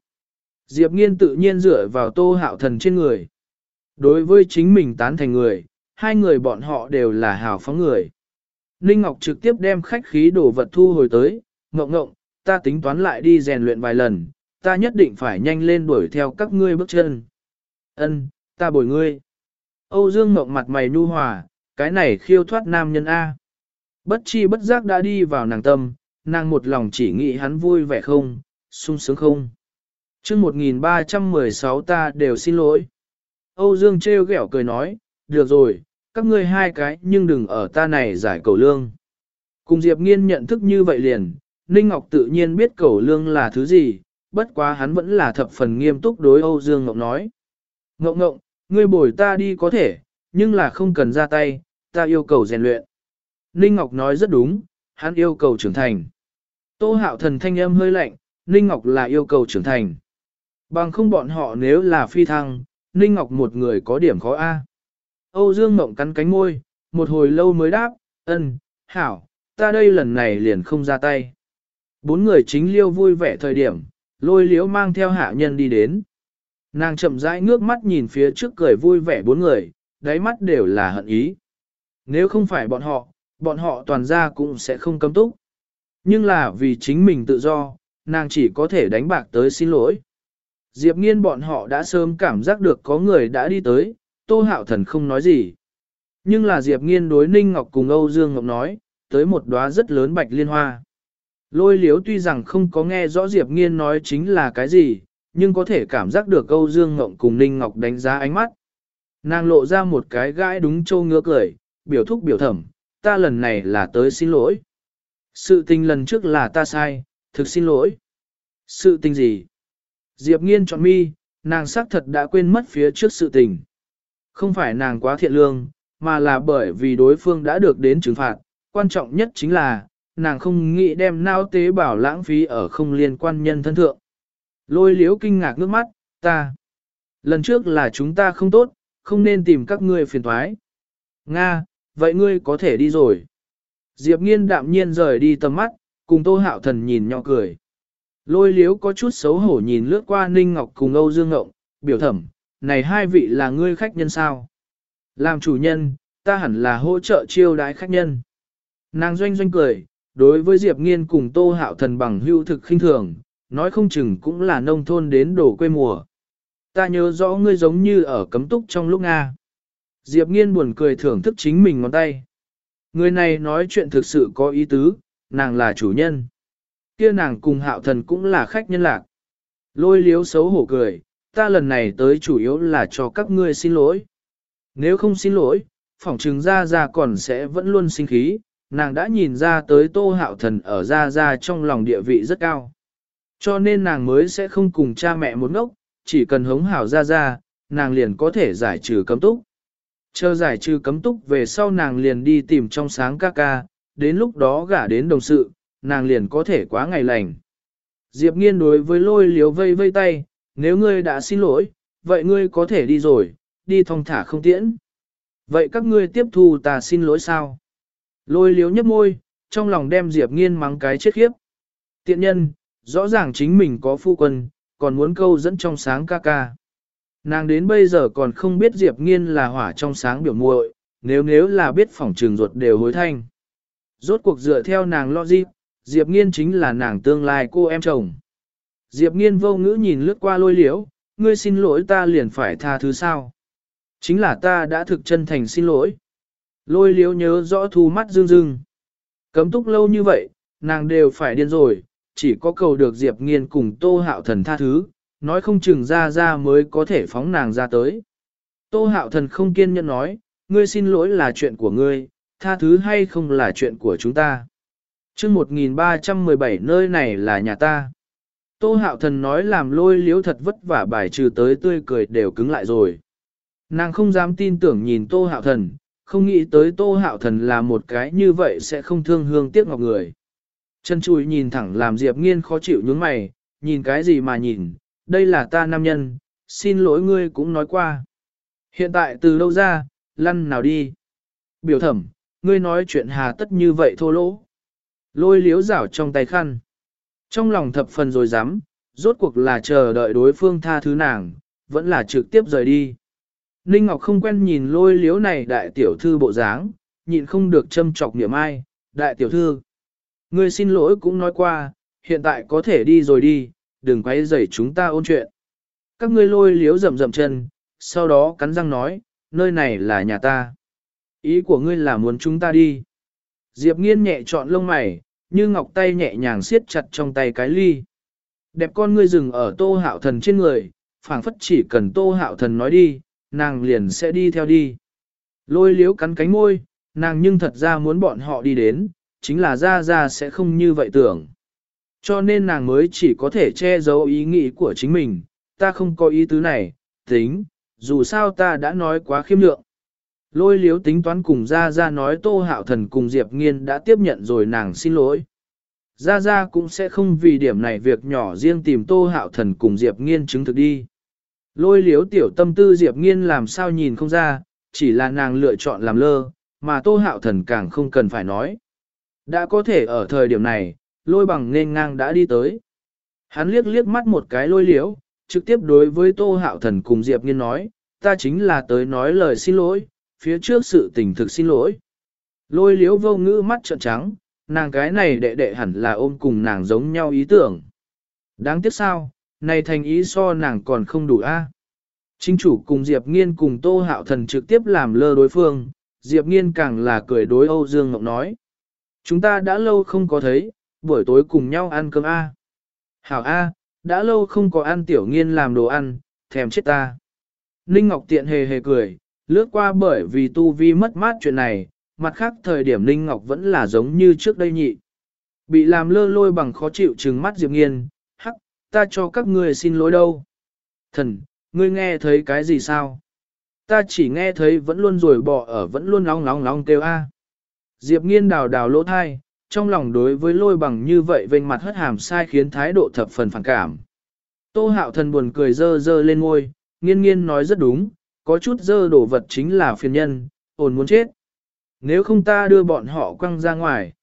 Diệp nghiên tự nhiên dựa vào tô hạo thần trên người. Đối với chính mình tán thành người, hai người bọn họ đều là hào phóng người. Ninh Ngọc trực tiếp đem khách khí đồ vật thu hồi tới, ngộng ngộng, ta tính toán lại đi rèn luyện vài lần, ta nhất định phải nhanh lên đuổi theo các ngươi bước chân. Ân, ta bồi ngươi. Âu Dương ngộng mặt mày nu hòa, cái này khiêu thoát nam nhân A. Bất chi bất giác đã đi vào nàng tâm, nàng một lòng chỉ nghĩ hắn vui vẻ không, sung sướng không chương 1316 ta đều xin lỗi. Âu Dương trêu ghẹo cười nói, được rồi, các ngươi hai cái nhưng đừng ở ta này giải cầu lương. Cùng Diệp Nghiên nhận thức như vậy liền, Ninh Ngọc tự nhiên biết cầu lương là thứ gì, bất quá hắn vẫn là thập phần nghiêm túc đối Âu Dương Ngọc nói. Ngọc Ngọc, ngươi bồi ta đi có thể, nhưng là không cần ra tay, ta yêu cầu rèn luyện. Ninh Ngọc nói rất đúng, hắn yêu cầu trưởng thành. Tô hạo thần thanh âm hơi lạnh, Ninh Ngọc là yêu cầu trưởng thành. Bằng không bọn họ nếu là phi thăng, Ninh Ngọc một người có điểm khó A. Âu Dương Mộng cắn cánh môi, một hồi lâu mới đáp, ân, hảo, ta đây lần này liền không ra tay. Bốn người chính liêu vui vẻ thời điểm, lôi liễu mang theo hạ nhân đi đến. Nàng chậm rãi ngước mắt nhìn phía trước cười vui vẻ bốn người, đáy mắt đều là hận ý. Nếu không phải bọn họ, bọn họ toàn ra cũng sẽ không cấm túc. Nhưng là vì chính mình tự do, nàng chỉ có thể đánh bạc tới xin lỗi. Diệp nghiên bọn họ đã sớm cảm giác được có người đã đi tới, Tô Hạo Thần không nói gì. Nhưng là Diệp nghiên đối Ninh Ngọc cùng Âu Dương Ngọc nói, tới một đóa rất lớn bạch liên hoa. Lôi liếu tuy rằng không có nghe rõ Diệp Nghiên nói chính là cái gì, nhưng có thể cảm giác được Âu Dương Ngộng cùng Ninh Ngọc đánh giá ánh mắt. Nàng lộ ra một cái gãi đúng châu ngứa cười, biểu thúc biểu thẩm, ta lần này là tới xin lỗi. Sự tình lần trước là ta sai, thực xin lỗi. Sự tình gì? Diệp nghiên chọn mi, nàng xác thật đã quên mất phía trước sự tình. Không phải nàng quá thiện lương, mà là bởi vì đối phương đã được đến trừng phạt. Quan trọng nhất chính là, nàng không nghĩ đem nao tế bảo lãng phí ở không liên quan nhân thân thượng. Lôi liếu kinh ngạc nước mắt, ta. Lần trước là chúng ta không tốt, không nên tìm các ngươi phiền thoái. Nga, vậy ngươi có thể đi rồi. Diệp nghiên đạm nhiên rời đi tầm mắt, cùng tô hạo thần nhìn nhỏ cười. Lôi liếu có chút xấu hổ nhìn lướt qua Ninh Ngọc cùng Âu Dương Ngộng, biểu thẩm, này hai vị là ngươi khách nhân sao? Làm chủ nhân, ta hẳn là hỗ trợ chiêu đái khách nhân. Nàng doanh doanh cười, đối với Diệp Nghiên cùng Tô Hạo Thần bằng hưu thực khinh thường, nói không chừng cũng là nông thôn đến đổ quê mùa. Ta nhớ rõ ngươi giống như ở cấm túc trong lúc Nga. Diệp Nghiên buồn cười thưởng thức chính mình ngón tay. Người này nói chuyện thực sự có ý tứ, nàng là chủ nhân. Kia nàng cùng hạo thần cũng là khách nhân lạc. Lôi liếu xấu hổ cười, ta lần này tới chủ yếu là cho các ngươi xin lỗi. Nếu không xin lỗi, phỏng trừng ra ra còn sẽ vẫn luôn sinh khí, nàng đã nhìn ra tới tô hạo thần ở ra ra trong lòng địa vị rất cao. Cho nên nàng mới sẽ không cùng cha mẹ một ngốc, chỉ cần hống hảo ra ra, nàng liền có thể giải trừ cấm túc. Chờ giải trừ cấm túc về sau nàng liền đi tìm trong sáng ca ca, đến lúc đó gả đến đồng sự, nàng liền có thể quá ngày lành. Diệp nghiên đối với lôi liếu vây vây tay, nếu ngươi đã xin lỗi, vậy ngươi có thể đi rồi, đi thong thả không tiễn. Vậy các ngươi tiếp thu ta xin lỗi sao? Lôi liếu nhấp môi, trong lòng đem Diệp nghiên mắng cái chết khiếp. Tiện nhân, rõ ràng chính mình có phu quân, còn muốn câu dẫn trong sáng ca ca. Nàng đến bây giờ còn không biết Diệp nghiên là hỏa trong sáng biểu muội, nếu nếu là biết phỏng trường ruột đều hối thanh. Rốt cuộc dựa theo nàng logic, Diệp Nghiên chính là nàng tương lai cô em chồng. Diệp Nghiên vô ngữ nhìn lướt qua lôi liễu, ngươi xin lỗi ta liền phải tha thứ sao. Chính là ta đã thực chân thành xin lỗi. Lôi liễu nhớ rõ thu mắt dương dương. Cấm túc lâu như vậy, nàng đều phải điên rồi, chỉ có cầu được Diệp Nghiên cùng Tô Hạo Thần tha thứ, nói không chừng ra ra mới có thể phóng nàng ra tới. Tô Hạo Thần không kiên nhẫn nói, ngươi xin lỗi là chuyện của ngươi, tha thứ hay không là chuyện của chúng ta chương 1317 nơi này là nhà ta. Tô hạo thần nói làm lôi liếu thật vất vả bài trừ tới tươi cười đều cứng lại rồi. Nàng không dám tin tưởng nhìn tô hạo thần, không nghĩ tới tô hạo thần là một cái như vậy sẽ không thương hương tiếc ngọc người. Chân chùi nhìn thẳng làm Diệp nghiên khó chịu nhướng mày, nhìn cái gì mà nhìn, đây là ta nam nhân, xin lỗi ngươi cũng nói qua. Hiện tại từ lâu ra, lăn nào đi. Biểu thẩm, ngươi nói chuyện hà tất như vậy thô lỗ lôi liếu rảo trong tay khăn. Trong lòng thập phần rồi dám, rốt cuộc là chờ đợi đối phương tha thứ nàng, vẫn là trực tiếp rời đi. Ninh Ngọc không quen nhìn lôi liếu này đại tiểu thư bộ dáng, nhịn không được châm chọc niệm ai, đại tiểu thư. Ngươi xin lỗi cũng nói qua, hiện tại có thể đi rồi đi, đừng quay rầy chúng ta ôn chuyện. Các ngươi lôi liếu rầm rầm chân, sau đó cắn răng nói, nơi này là nhà ta. Ý của ngươi là muốn chúng ta đi. Diệp nghiên nhẹ chọn lông mày, như ngọc tay nhẹ nhàng siết chặt trong tay cái ly. Đẹp con ngươi dừng ở tô hạo thần trên người, phảng phất chỉ cần tô hạo thần nói đi, nàng liền sẽ đi theo đi. Lôi liếu cắn cánh môi, nàng nhưng thật ra muốn bọn họ đi đến, chính là ra ra sẽ không như vậy tưởng. Cho nên nàng mới chỉ có thể che giấu ý nghĩ của chính mình, ta không có ý tứ này, tính, dù sao ta đã nói quá khiêm lượng. Lôi liếu tính toán cùng Gia Gia nói Tô Hạo Thần cùng Diệp Nghiên đã tiếp nhận rồi nàng xin lỗi. Gia Gia cũng sẽ không vì điểm này việc nhỏ riêng tìm Tô Hạo Thần cùng Diệp Nghiên chứng thực đi. Lôi liếu tiểu tâm tư Diệp Nghiên làm sao nhìn không ra, chỉ là nàng lựa chọn làm lơ, mà Tô Hạo Thần càng không cần phải nói. Đã có thể ở thời điểm này, lôi bằng nên ngang đã đi tới. Hắn liếc liếc mắt một cái lôi liếu, trực tiếp đối với Tô Hạo Thần cùng Diệp Nghiên nói, ta chính là tới nói lời xin lỗi, phía trước sự tình thực xin lỗi. Lôi liếu vô ngữ mắt trợn trắng, nàng cái này đệ đệ hẳn là ôm cùng nàng giống nhau ý tưởng. Đáng tiếc sao, này thành ý so nàng còn không đủ a. Chính chủ cùng Diệp Nghiên cùng Tô Hạo Thần trực tiếp làm lơ đối phương, Diệp Nghiên càng là cười đối Âu Dương Ngọc nói. Chúng ta đã lâu không có thấy, buổi tối cùng nhau ăn cơm A. Hảo A, đã lâu không có ăn tiểu nghiên làm đồ ăn, thèm chết ta. Ninh Ngọc tiện hề hề cười, lướt qua bởi vì tu vi mất mát chuyện này, mặt khác thời điểm Ninh Ngọc vẫn là giống như trước đây nhị. Bị làm lơ lôi bằng khó chịu trừng mắt Diệp Nghiên, hắc, ta cho các ngươi xin lỗi đâu. Thần, ngươi nghe thấy cái gì sao? Ta chỉ nghe thấy vẫn luôn rồi bỏ ở vẫn luôn nóng nóng nóng kêu a. Diệp Nghiên đào đào lỗ thai, trong lòng đối với lôi bằng như vậy vênh mặt hất hàm sai khiến thái độ thập phần phản cảm. Tô hạo thần buồn cười dơ dơ lên ngôi, nghiên nghiên nói rất đúng, có chút dơ đổ vật chính là phiền nhân, ổn muốn chết. Nếu không ta đưa bọn họ quăng ra ngoài.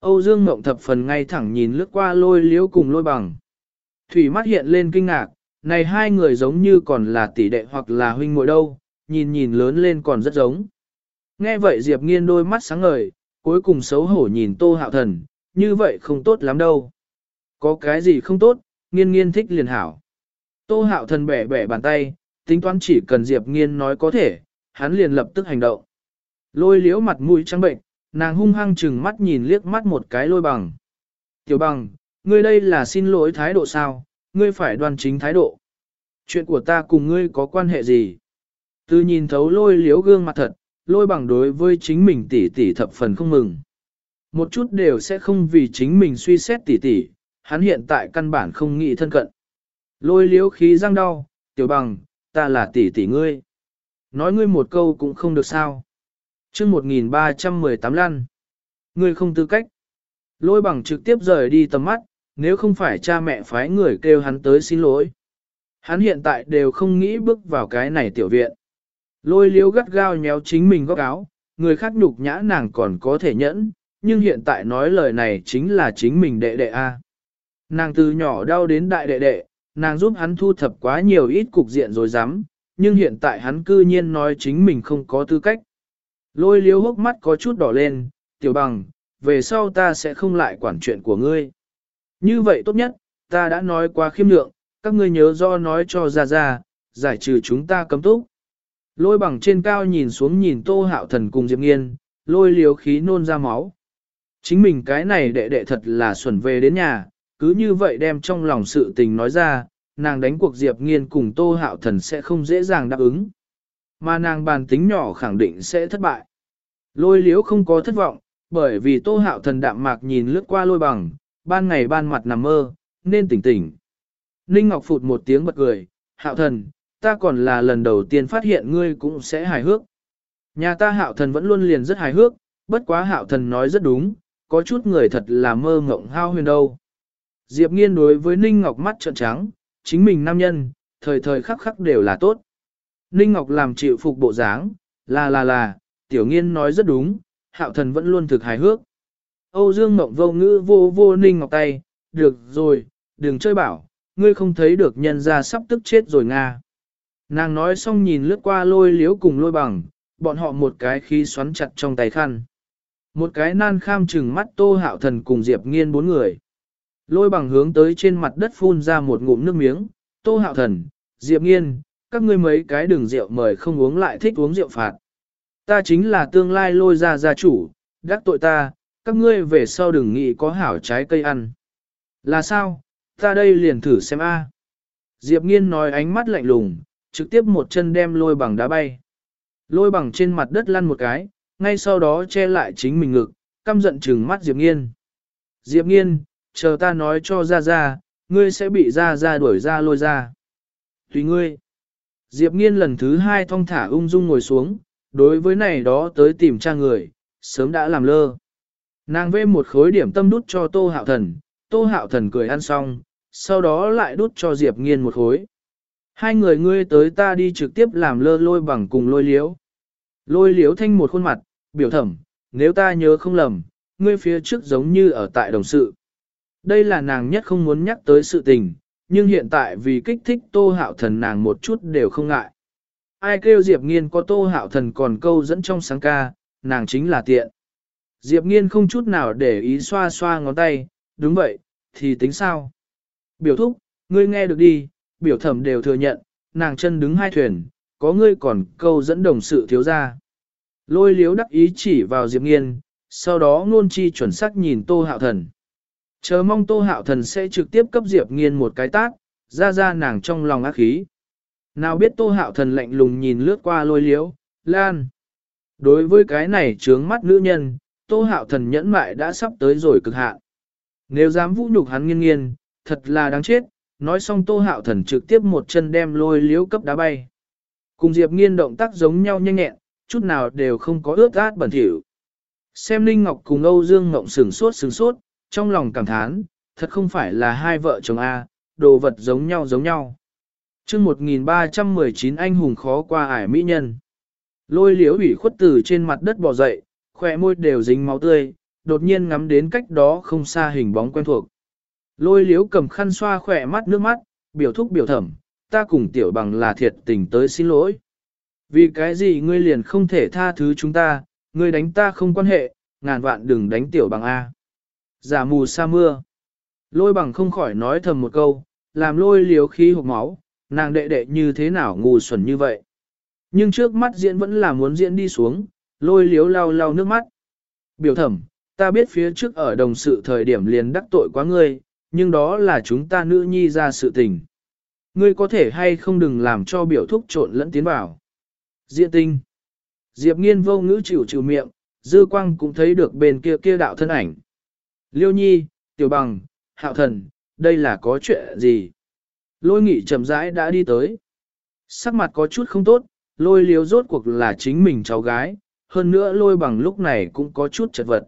Âu Dương Mộng thập phần ngay thẳng nhìn lướt qua lôi liếu cùng lôi bằng. Thủy mắt hiện lên kinh ngạc, này hai người giống như còn là tỷ đệ hoặc là huynh muội đâu, nhìn nhìn lớn lên còn rất giống. Nghe vậy Diệp nghiên đôi mắt sáng ngời, cuối cùng xấu hổ nhìn tô hạo thần, như vậy không tốt lắm đâu. Có cái gì không tốt, nghiên nghiên thích liền hảo. Tô hạo thần bẻ bẻ bàn tay, tính toán chỉ cần Diệp nghiên nói có thể, hắn liền lập tức hành động. Lôi liễu mặt mũi trắng bệnh, nàng hung hăng chừng mắt nhìn liếc mắt một cái lôi bằng. Tiểu bằng, ngươi đây là xin lỗi thái độ sao, ngươi phải đoan chính thái độ. Chuyện của ta cùng ngươi có quan hệ gì? Từ nhìn thấu lôi liễu gương mặt thật, lôi bằng đối với chính mình tỷ tỷ thập phần không mừng. Một chút đều sẽ không vì chính mình suy xét tỷ tỷ, hắn hiện tại căn bản không nghĩ thân cận. Lôi liếu khí răng đau, tiểu bằng, ta là tỷ tỷ ngươi. Nói ngươi một câu cũng không được sao. chương 1318 lăn. Ngươi không tư cách. Lôi bằng trực tiếp rời đi tầm mắt, nếu không phải cha mẹ phái người kêu hắn tới xin lỗi. Hắn hiện tại đều không nghĩ bước vào cái này tiểu viện. Lôi liếu gắt gao nhéo chính mình góc áo, người khác nhục nhã nàng còn có thể nhẫn, nhưng hiện tại nói lời này chính là chính mình đệ đệ A. Nàng từ nhỏ đau đến đại đệ đệ, nàng giúp hắn thu thập quá nhiều ít cục diện rồi dám, nhưng hiện tại hắn cư nhiên nói chính mình không có tư cách. Lôi liếu hốc mắt có chút đỏ lên, tiểu bằng, về sau ta sẽ không lại quản chuyện của ngươi. Như vậy tốt nhất, ta đã nói qua khiêm lượng, các ngươi nhớ do nói cho ra ra, giải trừ chúng ta cấm túc. Lôi bằng trên cao nhìn xuống nhìn tô hạo thần cùng Diệp Nghiên, lôi liếu khí nôn ra máu. Chính mình cái này đệ đệ thật là xuẩn về đến nhà, cứ như vậy đem trong lòng sự tình nói ra, nàng đánh cuộc Diệp Nghiên cùng tô hạo thần sẽ không dễ dàng đáp ứng. Mà nàng bàn tính nhỏ khẳng định sẽ thất bại. Lôi liếu không có thất vọng, bởi vì tô hạo thần đạm mạc nhìn lướt qua lôi bằng, ban ngày ban mặt nằm mơ, nên tỉnh tỉnh. Ninh Ngọc phụt một tiếng bật cười, hạo thần, ta còn là lần đầu tiên phát hiện ngươi cũng sẽ hài hước. Nhà ta hạo thần vẫn luôn liền rất hài hước, bất quá hạo thần nói rất đúng, có chút người thật là mơ ngộng hao huyền đâu. Diệp nghiên đối với Ninh Ngọc mắt trợn trắng, chính mình nam nhân, thời thời khắc khắc đều là tốt. Ninh Ngọc làm chịu phục bộ dáng, là là là, tiểu nghiên nói rất đúng, hạo thần vẫn luôn thực hài hước. Âu Dương Ngọc vô ngữ vô vô Ninh Ngọc tay, được rồi, đừng chơi bảo, ngươi không thấy được nhân ra sắp tức chết rồi Nga. Nàng nói xong nhìn lướt qua lôi liếu cùng lôi bằng, bọn họ một cái khí xoắn chặt trong tay khăn. Một cái nan kham chừng mắt tô hạo thần cùng Diệp nghiên bốn người. Lôi bằng hướng tới trên mặt đất phun ra một ngụm nước miếng, tô hạo thần, Diệp nghiên, các ngươi mấy cái đường rượu mời không uống lại thích uống rượu phạt. Ta chính là tương lai lôi ra gia chủ, đắc tội ta, các ngươi về sau đừng nghĩ có hảo trái cây ăn. Là sao, ta đây liền thử xem a. Diệp nghiên nói ánh mắt lạnh lùng, trực tiếp một chân đem lôi bằng đá bay. Lôi bằng trên mặt đất lăn một cái, ngay sau đó che lại chính mình ngực, căm giận trừng mắt Diệp Nghiên. Diệp Nghiên, chờ ta nói cho ra ra, ngươi sẽ bị ra ra đuổi ra lôi ra. Tùy ngươi. Diệp Nghiên lần thứ hai thong thả ung dung ngồi xuống, đối với này đó tới tìm cha người, sớm đã làm lơ. Nàng vê một khối điểm tâm đút cho Tô Hạo Thần, Tô Hạo Thần cười ăn xong, sau đó lại đút cho Diệp Nghiên một khối. Hai người ngươi tới ta đi trực tiếp làm lơ lôi bằng cùng lôi liếu. Lôi liếu thanh một khuôn mặt, biểu thẩm, nếu ta nhớ không lầm, ngươi phía trước giống như ở tại đồng sự. Đây là nàng nhất không muốn nhắc tới sự tình, nhưng hiện tại vì kích thích tô hạo thần nàng một chút đều không ngại. Ai kêu Diệp Nghiên có tô hạo thần còn câu dẫn trong sáng ca, nàng chính là tiện. Diệp Nghiên không chút nào để ý xoa xoa ngón tay, đúng vậy, thì tính sao? Biểu thúc, ngươi nghe được đi, biểu thẩm đều thừa nhận, nàng chân đứng hai thuyền, có ngươi còn câu dẫn đồng sự thiếu ra. Lôi liếu đắc ý chỉ vào Diệp Nghiên, sau đó ngôn chi chuẩn xác nhìn Tô Hạo Thần. Chờ mong Tô Hạo Thần sẽ trực tiếp cấp Diệp Nghiên một cái tát, ra ra nàng trong lòng ác khí. Nào biết Tô Hạo Thần lạnh lùng nhìn lướt qua lôi liếu, lan. Đối với cái này trướng mắt nữ nhân, Tô Hạo Thần nhẫn mại đã sắp tới rồi cực hạn. Nếu dám vũ nhục hắn nghiêng nghiêng, thật là đáng chết, nói xong Tô Hạo Thần trực tiếp một chân đem lôi liếu cấp đá bay. Cùng Diệp Nghiên động tác giống nhau nhanh nhẹn, chút nào đều không có ướt át bẩn thỉu. Xem Linh Ngọc cùng Âu Dương Ngộng sừng sốt sừng sốt, trong lòng cảm thán, thật không phải là hai vợ chồng A, đồ vật giống nhau giống nhau. chương 1319 anh hùng khó qua ải mỹ nhân. Lôi liếu ủy khuất từ trên mặt đất bò dậy, khỏe môi đều dính máu tươi, đột nhiên ngắm đến cách đó không xa hình bóng quen thuộc. Lôi liếu cầm khăn xoa khỏe mắt nước mắt, biểu thúc biểu thẩm, ta cùng tiểu bằng là thiệt tình tới xin lỗi. Vì cái gì ngươi liền không thể tha thứ chúng ta, ngươi đánh ta không quan hệ, ngàn vạn đừng đánh tiểu bằng A. Giả mù sa mưa. Lôi bằng không khỏi nói thầm một câu, làm lôi liếu khí hộp máu, nàng đệ đệ như thế nào ngu xuẩn như vậy. Nhưng trước mắt diễn vẫn là muốn diễn đi xuống, lôi liếu lau lau nước mắt. Biểu thẩm, ta biết phía trước ở đồng sự thời điểm liền đắc tội quá ngươi, nhưng đó là chúng ta nữ nhi ra sự tình. Ngươi có thể hay không đừng làm cho biểu thúc trộn lẫn tiến vào. Diện tinh. Diệp nghiên vô ngữ chịu chịu miệng, dư quang cũng thấy được bên kia kia đạo thân ảnh. Liêu nhi, tiểu bằng, hạo thần, đây là có chuyện gì? Lôi nghị chậm rãi đã đi tới. Sắc mặt có chút không tốt, lôi liếu rốt cuộc là chính mình cháu gái, hơn nữa lôi bằng lúc này cũng có chút chật vật.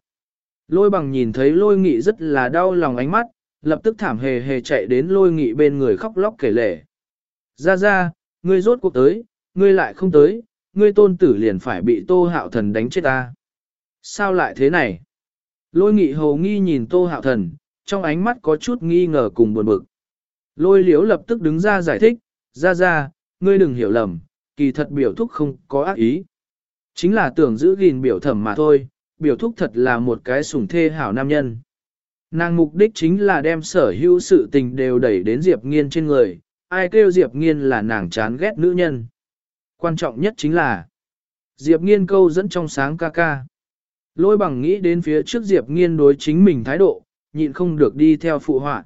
Lôi bằng nhìn thấy lôi nghị rất là đau lòng ánh mắt, lập tức thảm hề hề chạy đến lôi nghị bên người khóc lóc kể lể. Ra ra, ngươi rốt cuộc tới, ngươi lại không tới, ngươi tôn tử liền phải bị tô hạo thần đánh chết ta. Sao lại thế này? Lôi nghị hầu nghi nhìn tô hạo thần, trong ánh mắt có chút nghi ngờ cùng buồn bực. Lôi liếu lập tức đứng ra giải thích, ra ra, ngươi đừng hiểu lầm, kỳ thật biểu thúc không có ác ý. Chính là tưởng giữ gìn biểu thẩm mà thôi, biểu thúc thật là một cái sủng thê hảo nam nhân. Nàng mục đích chính là đem sở hữu sự tình đều đẩy đến Diệp Nghiên trên người, ai kêu Diệp Nghiên là nàng chán ghét nữ nhân. Quan trọng nhất chính là Diệp Nghiên câu dẫn trong sáng ca ca. Lôi bằng nghĩ đến phía trước Diệp Nghiên đối chính mình thái độ, nhịn không được đi theo phụ họa.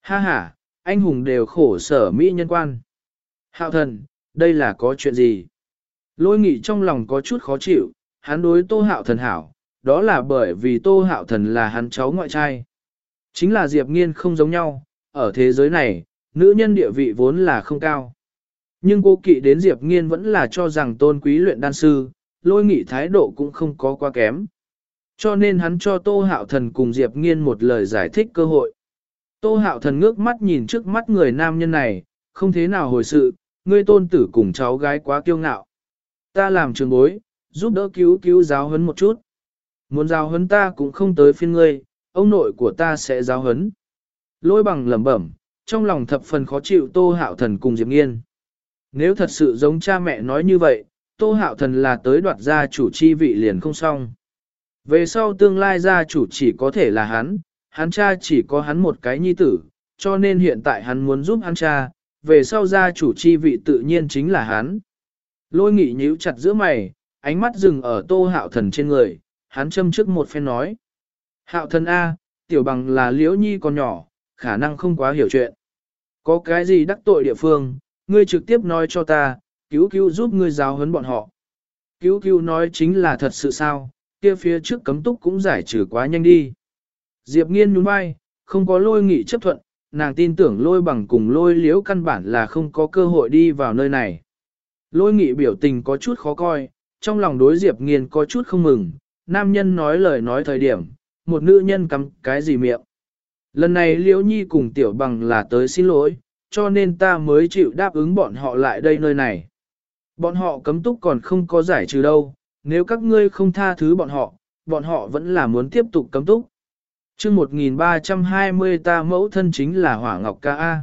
Ha ha, anh hùng đều khổ sở mỹ nhân quan. Hạo thần, đây là có chuyện gì? Lôi nghị trong lòng có chút khó chịu, hắn đối tô hạo thần hảo, đó là bởi vì tô hạo thần là hắn cháu ngoại trai. Chính là Diệp Nghiên không giống nhau, ở thế giới này, nữ nhân địa vị vốn là không cao. Nhưng cô kỵ đến Diệp Nghiên vẫn là cho rằng tôn quý luyện đan sư, lôi nghị thái độ cũng không có quá kém. Cho nên hắn cho Tô Hạo Thần cùng Diệp Nghiên một lời giải thích cơ hội. Tô Hạo Thần ngước mắt nhìn trước mắt người nam nhân này, không thế nào hồi sự, ngươi tôn tử cùng cháu gái quá kiêu ngạo. Ta làm trường bối, giúp đỡ cứu cứu giáo huấn một chút. Muốn giáo huấn ta cũng không tới phiên ngươi, ông nội của ta sẽ giáo huấn. Lôi bằng lẩm bẩm, trong lòng thập phần khó chịu Tô Hạo Thần cùng Diệp Nghiên. Nếu thật sự giống cha mẹ nói như vậy, Tô Hạo Thần là tới đoạt gia chủ chi vị liền không xong. Về sau tương lai gia chủ chỉ có thể là hắn, hắn cha chỉ có hắn một cái nhi tử, cho nên hiện tại hắn muốn giúp hắn cha, về sau gia chủ chi vị tự nhiên chính là hắn. Lôi nghị nhíu chặt giữa mày, ánh mắt dừng ở tô hạo thần trên người, hắn châm trước một phen nói. Hạo thần A, tiểu bằng là liễu nhi còn nhỏ, khả năng không quá hiểu chuyện. Có cái gì đắc tội địa phương, ngươi trực tiếp nói cho ta, cứu cứu giúp ngươi giáo huấn bọn họ. Cứu cứu nói chính là thật sự sao, kia phía trước cấm túc cũng giải trừ quá nhanh đi. Diệp nghiên nhún vai, không có lôi nghị chấp thuận, nàng tin tưởng lôi bằng cùng lôi liễu căn bản là không có cơ hội đi vào nơi này. Lôi nghị biểu tình có chút khó coi, trong lòng đối Diệp nghiên có chút không mừng, nam nhân nói lời nói thời điểm, một nữ nhân cắm cái gì miệng. Lần này liễu nhi cùng tiểu bằng là tới xin lỗi, cho nên ta mới chịu đáp ứng bọn họ lại đây nơi này. Bọn họ cấm túc còn không có giải trừ đâu, nếu các ngươi không tha thứ bọn họ, bọn họ vẫn là muốn tiếp tục cấm túc. chương 1320 ta mẫu thân chính là Hỏa Ngọc Ca A.